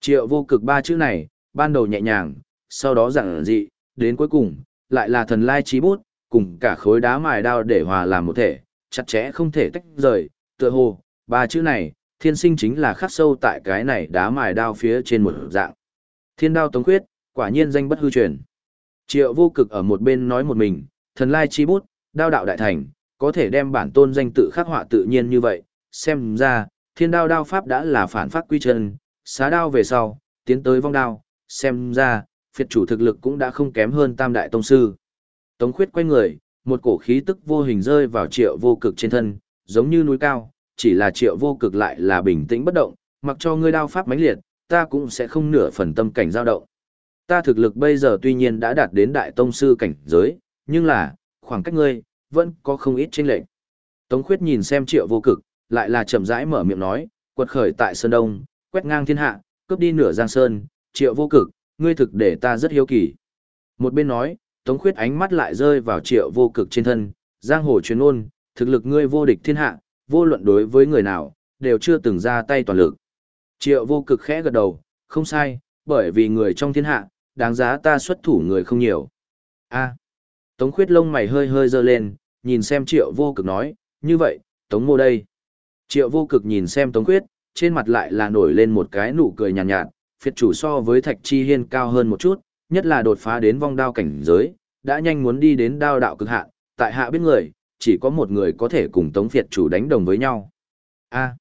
Triệu vô cực ba chữ này, ban đầu nhẹ nhàng, sau đó giản dị, đến cuối cùng, lại là thần lai trí bút, cùng cả khối đá mài đao để hòa làm một thể, chặt chẽ không thể tách rời, tựa hồ, ba chữ này, thiên sinh chính là khắc sâu tại cái này đá mài đao phía trên một dạng. Thiên đao tống khuyết, quả nhiên danh bất hư truyền. Triệu vô cực ở một bên nói một mình, thần lai chi bút, đao đạo đại thành, có thể đem bản tôn danh tự khắc họa tự nhiên như vậy, xem ra, thiên đao đao pháp đã là phản phát quy chân, xá đao về sau, tiến tới vong đao, xem ra, phiệt chủ thực lực cũng đã không kém hơn tam đại tông sư. Tống khuyết quay người, một cổ khí tức vô hình rơi vào triệu vô cực trên thân, giống như núi cao, chỉ là triệu vô cực lại là bình tĩnh bất động, mặc cho ngươi đao pháp mãnh liệt, ta cũng sẽ không nửa phần tâm cảnh dao động. Ta thực lực bây giờ tuy nhiên đã đạt đến đại tông sư cảnh giới, nhưng là, khoảng cách ngươi, vẫn có không ít chênh lệch. Tống khuyết nhìn xem triệu vô cực, lại là chậm rãi mở miệng nói, quật khởi tại Sơn Đông, quét ngang thiên hạ, cướp đi nửa giang sơn, triệu vô cực, ngươi thực để ta rất hiếu kỳ. Một bên nói, Tống khuyết ánh mắt lại rơi vào triệu vô cực trên thân, giang hồ truyền ôn, thực lực ngươi vô địch thiên hạ, vô luận đối với người nào, đều chưa từng ra tay toàn lực. Triệu vô cực khẽ gật đầu, không sai, bởi vì người trong thiên hạ, đáng giá ta xuất thủ người không nhiều. a Tống khuyết lông mày hơi hơi dơ lên, nhìn xem triệu vô cực nói, như vậy, tống mô đây. Triệu vô cực nhìn xem tống khuyết, trên mặt lại là nổi lên một cái nụ cười nhàn nhạt, nhạt, phiệt chủ so với thạch chi hiên cao hơn một chút, nhất là đột phá đến vong đao cảnh giới, đã nhanh muốn đi đến đao đạo cực hạn, tại hạ biết người, chỉ có một người có thể cùng tống phiệt chủ đánh đồng với nhau. a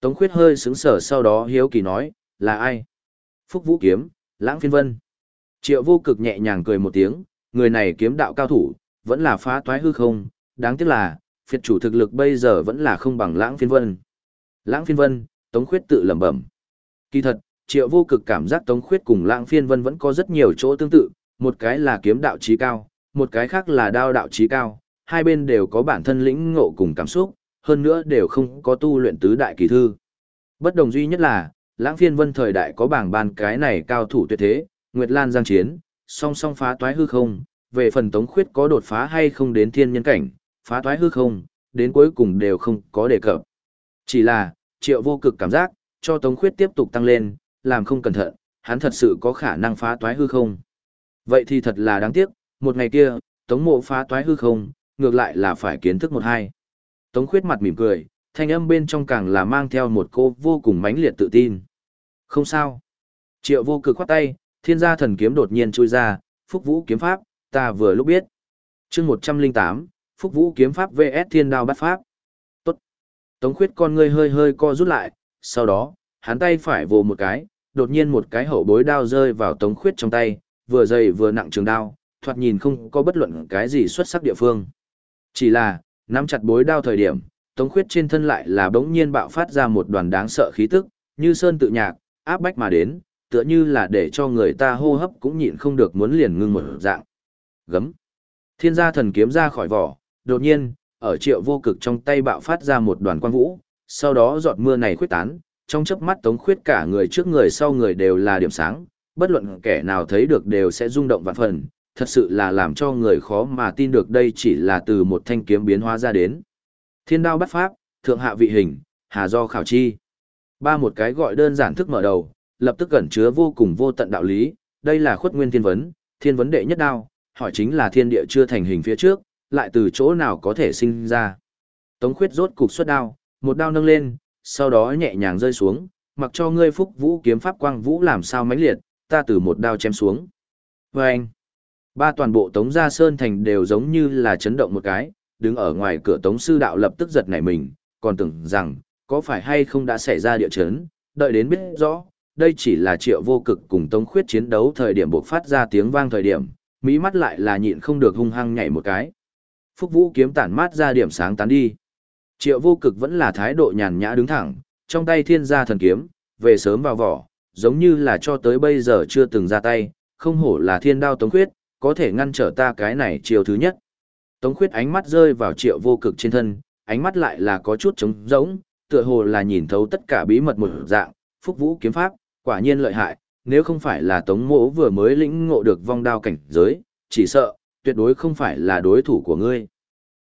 Tống khuyết hơi sững sở sau đó hiếu kỳ nói, là ai? Phúc Vũ Kiếm, Lãng Phiên Vân. Triệu vô cực nhẹ nhàng cười một tiếng, người này kiếm đạo cao thủ, vẫn là phá toái hư không, đáng tiếc là, phiệt chủ thực lực bây giờ vẫn là không bằng lãng phiên vân. Lãng phiên vân, Tống Khuyết tự lẩm bẩm. Kỳ thật, triệu vô cực cảm giác Tống Khuyết cùng lãng phiên vân vẫn có rất nhiều chỗ tương tự, một cái là kiếm đạo trí cao, một cái khác là đao đạo trí cao, hai bên đều có bản thân lĩnh ngộ cùng cảm xúc, hơn nữa đều không có tu luyện tứ đại kỳ thư. Bất đồng duy nhất là, lãng phiên vân thời đại có bảng ban cái này cao thủ tuyệt thế, Nguyệt Lan Giang Chiến, song song phá toái hư không, về phần Tống Khuyết có đột phá hay không đến thiên nhân cảnh, phá toái hư không, đến cuối cùng đều không có đề cập. Chỉ là, triệu vô cực cảm giác, cho Tống Khuyết tiếp tục tăng lên, làm không cẩn thận, hắn thật sự có khả năng phá toái hư không. Vậy thì thật là đáng tiếc, một ngày kia, Tống mộ phá toái hư không, ngược lại là phải kiến thức một hai. Tống Khuyết mặt mỉm cười, thanh âm bên trong càng là mang theo một cô vô cùng mãnh liệt tự tin. Không sao. Triệu vô cực khoát tay, thiên gia thần kiếm đột nhiên chui ra, phúc vũ kiếm pháp, ta vừa lúc biết. chương 108, phúc vũ kiếm pháp vs thiên đao bắt pháp. Tốt. Tống khuyết con ngươi hơi hơi co rút lại, sau đó, hắn tay phải vồ một cái, đột nhiên một cái hậu bối đao rơi vào tống khuyết trong tay, vừa dày vừa nặng trường đao, thoạt nhìn không có bất luận cái gì xuất sắc địa phương. Chỉ là, nắm chặt bối đao thời điểm, tống khuyết trên thân lại là bỗng nhiên bạo phát ra một đoàn đáng sợ khí tức, như sơn tự nhạc, áp bách mà đến, tựa như là để cho người ta hô hấp cũng nhịn không được muốn liền ngưng một dạng. Gấm. Thiên gia thần kiếm ra khỏi vỏ, đột nhiên, ở triệu vô cực trong tay bạo phát ra một đoàn quang vũ, sau đó giọt mưa này khuyết tán, trong chớp mắt tống khuyết cả người trước người sau người đều là điểm sáng, bất luận kẻ nào thấy được đều sẽ rung động vạn phần, thật sự là làm cho người khó mà tin được đây chỉ là từ một thanh kiếm biến hóa ra đến. Thiên đao bắt pháp, thượng hạ vị hình, hà do khảo chi. Ba một cái gọi đơn giản thức mở đầu, lập tức cẩn chứa vô cùng vô tận đạo lý, đây là khuất nguyên thiên vấn, thiên vấn đệ nhất đao, hỏi chính là thiên địa chưa thành hình phía trước, lại từ chỗ nào có thể sinh ra. Tống khuyết rốt cục xuất đao, một đao nâng lên, sau đó nhẹ nhàng rơi xuống, mặc cho ngươi phúc vũ kiếm pháp quang vũ làm sao mãnh liệt, ta từ một đao chém xuống. Và anh, ba toàn bộ tống gia sơn thành đều giống như là chấn động một cái, đứng ở ngoài cửa tống sư đạo lập tức giật nảy mình, còn tưởng rằng, có phải hay không đã xảy ra địa chấn, đợi đến biết rõ, đây chỉ là triệu vô cực cùng tống khuyết chiến đấu thời điểm buộc phát ra tiếng vang thời điểm, mỹ mắt lại là nhịn không được hung hăng nhảy một cái. Phúc vũ kiếm tản mát ra điểm sáng tán đi. Triệu vô cực vẫn là thái độ nhàn nhã đứng thẳng, trong tay thiên gia thần kiếm, về sớm vào vỏ, giống như là cho tới bây giờ chưa từng ra tay, không hổ là thiên đao tống khuyết, có thể ngăn trở ta cái này chiều thứ nhất. Tống khuyết ánh mắt rơi vào triệu vô cực trên thân, ánh mắt lại là có chút trống rỗng, tựa hồ là nhìn thấu tất cả bí mật một dạng, phúc vũ kiếm pháp, quả nhiên lợi hại, nếu không phải là tống mỗ vừa mới lĩnh ngộ được vong đao cảnh giới, chỉ sợ, tuyệt đối không phải là đối thủ của ngươi.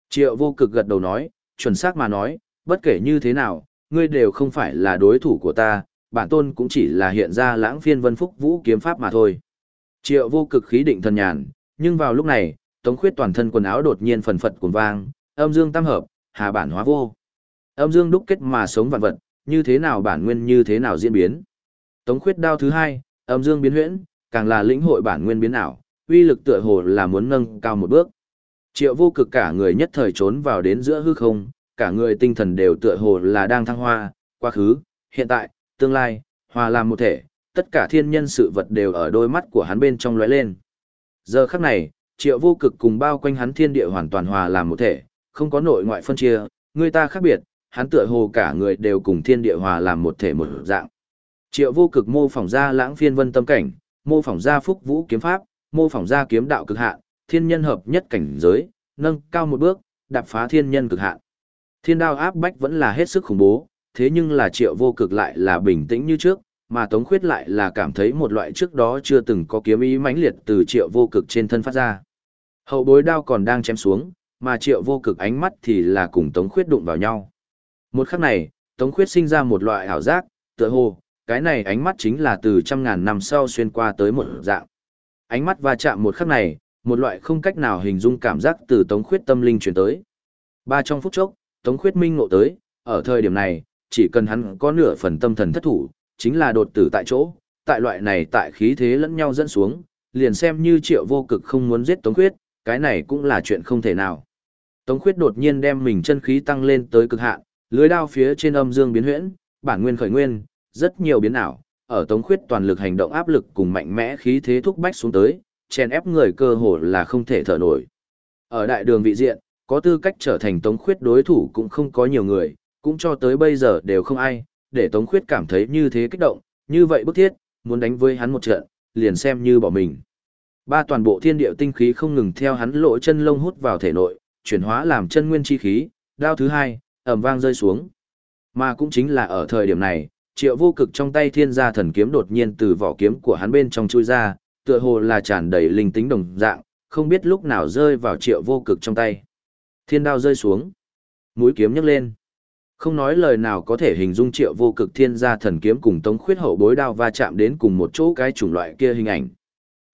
Triệu vô cực gật đầu nói, chuẩn xác mà nói, bất kể như thế nào, ngươi đều không phải là đối thủ của ta, bản tôn cũng chỉ là hiện ra lãng phiên vân phúc vũ kiếm pháp mà thôi. Triệu vô cực khí định thần nhàn, nhưng vào lúc này, tống khuyết toàn thân quần áo đột nhiên phần phật cuồng vang, âm dương tam hợp, hà bản hóa vô. Âm dương đúc kết mà sống vạn vật, như thế nào bản nguyên như thế nào diễn biến. Tống khuyết đao thứ hai, âm dương biến huyễn, càng là lĩnh hội bản nguyên biến ảo, uy lực tựa hồ là muốn nâng cao một bước. Triệu vô cực cả người nhất thời trốn vào đến giữa hư không, cả người tinh thần đều tựa hồ là đang thăng hoa, quá khứ, hiện tại, tương lai, hòa làm một thể, tất cả thiên nhân sự vật đều ở đôi mắt của hắn bên trong lóe lên. Giờ khắc này, triệu vô cực cùng bao quanh hắn thiên địa hoàn toàn hòa làm một thể, không có nội ngoại phân chia, người ta khác biệt, hắn tựa hồ cả người đều cùng thiên địa hòa làm một thể một dạng. Triệu vô cực mô phỏng ra lãng phiên vân tâm cảnh, mô phỏng ra phúc vũ kiếm pháp, mô phỏng ra kiếm đạo cực hạn, thiên nhân hợp nhất cảnh giới, nâng cao một bước, đạp phá thiên nhân cực hạn. Thiên đao áp bách vẫn là hết sức khủng bố, thế nhưng là triệu vô cực lại là bình tĩnh như trước, mà Tống Khuyết lại là cảm thấy một loại trước đó chưa từng có kiếm ý mãnh liệt từ triệu vô cực trên thân phát ra. Hậu bối đao còn đang chém xuống, mà triệu vô cực ánh mắt thì là cùng Tống Khuyết đụng vào nhau. Một khắc này, Tống Khuyết sinh ra một loại ảo giác, tựa hồ, cái này ánh mắt chính là từ trăm ngàn năm sau xuyên qua tới một dạng. Ánh mắt va chạm một khắc này, một loại không cách nào hình dung cảm giác từ Tống Khuyết tâm linh truyền tới. Ba trong phút chốc, Tống Khuyết minh ngộ tới, ở thời điểm này, chỉ cần hắn có nửa phần tâm thần thất thủ, chính là đột tử tại chỗ, tại loại này tại khí thế lẫn nhau dẫn xuống, liền xem như triệu vô cực không muốn giết Tống Khuyết, cái này cũng là chuyện không thể nào. Tống Khuyết đột nhiên đem mình chân khí tăng lên tới cực hạn, lưới đao phía trên âm dương biến huyễn, bản nguyên khởi nguyên, rất nhiều biến ảo, ở Tống Khuyết toàn lực hành động áp lực cùng mạnh mẽ khí thế thúc bách xuống tới, chèn ép người cơ hồ là không thể thở nổi. Ở đại đường vị diện, có tư cách trở thành Tống Khuyết đối thủ cũng không có nhiều người, cũng cho tới bây giờ đều không ai, để Tống Khuyết cảm thấy như thế kích động, như vậy bức thiết, muốn đánh với hắn một trận, liền xem như bỏ mình. Ba toàn bộ thiên địa tinh khí không ngừng theo hắn lỗ chân lông hút vào thể nội, chuyển hóa làm chân nguyên chi khí, đao thứ hai, ầm vang rơi xuống. Mà cũng chính là ở thời điểm này, triệu vô cực trong tay thiên gia thần kiếm đột nhiên từ vỏ kiếm của hắn bên trong chui ra, tựa hồ là tràn đầy linh tính đồng dạng, không biết lúc nào rơi vào triệu vô cực trong tay. Thiên đao rơi xuống. Mũi kiếm nhấc lên. Không nói lời nào có thể hình dung triệu vô cực thiên gia thần kiếm cùng tống khuyết hậu bối đao va chạm đến cùng một chỗ cái chủng loại kia hình ảnh.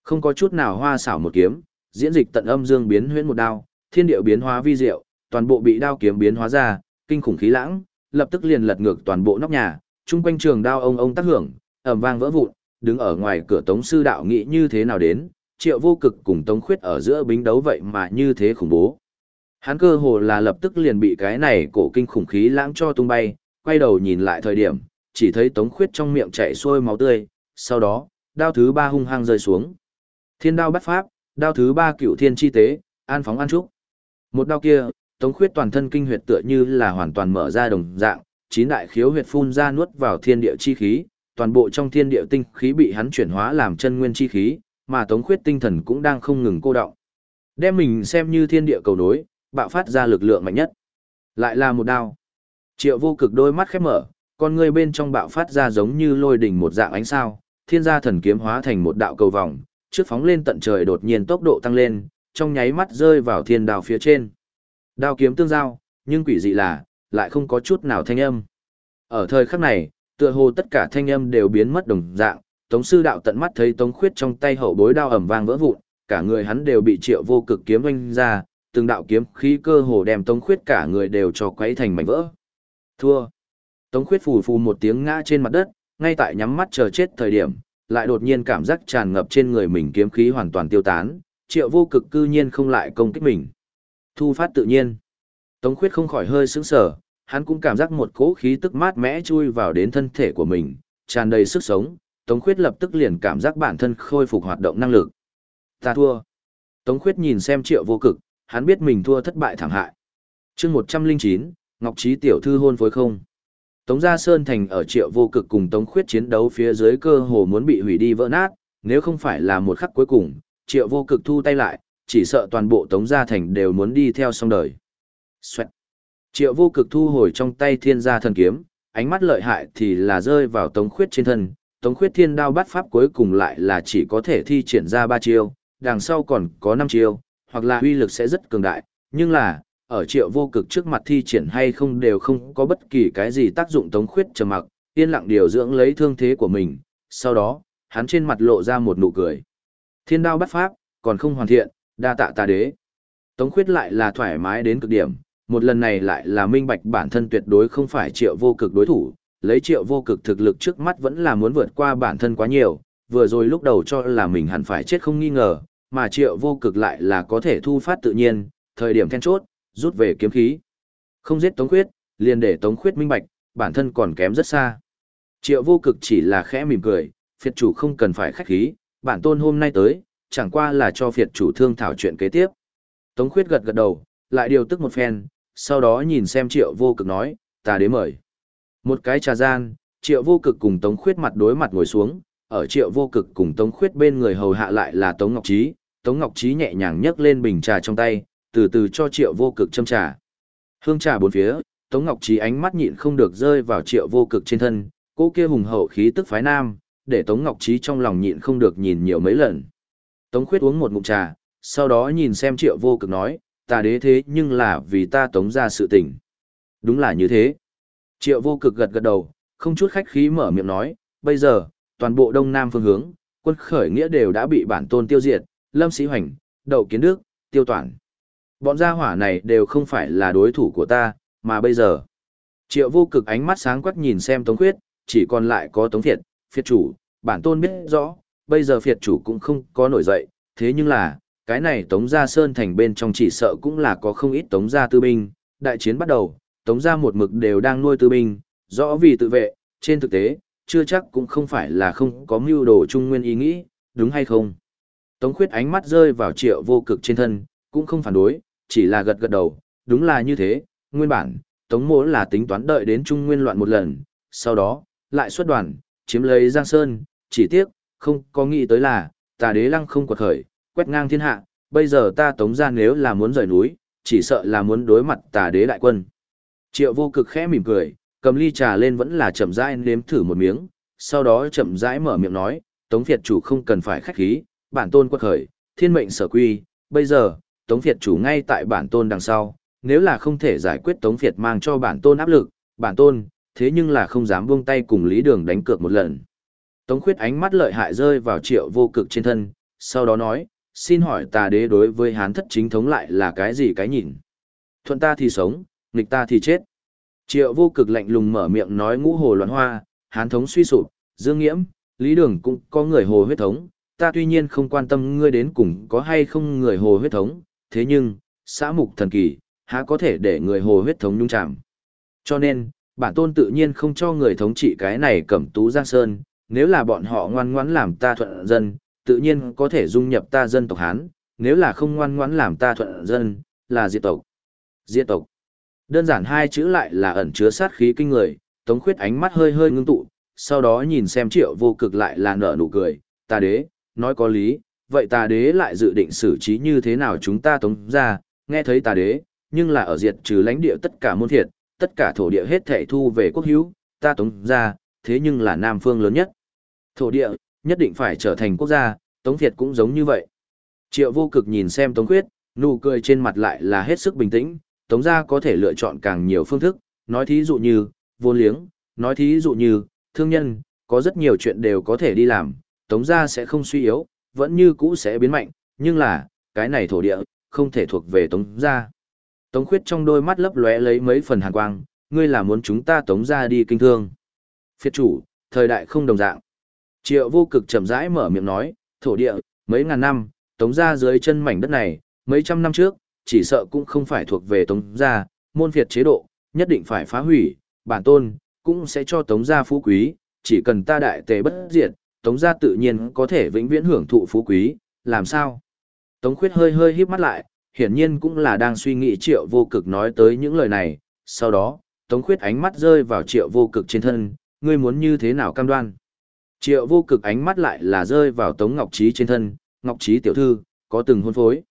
Không có chút nào hoa xảo một kiếm, diễn dịch tận âm dương biến huyễn một đao, thiên điệu biến hóa vi diệu, toàn bộ bị đao kiếm biến hóa ra, kinh khủng khí lãng, lập tức liền lật ngược toàn bộ nóc nhà, chung quanh trường đao ông ông tác hưởng, ầm vang vỡ vụn, đứng ở ngoài cửa Tống sư đạo nghĩ như thế nào đến, Triệu Vô Cực cùng Tống Khuyết ở giữa bính đấu vậy mà như thế khủng bố. Hắn cơ hồ là lập tức liền bị cái này cổ kinh khủng khí lãng cho tung bay, quay đầu nhìn lại thời điểm, chỉ thấy Tống Khuyết trong miệng chảy xuôi máu tươi, sau đó, đao thứ ba hung hăng rơi xuống. Thiên đao bắt pháp, đao thứ ba cựu thiên chi tế, an phóng an trúc. Một đao kia, Tống Khuyết toàn thân kinh huyệt tựa như là hoàn toàn mở ra đồng dạng, chín đại khiếu huyệt phun ra nuốt vào thiên địa chi khí, toàn bộ trong thiên địa tinh khí bị hắn chuyển hóa làm chân nguyên chi khí, mà Tống Khuyết tinh thần cũng đang không ngừng cô động. Đem mình xem như thiên địa cầu nối, bạo phát ra lực lượng mạnh nhất. Lại là một đao. Triệu vô cực đôi mắt khép mở, con người bên trong bạo phát ra giống như lôi đỉnh một dạng ánh sao, thiên gia thần kiếm hóa thành một đạo cầu vòng, trước phóng lên tận trời đột nhiên tốc độ tăng lên, trong nháy mắt rơi vào thiên đao phía trên. Đao kiếm tương giao, nhưng quỷ dị là, lại không có chút nào thanh âm. Ở thời khắc này, tựa hồ tất cả thanh âm đều biến mất đồng dạng, Tống sư đạo tận mắt thấy Tống Khuyết trong tay hậu bối đao ầm vang vỡ vụn, cả người hắn đều bị Triệu Vô Cực kiếm vênh ra, từng đạo kiếm khí cơ hồ đem Tống Khuyết cả người đều cho quấy thành mảnh vỡ. Thua. Tống Khuyết phù phù một tiếng ngã trên mặt đất, ngay tại nhắm mắt chờ chết thời điểm, lại đột nhiên cảm giác tràn ngập trên người mình kiếm khí hoàn toàn tiêu tán, Triệu Vô Cực cư nhiên không lại công kích mình. Thu phát tự nhiên. Tống Khuyết không khỏi hơi sững sờ, hắn cũng cảm giác một cỗ khí tức mát mẽ chui vào đến thân thể của mình, tràn đầy sức sống, Tống Khuyết lập tức liền cảm giác bản thân khôi phục hoạt động năng lực. Ta thua. Tống Khuyết nhìn xem triệu vô cực, hắn biết mình thua thất bại thảm hại. chương 109, Ngọc Trí tiểu thư hôn phối không. Tống Gia Sơn Thành ở triệu vô cực cùng Tống Khuyết chiến đấu phía dưới cơ hồ muốn bị hủy đi vỡ nát, nếu không phải là một khắc cuối cùng, triệu vô cực thu tay lại, chỉ sợ toàn bộ Tống Gia Thành đều muốn đi theo song đời. Xoẹt. Triệu vô cực thu hồi trong tay thiên gia thần kiếm, ánh mắt lợi hại thì là rơi vào Tống Khuyết trên thân, Tống Khuyết Thiên Đao bắt pháp cuối cùng lại là chỉ có thể thi triển ra ba chiêu, đằng sau còn có năm chiêu, hoặc là uy lực sẽ rất cường đại, nhưng là, ở triệu vô cực trước mặt thi triển hay không đều không có bất kỳ cái gì tác dụng Tống Khuyết trầm mặc, yên lặng điều dưỡng lấy thương thế của mình, sau đó, hắn trên mặt lộ ra một nụ cười. Thiên Đao bắt pháp, còn không hoàn thiện, đa tạ ta đế. Tống Khuyết lại là thoải mái đến cực điểm, một lần này lại là minh bạch bản thân tuyệt đối không phải triệu vô cực đối thủ, lấy triệu vô cực thực lực trước mắt vẫn là muốn vượt qua bản thân quá nhiều, vừa rồi lúc đầu cho là mình hẳn phải chết không nghi ngờ, mà triệu vô cực lại là có thể thu phát tự nhiên, thời điểm then chốt, rút về kiếm khí. Không giết Tống Khuyết, liền để Tống Khuyết minh bạch, bản thân còn kém rất xa. Triệu vô cực chỉ là khẽ mỉm cười, phiệt chủ không cần phải khách khí, bản tôn hôm nay tới, chẳng qua là cho phiệt chủ thương thảo chuyện kế tiếp. Tống Khuyết gật gật đầu, lại điều tức một phen, sau đó nhìn xem triệu vô cực nói, ta đến mời. Một cái trà gian, triệu vô cực cùng Tống Khuyết mặt đối mặt ngồi xuống, ở triệu vô cực cùng Tống Khuyết bên người hầu hạ lại là Tống Ngọc Trí, Tống Ngọc Trí nhẹ nhàng nhấc lên bình trà trong tay, từ từ cho triệu vô cực châm trà. Hương trà bốn phía, Tống Ngọc Trí ánh mắt nhịn không được rơi vào triệu vô cực trên thân, cô kia hùng hậu khí tức phái nam, để Tống Ngọc Trí trong lòng nhịn không được nhìn nhiều mấy lần. Tống Khuyết uống một ngụm trà, sau đó nhìn xem triệu vô cực nói, ta đế thế nhưng là vì ta tống ra sự tình. Đúng là như thế. Triệu vô cực gật gật đầu, không chút khách khí mở miệng nói, bây giờ, toàn bộ đông nam phương hướng, quân khởi nghĩa đều đã bị bản tôn tiêu diệt, lâm sĩ hoành, đậu kiến đức, tiêu toàn. Bọn gia hỏa này đều không phải là đối thủ của ta, mà bây giờ. Triệu vô cực ánh mắt sáng quắc nhìn xem Tống Khuyết, chỉ còn lại có Tống Thiệt, phiệt chủ, bản tôn biết rõ, bây giờ phiệt chủ cũng không có nổi dậy, thế nhưng là, cái này Tống Gia Sơn thành bên trong chỉ sợ cũng là có không ít Tống Gia tư binh, đại chiến bắt đầu, Tống Gia một mực đều đang nuôi tư binh, rõ vì tự vệ, trên thực tế, chưa chắc cũng không phải là không có mưu đồ trung nguyên ý nghĩ, đúng hay không. Tống khuyết ánh mắt rơi vào triệu vô cực trên thân, cũng không phản đối, chỉ là gật gật đầu, đúng là như thế, nguyên bản, Tống mỗ là tính toán đợi đến trung nguyên loạn một lần, sau đó, lại xuất đoàn, chiếm lấy Giang Sơn, chỉ tiếc, không có nghĩ tới là, tà đế lăng không quật khởi, quét ngang thiên hạ, bây giờ ta tống ra nếu là muốn rời núi, chỉ sợ là muốn đối mặt tà đế đại quân. Triệu vô cực khẽ mỉm cười, cầm ly trà lên vẫn là chậm rãi nếm thử một miếng, sau đó chậm rãi mở miệng nói, tống việt chủ không cần phải khách khí, bản tôn quật khởi, thiên mệnh sở quy, bây giờ, Tống Việt chủ ngay tại bản tôn đằng sau, nếu là không thể giải quyết Tống Việt mang cho bản tôn áp lực, bản tôn, thế nhưng là không dám buông tay cùng Lý Đường đánh cược một lần. Tống Khuyết ánh mắt lợi hại rơi vào triệu vô cực trên thân, sau đó nói, xin hỏi tà đế đối với hán thất chính thống lại là cái gì cái nhìn? Thuận ta thì sống, nghịch ta thì chết. Triệu vô cực lạnh lùng mở miệng nói ngũ hồ loạn hoa, hán thống suy sụp, dương nghiễm, lý đường cũng có người hồ huyết thống, ta tuy nhiên không quan tâm ngươi đến cùng có hay không người hồ huyết thống, thế nhưng, xã mục thần kỳ, há có thể để người hồ huyết thống nhung chạm. Cho nên, bản tôn tự nhiên không cho người thống trị cái này cẩm tú giang sơn, nếu là bọn họ ngoan ngoãn làm ta thuận dân, tự nhiên có thể dung nhập ta dân tộc Hán, nếu là không ngoan ngoãn làm ta thuận dân, là diệt tộc. Diệt tộc. Đơn giản hai chữ lại là ẩn chứa sát khí kinh người, Tống Khuyết ánh mắt hơi hơi ngưng tụ, sau đó nhìn xem triệu vô cực lại là nở nụ cười, ta đế, nói có lý, vậy ta đế lại dự định xử trí như thế nào chúng ta tống ra, nghe thấy ta đế, nhưng là ở diệt trừ lãnh địa tất cả môn thiệt, tất cả thổ địa hết thảy thu về quốc hữu, ta tống ra, thế nhưng là nam phương lớn nhất. Thổ địa, nhất định phải trở thành quốc gia, tống thiệt cũng giống như vậy. Triệu vô cực nhìn xem tống khuyết, nụ cười trên mặt lại là hết sức bình tĩnh, tống gia có thể lựa chọn càng nhiều phương thức, nói thí dụ như, vô liếng, nói thí dụ như, thương nhân, có rất nhiều chuyện đều có thể đi làm, tống gia sẽ không suy yếu, vẫn như cũ sẽ biến mạnh, nhưng là, cái này thổ địa, không thể thuộc về tống gia. Tống khuyết trong đôi mắt lấp lóe lấy mấy phần hàn quang, ngươi là muốn chúng ta tống gia đi kinh thương. Phiệt chủ, thời đại không đồng dạng. Triệu vô cực chậm rãi mở miệng nói, thổ địa, mấy ngàn năm, tống gia dưới chân mảnh đất này, mấy trăm năm trước, chỉ sợ cũng không phải thuộc về tống gia, môn phiệt chế độ, nhất định phải phá hủy, bản tôn, cũng sẽ cho tống gia phú quý, chỉ cần ta đại tề bất diệt, tống gia tự nhiên có thể vĩnh viễn hưởng thụ phú quý, làm sao? Tống khuyết hơi hơi híp mắt lại, hiển nhiên cũng là đang suy nghĩ triệu vô cực nói tới những lời này, sau đó, tống khuyết ánh mắt rơi vào triệu vô cực trên thân, ngươi muốn như thế nào cam đoan? Triệu vô cực ánh mắt lại là rơi vào tống ngọc trí trên thân, ngọc trí tiểu thư, có từng hôn phối.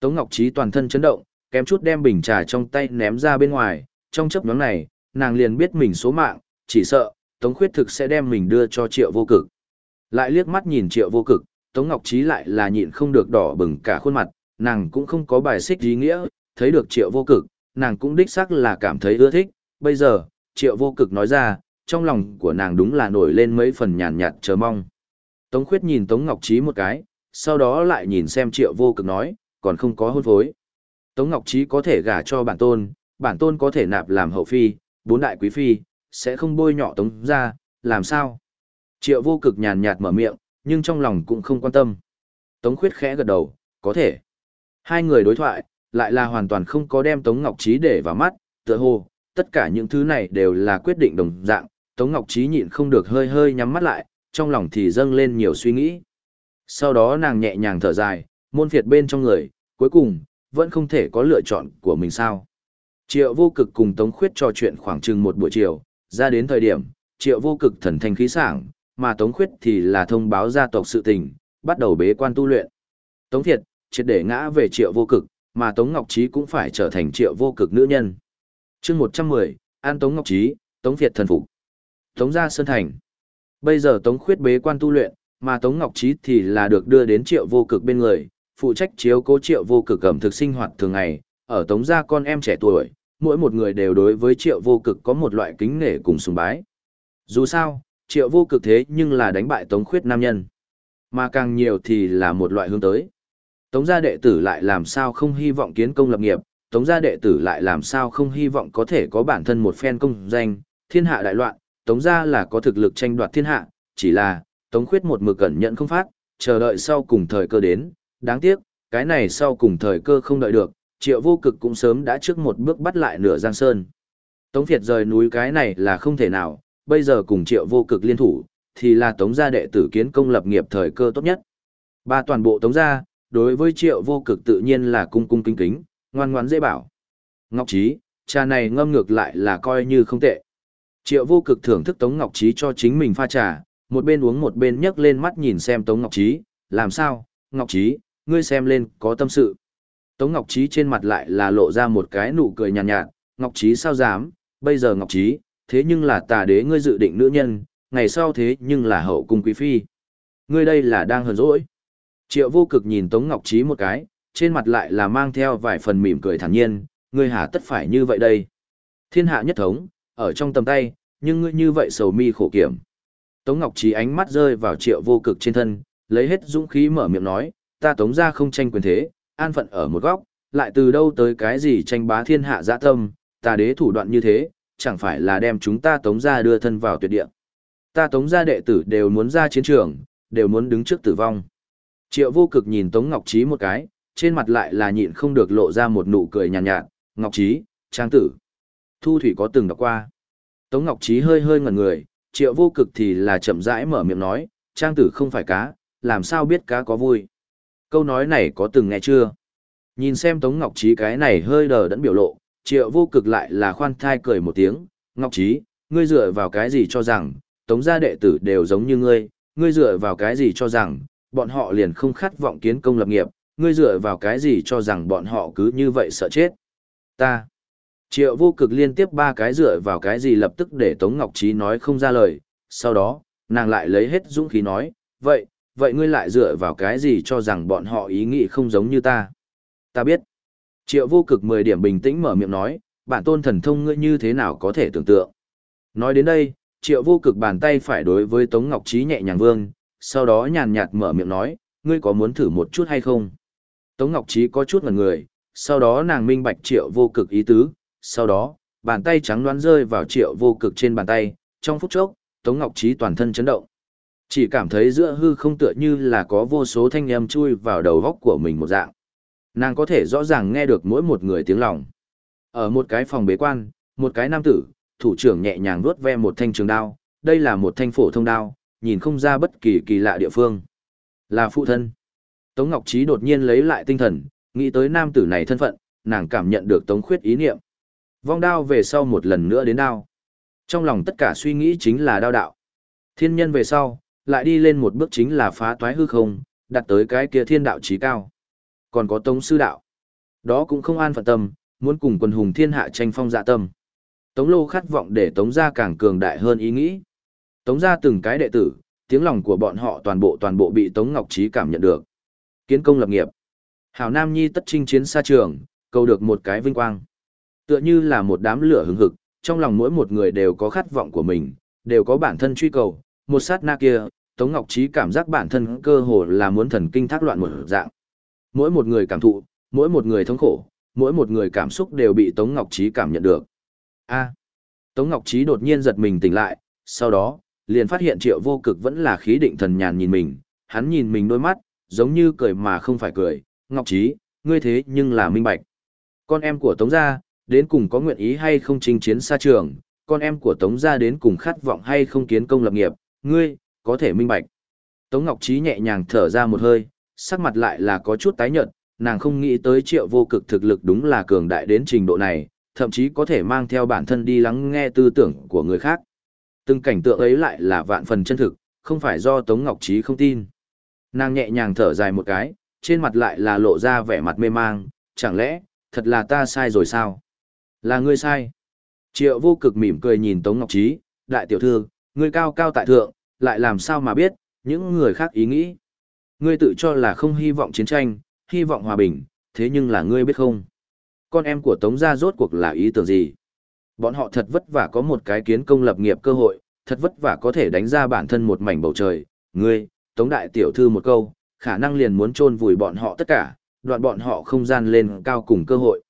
Tống ngọc trí toàn thân chấn động, kém chút đem bình trà trong tay ném ra bên ngoài, trong chấp nhóm này, nàng liền biết mình số mạng, chỉ sợ, Tống Khuyết thực sẽ đem mình đưa cho triệu vô cực. Lại liếc mắt nhìn triệu vô cực, Tống Ngọc Trí lại là nhịn không được đỏ bừng cả khuôn mặt, nàng cũng không có bài xích ý nghĩa, thấy được triệu vô cực, nàng cũng đích xác là cảm thấy ưa thích, bây giờ, triệu vô cực nói ra, trong lòng của nàng đúng là nổi lên mấy phần nhàn nhạt chờ mong. Tống Khuyết nhìn Tống Ngọc Trí một cái, sau đó lại nhìn xem triệu vô cực nói, còn không có hôn phối. Tống Ngọc Trí có thể gả cho bản tôn, bản tôn có thể nạp làm hậu phi, bốn đại quý phi, sẽ không bôi nhọ tống ra, làm sao? Triệu vô cực nhàn nhạt mở miệng, nhưng trong lòng cũng không quan tâm. Tống khuyết khẽ gật đầu, có thể. Hai người đối thoại, lại là hoàn toàn không có đem Tống Ngọc Trí để vào mắt, tựa hồ, tất cả những thứ này đều là quyết định đồng dạng, Tống Ngọc Trí nhịn không được hơi hơi nhắm mắt lại, trong lòng thì dâng lên nhiều suy nghĩ. Sau đó nàng nhẹ nhàng thở dài, môn phiệt bên trong người, cuối cùng, vẫn không thể có lựa chọn của mình sao. Triệu vô cực cùng Tống Khuyết trò chuyện khoảng chừng một buổi chiều, ra đến thời điểm, triệu vô cực thần thanh khí sảng, mà Tống Khuyết thì là thông báo gia tộc sự tình, bắt đầu bế quan tu luyện. Tống Thiệt, triệt để ngã về triệu vô cực, mà Tống Ngọc Trí cũng phải trở thành triệu vô cực nữ nhân. chương 110, An Tống Ngọc Trí, Tống Thiệt thần phục Tống gia Sơn Thành. Bây giờ Tống Khuyết bế quan tu luyện, mà Tống Ngọc Trí thì là được đưa đến triệu vô cực bên người, phụ trách chiếu cố triệu vô cực ẩm thực sinh hoạt thường ngày, ở Tống gia con em trẻ tuổi, mỗi một người đều đối với triệu vô cực có một loại kính nể cùng sùng bái. Dù sao, triệu vô cực thế nhưng là đánh bại tống khuyết nam nhân. Mà càng nhiều thì là một loại hướng tới. Tống gia đệ tử lại làm sao không hy vọng kiến công lập nghiệp, tống gia đệ tử lại làm sao không hy vọng có thể có bản thân một phen công danh, thiên hạ đại loạn, tống gia là có thực lực tranh đoạt thiên hạ, chỉ là, tống khuyết một mực cẩn nhận không phát, chờ đợi sau cùng thời cơ đến, đáng tiếc, cái này sau cùng thời cơ không đợi được, triệu vô cực cũng sớm đã trước một bước bắt lại nửa giang sơn. Tống Việt rời núi cái này là không thể nào, bây giờ cùng triệu vô cực liên thủ, thì là tống gia đệ tử kiến công lập nghiệp thời cơ tốt nhất. Ba toàn bộ tống gia, đối với triệu vô cực tự nhiên là cung cung kính kính, ngoan ngoãn dễ bảo. Ngọc Trí, trà này ngâm ngược lại là coi như không tệ. Triệu vô cực thưởng thức Tống Ngọc Trí cho chính mình pha trà, một bên uống một bên nhấc lên mắt nhìn xem Tống Ngọc Trí, làm sao, Ngọc Trí, ngươi xem lên, có tâm sự. Tống Ngọc Trí trên mặt lại là lộ ra một cái nụ cười nhàn nhạt, nhạt, Ngọc Trí sao dám, bây giờ Ngọc Trí, thế nhưng là tà đế ngươi dự định nữ nhân, ngày sau thế nhưng là hậu cung quý phi. Ngươi đây là đang hờn dỗi. Triệu vô cực nhìn Tống Ngọc Trí một cái, trên mặt lại là mang theo vài phần mỉm cười thản nhiên, ngươi hà tất phải như vậy đây. Thiên hạ nhất thống, ở trong tầm tay, nhưng ngươi như vậy sầu mi khổ kiểm. Tống Ngọc Trí ánh mắt rơi vào triệu vô cực trên thân, lấy hết dũng khí mở miệng nói, ta tống ra không tranh quyền thế, an phận ở một góc, lại từ đâu tới cái gì tranh bá thiên hạ dã tâm, ta đế thủ đoạn như thế, chẳng phải là đem chúng ta tống ra đưa thân vào tuyệt địa. Ta tống ra đệ tử đều muốn ra chiến trường, đều muốn đứng trước tử vong. Triệu vô cực nhìn Tống Ngọc Trí một cái, trên mặt lại là nhịn không được lộ ra một nụ cười nhàn nhạt, nhạt, Ngọc Trí, trang tử. Thu Thủy có từng đọc qua. Tống Ngọc Trí hơi hơi ngẩn người, triệu vô cực thì là chậm rãi mở miệng nói, trang tử không phải cá, làm sao biết cá có vui. Câu nói này có từng nghe chưa? Nhìn xem Tống Ngọc Trí cái này hơi đờ đẫn biểu lộ, triệu vô cực lại là khoan thai cười một tiếng, Ngọc Trí, ngươi dựa vào cái gì cho rằng, Tống gia đệ tử đều giống như ngươi, ngươi dựa vào cái gì cho rằng, bọn họ liền không khát vọng kiến công lập nghiệp, ngươi dựa vào cái gì cho rằng bọn họ cứ như vậy sợ chết. Ta. Triệu vô cực liên tiếp ba cái dựa vào cái gì lập tức để Tống Ngọc Trí nói không ra lời, sau đó, nàng lại lấy hết dũng khí nói, vậy, vậy ngươi lại dựa vào cái gì cho rằng bọn họ ý nghĩ không giống như ta. Ta biết. Triệu vô cực 10 điểm bình tĩnh mở miệng nói, bản tôn thần thông ngươi như thế nào có thể tưởng tượng. Nói đến đây, triệu vô cực bàn tay phải đối với Tống Ngọc Trí nhẹ nhàng vương, sau đó nhàn nhạt mở miệng nói, ngươi có muốn thử một chút hay không? Tống Ngọc Trí có chút ngần người, sau đó nàng minh bạch triệu vô cực ý tứ, sau đó, bàn tay trắng đoán rơi vào triệu vô cực trên bàn tay, trong phút chốc, Tống Ngọc Trí toàn thân chấn động. Chỉ cảm thấy giữa hư không tựa như là có vô số thanh âm chui vào đầu góc của mình một dạng. Nàng có thể rõ ràng nghe được mỗi một người tiếng lòng. Ở một cái phòng bế quan, một cái nam tử, thủ trưởng nhẹ nhàng vuốt ve một thanh trường đao, đây là một thanh phổ thông đao, nhìn không ra bất kỳ kỳ lạ địa phương. Là phụ thân. Tống Ngọc Trí đột nhiên lấy lại tinh thần, nghĩ tới nam tử này thân phận, nàng cảm nhận được Tống Khuyết ý niệm. Vong đao về sau một lần nữa đến đao. Trong lòng tất cả suy nghĩ chính là đao đạo. Thiên nhân về sau, lại đi lên một bước chính là phá toái hư không, đặt tới cái kia thiên đạo trí cao. Còn có Tống Sư Đạo. Đó cũng không an phận tâm, muốn cùng quần hùng thiên hạ tranh phong dạ tâm. Tống Lô khát vọng để Tống gia càng cường đại hơn ý nghĩ. Tống gia từng cái đệ tử, tiếng lòng của bọn họ toàn bộ toàn bộ bị Tống Ngọc Trí cảm nhận được. Kiến công lập nghiệp. Hảo Nam Nhi tất chinh chiến xa trường, cầu được một cái vinh quang. Tựa như là một đám lửa hứng hực, trong lòng mỗi một người đều có khát vọng của mình, đều có bản thân truy cầu. Một sát na kia, Tống Ngọc Trí cảm giác bản thân cơ hồ là muốn thần kinh thác loạn một dạng. Mỗi một người cảm thụ, mỗi một người thống khổ, mỗi một người cảm xúc đều bị Tống Ngọc Trí cảm nhận được. A. Tống Ngọc Trí đột nhiên giật mình tỉnh lại, sau đó, liền phát hiện triệu vô cực vẫn là khí định thần nhàn nhìn mình, hắn nhìn mình đôi mắt, giống như cười mà không phải cười, Ngọc Trí, ngươi thế nhưng là minh bạch. Con em của Tống gia, đến cùng có nguyện ý hay không chinh chiến xa trường, con em của Tống gia đến cùng khát vọng hay không kiến công lập nghiệp, ngươi, có thể minh bạch. Tống Ngọc Trí nhẹ nhàng thở ra một hơi, sắc mặt lại là có chút tái nhợt, nàng không nghĩ tới triệu vô cực thực lực đúng là cường đại đến trình độ này, thậm chí có thể mang theo bản thân đi lắng nghe tư tưởng của người khác. Từng cảnh tượng ấy lại là vạn phần chân thực, không phải do Tống Ngọc Trí không tin. Nàng nhẹ nhàng thở dài một cái, trên mặt lại là lộ ra vẻ mặt mê mang, chẳng lẽ, thật là ta sai rồi sao? Là ngươi sai. Triệu vô cực mỉm cười nhìn Tống Ngọc Trí, đại tiểu thư, ngươi cao cao tại thượng, lại làm sao mà biết, những người khác ý nghĩ. Ngươi tự cho là không hy vọng chiến tranh, hy vọng hòa bình, thế nhưng là ngươi biết không? Con em của Tống gia rốt cuộc là ý tưởng gì? Bọn họ thật vất vả có một cái kiến công lập nghiệp cơ hội, thật vất vả có thể đánh ra bản thân một mảnh bầu trời. Ngươi, Tống đại tiểu thư một câu, khả năng liền muốn chôn vùi bọn họ tất cả, đoạn bọn họ không gian lên cao cùng cơ hội.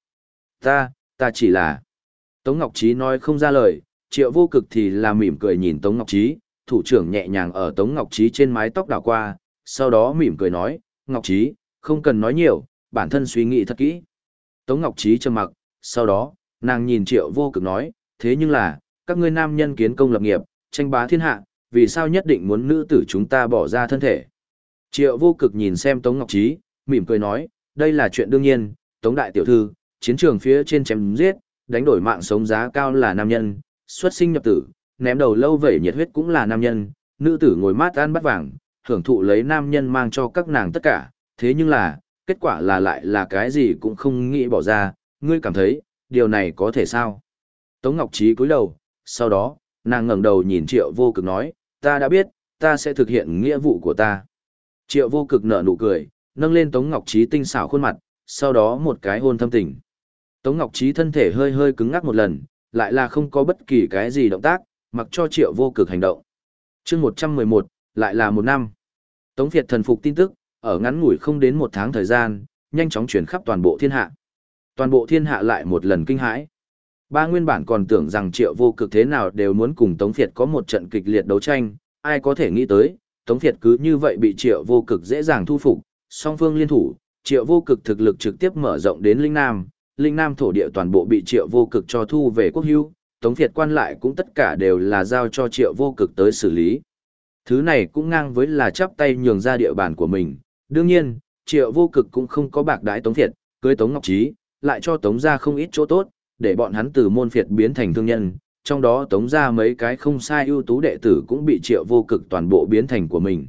Ta, ta chỉ là... Tống Ngọc Trí nói không ra lời, triệu vô cực thì là mỉm cười nhìn Tống Ngọc Trí, thủ trưởng nhẹ nhàng ở Tống Ngọc Trí trên mái tóc đảo qua, sau đó mỉm cười nói, Ngọc Trí, không cần nói nhiều, bản thân suy nghĩ thật kỹ. Tống Ngọc Trí trầm mặc, sau đó, nàng nhìn triệu vô cực nói, thế nhưng là, các ngươi nam nhân kiến công lập nghiệp, tranh bá thiên hạ, vì sao nhất định muốn nữ tử chúng ta bỏ ra thân thể. Triệu vô cực nhìn xem Tống Ngọc Trí, mỉm cười nói, đây là chuyện đương nhiên, Tống Đại Tiểu Thư, chiến trường phía trên chém giết, đánh đổi mạng sống giá cao là nam nhân, xuất sinh nhập tử, ném đầu lâu vẩy nhiệt huyết cũng là nam nhân, nữ tử ngồi mát ăn bắt vàng, hưởng thụ lấy nam nhân mang cho các nàng tất cả, thế nhưng là, kết quả là lại là cái gì cũng không nghĩ bỏ ra, ngươi cảm thấy, điều này có thể sao? Tống Ngọc Trí cúi đầu, sau đó, nàng ngẩng đầu nhìn triệu vô cực nói, ta đã biết, ta sẽ thực hiện nghĩa vụ của ta. Triệu vô cực nở nụ cười, nâng lên Tống Ngọc Trí tinh xảo khuôn mặt, sau đó một cái hôn thâm tình. Tống Ngọc Trí thân thể hơi hơi cứng ngắc một lần, lại là không có bất kỳ cái gì động tác, mặc cho triệu vô cực hành động. chương 111, lại là một năm. Tống Việt thần phục tin tức, ở ngắn ngủi không đến một tháng thời gian, nhanh chóng chuyển khắp toàn bộ thiên hạ. Toàn bộ thiên hạ lại một lần kinh hãi. Ba nguyên bản còn tưởng rằng triệu vô cực thế nào đều muốn cùng Tống Việt có một trận kịch liệt đấu tranh, ai có thể nghĩ tới, Tống Việt cứ như vậy bị triệu vô cực dễ dàng thu phục, song phương liên thủ, triệu vô cực thực lực trực tiếp mở rộng đến Linh Nam, Linh Nam thổ địa toàn bộ bị triệu vô cực cho thu về quốc hưu, Tống Việt quan lại cũng tất cả đều là giao cho triệu vô cực tới xử lý. Thứ này cũng ngang với là chắp tay nhường ra địa bàn của mình, đương nhiên, triệu vô cực cũng không có bạc đái Tống thiệt, cưới Tống Ngọc Trí, lại cho Tống ra không ít chỗ tốt, để bọn hắn từ môn phiệt biến thành thương nhân, trong đó Tống ra mấy cái không sai ưu tú đệ tử cũng bị triệu vô cực toàn bộ biến thành của mình.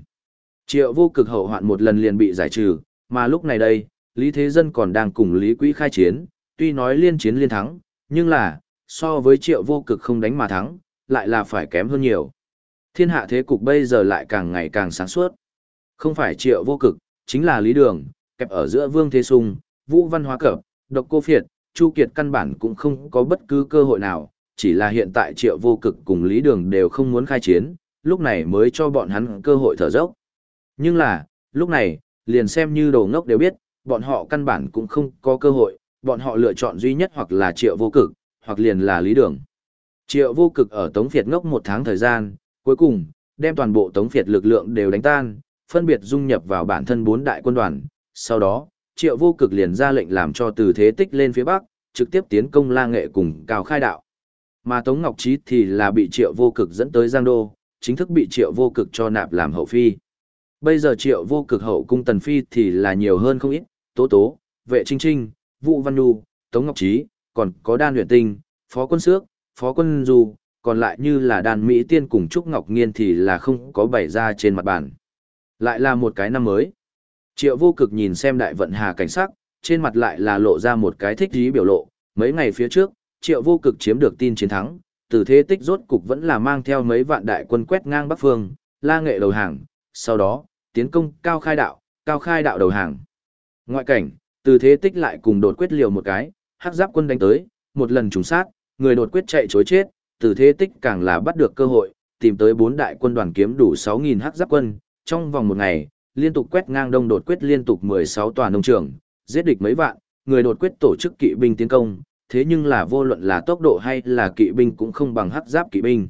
Triệu vô cực hậu hoạn một lần liền bị giải trừ, mà lúc này đây, Lý Thế Dân còn đang cùng Lý Quý khai chiến, tuy nói liên chiến liên thắng, nhưng là, so với triệu vô cực không đánh mà thắng, lại là phải kém hơn nhiều. Thiên hạ thế cục bây giờ lại càng ngày càng sáng suốt. Không phải triệu vô cực, chính là Lý Đường, kẹp ở giữa Vương Thế Sung, Vũ Văn Hóa Cập, Độc Cô Phiệt, Chu Kiệt căn bản cũng không có bất cứ cơ hội nào, chỉ là hiện tại triệu vô cực cùng Lý Đường đều không muốn khai chiến, lúc này mới cho bọn hắn cơ hội thở dốc. Nhưng là, lúc này, liền xem như đồ ngốc đều biết, bọn họ căn bản cũng không có cơ hội, bọn họ lựa chọn duy nhất hoặc là triệu vô cực, hoặc liền là lý đường. Triệu vô cực ở Tống Việt ngốc một tháng thời gian, cuối cùng, đem toàn bộ Tống Việt lực lượng đều đánh tan, phân biệt dung nhập vào bản thân bốn đại quân đoàn. Sau đó, triệu vô cực liền ra lệnh làm cho từ thế tích lên phía Bắc, trực tiếp tiến công la nghệ cùng cao khai đạo. Mà Tống Ngọc Trí thì là bị triệu vô cực dẫn tới Giang Đô, chính thức bị triệu vô cực cho nạp làm hậu phi. Bây giờ triệu vô cực hậu cung tần phi thì là nhiều hơn không ít, tố tố, vệ trinh trinh, vũ văn nhu, tống ngọc trí, còn có đan huyền tinh, phó quân sước, phó quân du, còn lại như là Đan Mỹ tiên cùng Trúc Ngọc Nghiên thì là không có bày ra trên mặt bàn. Lại là một cái năm mới. Triệu vô cực nhìn xem đại vận hà cảnh sắc, trên mặt lại là lộ ra một cái thích ý biểu lộ. Mấy ngày phía trước, triệu vô cực chiếm được tin chiến thắng, từ thế tích rốt cục vẫn là mang theo mấy vạn đại quân quét ngang Bắc Phương, la nghệ đầu hàng, sau đó, tiến công cao khai đạo, cao khai đạo đầu hàng. Ngoại cảnh, từ thế tích lại cùng đột quyết liều một cái, hắc giáp quân đánh tới, một lần trùng sát, người đột quyết chạy chối chết, từ thế tích càng là bắt được cơ hội, tìm tới bốn đại quân đoàn kiếm đủ 6.000 hắc giáp quân, trong vòng một ngày, liên tục quét ngang đông đột quyết liên tục 16 tòa nông trường, giết địch mấy vạn, người đột quyết tổ chức kỵ binh tiến công, thế nhưng là vô luận là tốc độ hay là kỵ binh cũng không bằng hắc giáp kỵ binh.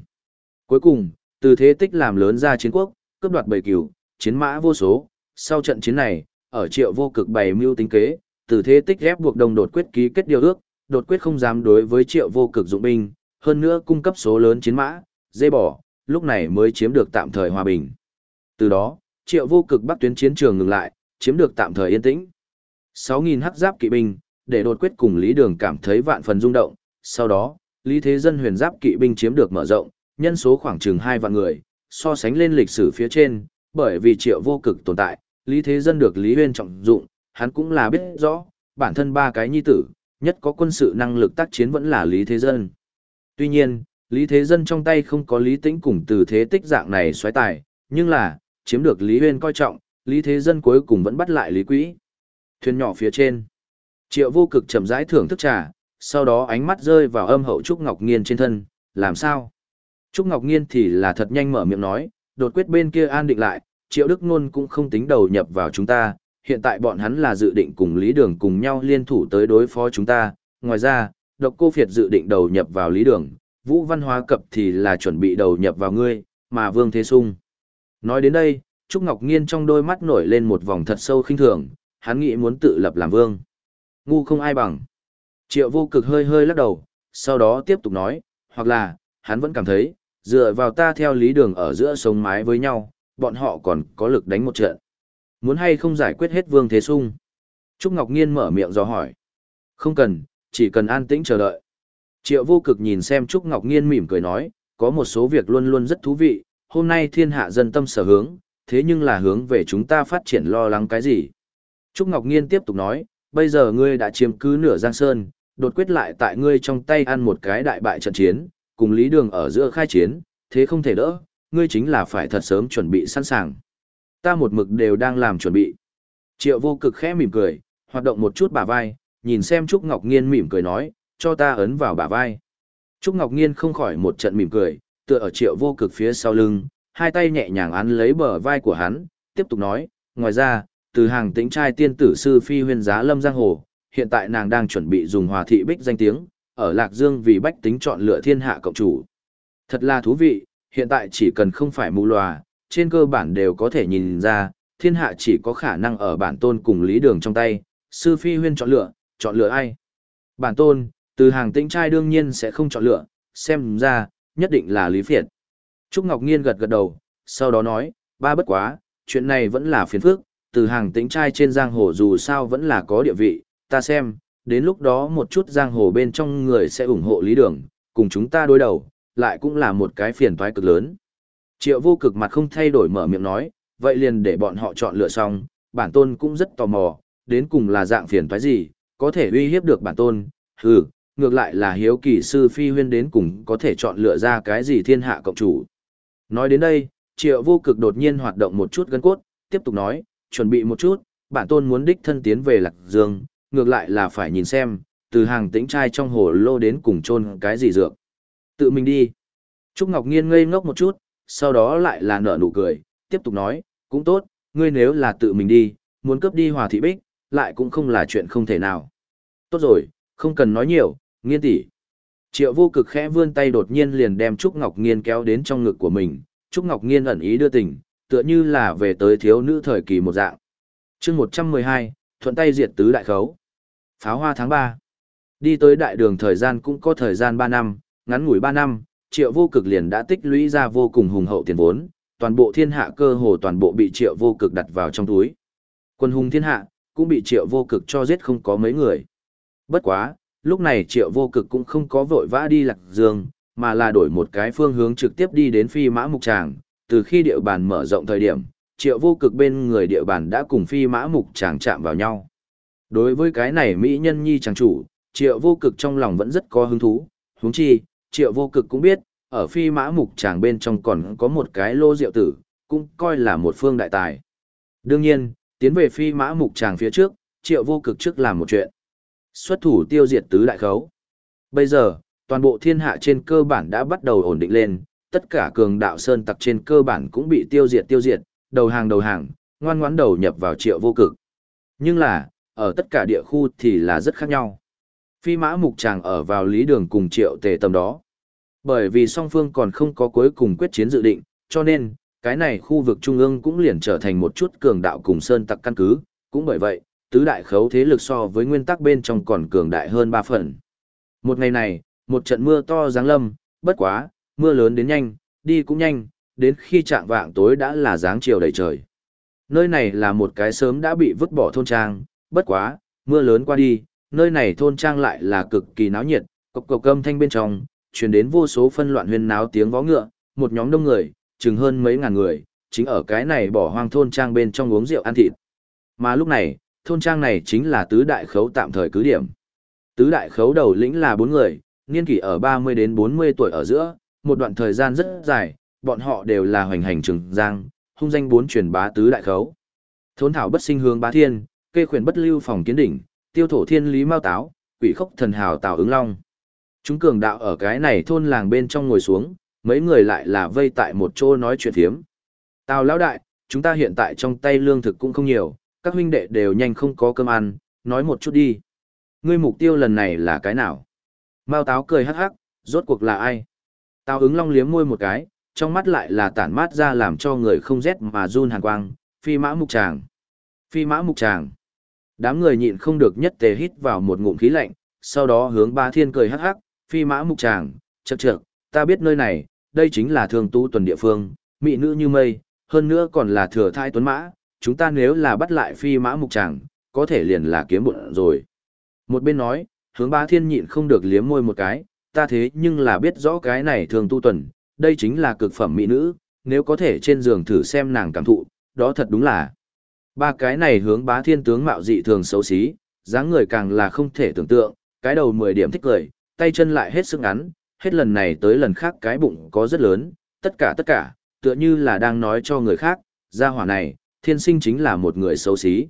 Cuối cùng, từ thế tích làm lớn ra chiến quốc, cướp đoạt bầy cửu, chiến mã vô số, sau trận chiến này, ở triệu vô cực bày mưu tính kế, từ thế tích ghép buộc đồng đột quyết ký kết điều ước, đột quyết không dám đối với triệu vô cực dụng binh, hơn nữa cung cấp số lớn chiến mã, dây bỏ, lúc này mới chiếm được tạm thời hòa bình. Từ đó, triệu vô cực bắc tuyến chiến trường ngừng lại, chiếm được tạm thời yên tĩnh. 6.000 hắc giáp kỵ binh, để đột quyết cùng Lý Đường cảm thấy vạn phần rung động, sau đó, Lý Thế Dân huyền giáp kỵ binh chiếm được mở rộng, nhân số khoảng chừng 2 vạn người, so sánh lên lịch sử phía trên, bởi vì triệu vô cực tồn tại, Lý Thế Dân được Lý Huyên trọng dụng, hắn cũng là biết rõ, bản thân ba cái nhi tử, nhất có quân sự năng lực tác chiến vẫn là Lý Thế Dân. Tuy nhiên, Lý Thế Dân trong tay không có Lý Tĩnh cùng từ thế tích dạng này xoáy tài, nhưng là, chiếm được Lý Huyên coi trọng, Lý Thế Dân cuối cùng vẫn bắt lại Lý Quỹ. Thuyền nhỏ phía trên. Triệu vô cực chậm rãi thưởng thức trà, sau đó ánh mắt rơi vào âm hậu Trúc Ngọc Nghiên trên thân, làm sao? Trúc Ngọc Nghiên thì là thật nhanh mở miệng nói, đột quyết bên kia an định lại, Triệu Đức Nôn cũng không tính đầu nhập vào chúng ta, hiện tại bọn hắn là dự định cùng Lý Đường cùng nhau liên thủ tới đối phó chúng ta, ngoài ra, độc cô Việt dự định đầu nhập vào Lý Đường, Vũ Văn Hóa Cập thì là chuẩn bị đầu nhập vào ngươi, mà Vương Thế Sung. Nói đến đây, Trúc Ngọc Nghiên trong đôi mắt nổi lên một vòng thật sâu khinh thường, hắn nghĩ muốn tự lập làm vương. Ngu không ai bằng. Triệu vô cực hơi hơi lắc đầu, sau đó tiếp tục nói, hoặc là, hắn vẫn cảm thấy, dựa vào ta theo lý đường ở giữa sống mái với nhau, bọn họ còn có lực đánh một trận. Muốn hay không giải quyết hết Vương Thế Sung? Trúc Ngọc Nghiên mở miệng dò hỏi. Không cần, chỉ cần an tĩnh chờ đợi. Triệu vô cực nhìn xem Trúc Ngọc Nghiên mỉm cười nói, có một số việc luôn luôn rất thú vị, hôm nay thiên hạ dân tâm sở hướng, thế nhưng là hướng về chúng ta phát triển lo lắng cái gì? Trúc Ngọc Nghiên tiếp tục nói, bây giờ ngươi đã chiếm cứ nửa Giang Sơn, đột quyết lại tại ngươi trong tay ăn một cái đại bại trận chiến, cùng Lý Đường ở giữa khai chiến, thế không thể đỡ, ngươi chính là phải thật sớm chuẩn bị sẵn sàng. Ta một mực đều đang làm chuẩn bị. Triệu vô cực khẽ mỉm cười, hoạt động một chút bả vai, nhìn xem Trúc Ngọc Nghiên mỉm cười nói, cho ta ấn vào bả vai. Trúc Ngọc Nghiên không khỏi một trận mỉm cười, tựa ở triệu vô cực phía sau lưng, hai tay nhẹ nhàng án lấy bờ vai của hắn, tiếp tục nói, ngoài ra, từ hàng tính trai tiên tử sư phi huyên giá lâm giang hồ, hiện tại nàng đang chuẩn bị dùng hòa thị bích danh tiếng, ở Lạc Dương vì bách tính chọn lựa thiên hạ cộng chủ. Thật là thú vị, hiện tại chỉ cần không phải mù lòa, trên cơ bản đều có thể nhìn ra, thiên hạ chỉ có khả năng ở bản tôn cùng lý đường trong tay, sư phi huyên chọn lựa, chọn lựa ai. Bản tôn, từ hàng tĩnh trai đương nhiên sẽ không chọn lựa, xem ra, nhất định là lý phiệt. Trúc Ngọc Nghiên gật gật đầu, sau đó nói, ba bất quá, chuyện này vẫn là phiền phức, từ hàng tĩnh trai trên giang hồ dù sao vẫn là có địa vị, ta xem, đến lúc đó một chút giang hồ bên trong người sẽ ủng hộ lý đường, cùng chúng ta đối đầu, lại cũng là một cái phiền toái cực lớn. Triệu vô cực mặt không thay đổi mở miệng nói, vậy liền để bọn họ chọn lựa xong, bản tôn cũng rất tò mò, đến cùng là dạng phiền toái gì, có thể uy hiếp được bản tôn, hừ, ngược lại là hiếu kỳ sư phi huyên đến cùng có thể chọn lựa ra cái gì thiên hạ cộng chủ. Nói đến đây, triệu vô cực đột nhiên hoạt động một chút gân cốt, tiếp tục nói, chuẩn bị một chút, bản tôn muốn đích thân tiến về lạc dương, ngược lại là phải nhìn xem, từ hàng tĩnh trai trong hồ lô đến cùng chôn cái gì dược. Tự mình đi. Trúc Ngọc Nghiên ngây ngốc một chút, sau đó lại là nở nụ cười, tiếp tục nói, cũng tốt, ngươi nếu là tự mình đi, muốn cướp đi hòa thị bích, lại cũng không là chuyện không thể nào. Tốt rồi, không cần nói nhiều, nghiên tỷ. Triệu vô cực khẽ vươn tay đột nhiên liền đem Trúc Ngọc Nghiên kéo đến trong ngực của mình, Trúc Ngọc Nghiên ẩn ý đưa tình, tựa như là về tới thiếu nữ thời kỳ một dạng. chương 112, thuận tay diệt tứ đại khấu. Pháo hoa tháng 3. Đi tới đại đường thời gian cũng có thời gian 3 năm, ngắn ngủi 3 năm, triệu vô cực liền đã tích lũy ra vô cùng hùng hậu tiền vốn, toàn bộ thiên hạ cơ hồ toàn bộ bị triệu vô cực đặt vào trong túi. Quân hùng thiên hạ, cũng bị triệu vô cực cho giết không có mấy người. Bất quá, lúc này triệu vô cực cũng không có vội vã đi lạc dương, mà là đổi một cái phương hướng trực tiếp đi đến phi mã mục tràng, từ khi địa bàn mở rộng thời điểm, triệu vô cực bên người địa bàn đã cùng phi mã mục tràng chạm vào nhau. Đối với cái này Mỹ nhân nhi chàng chủ, triệu vô cực trong lòng vẫn rất có hứng thú, huống chi, triệu vô cực cũng biết, ở phi mã mục tràng bên trong còn có một cái lô rượu tử, cũng coi là một phương đại tài. Đương nhiên, tiến về phi mã mục tràng phía trước, triệu vô cực trước làm một chuyện. Xuất thủ tiêu diệt tứ đại khấu. Bây giờ, toàn bộ thiên hạ trên cơ bản đã bắt đầu ổn định lên, tất cả cường đạo sơn tặc trên cơ bản cũng bị tiêu diệt tiêu diệt, đầu hàng đầu hàng, ngoan ngoãn đầu nhập vào triệu vô cực. Nhưng là, ở tất cả địa khu thì là rất khác nhau. Phi mã mục tràng ở vào lý đường cùng triệu tề tầm đó. Bởi vì song phương còn không có cuối cùng quyết chiến dự định, cho nên, cái này khu vực trung ương cũng liền trở thành một chút cường đạo cùng sơn tặc căn cứ, cũng bởi vậy, tứ đại khấu thế lực so với nguyên tắc bên trong còn cường đại hơn ba phần. Một ngày này, một trận mưa to giáng lâm, bất quá, mưa lớn đến nhanh, đi cũng nhanh, đến khi trạng vạng tối đã là dáng chiều đầy trời. Nơi này là một cái sớm đã bị vứt bỏ thôn trang, bất quá, mưa lớn qua đi, nơi này thôn trang lại là cực kỳ náo nhiệt, cộc cộc âm thanh bên trong, truyền đến vô số phân loạn huyên náo tiếng vó ngựa, một nhóm đông người, chừng hơn mấy ngàn người, chính ở cái này bỏ hoang thôn trang bên trong uống rượu ăn thịt. Mà lúc này, thôn trang này chính là tứ đại khấu tạm thời cứ điểm. Tứ đại khấu đầu lĩnh là bốn người, niên kỷ ở 30 đến 40 tuổi ở giữa, một đoạn thời gian rất dài, bọn họ đều là hoành hành trường giang, hung danh bốn truyền bá tứ đại khấu. Thốn thảo bất sinh hướng bá thiên, kê khuyển bất lưu phòng kiến đỉnh, tiêu thổ thiên lý mao táo, quỷ khốc thần hào tào ứng long. Chúng cường đạo ở cái này thôn làng bên trong ngồi xuống, mấy người lại là vây tại một chỗ nói chuyện thiếm. Tào lão đại, chúng ta hiện tại trong tay lương thực cũng không nhiều, các huynh đệ đều nhanh không có cơm ăn, nói một chút đi. Ngươi mục tiêu lần này là cái nào? Mao táo cười hắc hắc, rốt cuộc là ai? Tào ứng long liếm môi một cái, trong mắt lại là tản mát ra làm cho người không rét mà run hàn quang, phi mã mục tràng. Phi mã mục tràng. Đám người nhịn không được nhất tề hít vào một ngụm khí lạnh, sau đó hướng ba thiên cười hắc hắc, phi mã mục tràng, chật chậc, ta biết nơi này, đây chính là thường tu tuần địa phương, mỹ nữ như mây, hơn nữa còn là thừa thai tuấn mã, chúng ta nếu là bắt lại phi mã mục tràng, có thể liền là kiếm bụng rồi. Một bên nói, hướng ba thiên nhịn không được liếm môi một cái, ta thế nhưng là biết rõ cái này thường tu tuần, đây chính là cực phẩm mỹ nữ, nếu có thể trên giường thử xem nàng cảm thụ, đó thật đúng là. Ba cái này hướng bá thiên tướng mạo dị thường xấu xí, dáng người càng là không thể tưởng tượng, cái đầu 10 điểm thích cười, tay chân lại hết sức ngắn, hết lần này tới lần khác cái bụng có rất lớn, tất cả tất cả, tựa như là đang nói cho người khác, gia hỏa này, thiên sinh chính là một người xấu xí.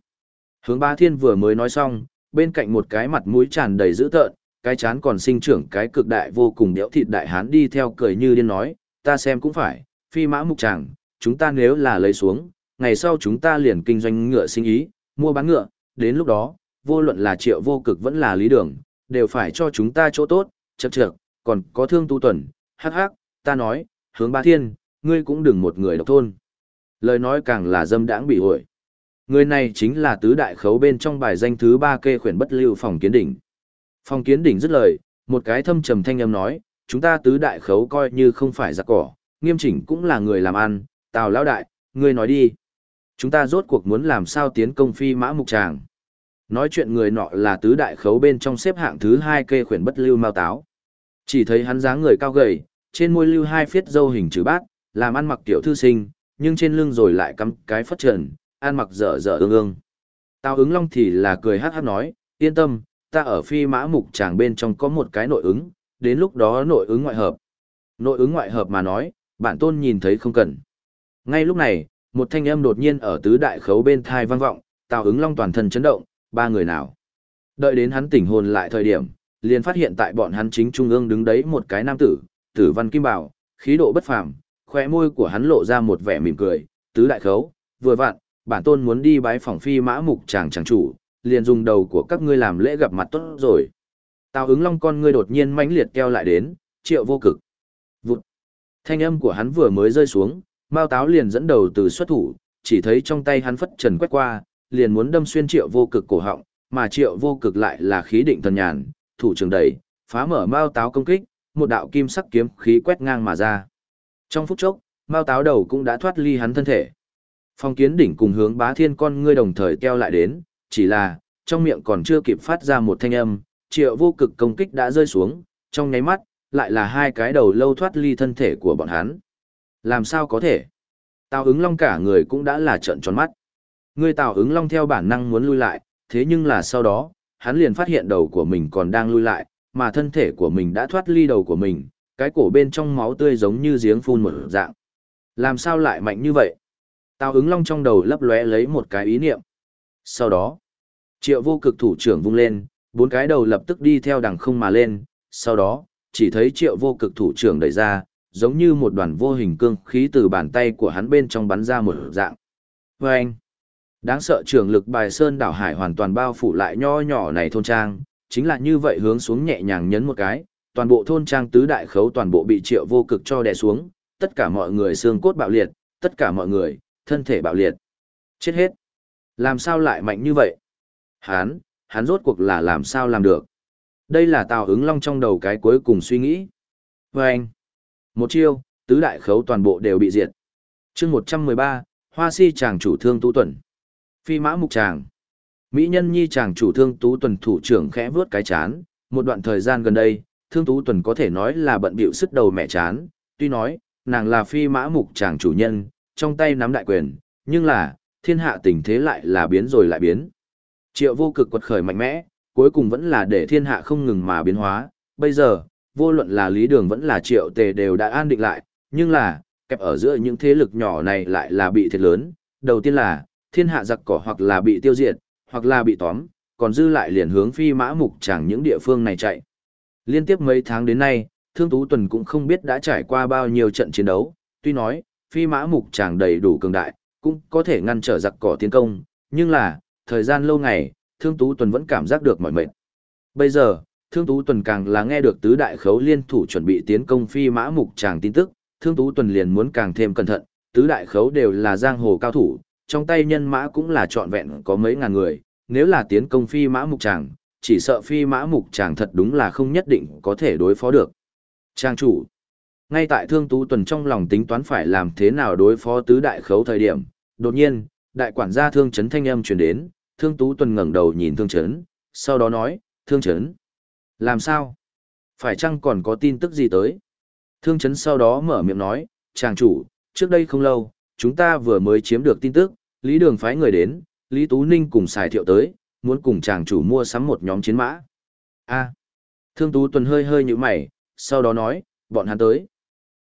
Hướng bá thiên vừa mới nói xong, bên cạnh một cái mặt mũi tràn đầy dữ tợn, cái chán còn sinh trưởng cái cực đại vô cùng đẽo thịt đại hán đi theo cười như điên nói, ta xem cũng phải, phi mã mục chàng chúng ta nếu là lấy xuống, ngày sau chúng ta liền kinh doanh ngựa sinh ý, mua bán ngựa, đến lúc đó, vô luận là triệu vô cực vẫn là lý đường, đều phải cho chúng ta chỗ tốt, chật chật, còn có thương tu tuần, hắc hắc, ta nói, hướng ba thiên, ngươi cũng đừng một người độc thôn. Lời nói càng là dâm đãng bị hội. Người này chính là tứ đại khấu bên trong bài danh thứ ba kê khuyển bất lưu phòng kiến đỉnh. Phòng kiến đỉnh dứt lời, một cái thâm trầm thanh âm nói, chúng ta tứ đại khấu coi như không phải giặc cỏ, nghiêm chỉnh cũng là người làm ăn, tào lão đại, ngươi nói đi. Chúng ta rốt cuộc muốn làm sao tiến công phi mã mục tràng. Nói chuyện người nọ là tứ đại khấu bên trong xếp hạng thứ hai kê khuyển bất lưu mao táo. Chỉ thấy hắn dáng người cao gầy, trên môi lưu hai phiết dâu hình chữ bát, làm ăn mặc tiểu thư sinh, nhưng trên lưng rồi lại cắm cái phất trần, ăn mặc dở dở ương ương. tao ứng long thì là cười hát hát nói, yên tâm, ta ở phi mã mục tràng bên trong có một cái nội ứng, đến lúc đó nội ứng ngoại hợp. Nội ứng ngoại hợp mà nói, bản tôn nhìn thấy không cần. Ngay lúc này, một thanh âm đột nhiên ở tứ đại khấu bên thai vang vọng, Tào ứng long toàn thân chấn động, ba người nào. Đợi đến hắn tỉnh hồn lại thời điểm, liền phát hiện tại bọn hắn chính trung ương đứng đấy một cái nam tử, tử văn kim bảo, khí độ bất phàm, khóe môi của hắn lộ ra một vẻ mỉm cười, tứ đại khấu, vừa vặn, bản tôn muốn đi bái phòng phi mã mục chàng chàng chủ, liền dùng đầu của các ngươi làm lễ gặp mặt tốt rồi. Tào ứng long con ngươi đột nhiên mãnh liệt keo lại đến, triệu vô cực. Vụt. Thanh âm của hắn vừa mới rơi xuống, Mao Táo liền dẫn đầu từ xuất thủ, chỉ thấy trong tay hắn phất trần quét qua, liền muốn đâm xuyên triệu vô cực cổ họng, mà triệu vô cực lại là khí định thần nhàn, thủ trường đẩy, phá mở Mao Táo công kích, một đạo kim sắc kiếm khí quét ngang mà ra. Trong phút chốc, Mao Táo đầu cũng đã thoát ly hắn thân thể. Phong kiến đỉnh cùng hướng bá thiên con ngươi đồng thời keo lại đến, chỉ là, trong miệng còn chưa kịp phát ra một thanh âm, triệu vô cực công kích đã rơi xuống, trong nháy mắt, lại là hai cái đầu lâu thoát ly thân thể của bọn hắn. Làm sao có thể? Tào ứng long cả người cũng đã là trợn tròn mắt. Người tào ứng long theo bản năng muốn lui lại, thế nhưng là sau đó, hắn liền phát hiện đầu của mình còn đang lui lại, mà thân thể của mình đã thoát ly đầu của mình, cái cổ bên trong máu tươi giống như giếng phun một dạng. Làm sao lại mạnh như vậy? Tào ứng long trong đầu lấp lóe lấy một cái ý niệm. Sau đó, triệu vô cực thủ trưởng vung lên, bốn cái đầu lập tức đi theo đằng không mà lên, sau đó, chỉ thấy triệu vô cực thủ trưởng đẩy ra, giống như một đoàn vô hình cương khí từ bàn tay của hắn bên trong bắn ra một dạng. Và anh, đáng sợ trường lực bài sơn đảo hải hoàn toàn bao phủ lại nho nhỏ này thôn trang, chính là như vậy hướng xuống nhẹ nhàng nhấn một cái, toàn bộ thôn trang tứ đại khấu toàn bộ bị triệu vô cực cho đè xuống, tất cả mọi người xương cốt bạo liệt, tất cả mọi người, thân thể bạo liệt. Chết hết. Làm sao lại mạnh như vậy? Hán, hắn rốt cuộc là làm sao làm được? Đây là tào ứng long trong đầu cái cuối cùng suy nghĩ. Và anh, một chiêu, tứ đại khấu toàn bộ đều bị diệt. chương 113, Hoa si chàng chủ thương tú tuần. Phi mã mục chàng. Mỹ nhân nhi chàng chủ thương tú tuần thủ trưởng khẽ vướt cái chán. Một đoạn thời gian gần đây, thương tú tuần có thể nói là bận bịu sức đầu mẹ chán. Tuy nói, nàng là phi mã mục chàng chủ nhân, trong tay nắm đại quyền, nhưng là, thiên hạ tình thế lại là biến rồi lại biến. Triệu vô cực quật khởi mạnh mẽ, cuối cùng vẫn là để thiên hạ không ngừng mà biến hóa. Bây giờ, vô luận là lý đường vẫn là triệu tề đều đã an định lại, nhưng là, kẹp ở giữa những thế lực nhỏ này lại là bị thiệt lớn. Đầu tiên là, thiên hạ giặc cỏ hoặc là bị tiêu diệt, hoặc là bị tóm, còn dư lại liền hướng phi mã mục chẳng những địa phương này chạy. Liên tiếp mấy tháng đến nay, Thương Tú Tuần cũng không biết đã trải qua bao nhiêu trận chiến đấu, tuy nói, phi mã mục chẳng đầy đủ cường đại, cũng có thể ngăn trở giặc cỏ tiến công, nhưng là, thời gian lâu ngày, Thương Tú Tuần vẫn cảm giác được mỏi mệt. Bây giờ, Thương Tú Tuần càng là nghe được tứ đại khấu liên thủ chuẩn bị tiến công phi mã mục chàng tin tức, Thương Tú Tuần liền muốn càng thêm cẩn thận, tứ đại khấu đều là giang hồ cao thủ, trong tay nhân mã cũng là trọn vẹn có mấy ngàn người, nếu là tiến công phi mã mục chàng, chỉ sợ phi mã mục chàng thật đúng là không nhất định có thể đối phó được. Trang chủ, ngay tại Thương Tú Tuần trong lòng tính toán phải làm thế nào đối phó tứ đại khấu thời điểm, đột nhiên, đại quản gia Thương Trấn thanh âm truyền đến, Thương Tú Tuần ngẩng đầu nhìn Thương Trấn, sau đó nói, Thương Trấn, làm sao? Phải chăng còn có tin tức gì tới? Thương Trấn sau đó mở miệng nói, chàng chủ, trước đây không lâu, chúng ta vừa mới chiếm được tin tức, Lý Đường phái người đến, Lý Tú Ninh cùng xài thiệu tới, muốn cùng chàng chủ mua sắm một nhóm chiến mã. a Thương Tú Tuần hơi hơi như mày, sau đó nói, bọn hắn tới.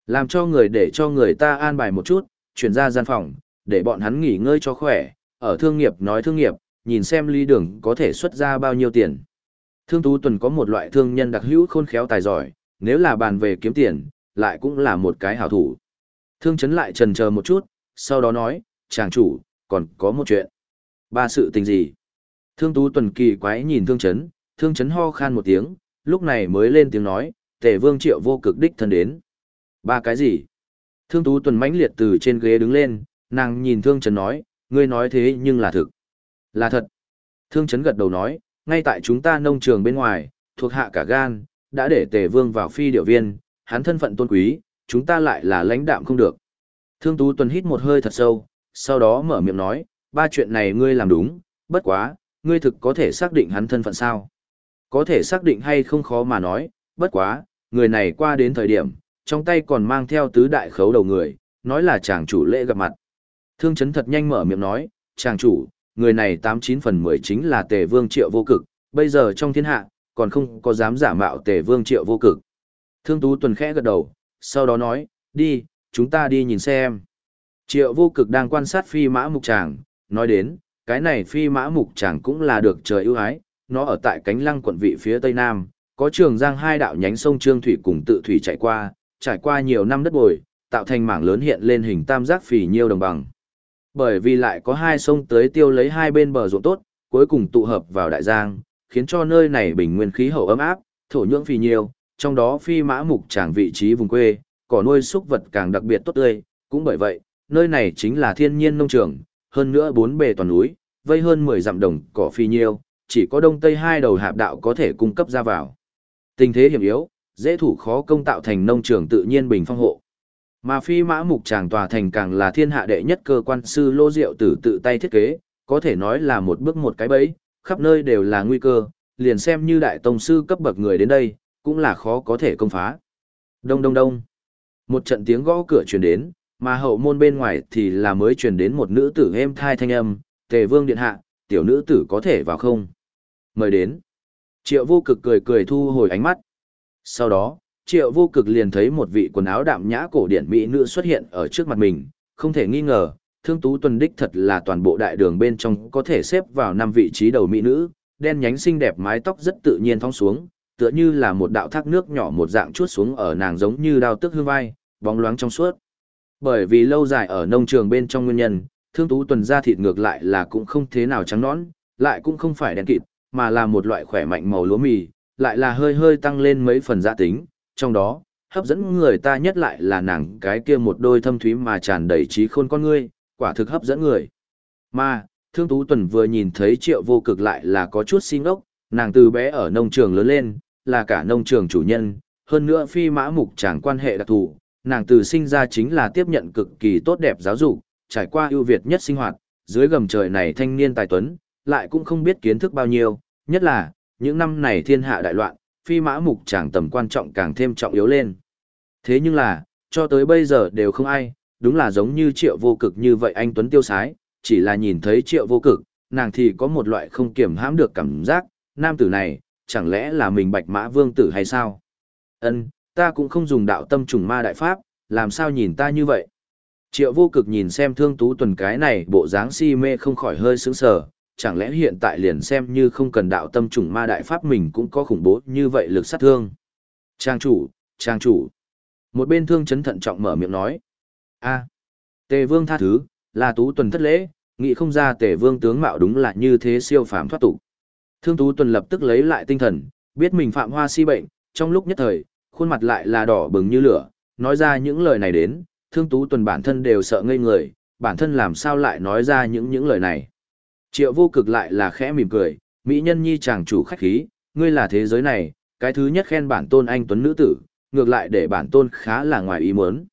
Làm cho người để cho người ta an bài một chút, chuyển ra gian phòng, để bọn hắn nghỉ ngơi cho khỏe, ở thương nghiệp nói thương nghiệp, nhìn xem Lý đường có thể xuất ra bao nhiêu tiền. Thương Tú Tuần có một loại thương nhân đặc hữu khôn khéo tài giỏi, nếu là bàn về kiếm tiền, lại cũng là một cái hảo thủ. Thương Trấn lại trần chờ một chút, sau đó nói, chàng chủ, còn có một chuyện. Ba sự tình gì? Thương Tú Tuần kỳ quái nhìn thương Trấn, thương Trấn ho khan một tiếng, lúc này mới lên tiếng nói, tề vương triệu vô cực đích thân đến. Ba cái gì? Thương Tú Tuần mãnh liệt từ trên ghế đứng lên, nàng nhìn thương Trấn nói, ngươi nói thế nhưng là thực. Là thật. Thương Trấn gật đầu nói, ngay tại chúng ta nông trường bên ngoài, thuộc hạ cả gan, đã để tề vương vào phi điệu viên, hắn thân phận tôn quý, chúng ta lại là lãnh đạm không được. Thương Tú Tuần hít một hơi thật sâu, sau đó mở miệng nói, ba chuyện này ngươi làm đúng, bất quá, ngươi thực có thể xác định hắn thân phận sao. Có thể xác định hay không khó mà nói, bất quá, người này qua đến thời điểm, trong tay còn mang theo tứ đại khấu đầu người, nói là chàng chủ lễ gặp mặt. Thương chấn thật nhanh mở miệng nói, chàng chủ, người này 89 phần 10 chính là tề vương triệu vô cực, bây giờ trong thiên hạ, còn không có dám giả mạo tề vương triệu vô cực. Thương Tú Tuần khẽ gật đầu, sau đó nói, đi, chúng ta đi nhìn xem. Triệu vô cực đang quan sát phi mã mục tràng, nói đến, cái này phi mã mục tràng cũng là được trời ưu ái, nó ở tại cánh lăng quận vị phía tây nam, có trường giang hai đạo nhánh sông Trương Thủy cùng tự thủy chạy qua, trải qua nhiều năm đất bồi, tạo thành mảng lớn hiện lên hình tam giác phì nhiêu đồng bằng. Bởi vì lại có hai sông tới tiêu lấy hai bên bờ ruộng tốt, cuối cùng tụ hợp vào đại giang, khiến cho nơi này bình nguyên khí hậu ấm áp, thổ nhưỡng phì nhiêu, trong đó phi mã mục tràng vị trí vùng quê, cỏ nuôi súc vật càng đặc biệt tốt tươi, cũng bởi vậy, nơi này chính là thiên nhiên nông trường, hơn nữa bốn bề toàn núi, vây hơn 10 dặm đồng cỏ phi nhiêu, chỉ có đông tây hai đầu hạp đạo có thể cung cấp ra vào. Tình thế hiểm yếu, dễ thủ khó công tạo thành nông trường tự nhiên bình phong hộ. Mà phi mã mục tràng tòa thành càng là thiên hạ đệ nhất cơ quan sư lô diệu tử tự tay thiết kế, có thể nói là một bước một cái bẫy, khắp nơi đều là nguy cơ, liền xem như đại tông sư cấp bậc người đến đây, cũng là khó có thể công phá. Đông đông đông. Một trận tiếng gõ cửa truyền đến, mà hậu môn bên ngoài thì là mới truyền đến một nữ tử êm thai thanh âm, tề vương điện hạ, tiểu nữ tử có thể vào không? Mời đến. Triệu vô cực cười cười thu hồi ánh mắt. Sau đó, triệu vô cực liền thấy một vị quần áo đạm nhã cổ điển mỹ nữ xuất hiện ở trước mặt mình, không thể nghi ngờ, thương tú tuần đích thật là toàn bộ đại đường bên trong có thể xếp vào năm vị trí đầu mỹ nữ, đen nhánh xinh đẹp mái tóc rất tự nhiên thong xuống, tựa như là một đạo thác nước nhỏ một dạng chuốt xuống ở nàng giống như đao tức hương vai, bóng loáng trong suốt. Bởi vì lâu dài ở nông trường bên trong nguyên nhân, thương tú tuần da thịt ngược lại là cũng không thế nào trắng nõn, lại cũng không phải đen kịt, mà là một loại khỏe mạnh màu lúa mì, lại là hơi hơi tăng lên mấy phần gia tính, trong đó, hấp dẫn người ta nhất lại là nàng cái kia một đôi thâm thúy mà tràn đầy trí khôn con ngươi, quả thực hấp dẫn người. Mà, Thương Tú Tuần vừa nhìn thấy triệu vô cực lại là có chút xin ốc, nàng từ bé ở nông trường lớn lên, là cả nông trường chủ nhân, hơn nữa phi mã mục chẳng quan hệ đặc thù, nàng từ sinh ra chính là tiếp nhận cực kỳ tốt đẹp giáo dục, trải qua ưu việt nhất sinh hoạt, dưới gầm trời này thanh niên tài tuấn, lại cũng không biết kiến thức bao nhiêu, nhất là, những năm này thiên hạ đại loạn, phi mã mục chẳng tầm quan trọng càng thêm trọng yếu lên. Thế nhưng là, cho tới bây giờ đều không ai, đúng là giống như triệu vô cực như vậy anh Tuấn tiêu sái, chỉ là nhìn thấy triệu vô cực, nàng thì có một loại không kiểm hãm được cảm giác, nam tử này, chẳng lẽ là mình bạch mã vương tử hay sao? Ân, ta cũng không dùng đạo tâm trùng ma đại pháp, làm sao nhìn ta như vậy? Triệu vô cực nhìn xem thương tú tuần cái này bộ dáng si mê không khỏi hơi sướng sờ, chẳng lẽ hiện tại liền xem như không cần đạo tâm trùng ma đại pháp mình cũng có khủng bố như vậy lực sát thương. Trang chủ, trang chủ. Một bên thương chấn thận trọng mở miệng nói. a tề vương tha thứ, là tú tuần thất lễ, nghĩ không ra tề vương tướng mạo đúng là như thế siêu phàm thoát tục. Thương tú tuần lập tức lấy lại tinh thần, biết mình phạm hoa si bệnh, trong lúc nhất thời, khuôn mặt lại là đỏ bừng như lửa, nói ra những lời này đến, thương tú tuần bản thân đều sợ ngây người, bản thân làm sao lại nói ra những những lời này. Triệu vô cực lại là khẽ mỉm cười, mỹ nhân nhi chàng chủ khách khí, ngươi là thế giới này, cái thứ nhất khen bản tôn anh tuấn nữ tử, ngược lại để bản tôn khá là ngoài ý muốn.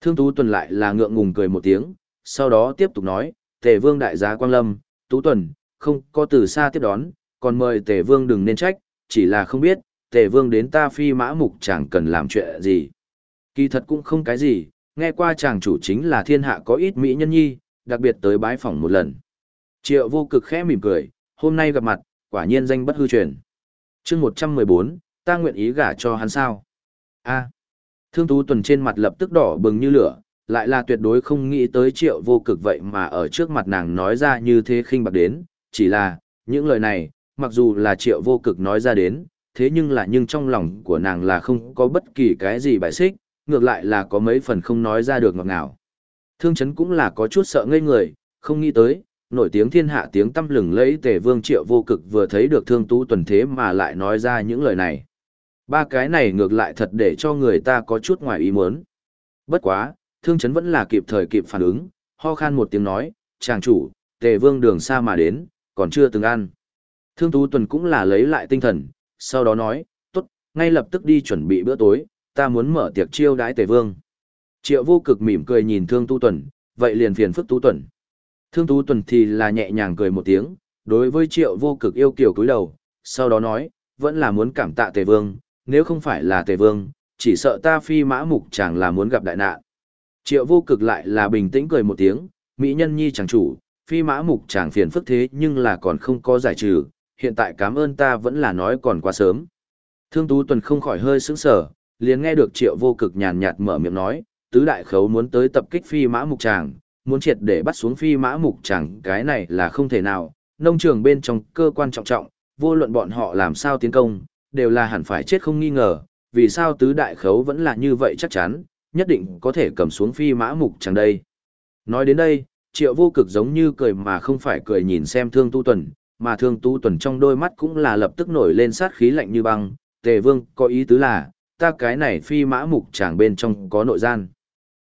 Thương Tú Tuần lại là ngượng ngùng cười một tiếng, sau đó tiếp tục nói, Tề Vương đại gia Quang Lâm, Tú Tuần, không có từ xa tiếp đón, còn mời Tề Vương đừng nên trách, chỉ là không biết, Tề Vương đến ta phi mã mục chẳng cần làm chuyện gì. Kỳ thật cũng không cái gì, nghe qua chàng chủ chính là thiên hạ có ít mỹ nhân nhi, đặc biệt tới bái phỏng một lần. Triệu vô cực khẽ mỉm cười, hôm nay gặp mặt, quả nhiên danh bất hư truyền. chương 114, ta nguyện ý gả cho hắn sao? a Thương Tú Tuần trên mặt lập tức đỏ bừng như lửa, lại là tuyệt đối không nghĩ tới triệu vô cực vậy mà ở trước mặt nàng nói ra như thế khinh bạc đến, chỉ là, những lời này, mặc dù là triệu vô cực nói ra đến, thế nhưng là nhưng trong lòng của nàng là không có bất kỳ cái gì bài xích, ngược lại là có mấy phần không nói ra được ngọt ngào. Thương chấn cũng là có chút sợ ngây người, không nghĩ tới, nổi tiếng thiên hạ tiếng tăm lừng lẫy tề vương triệu vô cực vừa thấy được thương tú tuần thế mà lại nói ra những lời này. Ba cái này ngược lại thật để cho người ta có chút ngoài ý muốn. Bất quá, thương chấn vẫn là kịp thời kịp phản ứng, ho khan một tiếng nói, chàng chủ, tề vương đường xa mà đến, còn chưa từng ăn. Thương tú tuần cũng là lấy lại tinh thần, sau đó nói, tốt, ngay lập tức đi chuẩn bị bữa tối, ta muốn mở tiệc chiêu đãi tề vương. Triệu vô cực mỉm cười nhìn thương tu tuần, vậy liền phiền phức tu tuần. Thương tú tuần thì là nhẹ nhàng cười một tiếng, đối với triệu vô cực yêu kiều cúi đầu, sau đó nói, vẫn là muốn cảm tạ tề vương, nếu không phải là tề vương, chỉ sợ ta phi mã mục chẳng là muốn gặp đại nạn. Triệu vô cực lại là bình tĩnh cười một tiếng, mỹ nhân nhi chẳng chủ, phi mã mục chẳng phiền phức thế nhưng là còn không có giải trừ, hiện tại cảm ơn ta vẫn là nói còn quá sớm. Thương tú tuần không khỏi hơi sững sờ, liền nghe được triệu vô cực nhàn nhạt mở miệng nói, tứ đại khấu muốn tới tập kích phi mã mục chàng muốn triệt để bắt xuống phi mã mục tràng cái này là không thể nào, nông trường bên trong cơ quan trọng trọng, vô luận bọn họ làm sao tiến công, đều là hẳn phải chết không nghi ngờ, vì sao tứ đại khấu vẫn là như vậy chắc chắn, nhất định có thể cầm xuống phi mã mục tràng đây. Nói đến đây, triệu vô cực giống như cười mà không phải cười nhìn xem thương tu tuần, mà thương tu tuần trong đôi mắt cũng là lập tức nổi lên sát khí lạnh như băng, tề vương có ý tứ là, ta cái này phi mã mục tràng bên trong có nội gian.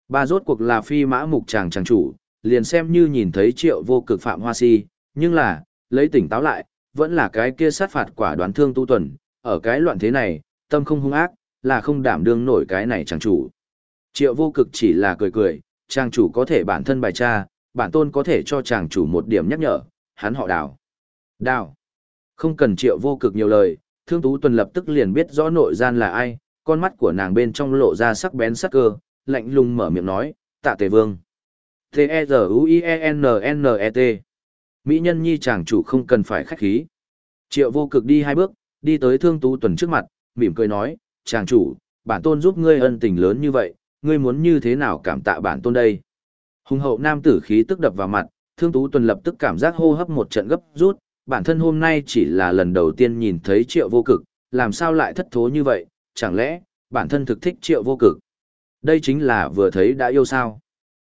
Ba rốt cuộc là phi mã mục chàng chàng chủ, liền xem như nhìn thấy triệu vô cực phạm hoa si, nhưng là, lấy tỉnh táo lại, vẫn là cái kia sát phạt quả đoán thương tu tuần, ở cái loạn thế này, tâm không hung ác, là không đảm đương nổi cái này chàng chủ. Triệu vô cực chỉ là cười cười, chàng chủ có thể bản thân bài tra, bản tôn có thể cho chàng chủ một điểm nhắc nhở, hắn họ đào. Đào. Không cần triệu vô cực nhiều lời, thương tú tuần lập tức liền biết rõ nội gian là ai, con mắt của nàng bên trong lộ ra sắc bén sắc cơ, lạnh lùng mở miệng nói, tạ tề vương. T-E-Z-U-I-E-N-N-E-T. Mỹ nhân nhi chàng chủ không cần phải khách khí. Triệu vô cực đi hai bước, đi tới thương tú tuần trước mặt, mỉm cười nói, chàng chủ, bản tôn giúp ngươi ân tình lớn như vậy, ngươi muốn như thế nào cảm tạ bản tôn đây. Hùng hậu nam tử khí tức đập vào mặt, thương tú tuần lập tức cảm giác hô hấp một trận gấp rút, bản thân hôm nay chỉ là lần đầu tiên nhìn thấy triệu vô cực, làm sao lại thất thố như vậy, chẳng lẽ, bản thân thực thích triệu vô cực. Đây chính là vừa thấy đã yêu sao.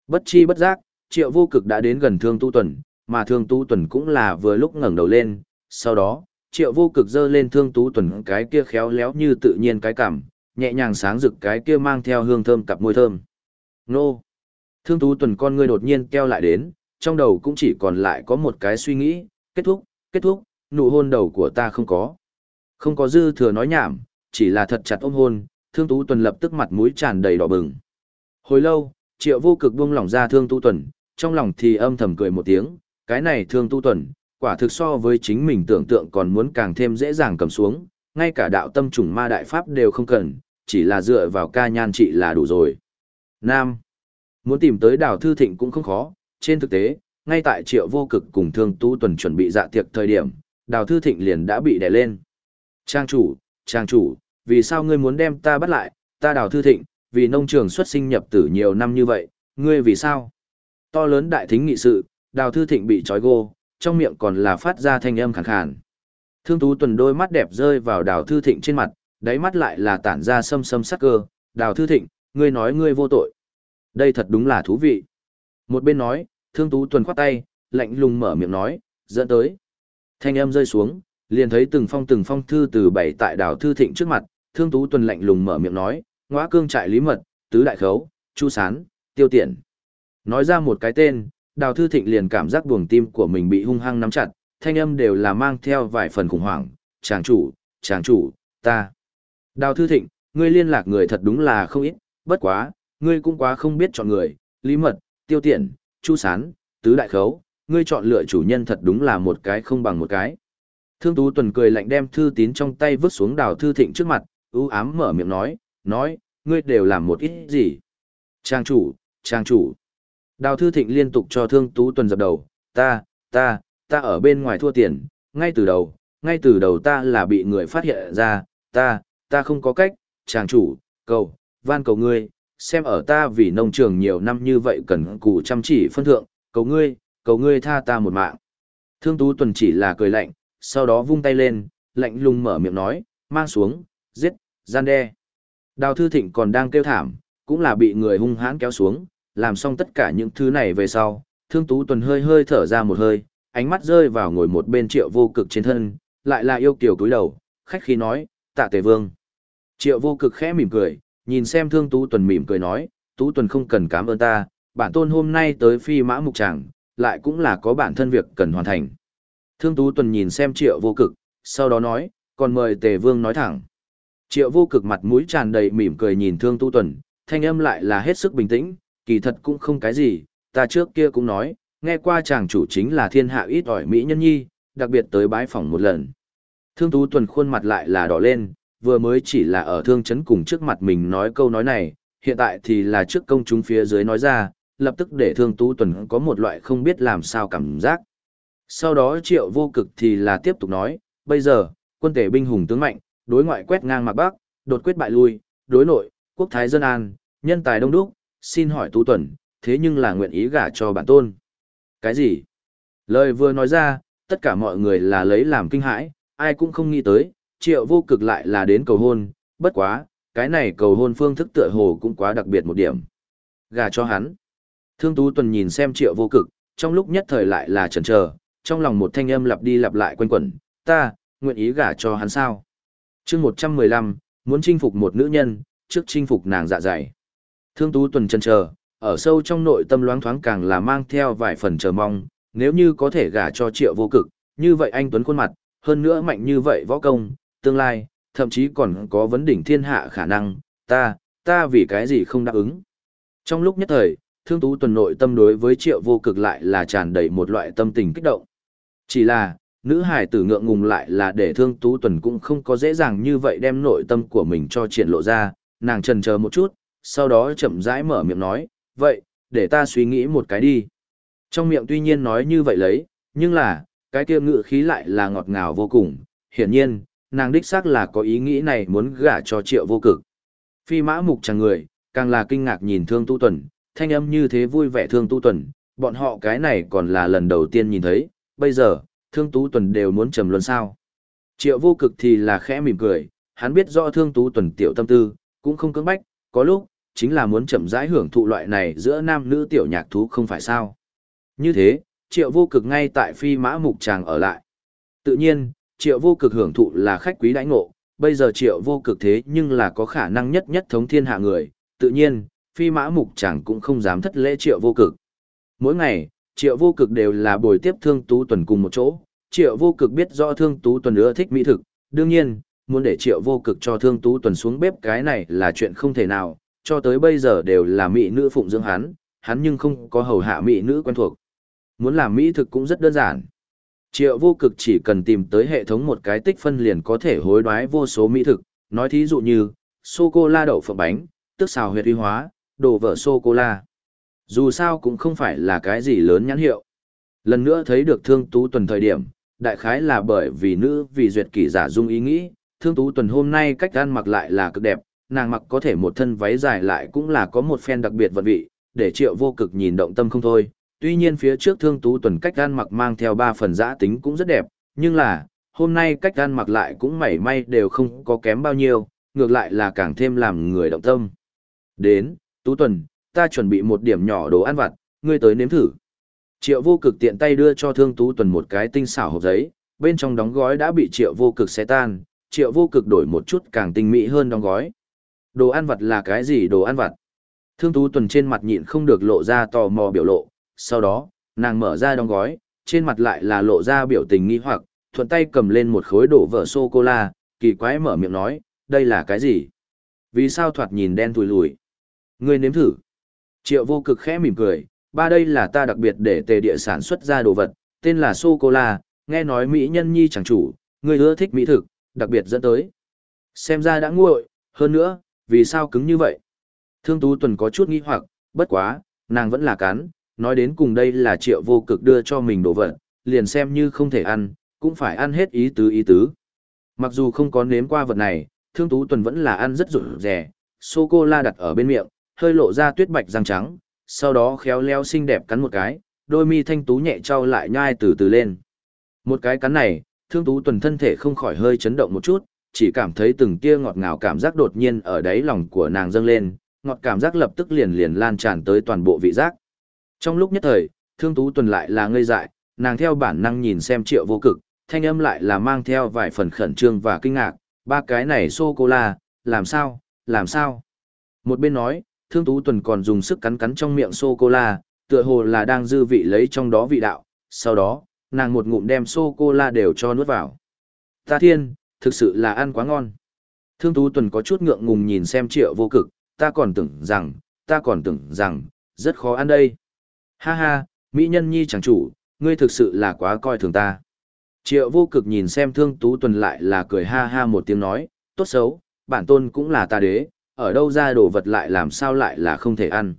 Bất chi bất giác, triệu vô cực đã đến gần thương tu tuần, mà thương tu tuần cũng là vừa lúc ngẩng đầu lên, sau đó, triệu vô cực dơ lên thương tú tuần cái kia khéo léo như tự nhiên cái cảm, nhẹ nhàng sáng rực cái kia mang theo hương thơm cặp môi thơm. Nô! Thương tú tuần con ngươi đột nhiên keo lại đến, trong đầu cũng chỉ còn lại có một cái suy nghĩ, kết thúc, kết thúc, nụ hôn đầu của ta không có. Không có dư thừa nói nhảm, chỉ là thật chặt ôm hôn, thương tú tuần lập tức mặt mũi tràn đầy đỏ bừng. Hồi lâu, triệu vô cực buông lỏng ra thương tu tuần, trong lòng thì âm thầm cười một tiếng, cái này thương tu tuần, quả thực so với chính mình tưởng tượng còn muốn càng thêm dễ dàng cầm xuống, ngay cả đạo tâm trùng ma đại pháp đều không cần, chỉ là dựa vào ca nhan trị là đủ rồi. Nam. Muốn tìm tới đào thư thịnh cũng không khó, trên thực tế, ngay tại triệu vô cực cùng thương tu tuần chuẩn bị dạ tiệc thời điểm, đào thư thịnh liền đã bị đè lên. Trang chủ, trang chủ, vì sao ngươi muốn đem ta bắt lại, ta đào thư thịnh, vì nông trường xuất sinh nhập tử nhiều năm như vậy, ngươi vì sao? To lớn đại thính nghị sự, đào thư thịnh bị trói gô, trong miệng còn là phát ra thanh âm khàn khàn. Thương tú tuần đôi mắt đẹp rơi vào đào thư thịnh trên mặt, đáy mắt lại là tản ra sâm sâm sắc cơ, đào thư thịnh, ngươi nói ngươi vô tội. Đây thật đúng là thú vị. Một bên nói, thương tú tuần khoát tay, lạnh lùng mở miệng nói, dẫn tới. Thanh âm rơi xuống, liền thấy từng phong từng phong thư từ bảy tại đào thư thịnh trước mặt, thương tú tuần lạnh lùng mở miệng nói, Ngọa cương trại lý mật, tứ đại khấu, chu sán, tiêu tiện. Nói ra một cái tên, đào thư thịnh liền cảm giác buồng tim của mình bị hung hăng nắm chặt, thanh âm đều là mang theo vài phần khủng hoảng, chàng chủ, chàng chủ, ta. Đào thư thịnh, ngươi liên lạc người thật đúng là không ít, bất quá, ngươi cũng quá không biết chọn người, lý mật, tiêu tiện, chu sán, tứ đại khấu, ngươi chọn lựa chủ nhân thật đúng là một cái không bằng một cái. Thương Tú Tuần cười lạnh đem thư tín trong tay vứt xuống đào thư thịnh trước mặt, ưu ám mở miệng nói, nói, ngươi đều làm một ít gì. Trang chủ, trang chủ. Đào thư thịnh liên tục cho Thương Tú Tuần dập đầu, ta, ta, ta ở bên ngoài thua tiền, ngay từ đầu, ngay từ đầu ta là bị người phát hiện ra, ta, ta không có cách, trang chủ, cầu, van cầu ngươi, xem ở ta vì nông trường nhiều năm như vậy cần cù chăm chỉ phân thượng, cầu ngươi, cầu ngươi tha ta một mạng. Thương Tú Tuần chỉ là cười lạnh, sau đó vung tay lên, lạnh lùng mở miệng nói, mang xuống, giết, gian đe. Đào Thư Thịnh còn đang kêu thảm, cũng là bị người hung hãn kéo xuống, làm xong tất cả những thứ này về sau, Thương Tú Tuần hơi hơi thở ra một hơi, ánh mắt rơi vào ngồi một bên triệu vô cực trên thân, lại là yêu kiều cúi đầu, khách khí nói, tạ tề vương. Triệu vô cực khẽ mỉm cười, nhìn xem Thương Tú Tuần mỉm cười nói, Tú Tuần không cần cảm ơn ta, bản tôn hôm nay tới phi mã mục tràng, lại cũng là có bản thân việc cần hoàn thành. Thương Tú Tuần nhìn xem triệu vô cực, sau đó nói, còn mời tề vương nói thẳng. Triệu vô cực mặt mũi tràn đầy mỉm cười nhìn Thương Tu Tuần, thanh âm lại là hết sức bình tĩnh, kỳ thật cũng không cái gì, ta trước kia cũng nói, nghe qua chàng chủ chính là thiên hạ ít ỏi mỹ nhân nhi, đặc biệt tới bái phỏng một lần. Thương Tu Tuần khuôn mặt lại là đỏ lên, vừa mới chỉ là ở thương chấn cùng trước mặt mình nói câu nói này, hiện tại thì là trước công chúng phía dưới nói ra, lập tức để Thương Tu Tuần có một loại không biết làm sao cảm giác. Sau đó triệu vô cực thì là tiếp tục nói, bây giờ, quân tể binh hùng tướng mạnh, đối ngoại quét ngang mặt bắc, đột quyết bại lui, đối nội, quốc thái dân an, nhân tài đông đúc, xin hỏi Tú Tuần, thế nhưng là nguyện ý gả cho bản tôn. Cái gì? Lời vừa nói ra, tất cả mọi người là lấy làm kinh hãi, ai cũng không nghĩ tới, triệu vô cực lại là đến cầu hôn, bất quá, cái này cầu hôn phương thức tựa hồ cũng quá đặc biệt một điểm. Gà cho hắn. Thương Tú Tuần nhìn xem triệu vô cực, trong lúc nhất thời lại là chần chờ, trong lòng một thanh âm lặp đi lặp lại quanh quẩn, ta, nguyện ý gả cho hắn sao chương 115, muốn chinh phục một nữ nhân, trước chinh phục nàng dạ dày. Thương Tú Tuần chân chờ, ở sâu trong nội tâm loáng thoáng càng là mang theo vài phần chờ mong, nếu như có thể gả cho triệu vô cực, như vậy anh Tuấn khuôn mặt, hơn nữa mạnh như vậy võ công, tương lai, thậm chí còn có vấn đỉnh thiên hạ khả năng, ta, ta vì cái gì không đáp ứng. Trong lúc nhất thời, thương tú tuần nội tâm đối với triệu vô cực lại là tràn đầy một loại tâm tình kích động. Chỉ là, nữ hải tử ngượng ngùng lại là để thương tú tuần cũng không có dễ dàng như vậy đem nội tâm của mình cho triển lộ ra, nàng trần chờ một chút, sau đó chậm rãi mở miệng nói, vậy, để ta suy nghĩ một cái đi. Trong miệng tuy nhiên nói như vậy lấy, nhưng là, cái kia ngự khí lại là ngọt ngào vô cùng, hiển nhiên, nàng đích xác là có ý nghĩ này muốn gả cho triệu vô cực. Phi mã mục chàng người, càng là kinh ngạc nhìn thương tu tuần, thanh âm như thế vui vẻ thương tu tuần, bọn họ cái này còn là lần đầu tiên nhìn thấy, bây giờ, thương tú tuần đều muốn trầm luân sao. Triệu vô cực thì là khẽ mỉm cười, hắn biết rõ thương tú tuần tiểu tâm tư, cũng không cưỡng bách, có lúc, chính là muốn chậm rãi hưởng thụ loại này giữa nam nữ tiểu nhạc thú không phải sao. Như thế, triệu vô cực ngay tại phi mã mục tràng ở lại. Tự nhiên, triệu vô cực hưởng thụ là khách quý đãi ngộ, bây giờ triệu vô cực thế nhưng là có khả năng nhất nhất thống thiên hạ người, tự nhiên, phi mã mục tràng cũng không dám thất lễ triệu vô cực. Mỗi ngày, triệu vô cực đều là buổi tiếp thương tú tuần cùng một chỗ, triệu vô cực biết rõ thương tú tuần ưa thích mỹ thực, đương nhiên, muốn để triệu vô cực cho thương tú tuần xuống bếp cái này là chuyện không thể nào, cho tới bây giờ đều là mỹ nữ phụng dưỡng hắn, hắn nhưng không có hầu hạ mỹ nữ quen thuộc. Muốn làm mỹ thực cũng rất đơn giản. Triệu vô cực chỉ cần tìm tới hệ thống một cái tích phân liền có thể hối đoái vô số mỹ thực, nói thí dụ như, sô-cô-la đậu phộng bánh, tức xào huyệt uy hóa, đồ vở sô-cô-la. Dù sao cũng không phải là cái gì lớn nhãn hiệu. Lần nữa thấy được thương tú tuần thời điểm, đại khái là bởi vì nữ vì duyệt kỷ giả dung ý nghĩ, thương tú tuần hôm nay cách ăn mặc lại là cực đẹp, nàng mặc có thể một thân váy dài lại cũng là có một phen đặc biệt vận vị, để triệu vô cực nhìn động tâm không thôi. Tuy nhiên phía trước thương tú tuần cách ăn mặc mang theo ba phần giã tính cũng rất đẹp, nhưng là, hôm nay cách ăn mặc lại cũng mảy may đều không có kém bao nhiêu, ngược lại là càng thêm làm người động tâm. Đến, tú tuần, ta chuẩn bị một điểm nhỏ đồ ăn vặt, ngươi tới nếm thử. Triệu vô cực tiện tay đưa cho thương tú tuần một cái tinh xảo hộp giấy, bên trong đóng gói đã bị triệu vô cực xé tan, triệu vô cực đổi một chút càng tinh mỹ hơn đóng gói. Đồ ăn vặt là cái gì đồ ăn vặt? Thương Tú Tuần trên mặt nhịn không được lộ ra tò mò biểu lộ, sau đó, nàng mở ra đóng gói, trên mặt lại là lộ ra biểu tình nghi hoặc, thuận tay cầm lên một khối đổ vỡ sô-cô-la, kỳ quái mở miệng nói, đây là cái gì? Vì sao thoạt nhìn đen thùi lùi? Ngươi nếm thử. Triệu vô cực khẽ mỉm cười, ba đây là ta đặc biệt để tề địa sản xuất ra đồ vật, tên là sô-cô-la, nghe nói Mỹ nhân nhi chẳng chủ, người ưa thích mỹ thực, đặc biệt dẫn tới. Xem ra đã nguội, hơn nữa, vì sao cứng như vậy? Thương Tú Tuần có chút nghi hoặc, bất quá, nàng vẫn là cắn, nói đến cùng đây là triệu vô cực đưa cho mình đồ vật, liền xem như không thể ăn, cũng phải ăn hết ý tứ ý tứ. Mặc dù không có nếm qua vật này, Thương Tú Tuần vẫn là ăn rất rụt rẻ, sô-cô-la đặt ở bên miệng, hơi lộ ra tuyết bạch răng trắng, sau đó khéo léo xinh đẹp cắn một cái, đôi mi thanh tú nhẹ trao lại nhai từ từ lên. Một cái cắn này, thương tú tuần thân thể không khỏi hơi chấn động một chút, chỉ cảm thấy từng tia ngọt ngào cảm giác đột nhiên ở đáy lòng của nàng dâng lên, ngọt cảm giác lập tức liền liền lan tràn tới toàn bộ vị giác. Trong lúc nhất thời, thương tú tuần lại là ngây dại, nàng theo bản năng nhìn xem triệu vô cực, thanh âm lại là mang theo vài phần khẩn trương và kinh ngạc, ba cái này sô-cô-la, làm sao, làm sao. Một bên nói, thương tú tuần còn dùng sức cắn cắn trong miệng sô-cô-la, tựa hồ là đang dư vị lấy trong đó vị đạo, sau đó, nàng một ngụm đem sô-cô-la đều cho nuốt vào. Ta thiên, thực sự là ăn quá ngon. Thương tú tuần có chút ngượng ngùng nhìn xem triệu vô cực, ta còn tưởng rằng, ta còn tưởng rằng, rất khó ăn đây. Ha ha, Mỹ nhân nhi chẳng chủ, ngươi thực sự là quá coi thường ta. Triệu vô cực nhìn xem thương tú tuần lại là cười ha ha một tiếng nói, tốt xấu, bản tôn cũng là ta đế, ở đâu ra đồ vật lại làm sao lại là không thể ăn.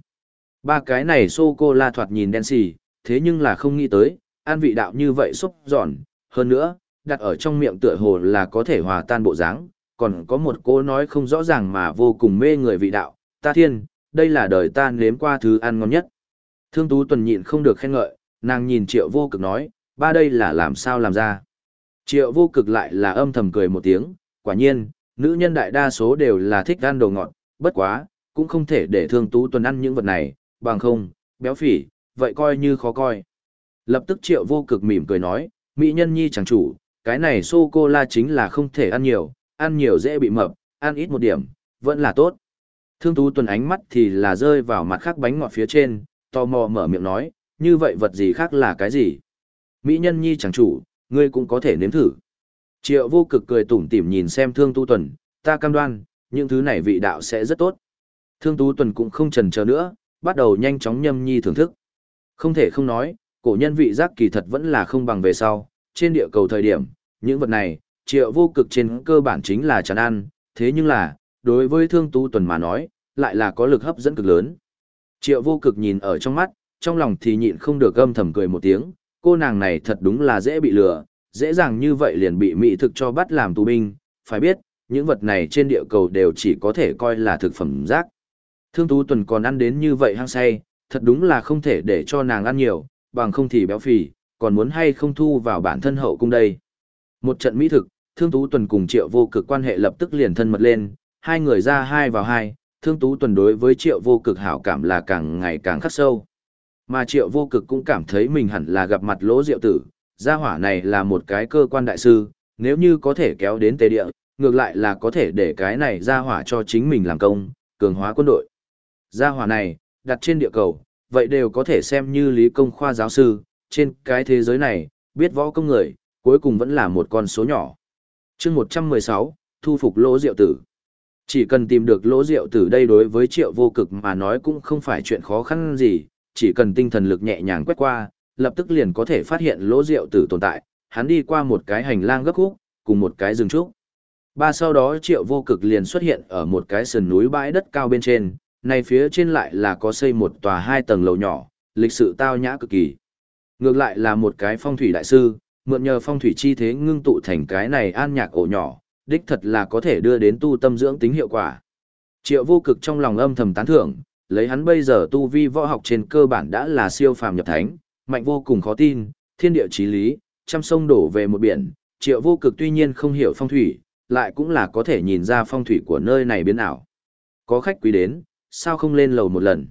Ba cái này sô-cô-la thoạt nhìn đen xì, thế nhưng là không nghĩ tới, ăn vị đạo như vậy xúc giòn, hơn nữa, đặt ở trong miệng tựa hồ là có thể hòa tan bộ dáng, còn có một cô nói không rõ ràng mà vô cùng mê người vị đạo, ta thiên, đây là đời ta nếm qua thứ ăn ngon nhất. Thương Tú Tuần nhịn không được khen ngợi, nàng nhìn triệu vô cực nói, ba đây là làm sao làm ra. Triệu vô cực lại là âm thầm cười một tiếng, quả nhiên, nữ nhân đại đa số đều là thích ăn đồ ngọt, bất quá, cũng không thể để Thương Tú Tuần ăn những vật này, bằng không, béo phỉ, vậy coi như khó coi. Lập tức triệu vô cực mỉm cười nói, mỹ nhân nhi chẳng chủ, cái này sô-cô-la chính là không thể ăn nhiều, ăn nhiều dễ bị mập, ăn ít một điểm, vẫn là tốt. Thương Tú Tuần ánh mắt thì là rơi vào mặt khác bánh ngọt phía trên, tò mò mở miệng nói, như vậy vật gì khác là cái gì? Mỹ nhân nhi chẳng chủ, ngươi cũng có thể nếm thử. Triệu vô cực cười tủm tỉm nhìn xem Thương Tu Tuần, ta cam đoan, những thứ này vị đạo sẽ rất tốt. Thương Tu Tuần cũng không chần chờ nữa, bắt đầu nhanh chóng nhâm nhi thưởng thức. Không thể không nói, cổ nhân vị giác kỳ thật vẫn là không bằng về sau, trên địa cầu thời điểm, những vật này, triệu vô cực trên cơ bản chính là chán ăn, thế nhưng là, đối với thương tu tuần mà nói, lại là có lực hấp dẫn cực lớn. Triệu vô cực nhìn ở trong mắt, trong lòng thì nhịn không được gâm thầm cười một tiếng, cô nàng này thật đúng là dễ bị lừa, dễ dàng như vậy liền bị mỹ thực cho bắt làm tù binh, phải biết, những vật này trên địa cầu đều chỉ có thể coi là thực phẩm rác. Thương Tú Tuần còn ăn đến như vậy hăng say, thật đúng là không thể để cho nàng ăn nhiều, bằng không thì béo phì, còn muốn hay không thu vào bản thân hậu cung đây. Một trận mỹ thực, Thương Tú Tuần cùng Triệu Vô Cực quan hệ lập tức liền thân mật lên, hai người ra hai vào hai, Thương Tú Tuần đối với Triệu Vô Cực hảo cảm là càng ngày càng khắc sâu. Mà Triệu Vô Cực cũng cảm thấy mình hẳn là gặp mặt lỗ diệu tử, gia hỏa này là một cái cơ quan đại sư, nếu như có thể kéo đến tề địa, ngược lại là có thể để cái này gia hỏa cho chính mình làm công, cường hóa quân đội. Gia hỏa này, đặt trên địa cầu, vậy đều có thể xem như lý công khoa giáo sư, trên cái thế giới này, biết võ công người, cuối cùng vẫn là một con số nhỏ. chương 116, thu phục lỗ diệu tử. Chỉ cần tìm được lỗ diệu tử đây đối với triệu vô cực mà nói cũng không phải chuyện khó khăn gì, chỉ cần tinh thần lực nhẹ nhàng quét qua, lập tức liền có thể phát hiện lỗ diệu tử tồn tại, hắn đi qua một cái hành lang gấp khúc, cùng một cái rừng trúc. Ba sau đó triệu vô cực liền xuất hiện ở một cái sườn núi bãi đất cao bên trên, này phía trên lại là có xây một tòa hai tầng lầu nhỏ, lịch sự tao nhã cực kỳ. Ngược lại là một cái phong thủy đại sư, mượn nhờ phong thủy chi thế ngưng tụ thành cái này an nhạc ổ nhỏ, đích thật là có thể đưa đến tu tâm dưỡng tính hiệu quả. Triệu vô cực trong lòng âm thầm tán thưởng, lấy hắn bây giờ tu vi võ học trên cơ bản đã là siêu phàm nhập thánh, mạnh vô cùng khó tin, thiên địa chí lý, trăm sông đổ về một biển, triệu vô cực tuy nhiên không hiểu phong thủy, lại cũng là có thể nhìn ra phong thủy của nơi này biến ảo. Có khách quý đến, sao không lên lầu một lần?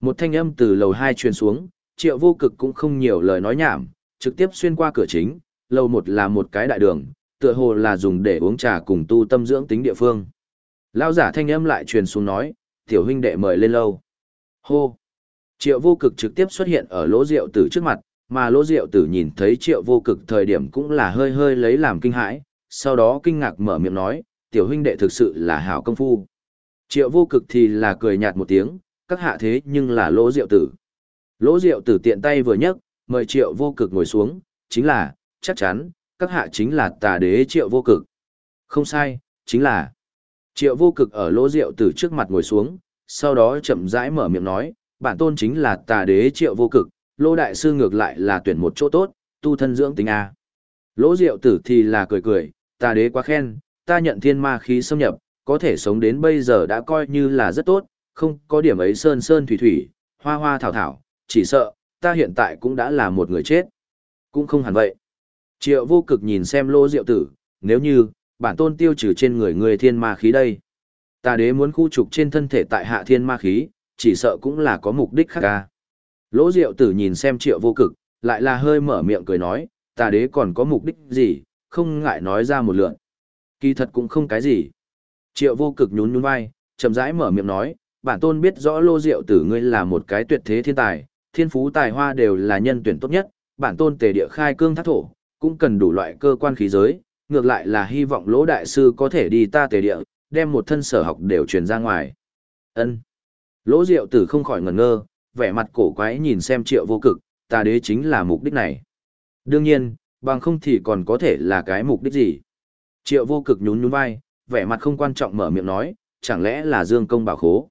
Một thanh âm từ lầu hai truyền xuống, triệu vô cực cũng không nhiều lời nói nhảm, trực tiếp xuyên qua cửa chính, lầu một là một cái đại đường, tựa hồ là dùng để uống trà cùng tu tâm dưỡng tính địa phương. Lão giả thanh âm lại truyền xuống nói, tiểu huynh đệ mời lên lâu. Hô! Triệu vô cực trực tiếp xuất hiện ở lỗ rượu tử trước mặt, mà lỗ rượu tử nhìn thấy triệu vô cực thời điểm cũng là hơi hơi lấy làm kinh hãi, sau đó kinh ngạc mở miệng nói, tiểu huynh đệ thực sự là hảo công phu. Triệu vô cực thì là cười nhạt một tiếng, các hạ thế nhưng là lỗ rượu tử. Lỗ rượu tử tiện tay vừa nhấc, mời triệu vô cực ngồi xuống, chính là, chắc chắn, các hạ chính là tà đế triệu vô cực. Không sai, chính là. Triệu vô cực ở lỗ rượu tử trước mặt ngồi xuống, sau đó chậm rãi mở miệng nói, bản tôn chính là tà đế triệu vô cực, lô đại sư ngược lại là tuyển một chỗ tốt, tu thân dưỡng tính A. Lỗ diệu tử thì là cười cười, tà đế quá khen, ta nhận thiên ma khí xâm nhập, có thể sống đến bây giờ đã coi như là rất tốt, không có điểm ấy sơn sơn thủy thủy, hoa hoa thảo thảo, chỉ sợ, ta hiện tại cũng đã là một người chết. Cũng không hẳn vậy. Triệu vô cực nhìn xem lô diệu tử, nếu như, bản tôn tiêu trừ trên người người thiên ma khí đây. Tà đế muốn khu trục trên thân thể tại hạ thiên ma khí, chỉ sợ cũng là có mục đích khác ca. Lỗ diệu tử nhìn xem triệu vô cực, lại là hơi mở miệng cười nói, ta đế còn có mục đích gì, không ngại nói ra một lượt. Kỳ thật cũng không cái gì. Triệu vô cực nhún nhún vai, chậm rãi mở miệng nói, bản tôn biết rõ lô diệu tử ngươi là một cái tuyệt thế thiên tài, thiên phú tài hoa đều là nhân tuyển tốt nhất, bản tôn tề địa khai cương thác thổ, cũng cần đủ loại cơ quan khí giới, ngược lại là hy vọng lỗ đại sư có thể đi ta tề địa, đem một thân sở học đều truyền ra ngoài. Ân. Lỗ Diệu Tử không khỏi ngẩn ngơ, vẻ mặt cổ quái nhìn xem Triệu Vô Cực, ta đế chính là mục đích này. Đương nhiên, bằng không thì còn có thể là cái mục đích gì. Triệu Vô Cực nhún nhún vai, vẻ mặt không quan trọng mở miệng nói, chẳng lẽ là Dương Công Bảo Khố.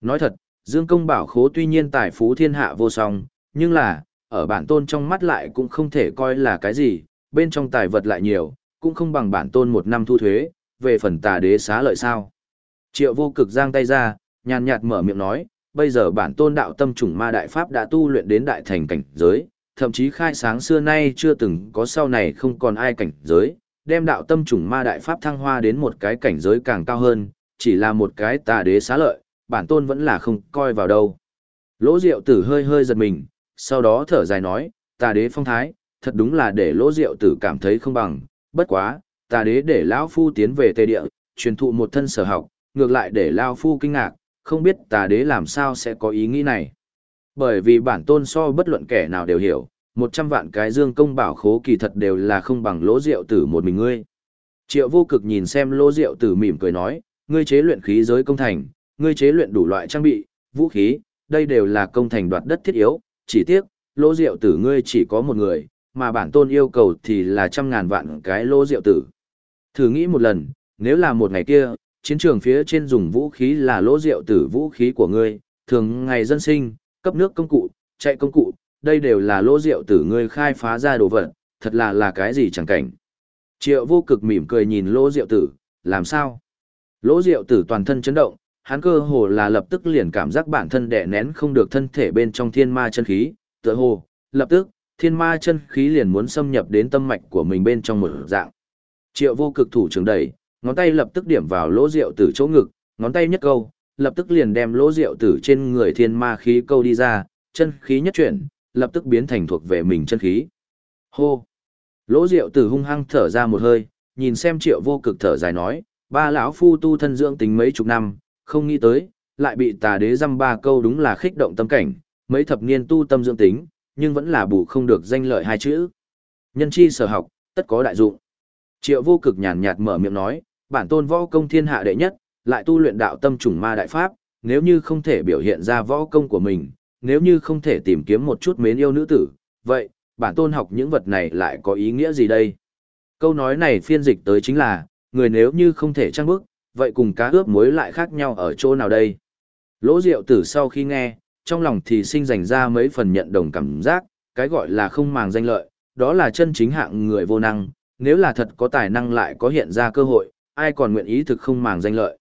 Nói thật, Dương Công Bảo Khố tuy nhiên tài phú thiên hạ vô song, nhưng là, ở bản tôn trong mắt lại cũng không thể coi là cái gì, bên trong tài vật lại nhiều, cũng không bằng bản tôn một năm thu thuế, về phần tà đế xá lợi sao. Triệu vô cực giang tay ra, nhàn nhạt mở miệng nói, bây giờ bản tôn đạo tâm trùng ma đại pháp đã tu luyện đến đại thành cảnh giới, thậm chí khai sáng xưa nay chưa từng có sau này không còn ai cảnh giới, đem đạo tâm trùng ma đại pháp thăng hoa đến một cái cảnh giới càng cao hơn, chỉ là một cái tà đế xá lợi, bản tôn vẫn là không coi vào đâu. Lỗ Diệu Tử hơi hơi giật mình, sau đó thở dài nói, tà đế phong thái, thật đúng là để Lỗ Diệu Tử cảm thấy không bằng, bất quá, tà đế để lão phu tiến về tây địa, truyền thụ một thân sở học, ngược lại để lão phu kinh ngạc, không biết tà đế làm sao sẽ có ý nghĩ này. Bởi vì bản tôn so bất luận kẻ nào đều hiểu, một trăm vạn cái dương công bảo khố kỳ thật đều là không bằng lỗ rượu tử một mình ngươi. Triệu vô cực nhìn xem lỗ rượu tử mỉm cười nói, ngươi chế luyện khí giới công thành, ngươi chế luyện đủ loại trang bị, vũ khí, đây đều là công thành đoạt đất thiết yếu, chỉ tiếc, lỗ rượu tử ngươi chỉ có một người, mà bản tôn yêu cầu thì là trăm ngàn vạn cái lỗ rượu tử. Thử nghĩ một lần, nếu là một ngày kia, chiến trường phía trên dùng vũ khí là lỗ rượu tử vũ khí của ngươi, thường ngày dân sinh, cấp nước công cụ, chạy công cụ, đây đều là lỗ rượu tử ngươi khai phá ra đồ vật, thật là là cái gì chẳng cảnh. Triệu vô cực mỉm cười nhìn lỗ rượu tử, làm sao? Lỗ rượu tử toàn thân chấn động, hắn cơ hồ là lập tức liền cảm giác bản thân đè nén không được thân thể bên trong thiên ma chân khí, tựa hồ, lập tức, thiên ma chân khí liền muốn xâm nhập đến tâm mạch của mình bên trong một dạng. Triệu vô cực thủ trưởng đẩy, ngón tay lập tức điểm vào lỗ rượu tử chỗ ngực, ngón tay nhất câu, lập tức liền đem lỗ rượu tử trên người thiên ma khí câu đi ra, chân khí nhất chuyển, lập tức biến thành thuộc về mình chân khí. Hô! Lỗ rượu tử hung hăng thở ra một hơi, nhìn xem triệu vô cực thở dài nói, ba lão phu tu thân dưỡng tính mấy chục năm, không nghĩ tới, lại bị tà đế dăm ba câu đúng là khích động tâm cảnh, mấy thập niên tu tâm dưỡng tính, nhưng vẫn là bù không được danh lợi hai chữ. Nhân chi sở học, tất có đại dụng. Triệu vô cực nhàn nhạt mở miệng nói, bản tôn võ công thiên hạ đệ nhất, lại tu luyện đạo tâm trùng ma đại pháp, nếu như không thể biểu hiện ra võ công của mình, nếu như không thể tìm kiếm một chút mến yêu nữ tử, vậy, bản tôn học những vật này lại có ý nghĩa gì đây? Câu nói này phiên dịch tới chính là, người nếu như không thể trăng bước, vậy cùng cá ướp muối lại khác nhau ở chỗ nào đây? Lỗ Diệu Tử sau khi nghe, trong lòng thì sinh dành ra mấy phần nhận đồng cảm giác, cái gọi là không màng danh lợi, đó là chân chính hạng người vô năng, nếu là thật có tài năng lại có hiện ra cơ hội, ai còn nguyện ý thực không màng danh lợi.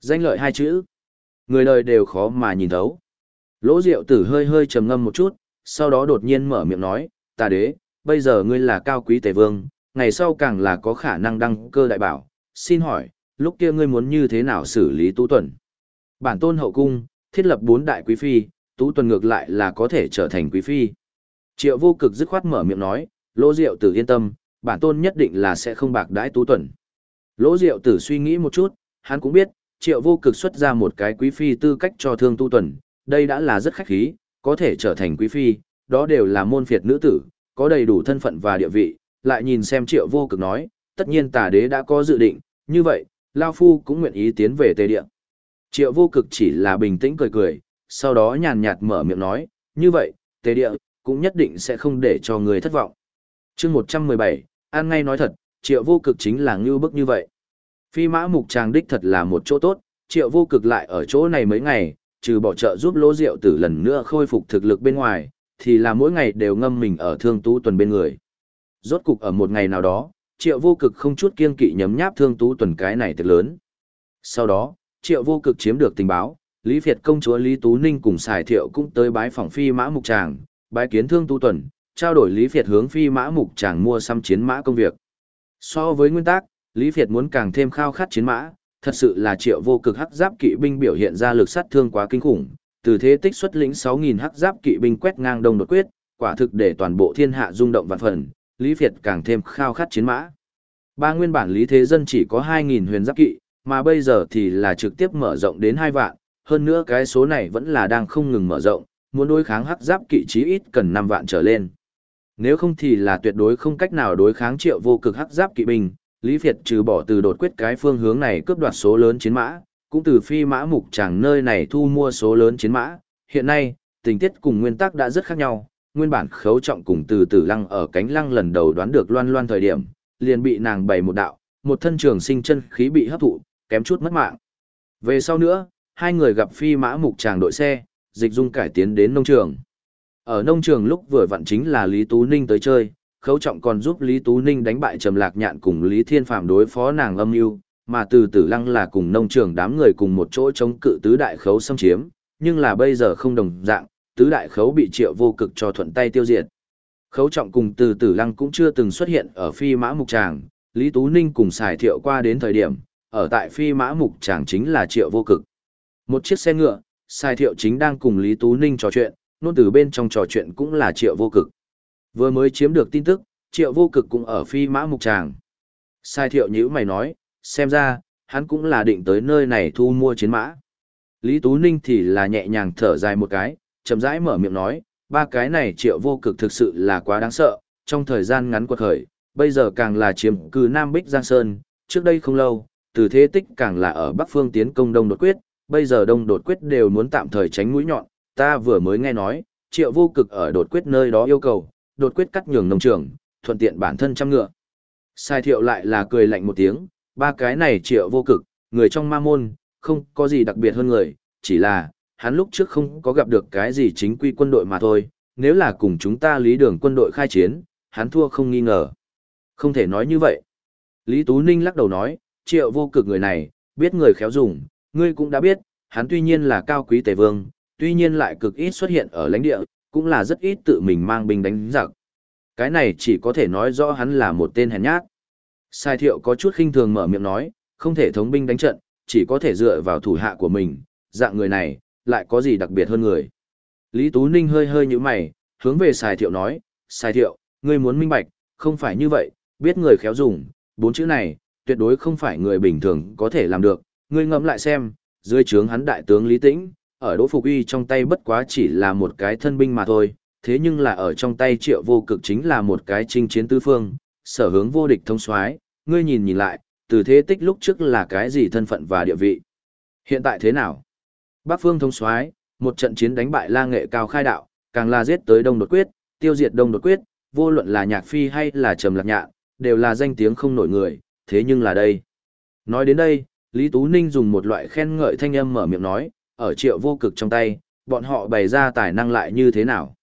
Danh lợi hai chữ, người đời đều khó mà nhìn thấu. Lỗ Diệu Tử hơi hơi trầm ngâm một chút, sau đó đột nhiên mở miệng nói, "Ta đế, bây giờ ngươi là cao quý tề vương, ngày sau càng là có khả năng đăng cơ đại bảo, xin hỏi, lúc kia ngươi muốn như thế nào xử lý Tú Tuần?" Bản tôn hậu cung, thiết lập bốn đại quý phi, Tú Tuần ngược lại là có thể trở thành quý phi. Triệu Vô Cực dứt khoát mở miệng nói, "Lỗ Diệu Tử yên tâm, bản tôn nhất định là sẽ không bạc đãi Tú Tuần." Lỗ Diệu Tử suy nghĩ một chút, hắn cũng biết, Triệu Vô Cực xuất ra một cái quý phi tư cách cho Thương Tu Tuần, đây đã là rất khách khí, có thể trở thành quý phi, đó đều là môn phiệt nữ tử, có đầy đủ thân phận và địa vị, lại nhìn xem Triệu Vô Cực nói, tất nhiên Tà Đế đã có dự định, như vậy, Lao Phu cũng nguyện ý tiến về Tề Địa. Triệu Vô Cực chỉ là bình tĩnh cười cười, sau đó nhàn nhạt mở miệng nói, như vậy, Tề Địa cũng nhất định sẽ không để cho người thất vọng. Chương 117, An ngay nói thật, triệu vô cực chính là ngưu bức như vậy. Phi mã mục tràng đích thật là một chỗ tốt, triệu vô cực lại ở chỗ này mấy ngày, trừ bỏ trợ giúp lỗ rượu tử lần nữa khôi phục thực lực bên ngoài, thì là mỗi ngày đều ngâm mình ở thương tú tuần bên người. Rốt cục ở một ngày nào đó, triệu vô cực không chút kiên kỵ nhấm nháp thương tú tuần cái này thật lớn. Sau đó, triệu vô cực chiếm được tình báo, Lý Việt công chúa Lý Tú Ninh cùng xài thiệu cũng tới bái phòng phi mã mục tràng, bái kiến thương tu tuần, trao đổi Lý Việt hướng phi mã mục tràng mua xăm chiến mã công việc. So với nguyên tắc, Lý Việt muốn càng thêm khao khát chiến mã, thật sự là triệu vô cực hắc giáp kỵ binh biểu hiện ra lực sát thương quá kinh khủng, từ thế tích xuất lĩnh 6.000 hắc giáp kỵ binh quét ngang đông đột quyết, quả thực để toàn bộ thiên hạ rung động vạn phần, Lý Việt càng thêm khao khát chiến mã. Ba nguyên bản Lý Thế Dân chỉ có 2.000 huyền giáp kỵ, mà bây giờ thì là trực tiếp mở rộng đến 2 vạn, hơn nữa cái số này vẫn là đang không ngừng mở rộng, muốn đối kháng hắc giáp kỵ chí ít cần 5 vạn trở lên. Nếu không thì là tuyệt đối không cách nào đối kháng triệu vô cực hắc giáp kỵ binh, Lý Việt trừ bỏ từ đột quyết cái phương hướng này cướp đoạt số lớn chiến mã, cũng từ phi mã mục chẳng nơi này thu mua số lớn chiến mã. Hiện nay, tình tiết cùng nguyên tắc đã rất khác nhau, nguyên bản khấu trọng cùng từ tử lăng ở cánh lăng lần đầu đoán được loan loan thời điểm, liền bị nàng bày một đạo, một thân trường sinh chân khí bị hấp thụ, kém chút mất mạng. Về sau nữa, hai người gặp phi mã mục tràng đội xe, dịch dung cải tiến đến nông trường. Ở nông trường lúc vừa vặn chính là Lý Tú Ninh tới chơi, khấu trọng còn giúp Lý Tú Ninh đánh bại Trầm Lạc Nhạn cùng Lý Thiên Phạm đối phó nàng âm mưu mà từ tử lăng là cùng nông trường đám người cùng một chỗ chống cự tứ đại khấu xâm chiếm, nhưng là bây giờ không đồng dạng, tứ đại khấu bị triệu vô cực cho thuận tay tiêu diệt. Khấu trọng cùng từ tử lăng cũng chưa từng xuất hiện ở phi mã mục tràng, Lý Tú Ninh cùng xài thiệu qua đến thời điểm, ở tại phi mã mục tràng chính là triệu vô cực. Một chiếc xe ngựa, xài thiệu chính đang cùng Lý Tú Ninh trò chuyện, nôn từ bên trong trò chuyện cũng là triệu vô cực. Vừa mới chiếm được tin tức, triệu vô cực cũng ở phi mã mục tràng. Sai thiệu nhữ mày nói, xem ra, hắn cũng là định tới nơi này thu mua chiến mã. Lý Tú Ninh thì là nhẹ nhàng thở dài một cái, chậm rãi mở miệng nói, ba cái này triệu vô cực thực sự là quá đáng sợ, trong thời gian ngắn quật khởi, bây giờ càng là chiếm cư Nam Bích Giang Sơn, trước đây không lâu, từ thế tích càng là ở Bắc Phương tiến công Đông Đột Quyết, bây giờ Đông Đột Quyết đều muốn tạm thời tránh mũi nhọn, ta vừa mới nghe nói, triệu vô cực ở Đột Quyết nơi đó yêu cầu, Đột Quyết cắt nhường nông trường, thuận tiện bản thân trăm ngựa. Sai thiệu lại là cười lạnh một tiếng, ba cái này triệu vô cực, người trong ma môn, không có gì đặc biệt hơn người, chỉ là, hắn lúc trước không có gặp được cái gì chính quy quân đội mà thôi, nếu là cùng chúng ta lý đường quân đội khai chiến, hắn thua không nghi ngờ. Không thể nói như vậy. Lý Tú Ninh lắc đầu nói, triệu vô cực người này, biết người khéo dùng, ngươi cũng đã biết, hắn tuy nhiên là cao quý tề vương, tuy nhiên lại cực ít xuất hiện ở lãnh địa, cũng là rất ít tự mình mang binh đánh giặc. Cái này chỉ có thể nói rõ hắn là một tên hèn nhát. Sai thiệu có chút khinh thường mở miệng nói, không thể thống binh đánh trận, chỉ có thể dựa vào thủ hạ của mình, dạng người này, lại có gì đặc biệt hơn người. Lý Tú Ninh hơi hơi như mày, hướng về Sai thiệu nói, Sai thiệu, ngươi muốn minh bạch, không phải như vậy, biết người khéo dùng, bốn chữ này, tuyệt đối không phải người bình thường có thể làm được, ngươi ngẫm lại xem, dưới trướng hắn đại tướng Lý Tĩnh, ở Đỗ Phục Uy trong tay bất quá chỉ là một cái thân binh mà thôi, thế nhưng là ở trong tay triệu vô cực chính là một cái chinh chiến tứ phương, sở hướng vô địch thông soái ngươi nhìn nhìn lại, từ thế tích lúc trước là cái gì thân phận và địa vị. Hiện tại thế nào? Bắc phương thông soái một trận chiến đánh bại la nghệ cao khai đạo, càng là giết tới đông đột quyết, tiêu diệt đông đột quyết, vô luận là nhạc phi hay là trầm lạc nhạn, đều là danh tiếng không nổi người, thế nhưng là đây. Nói đến đây, Lý Tú Ninh dùng một loại khen ngợi thanh âm mở miệng nói, ở triệu vô cực trong tay, bọn họ bày ra tài năng lại như thế nào.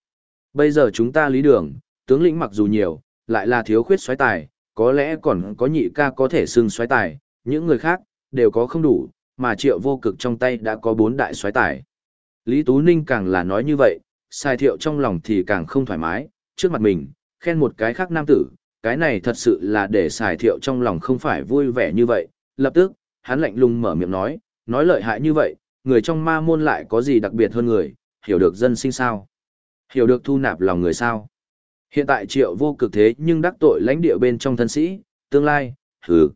Bây giờ chúng ta lý đường, tướng lĩnh mặc dù nhiều, lại là thiếu khuyết xoáy tài, có lẽ còn có nhị ca có thể xưng xoáy tài, những người khác, đều có không đủ, mà triệu vô cực trong tay đã có bốn đại xoáy tài. Lý Tú Ninh càng là nói như vậy, sai thiệu trong lòng thì càng không thoải mái, trước mặt mình, khen một cái khác nam tử, cái này thật sự là để xài thiệu trong lòng không phải vui vẻ như vậy. Lập tức, hắn lạnh lùng mở miệng nói, nói lợi hại như vậy, người trong ma môn lại có gì đặc biệt hơn người, hiểu được dân sinh sao? Hiểu được thu nạp lòng người sao? Hiện tại triệu vô cực thế nhưng đắc tội lãnh địa bên trong thân sĩ, tương lai, hừ.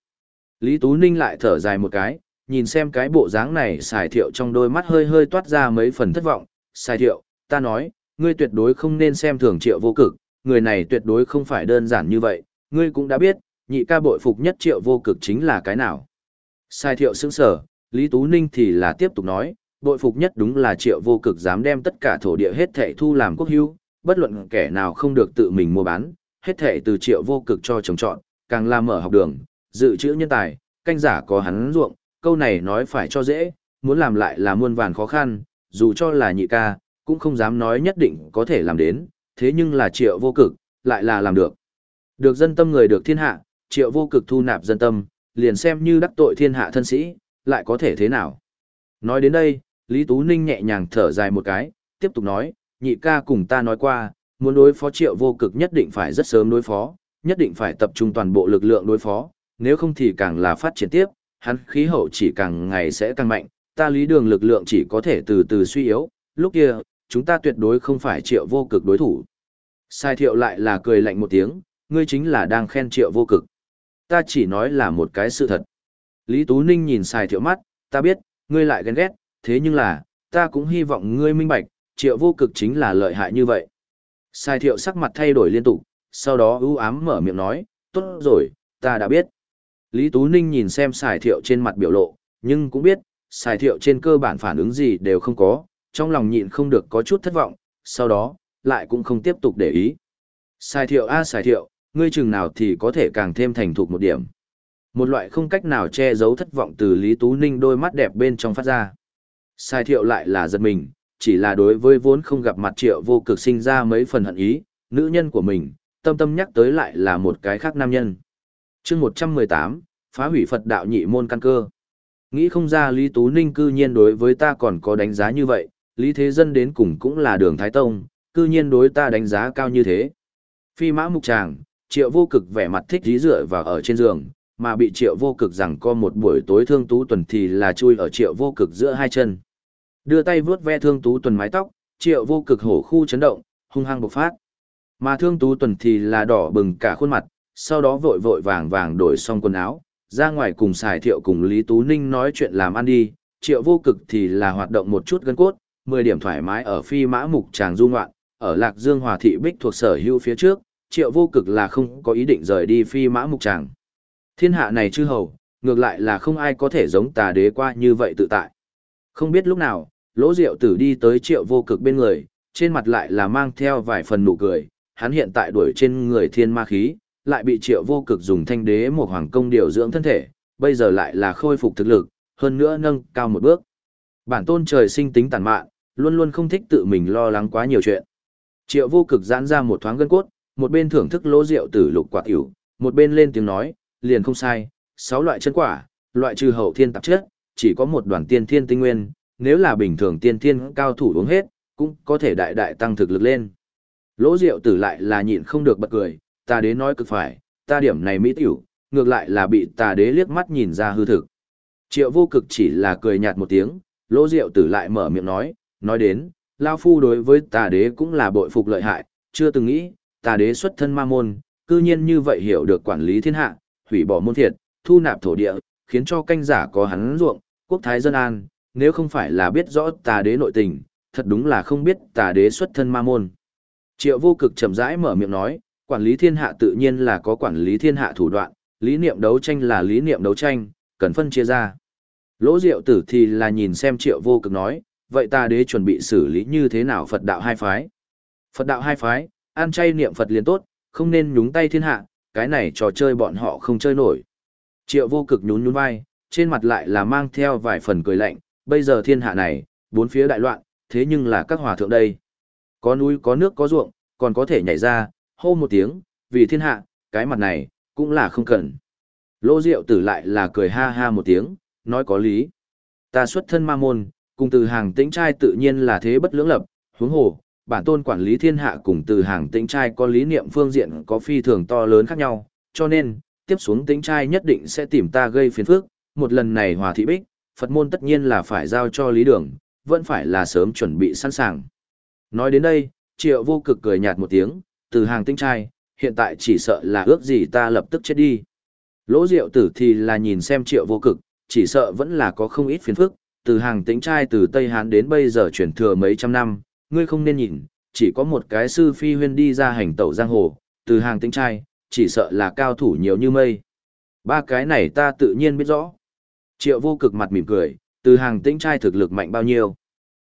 Lý Tú Ninh lại thở dài một cái, nhìn xem cái bộ dáng này xài thiệu trong đôi mắt hơi hơi toát ra mấy phần thất vọng. Xài thiệu, ta nói, ngươi tuyệt đối không nên xem thường triệu vô cực, người này tuyệt đối không phải đơn giản như vậy, ngươi cũng đã biết, nhị ca bội phục nhất triệu vô cực chính là cái nào. Sai thiệu sững sở, Lý Tú Ninh thì là tiếp tục nói, bội phục nhất đúng là triệu vô cực dám đem tất cả thổ địa hết thệ thu làm quốc hữu, bất luận kẻ nào không được tự mình mua bán, hết thệ từ triệu vô cực cho trồng trọn, càng làm mở học đường, dự trữ nhân tài, canh giả có hắn ruộng, câu này nói phải cho dễ, muốn làm lại là muôn vàn khó khăn, dù cho là nhị ca, cũng không dám nói nhất định có thể làm đến, thế nhưng là triệu vô cực, lại là làm được. Được dân tâm người được thiên hạ, triệu vô cực thu nạp dân tâm, liền xem như đắc tội thiên hạ thân sĩ, lại có thể thế nào. Nói đến đây, Lý Tú Ninh nhẹ nhàng thở dài một cái, tiếp tục nói, nhị ca cùng ta nói qua, muốn đối phó triệu vô cực nhất định phải rất sớm đối phó, nhất định phải tập trung toàn bộ lực lượng đối phó, nếu không thì càng là phát triển tiếp, hắn khí hậu chỉ càng ngày sẽ càng mạnh, ta lý đường lực lượng chỉ có thể từ từ suy yếu, lúc kia, chúng ta tuyệt đối không phải triệu vô cực đối thủ. Sai thiệu lại là cười lạnh một tiếng, ngươi chính là đang khen triệu vô cực. Ta chỉ nói là một cái sự thật. Lý Tú Ninh nhìn xài thiệu mắt, ta biết, ngươi lại ghen ghét, thế nhưng là, ta cũng hy vọng ngươi minh bạch, triệu vô cực chính là lợi hại như vậy. Sai thiệu sắc mặt thay đổi liên tục, sau đó ưu ám mở miệng nói, tốt rồi, ta đã biết. Lý Tú Ninh nhìn xem xài thiệu trên mặt biểu lộ, nhưng cũng biết, xài thiệu trên cơ bản phản ứng gì đều không có, trong lòng nhịn không được có chút thất vọng, sau đó, lại cũng không tiếp tục để ý. Xài thiệu a à, xài thiệu, ngươi chừng nào thì có thể càng thêm thành thục một điểm. Một loại không cách nào che giấu thất vọng từ Lý Tú Ninh đôi mắt đẹp bên trong phát ra. Sai thiệu lại là giật mình, chỉ là đối với vốn không gặp mặt triệu vô cực sinh ra mấy phần hận ý, nữ nhân của mình, tâm tâm nhắc tới lại là một cái khác nam nhân. chương 118, phá hủy Phật đạo nhị môn căn cơ. Nghĩ không ra Lý Tú Ninh cư nhiên đối với ta còn có đánh giá như vậy, Lý Thế Dân đến cùng cũng là đường Thái Tông, cư nhiên đối ta đánh giá cao như thế. Phi mã mục tràng, triệu vô cực vẻ mặt thích dí dựa và ở trên giường, mà bị triệu vô cực rằng co một buổi tối thương tú tuần thì là chui ở triệu vô cực giữa hai chân. Đưa tay vướt ve thương tú tuần mái tóc, triệu vô cực hổ khu chấn động, hung hăng bộc phát. Mà thương tú tuần thì là đỏ bừng cả khuôn mặt, sau đó vội vội vàng vàng đổi xong quần áo, ra ngoài cùng xài thiệu cùng Lý Tú Ninh nói chuyện làm ăn đi, triệu vô cực thì là hoạt động một chút gân cốt, 10 điểm thoải mái ở phi mã mục tràng du ngoạn, ở Lạc Dương Hòa Thị Bích thuộc sở hữu phía trước, triệu vô cực là không có ý định rời đi phi mã mục tràng. Thiên hạ này chư hầu, ngược lại là không ai có thể giống tà đế qua như vậy tự tại. Không biết lúc nào, lỗ diệu tử đi tới triệu vô cực bên người, trên mặt lại là mang theo vài phần nụ cười, hắn hiện tại đuổi trên người thiên ma khí, lại bị triệu vô cực dùng thanh đế một hoàng công điều dưỡng thân thể, bây giờ lại là khôi phục thực lực, hơn nữa nâng cao một bước. Bản tôn trời sinh tính tàn mạn, luôn luôn không thích tự mình lo lắng quá nhiều chuyện. Triệu vô cực giãn ra một thoáng gân cốt, một bên thưởng thức lỗ rượu tử lục quả tiểu, một bên lên tiếng nói, liền không sai, sáu loại chân quả, loại trừ hậu thiên tạp chất, chỉ có một đoàn tiên thiên tinh nguyên, nếu là bình thường tiên thiên cao thủ uống hết, cũng có thể đại đại tăng thực lực lên. Lỗ rượu tử lại là nhịn không được bật cười, ta đế nói cực phải, ta điểm này mỹ tiểu, ngược lại là bị ta đế liếc mắt nhìn ra hư thực. Triệu vô cực chỉ là cười nhạt một tiếng, lỗ rượu tử lại mở miệng nói, nói đến, Lao Phu đối với ta đế cũng là bội phục lợi hại, chưa từng nghĩ, ta đế xuất thân ma môn, cư nhiên như vậy hiểu được quản lý thiên hạ, hủy bỏ môn thiệt, thu nạp thổ địa, khiến cho canh giả có hắn ruộng, quốc thái dân an, nếu không phải là biết rõ tà đế nội tình, thật đúng là không biết tà đế xuất thân ma môn. Triệu vô cực chậm rãi mở miệng nói, quản lý thiên hạ tự nhiên là có quản lý thiên hạ thủ đoạn, lý niệm đấu tranh là lý niệm đấu tranh, cần phân chia ra. Lỗ Diệu Tử thì là nhìn xem Triệu Vô Cực nói, vậy ta đế chuẩn bị xử lý như thế nào Phật đạo hai phái? Phật đạo hai phái, an chay niệm Phật liền tốt, không nên nhúng tay thiên hạ, cái này trò chơi bọn họ không chơi nổi. Triệu Vô Cực nhún nhún vai, trên mặt lại là mang theo vài phần cười lạnh, bây giờ thiên hạ này, bốn phía đại loạn, thế nhưng là các hòa thượng đây. Có núi có nước có ruộng, còn có thể nhảy ra, hô một tiếng, vì thiên hạ, cái mặt này, cũng là không cần. Lô Diệu tử lại là cười ha ha một tiếng, nói có lý. Ta xuất thân ma môn, cùng từ hàng tĩnh trai tự nhiên là thế bất lưỡng lập, huống hồ, bản tôn quản lý thiên hạ cùng từ hàng tĩnh trai có lý niệm phương diện có phi thường to lớn khác nhau, cho nên, tiếp xuống tĩnh trai nhất định sẽ tìm ta gây phiền phức, một lần này hòa thị bích, Phật môn tất nhiên là phải giao cho lý đường, vẫn phải là sớm chuẩn bị sẵn sàng. Nói đến đây, triệu vô cực cười nhạt một tiếng, từ hàng tinh trai, hiện tại chỉ sợ là ước gì ta lập tức chết đi. Lỗ diệu tử thì là nhìn xem triệu vô cực, chỉ sợ vẫn là có không ít phiền phức, từ hàng tĩnh trai từ Tây Hán đến bây giờ chuyển thừa mấy trăm năm, ngươi không nên nhìn, chỉ có một cái sư phi huyên đi ra hành tẩu giang hồ, từ hàng tinh trai, chỉ sợ là cao thủ nhiều như mây. Ba cái này ta tự nhiên biết rõ. Triệu vô cực mặt mỉm cười, từ hàng tinh trai thực lực mạnh bao nhiêu.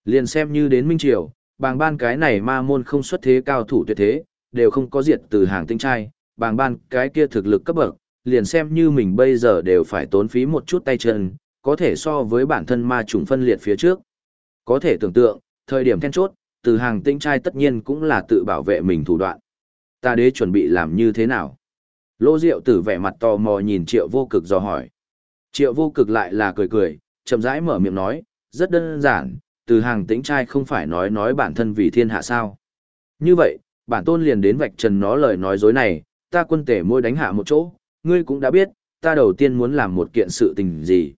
Liền xem như đến Minh Triều, bàng ban cái này ma môn không xuất thế cao thủ tuyệt thế, đều không có diệt từ hàng tinh trai, bàng ban cái kia thực lực cấp bậc, liền xem như mình bây giờ đều phải tốn phí một chút tay chân, có thể so với bản thân ma trùng phân liệt phía trước. Có thể tưởng tượng, thời điểm then chốt, từ hàng tinh trai tất nhiên cũng là tự bảo vệ mình thủ đoạn. Ta đế chuẩn bị làm như thế nào? Lô Diệu tử vẻ mặt tò mò nhìn triệu vô cực dò hỏi. Triệu vô cực lại là cười cười, chậm rãi mở miệng nói, rất đơn giản, từ hàng tĩnh trai không phải nói nói bản thân vì thiên hạ sao. Như vậy, bản tôn liền đến vạch trần nó lời nói dối này, ta quân tể môi đánh hạ một chỗ, ngươi cũng đã biết, ta đầu tiên muốn làm một kiện sự tình gì.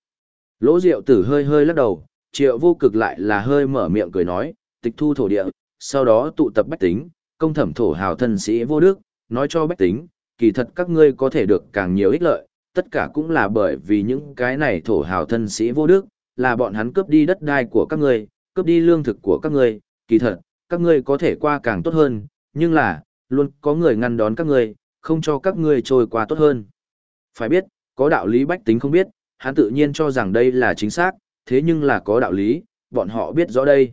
Lỗ Diệu Tử hơi hơi lắc đầu, Triệu Vô Cực lại là hơi mở miệng cười nói, tịch thu thổ địa, sau đó tụ tập bách tính, công thẩm thổ hào thân sĩ vô đức, nói cho bách tính, kỳ thật các ngươi có thể được càng nhiều ích lợi, tất cả cũng là bởi vì những cái này thổ hào thân sĩ vô đức, là bọn hắn cướp đi đất đai của các ngươi, cướp đi lương thực của các ngươi, kỳ thật, các ngươi có thể qua càng tốt hơn, nhưng là, luôn có người ngăn đón các ngươi, không cho các ngươi trôi qua tốt hơn. Phải biết, có đạo lý bách tính không biết, hắn tự nhiên cho rằng đây là chính xác, thế nhưng là có đạo lý, bọn họ biết rõ đây.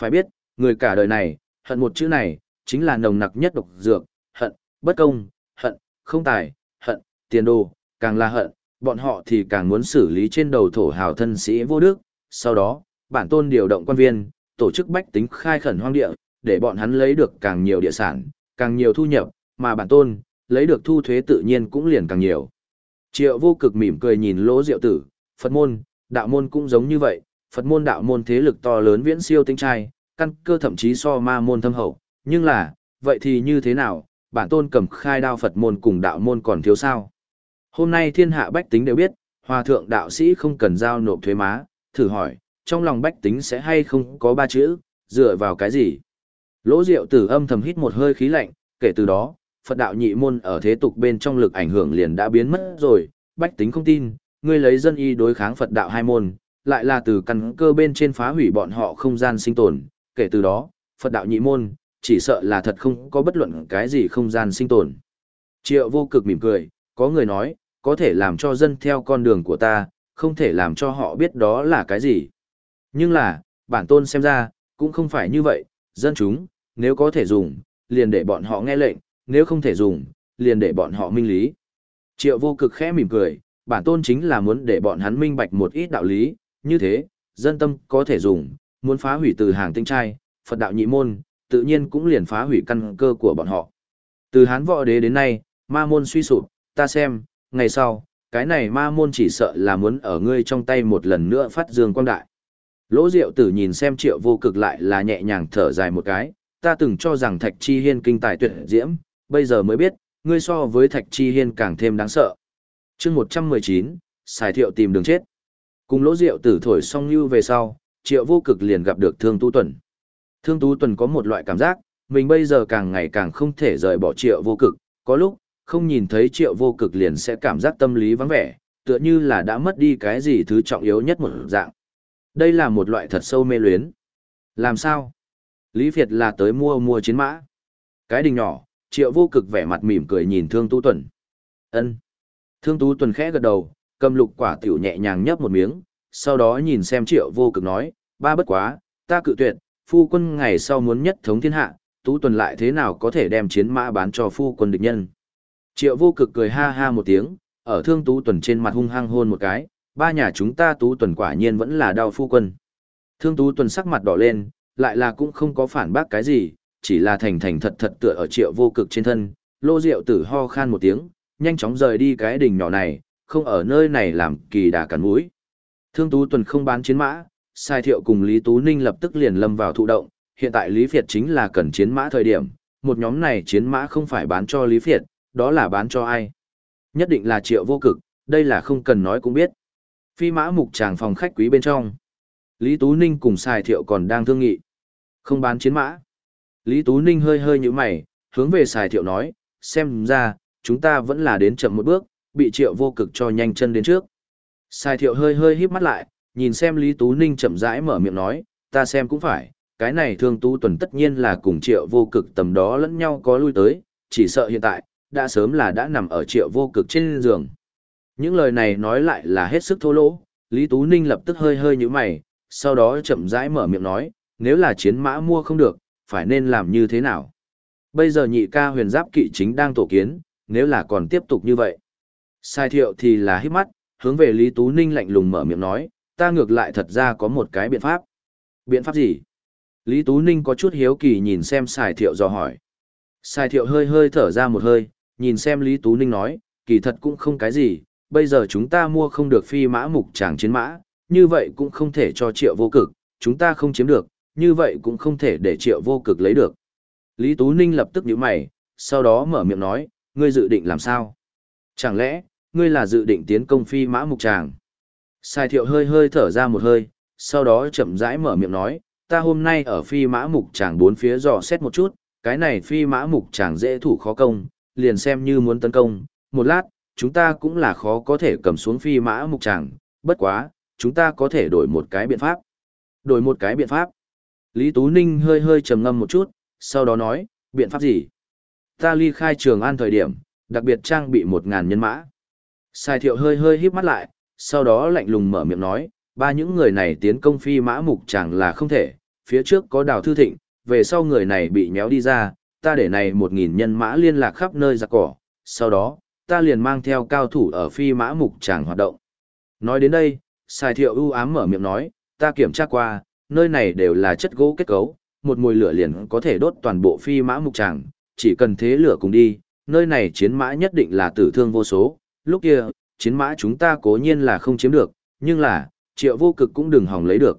Phải biết, người cả đời này, hận một chữ này, chính là nồng nặc nhất độc dược, hận, bất công, hận, không tài, hận, tiền đồ, càng là hận, bọn họ thì càng muốn xử lý trên đầu thổ hào thân sĩ vô đức. Sau đó, bản tôn điều động quan viên, tổ chức bách tính khai khẩn hoang địa, để bọn hắn lấy được càng nhiều địa sản, càng nhiều thu nhập, mà bản tôn, lấy được thu thuế tự nhiên cũng liền càng nhiều. Triệu vô cực mỉm cười nhìn lỗ diệu tử, Phật môn, đạo môn cũng giống như vậy, Phật môn đạo môn thế lực to lớn viễn siêu tinh trai, căn cơ thậm chí so ma môn thâm hậu, nhưng là, vậy thì như thế nào, bản tôn cầm khai đao Phật môn cùng đạo môn còn thiếu sao? Hôm nay thiên hạ bách tính đều biết, hòa thượng đạo sĩ không cần giao nộp thuế má, thử hỏi, trong lòng bách tính sẽ hay không có ba chữ, dựa vào cái gì? Lỗ Diệu Tử âm thầm hít một hơi khí lạnh, kể từ đó, Phật đạo nhị môn ở thế tục bên trong lực ảnh hưởng liền đã biến mất rồi, bách tính không tin, ngươi lấy dân y đối kháng Phật đạo hai môn, lại là từ căn cơ bên trên phá hủy bọn họ không gian sinh tồn, kể từ đó, Phật đạo nhị môn, chỉ sợ là thật không có bất luận cái gì không gian sinh tồn. Triệu vô cực mỉm cười, có người nói, có thể làm cho dân theo con đường của ta, không thể làm cho họ biết đó là cái gì. Nhưng là, bản tôn xem ra, cũng không phải như vậy, dân chúng, nếu có thể dùng, liền để bọn họ nghe lệnh, nếu không thể dùng, liền để bọn họ minh lý. Triệu vô cực khẽ mỉm cười, bản tôn chính là muốn để bọn hắn minh bạch một ít đạo lý, như thế, dân tâm có thể dùng, muốn phá hủy từ hàng tinh trai, Phật đạo nhị môn, tự nhiên cũng liền phá hủy căn cơ của bọn họ. Từ hán võ đế đến nay, ma môn suy sụp, ta xem, ngày sau, cái này ma môn chỉ sợ là muốn ở ngươi trong tay một lần nữa phát dương quang đại. Lỗ Diệu Tử nhìn xem Triệu Vô Cực lại là nhẹ nhàng thở dài một cái, ta từng cho rằng Thạch Chi Hiên kinh tài tuyệt diễm, bây giờ mới biết, ngươi so với Thạch Chi Hiên càng thêm đáng sợ. Chương 119, Sài Thiệu tìm đường chết. Cùng Lỗ rượu Tử thổi xong như về sau, Triệu Vô Cực liền gặp được Thương Tu Tuần. Thương Tú Tuần có một loại cảm giác, mình bây giờ càng ngày càng không thể rời bỏ Triệu Vô Cực, có lúc, không nhìn thấy Triệu Vô Cực liền sẽ cảm giác tâm lý vắng vẻ, tựa như là đã mất đi cái gì thứ trọng yếu nhất một dạng. Đây là một loại thật sâu mê luyến. Làm sao? Lý Việt là tới mua mua chiến mã. Cái đình nhỏ, triệu vô cực vẻ mặt mỉm cười nhìn thương tú tuần. ân Thương tú tuần khẽ gật đầu, cầm lục quả tiểu nhẹ nhàng nhấp một miếng, sau đó nhìn xem triệu vô cực nói, ba bất quá, ta cự tuyệt, phu quân ngày sau muốn nhất thống thiên hạ, tú tuần lại thế nào có thể đem chiến mã bán cho phu quân địch nhân. Triệu vô cực cười ha ha một tiếng, ở thương tú tuần trên mặt hung hăng hôn một cái, ba nhà chúng ta tú tuần quả nhiên vẫn là đau phu quân. Thương tú tuần sắc mặt đỏ lên, lại là cũng không có phản bác cái gì, chỉ là thành thành thật thật tựa ở triệu vô cực trên thân, lô rượu tử ho khan một tiếng, nhanh chóng rời đi cái đỉnh nhỏ này, không ở nơi này làm kỳ đà cắn mũi. Thương tú tuần không bán chiến mã, sai thiệu cùng Lý Tú Ninh lập tức liền lâm vào thụ động, hiện tại Lý Việt chính là cần chiến mã thời điểm, một nhóm này chiến mã không phải bán cho Lý Việt, đó là bán cho ai. Nhất định là triệu vô cực, đây là không cần nói cũng biết. Phi mã mục tràng phòng khách quý bên trong. Lý Tú Ninh cùng Sai Thiệu còn đang thương nghị. Không bán chiến mã. Lý Tú Ninh hơi hơi như mày, hướng về Sai Thiệu nói, xem ra, chúng ta vẫn là đến chậm một bước, bị triệu vô cực cho nhanh chân đến trước. sai Thiệu hơi hơi híp mắt lại, nhìn xem Lý Tú Ninh chậm rãi mở miệng nói, ta xem cũng phải, cái này thương tú tuần tất nhiên là cùng triệu vô cực tầm đó lẫn nhau có lui tới, chỉ sợ hiện tại, đã sớm là đã nằm ở triệu vô cực trên giường. Những lời này nói lại là hết sức thô lỗ, Lý Tú Ninh lập tức hơi hơi như mày, sau đó chậm rãi mở miệng nói, nếu là chiến mã mua không được, phải nên làm như thế nào? Bây giờ nhị ca huyền giáp kỵ chính đang tổ kiến, nếu là còn tiếp tục như vậy. Sai thiệu thì là hít mắt, hướng về Lý Tú Ninh lạnh lùng mở miệng nói, ta ngược lại thật ra có một cái biện pháp. Biện pháp gì? Lý Tú Ninh có chút hiếu kỳ nhìn xem Sai thiệu dò hỏi. Sai thiệu hơi hơi thở ra một hơi, nhìn xem Lý Tú Ninh nói, kỳ thật cũng không cái gì, bây giờ chúng ta mua không được phi mã mục tràng chiến mã, như vậy cũng không thể cho triệu vô cực, chúng ta không chiếm được, như vậy cũng không thể để triệu vô cực lấy được. Lý Tú Ninh lập tức nhíu mày, sau đó mở miệng nói, ngươi dự định làm sao? Chẳng lẽ, ngươi là dự định tiến công phi mã mục tràng? Sai thiệu hơi hơi thở ra một hơi, sau đó chậm rãi mở miệng nói, ta hôm nay ở phi mã mục tràng bốn phía dò xét một chút, cái này phi mã mục tràng dễ thủ khó công, liền xem như muốn tấn công, một lát, chúng ta cũng là khó có thể cầm xuống phi mã mục tràng, bất quá, chúng ta có thể đổi một cái biện pháp. Đổi một cái biện pháp. Lý Tú Ninh hơi hơi trầm ngâm một chút, sau đó nói, biện pháp gì? Ta ly khai trường an thời điểm, đặc biệt trang bị một ngàn nhân mã. Sai thiệu hơi hơi híp mắt lại, sau đó lạnh lùng mở miệng nói, ba những người này tiến công phi mã mục chẳng là không thể, phía trước có đào thư thịnh, về sau người này bị nhéo đi ra, ta để này một nghìn nhân mã liên lạc khắp nơi giặc cỏ, sau đó, ta liền mang theo cao thủ ở phi mã mục tràng hoạt động. Nói đến đây, Sai thiệu ưu ám mở miệng nói, ta kiểm tra qua, nơi này đều là chất gỗ kết cấu, một mùi lửa liền có thể đốt toàn bộ phi mã mục tràng, chỉ cần thế lửa cùng đi, nơi này chiến mã nhất định là tử thương vô số, lúc kia, chiến mã chúng ta cố nhiên là không chiếm được, nhưng là, triệu vô cực cũng đừng hỏng lấy được.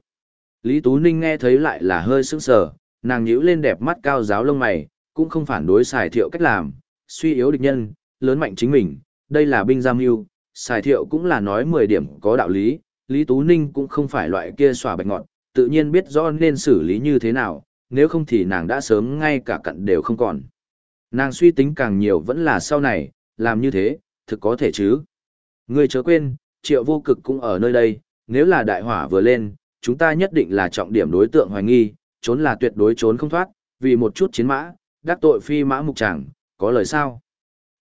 Lý Tú Ninh nghe thấy lại là hơi sững sờ, nàng nhíu lên đẹp mắt cao giáo lông mày, cũng không phản đối xài thiệu cách làm, suy yếu địch nhân, lớn mạnh chính mình, đây là binh giam yêu xài thiệu cũng là nói 10 điểm có đạo lý, Lý Tú Ninh cũng không phải loại kia xòa bạch ngọn, tự nhiên biết rõ nên xử lý như thế nào, nếu không thì nàng đã sớm ngay cả cận đều không còn. Nàng suy tính càng nhiều vẫn là sau này, làm như thế, thực có thể chứ. Ngươi chớ quên, triệu vô cực cũng ở nơi đây, nếu là đại hỏa vừa lên, chúng ta nhất định là trọng điểm đối tượng hoài nghi, trốn là tuyệt đối trốn không thoát, vì một chút chiến mã, đắc tội phi mã mục chẳng, có lời sao.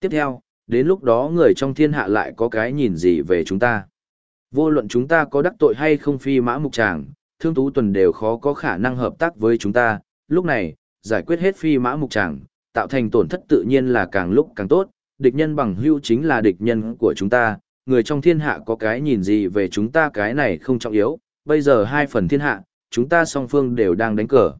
Tiếp theo, đến lúc đó người trong thiên hạ lại có cái nhìn gì về chúng ta. Vô luận chúng ta có đắc tội hay không phi mã mục chàng, thương tú tuần đều khó có khả năng hợp tác với chúng ta, lúc này, giải quyết hết phi mã mục chàng, tạo thành tổn thất tự nhiên là càng lúc càng tốt, địch nhân bằng hưu chính là địch nhân của chúng ta, người trong thiên hạ có cái nhìn gì về chúng ta cái này không trọng yếu, bây giờ hai phần thiên hạ, chúng ta song phương đều đang đánh cờ.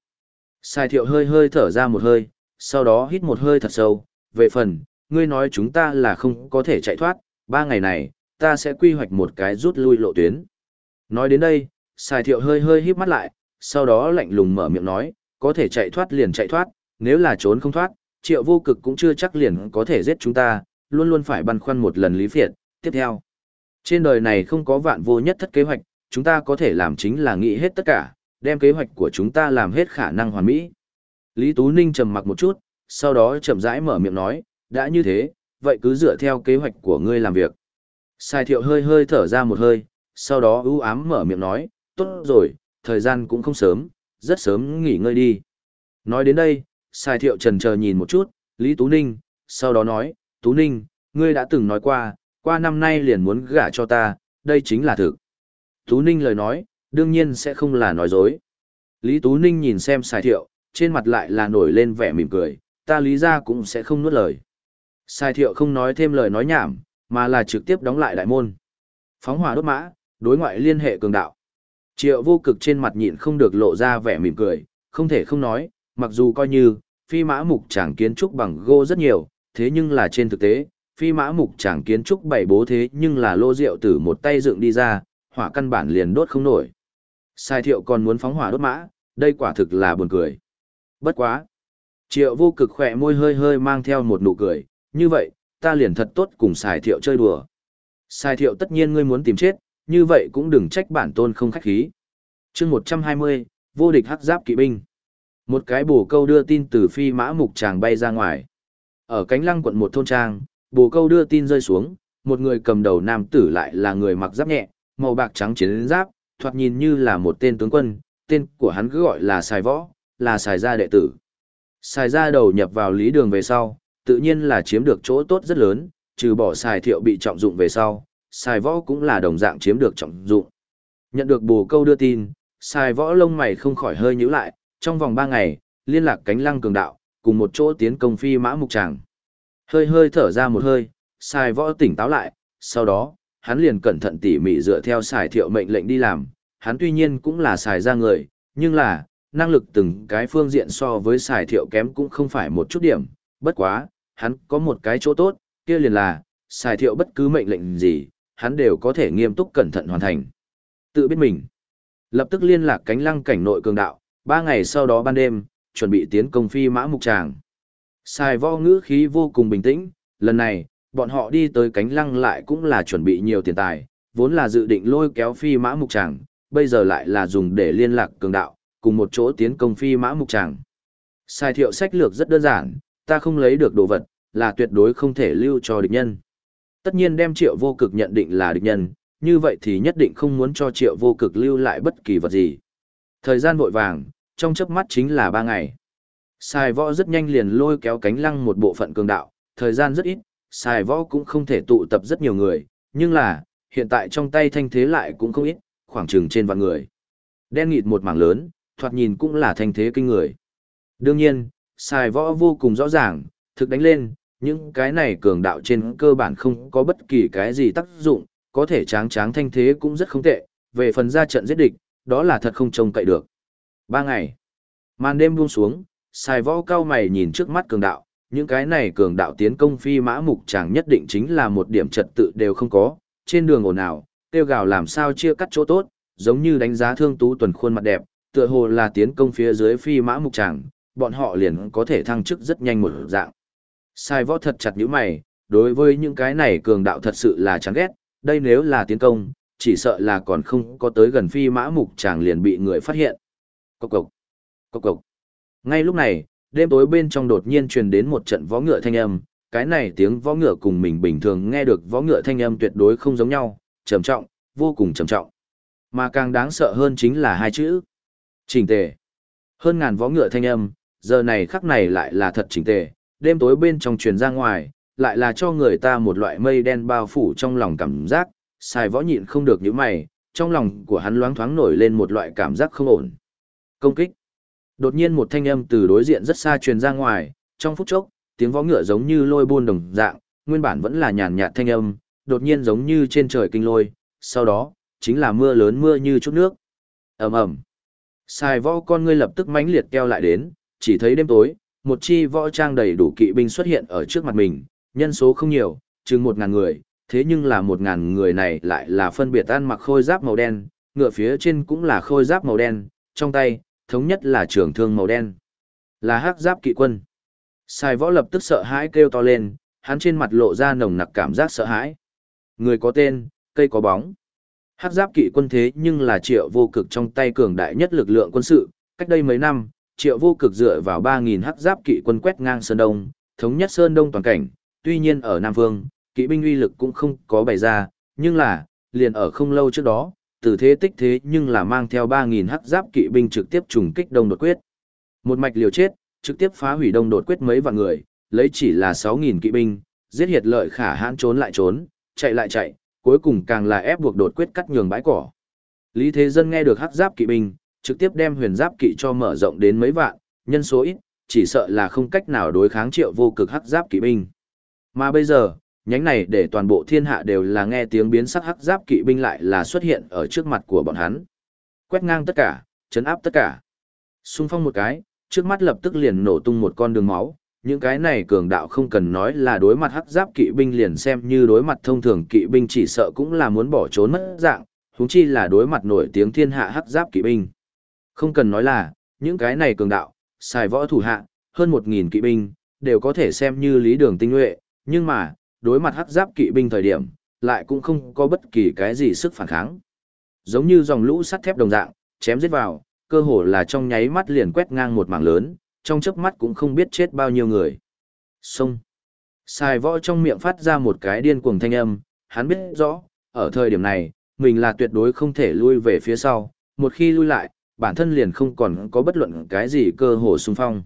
Sai thiệu hơi hơi thở ra một hơi, sau đó hít một hơi thật sâu, về phần, ngươi nói chúng ta là không có thể chạy thoát, ba ngày này, ta sẽ quy hoạch một cái rút lui lộ tuyến. Nói đến đây, Sai thiệu hơi hơi híp mắt lại, sau đó lạnh lùng mở miệng nói, có thể chạy thoát liền chạy thoát, nếu là trốn không thoát, triệu vô cực cũng chưa chắc liền có thể giết chúng ta, luôn luôn phải băn khoăn một lần lý phiệt. Tiếp theo, trên đời này không có vạn vô nhất thất kế hoạch, chúng ta có thể làm chính là nghĩ hết tất cả, đem kế hoạch của chúng ta làm hết khả năng hoàn mỹ. Lý Tú Ninh trầm mặc một chút, sau đó chậm rãi mở miệng nói, đã như thế, vậy cứ dựa theo kế hoạch của ngươi làm việc. Sai thiệu hơi hơi thở ra một hơi, sau đó ưu ám mở miệng nói, tốt rồi, thời gian cũng không sớm, rất sớm nghỉ ngơi đi. Nói đến đây, Sai Thiệu trần chờ nhìn một chút, Lý Tú Ninh, sau đó nói, Tú Ninh, ngươi đã từng nói qua, qua năm nay liền muốn gả cho ta, đây chính là thực. Tú Ninh lời nói, đương nhiên sẽ không là nói dối. Lý Tú Ninh nhìn xem Sai Thiệu, trên mặt lại là nổi lên vẻ mỉm cười, ta lý ra cũng sẽ không nuốt lời. Sai Thiệu không nói thêm lời nói nhảm, mà là trực tiếp đóng lại đại môn. Phóng hỏa đốt mã, đối ngoại liên hệ cường đạo. Triệu vô cực trên mặt nhịn không được lộ ra vẻ mỉm cười, không thể không nói, mặc dù coi như, phi mã mục chẳng kiến trúc bằng gỗ rất nhiều, thế nhưng là trên thực tế, phi mã mục chẳng kiến trúc bảy bố thế nhưng là lô rượu từ một tay dựng đi ra, hỏa căn bản liền đốt không nổi. Sai thiệu còn muốn phóng hỏa đốt mã, đây quả thực là buồn cười. Bất quá. Triệu vô cực khỏe môi hơi hơi mang theo một nụ cười, như vậy, ta liền thật tốt cùng sài thiệu chơi đùa. sài thiệu tất nhiên ngươi muốn tìm chết, như vậy cũng đừng trách bản tôn không khách khí. chương 120, vô địch hắc giáp kỵ binh. Một cái bồ câu đưa tin từ phi mã mục tràng bay ra ngoài. Ở cánh lăng quận một thôn trang, bồ câu đưa tin rơi xuống, một người cầm đầu nam tử lại là người mặc giáp nhẹ, màu bạc trắng chiến giáp, thoạt nhìn như là một tên tướng quân, tên của hắn cứ gọi là Sài Võ, là Sài Gia đệ tử. Sài Gia đầu nhập vào lý đường về sau, tự nhiên là chiếm được chỗ tốt rất lớn, trừ bỏ Sài Thiệu bị trọng dụng về sau, Sài Võ cũng là đồng dạng chiếm được trọng dụng. Nhận được bồ câu đưa tin, Sài Võ lông mày không khỏi hơi nhíu lại, trong vòng 3 ngày, liên lạc cánh lăng cường đạo, cùng một chỗ tiến công phi mã mục tràng. Hơi hơi thở ra một hơi, xài Võ tỉnh táo lại, sau đó, hắn liền cẩn thận tỉ mỉ dựa theo xài Thiệu mệnh lệnh đi làm, hắn tuy nhiên cũng là xài ra người, nhưng là, năng lực từng cái phương diện so với xài Thiệu kém cũng không phải một chút điểm, bất quá, hắn có một cái chỗ tốt, kia liền là, xài Thiệu bất cứ mệnh lệnh gì, hắn đều có thể nghiêm túc cẩn thận hoàn thành. Tự biết mình. Lập tức liên lạc cánh lăng cảnh nội cường đạo, ba ngày sau đó ban đêm, chuẩn bị tiến công phi mã mục tràng. Xài võ ngữ khí vô cùng bình tĩnh, lần này, bọn họ đi tới cánh lăng lại cũng là chuẩn bị nhiều tiền tài, vốn là dự định lôi kéo phi mã mục tràng, bây giờ lại là dùng để liên lạc cường đạo, cùng một chỗ tiến công phi mã mục tràng. Sai thiệu sách lược rất đơn giản, ta không lấy được đồ vật, là tuyệt đối không thể lưu cho địch nhân. Tất nhiên đem triệu vô cực nhận định là địch nhân, như vậy thì nhất định không muốn cho triệu vô cực lưu lại bất kỳ vật gì. Thời gian vội vàng, trong chớp mắt chính là ba ngày. Sài võ rất nhanh liền lôi kéo cánh lăng một bộ phận cường đạo, thời gian rất ít, sài võ cũng không thể tụ tập rất nhiều người, nhưng là, hiện tại trong tay thanh thế lại cũng không ít, khoảng chừng trên vạn người. Đen nghịt một mảng lớn, thoạt nhìn cũng là thanh thế kinh người. Đương nhiên, sài võ vô cùng rõ ràng, thực đánh lên, những cái này cường đạo trên cơ bản không có bất kỳ cái gì tác dụng, có thể tráng tráng thanh thế cũng rất không tệ, về phần ra trận giết địch, đó là thật không trông cậy được. Ba ngày, màn đêm buông xuống, sai võ cao mày nhìn trước mắt cường đạo, những cái này cường đạo tiến công phi mã mục chẳng nhất định chính là một điểm trật tự đều không có, trên đường ồn ào, tiêu gào làm sao chia cắt chỗ tốt, giống như đánh giá thương tú tuần khuôn mặt đẹp, tựa hồ là tiến công phía dưới phi mã mục tràng, bọn họ liền có thể thăng chức rất nhanh một dạng. Sai võ thật chặt những mày, đối với những cái này cường đạo thật sự là chán ghét, đây nếu là tiến công, chỉ sợ là còn không có tới gần phi mã mục chàng liền bị người phát hiện. Cốc cốc, cốc cốc. Ngay lúc này, đêm tối bên trong đột nhiên truyền đến một trận võ ngựa thanh âm, cái này tiếng võ ngựa cùng mình bình thường nghe được võ ngựa thanh âm tuyệt đối không giống nhau, trầm trọng, vô cùng trầm trọng. Mà càng đáng sợ hơn chính là hai chữ. Chỉnh tề. Hơn ngàn võ ngựa thanh âm, giờ này khắc này lại là thật chỉnh tề, đêm tối bên trong truyền ra ngoài, lại là cho người ta một loại mây đen bao phủ trong lòng cảm giác, xài võ nhịn không được những mày, trong lòng của hắn loáng thoáng nổi lên một loại cảm giác không ổn. Công kích. Đột nhiên một thanh âm từ đối diện rất xa truyền ra ngoài, trong phút chốc, tiếng võ ngựa giống như lôi buôn đồng dạng, nguyên bản vẫn là nhàn nhạt thanh âm, đột nhiên giống như trên trời kinh lôi, sau đó, chính là mưa lớn mưa như chút nước. ầm ầm Xài võ con ngươi lập tức mãnh liệt keo lại đến, chỉ thấy đêm tối, một chi võ trang đầy đủ kỵ binh xuất hiện ở trước mặt mình, nhân số không nhiều, chừng một ngàn người, thế nhưng là một ngàn người này lại là phân biệt ăn mặc khôi giáp màu đen, ngựa phía trên cũng là khôi giáp màu đen, trong tay, thống nhất là trường thương màu đen. Là hắc giáp kỵ quân. Sai võ lập tức sợ hãi kêu to lên, hắn trên mặt lộ ra nồng nặc cảm giác sợ hãi. Người có tên, cây có bóng. Hắc giáp kỵ quân thế nhưng là triệu vô cực trong tay cường đại nhất lực lượng quân sự. Cách đây mấy năm, triệu vô cực dựa vào 3.000 hắc giáp kỵ quân quét ngang Sơn Đông, thống nhất Sơn Đông toàn cảnh. Tuy nhiên ở Nam Vương, kỵ binh uy lực cũng không có bày ra, nhưng là, liền ở không lâu trước đó, từ thế tích thế nhưng là mang theo 3.000 hắc giáp kỵ binh trực tiếp trùng kích đông đột quyết. Một mạch liều chết, trực tiếp phá hủy đông đột quyết mấy vạn người, lấy chỉ là 6.000 kỵ binh, giết hiệt lợi khả hãn trốn lại trốn, chạy lại chạy, cuối cùng càng là ép buộc đột quyết cắt nhường bãi cỏ. Lý Thế Dân nghe được hắc giáp kỵ binh, trực tiếp đem huyền giáp kỵ cho mở rộng đến mấy vạn, nhân số ít, chỉ sợ là không cách nào đối kháng triệu vô cực hắc giáp kỵ binh. Mà bây giờ, nhánh này để toàn bộ thiên hạ đều là nghe tiếng biến sắc hắc giáp kỵ binh lại là xuất hiện ở trước mặt của bọn hắn. Quét ngang tất cả, chấn áp tất cả. Xung phong một cái, trước mắt lập tức liền nổ tung một con đường máu, những cái này cường đạo không cần nói là đối mặt hắc giáp kỵ binh liền xem như đối mặt thông thường kỵ binh chỉ sợ cũng là muốn bỏ trốn mất dạng, huống chi là đối mặt nổi tiếng thiên hạ hắc giáp kỵ binh. Không cần nói là, những cái này cường đạo, xài võ thủ hạ, hơn một nghìn kỵ binh, đều có thể xem như lý đường tinh nhuệ, nhưng mà, đối mặt hắc giáp kỵ binh thời điểm, lại cũng không có bất kỳ cái gì sức phản kháng. Giống như dòng lũ sắt thép đồng dạng, chém giết vào, cơ hồ là trong nháy mắt liền quét ngang một mảng lớn, trong chớp mắt cũng không biết chết bao nhiêu người. Xông. Xài võ trong miệng phát ra một cái điên cuồng thanh âm, hắn biết rõ, ở thời điểm này, mình là tuyệt đối không thể lui về phía sau, một khi lui lại, bản thân liền không còn có bất luận cái gì cơ hồ xung phong.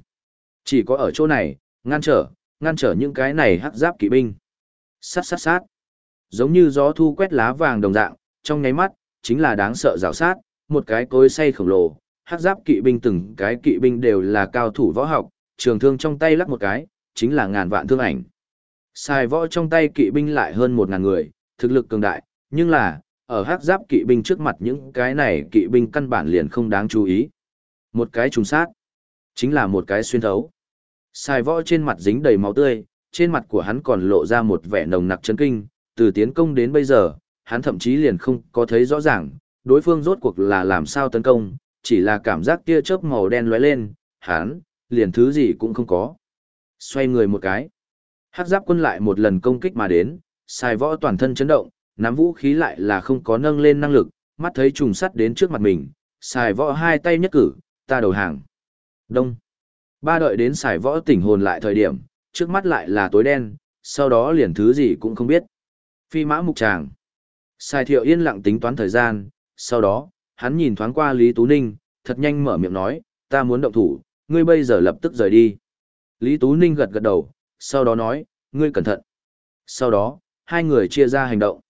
Chỉ có ở chỗ này, ngăn trở, ngăn trở những cái này hắc giáp kỵ binh. Sát sát sát. Giống như gió thu quét lá vàng đồng dạng, trong nháy mắt, chính là đáng sợ rào sát, một cái cối say khổng lồ, hắc giáp kỵ binh từng cái kỵ binh đều là cao thủ võ học, trường thương trong tay lắc một cái, chính là ngàn vạn thương ảnh. Xài võ trong tay kỵ binh lại hơn một ngàn người, thực lực cường đại, nhưng là, ở hắc giáp kỵ binh trước mặt những cái này kỵ binh căn bản liền không đáng chú ý. Một cái trùng sát, chính là một cái xuyên thấu. Xài võ trên mặt dính đầy máu tươi, trên mặt của hắn còn lộ ra một vẻ nồng nặc chấn kinh, từ tiến công đến bây giờ, hắn thậm chí liền không có thấy rõ ràng, đối phương rốt cuộc là làm sao tấn công, chỉ là cảm giác tia chớp màu đen lóe lên, hắn, liền thứ gì cũng không có. Xoay người một cái. Hắc giáp quân lại một lần công kích mà đến, xài võ toàn thân chấn động, nắm vũ khí lại là không có nâng lên năng lực, mắt thấy trùng sắt đến trước mặt mình, xài võ hai tay nhất cử, ta đầu hàng. Đông. Ba đợi đến xài võ tỉnh hồn lại thời điểm, trước mắt lại là tối đen, sau đó liền thứ gì cũng không biết. Phi mã mục tràng. Xài thiệu yên lặng tính toán thời gian, sau đó, hắn nhìn thoáng qua Lý Tú Ninh, thật nhanh mở miệng nói, ta muốn động thủ, ngươi bây giờ lập tức rời đi. Lý Tú Ninh gật gật đầu, sau đó nói, ngươi cẩn thận. Sau đó, hai người chia ra hành động.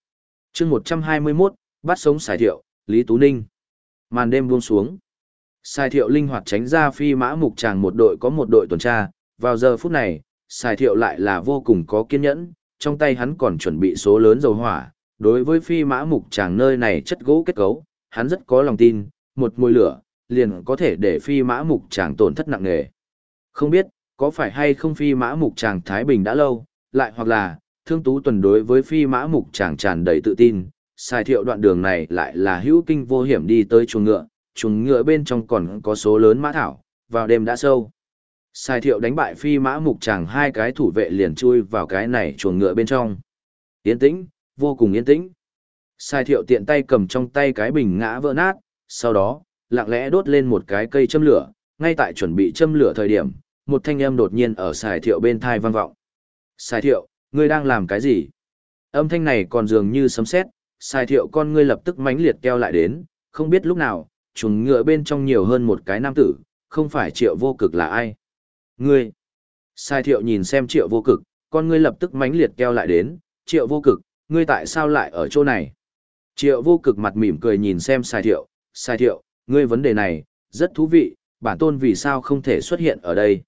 chương 121, bắt sống xài thiệu, Lý Tú Ninh. Màn đêm buông xuống. Sai thiệu linh hoạt tránh ra phi mã mục tràng một đội có một đội tuần tra, vào giờ phút này, sai thiệu lại là vô cùng có kiên nhẫn, trong tay hắn còn chuẩn bị số lớn dầu hỏa. Đối với phi mã mục tràng nơi này chất gỗ kết cấu, hắn rất có lòng tin, một mùi lửa, liền có thể để phi mã mục tràng tổn thất nặng nề. Không biết, có phải hay không phi mã mục tràng Thái Bình đã lâu, lại hoặc là, thương tú tuần đối với phi mã mục tràng tràn đầy tự tin, sai thiệu đoạn đường này lại là hữu kinh vô hiểm đi tới chuồng ngựa, chuồng ngựa bên trong còn có số lớn mã thảo, vào đêm đã sâu. Sai thiệu đánh bại phi mã mục chàng hai cái thủ vệ liền chui vào cái này chuồng ngựa bên trong. Yên tĩnh, vô cùng yên tĩnh. Sai thiệu tiện tay cầm trong tay cái bình ngã vỡ nát, sau đó, lặng lẽ đốt lên một cái cây châm lửa, ngay tại chuẩn bị châm lửa thời điểm, một thanh âm đột nhiên ở Sai thiệu bên thai vang vọng. Sai thiệu, ngươi đang làm cái gì? Âm thanh này còn dường như sấm sét, Sai thiệu con ngươi lập tức mãnh liệt keo lại đến, không biết lúc nào, chuồng ngựa bên trong nhiều hơn một cái nam tử, không phải triệu vô cực là ai. Ngươi! Sai thiệu nhìn xem triệu vô cực, con ngươi lập tức mãnh liệt keo lại đến, triệu vô cực, ngươi tại sao lại ở chỗ này? Triệu vô cực mặt mỉm cười nhìn xem sai thiệu, sai thiệu, ngươi vấn đề này, rất thú vị, bản tôn vì sao không thể xuất hiện ở đây?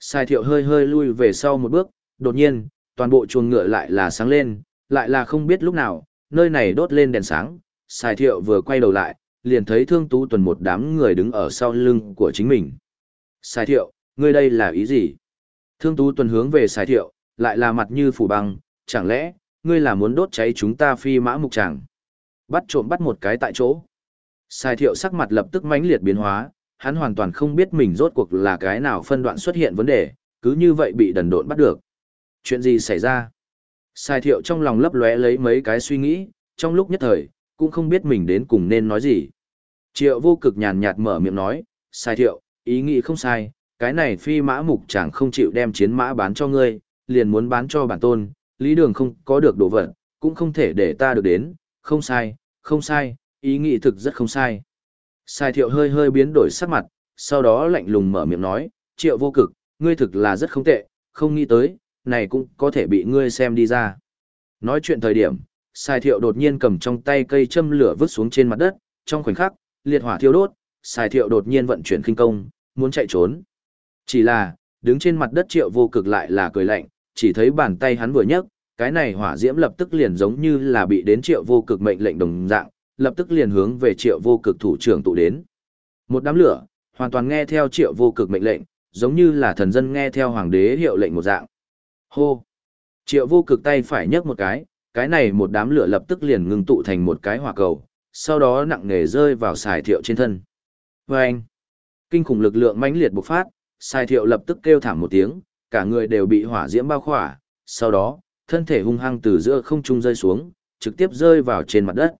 Sai thiệu hơi hơi lui về sau một bước, đột nhiên, toàn bộ chuồng ngựa lại là sáng lên, lại là không biết lúc nào, nơi này đốt lên đèn sáng, sai thiệu vừa quay đầu lại, liền thấy thương tú tuần một đám người đứng ở sau lưng của chính mình. Sai thiệu, ngươi đây là ý gì? Thương tú tuần hướng về sai thiệu, lại là mặt như phủ băng, chẳng lẽ, ngươi là muốn đốt cháy chúng ta phi mã mục chẳng? Bắt trộm bắt một cái tại chỗ. Sai thiệu sắc mặt lập tức mãnh liệt biến hóa, hắn hoàn toàn không biết mình rốt cuộc là cái nào phân đoạn xuất hiện vấn đề, cứ như vậy bị đần độn bắt được. Chuyện gì xảy ra? Sai thiệu trong lòng lấp lóe lấy mấy cái suy nghĩ, trong lúc nhất thời, cũng không biết mình đến cùng nên nói gì. Triệu vô cực nhàn nhạt mở miệng nói, sai thiệu, ý nghĩ không sai, cái này phi mã mục chẳng không chịu đem chiến mã bán cho ngươi, liền muốn bán cho bản tôn, lý đường không có được đồ vật, cũng không thể để ta được đến, không sai, không sai, ý nghĩ thực rất không sai. Sai thiệu hơi hơi biến đổi sắc mặt, sau đó lạnh lùng mở miệng nói, triệu vô cực, ngươi thực là rất không tệ, không nghĩ tới, này cũng có thể bị ngươi xem đi ra. Nói chuyện thời điểm, sai thiệu đột nhiên cầm trong tay cây châm lửa vứt xuống trên mặt đất, trong khoảnh khắc, liệt hỏa thiêu đốt, Sai thiệu đột nhiên vận chuyển kinh công, muốn chạy trốn. Chỉ là, đứng trên mặt đất triệu vô cực lại là cười lạnh, chỉ thấy bàn tay hắn vừa nhấc, cái này hỏa diễm lập tức liền giống như là bị đến triệu vô cực mệnh lệnh đồng dạng, lập tức liền hướng về triệu vô cực thủ trưởng tụ đến. Một đám lửa, hoàn toàn nghe theo triệu vô cực mệnh lệnh, giống như là thần dân nghe theo hoàng đế hiệu lệnh một dạng. Hô! Triệu vô cực tay phải nhấc một cái, cái này một đám lửa lập tức liền ngưng tụ thành một cái hỏa cầu, sau đó nặng nề rơi vào xài thiệu trên thân. Và anh, kinh khủng lực lượng mãnh liệt bộc phát, Sai thiệu lập tức kêu thảm một tiếng, cả người đều bị hỏa diễm bao khỏa, sau đó, thân thể hung hăng từ giữa không trung rơi xuống, trực tiếp rơi vào trên mặt đất.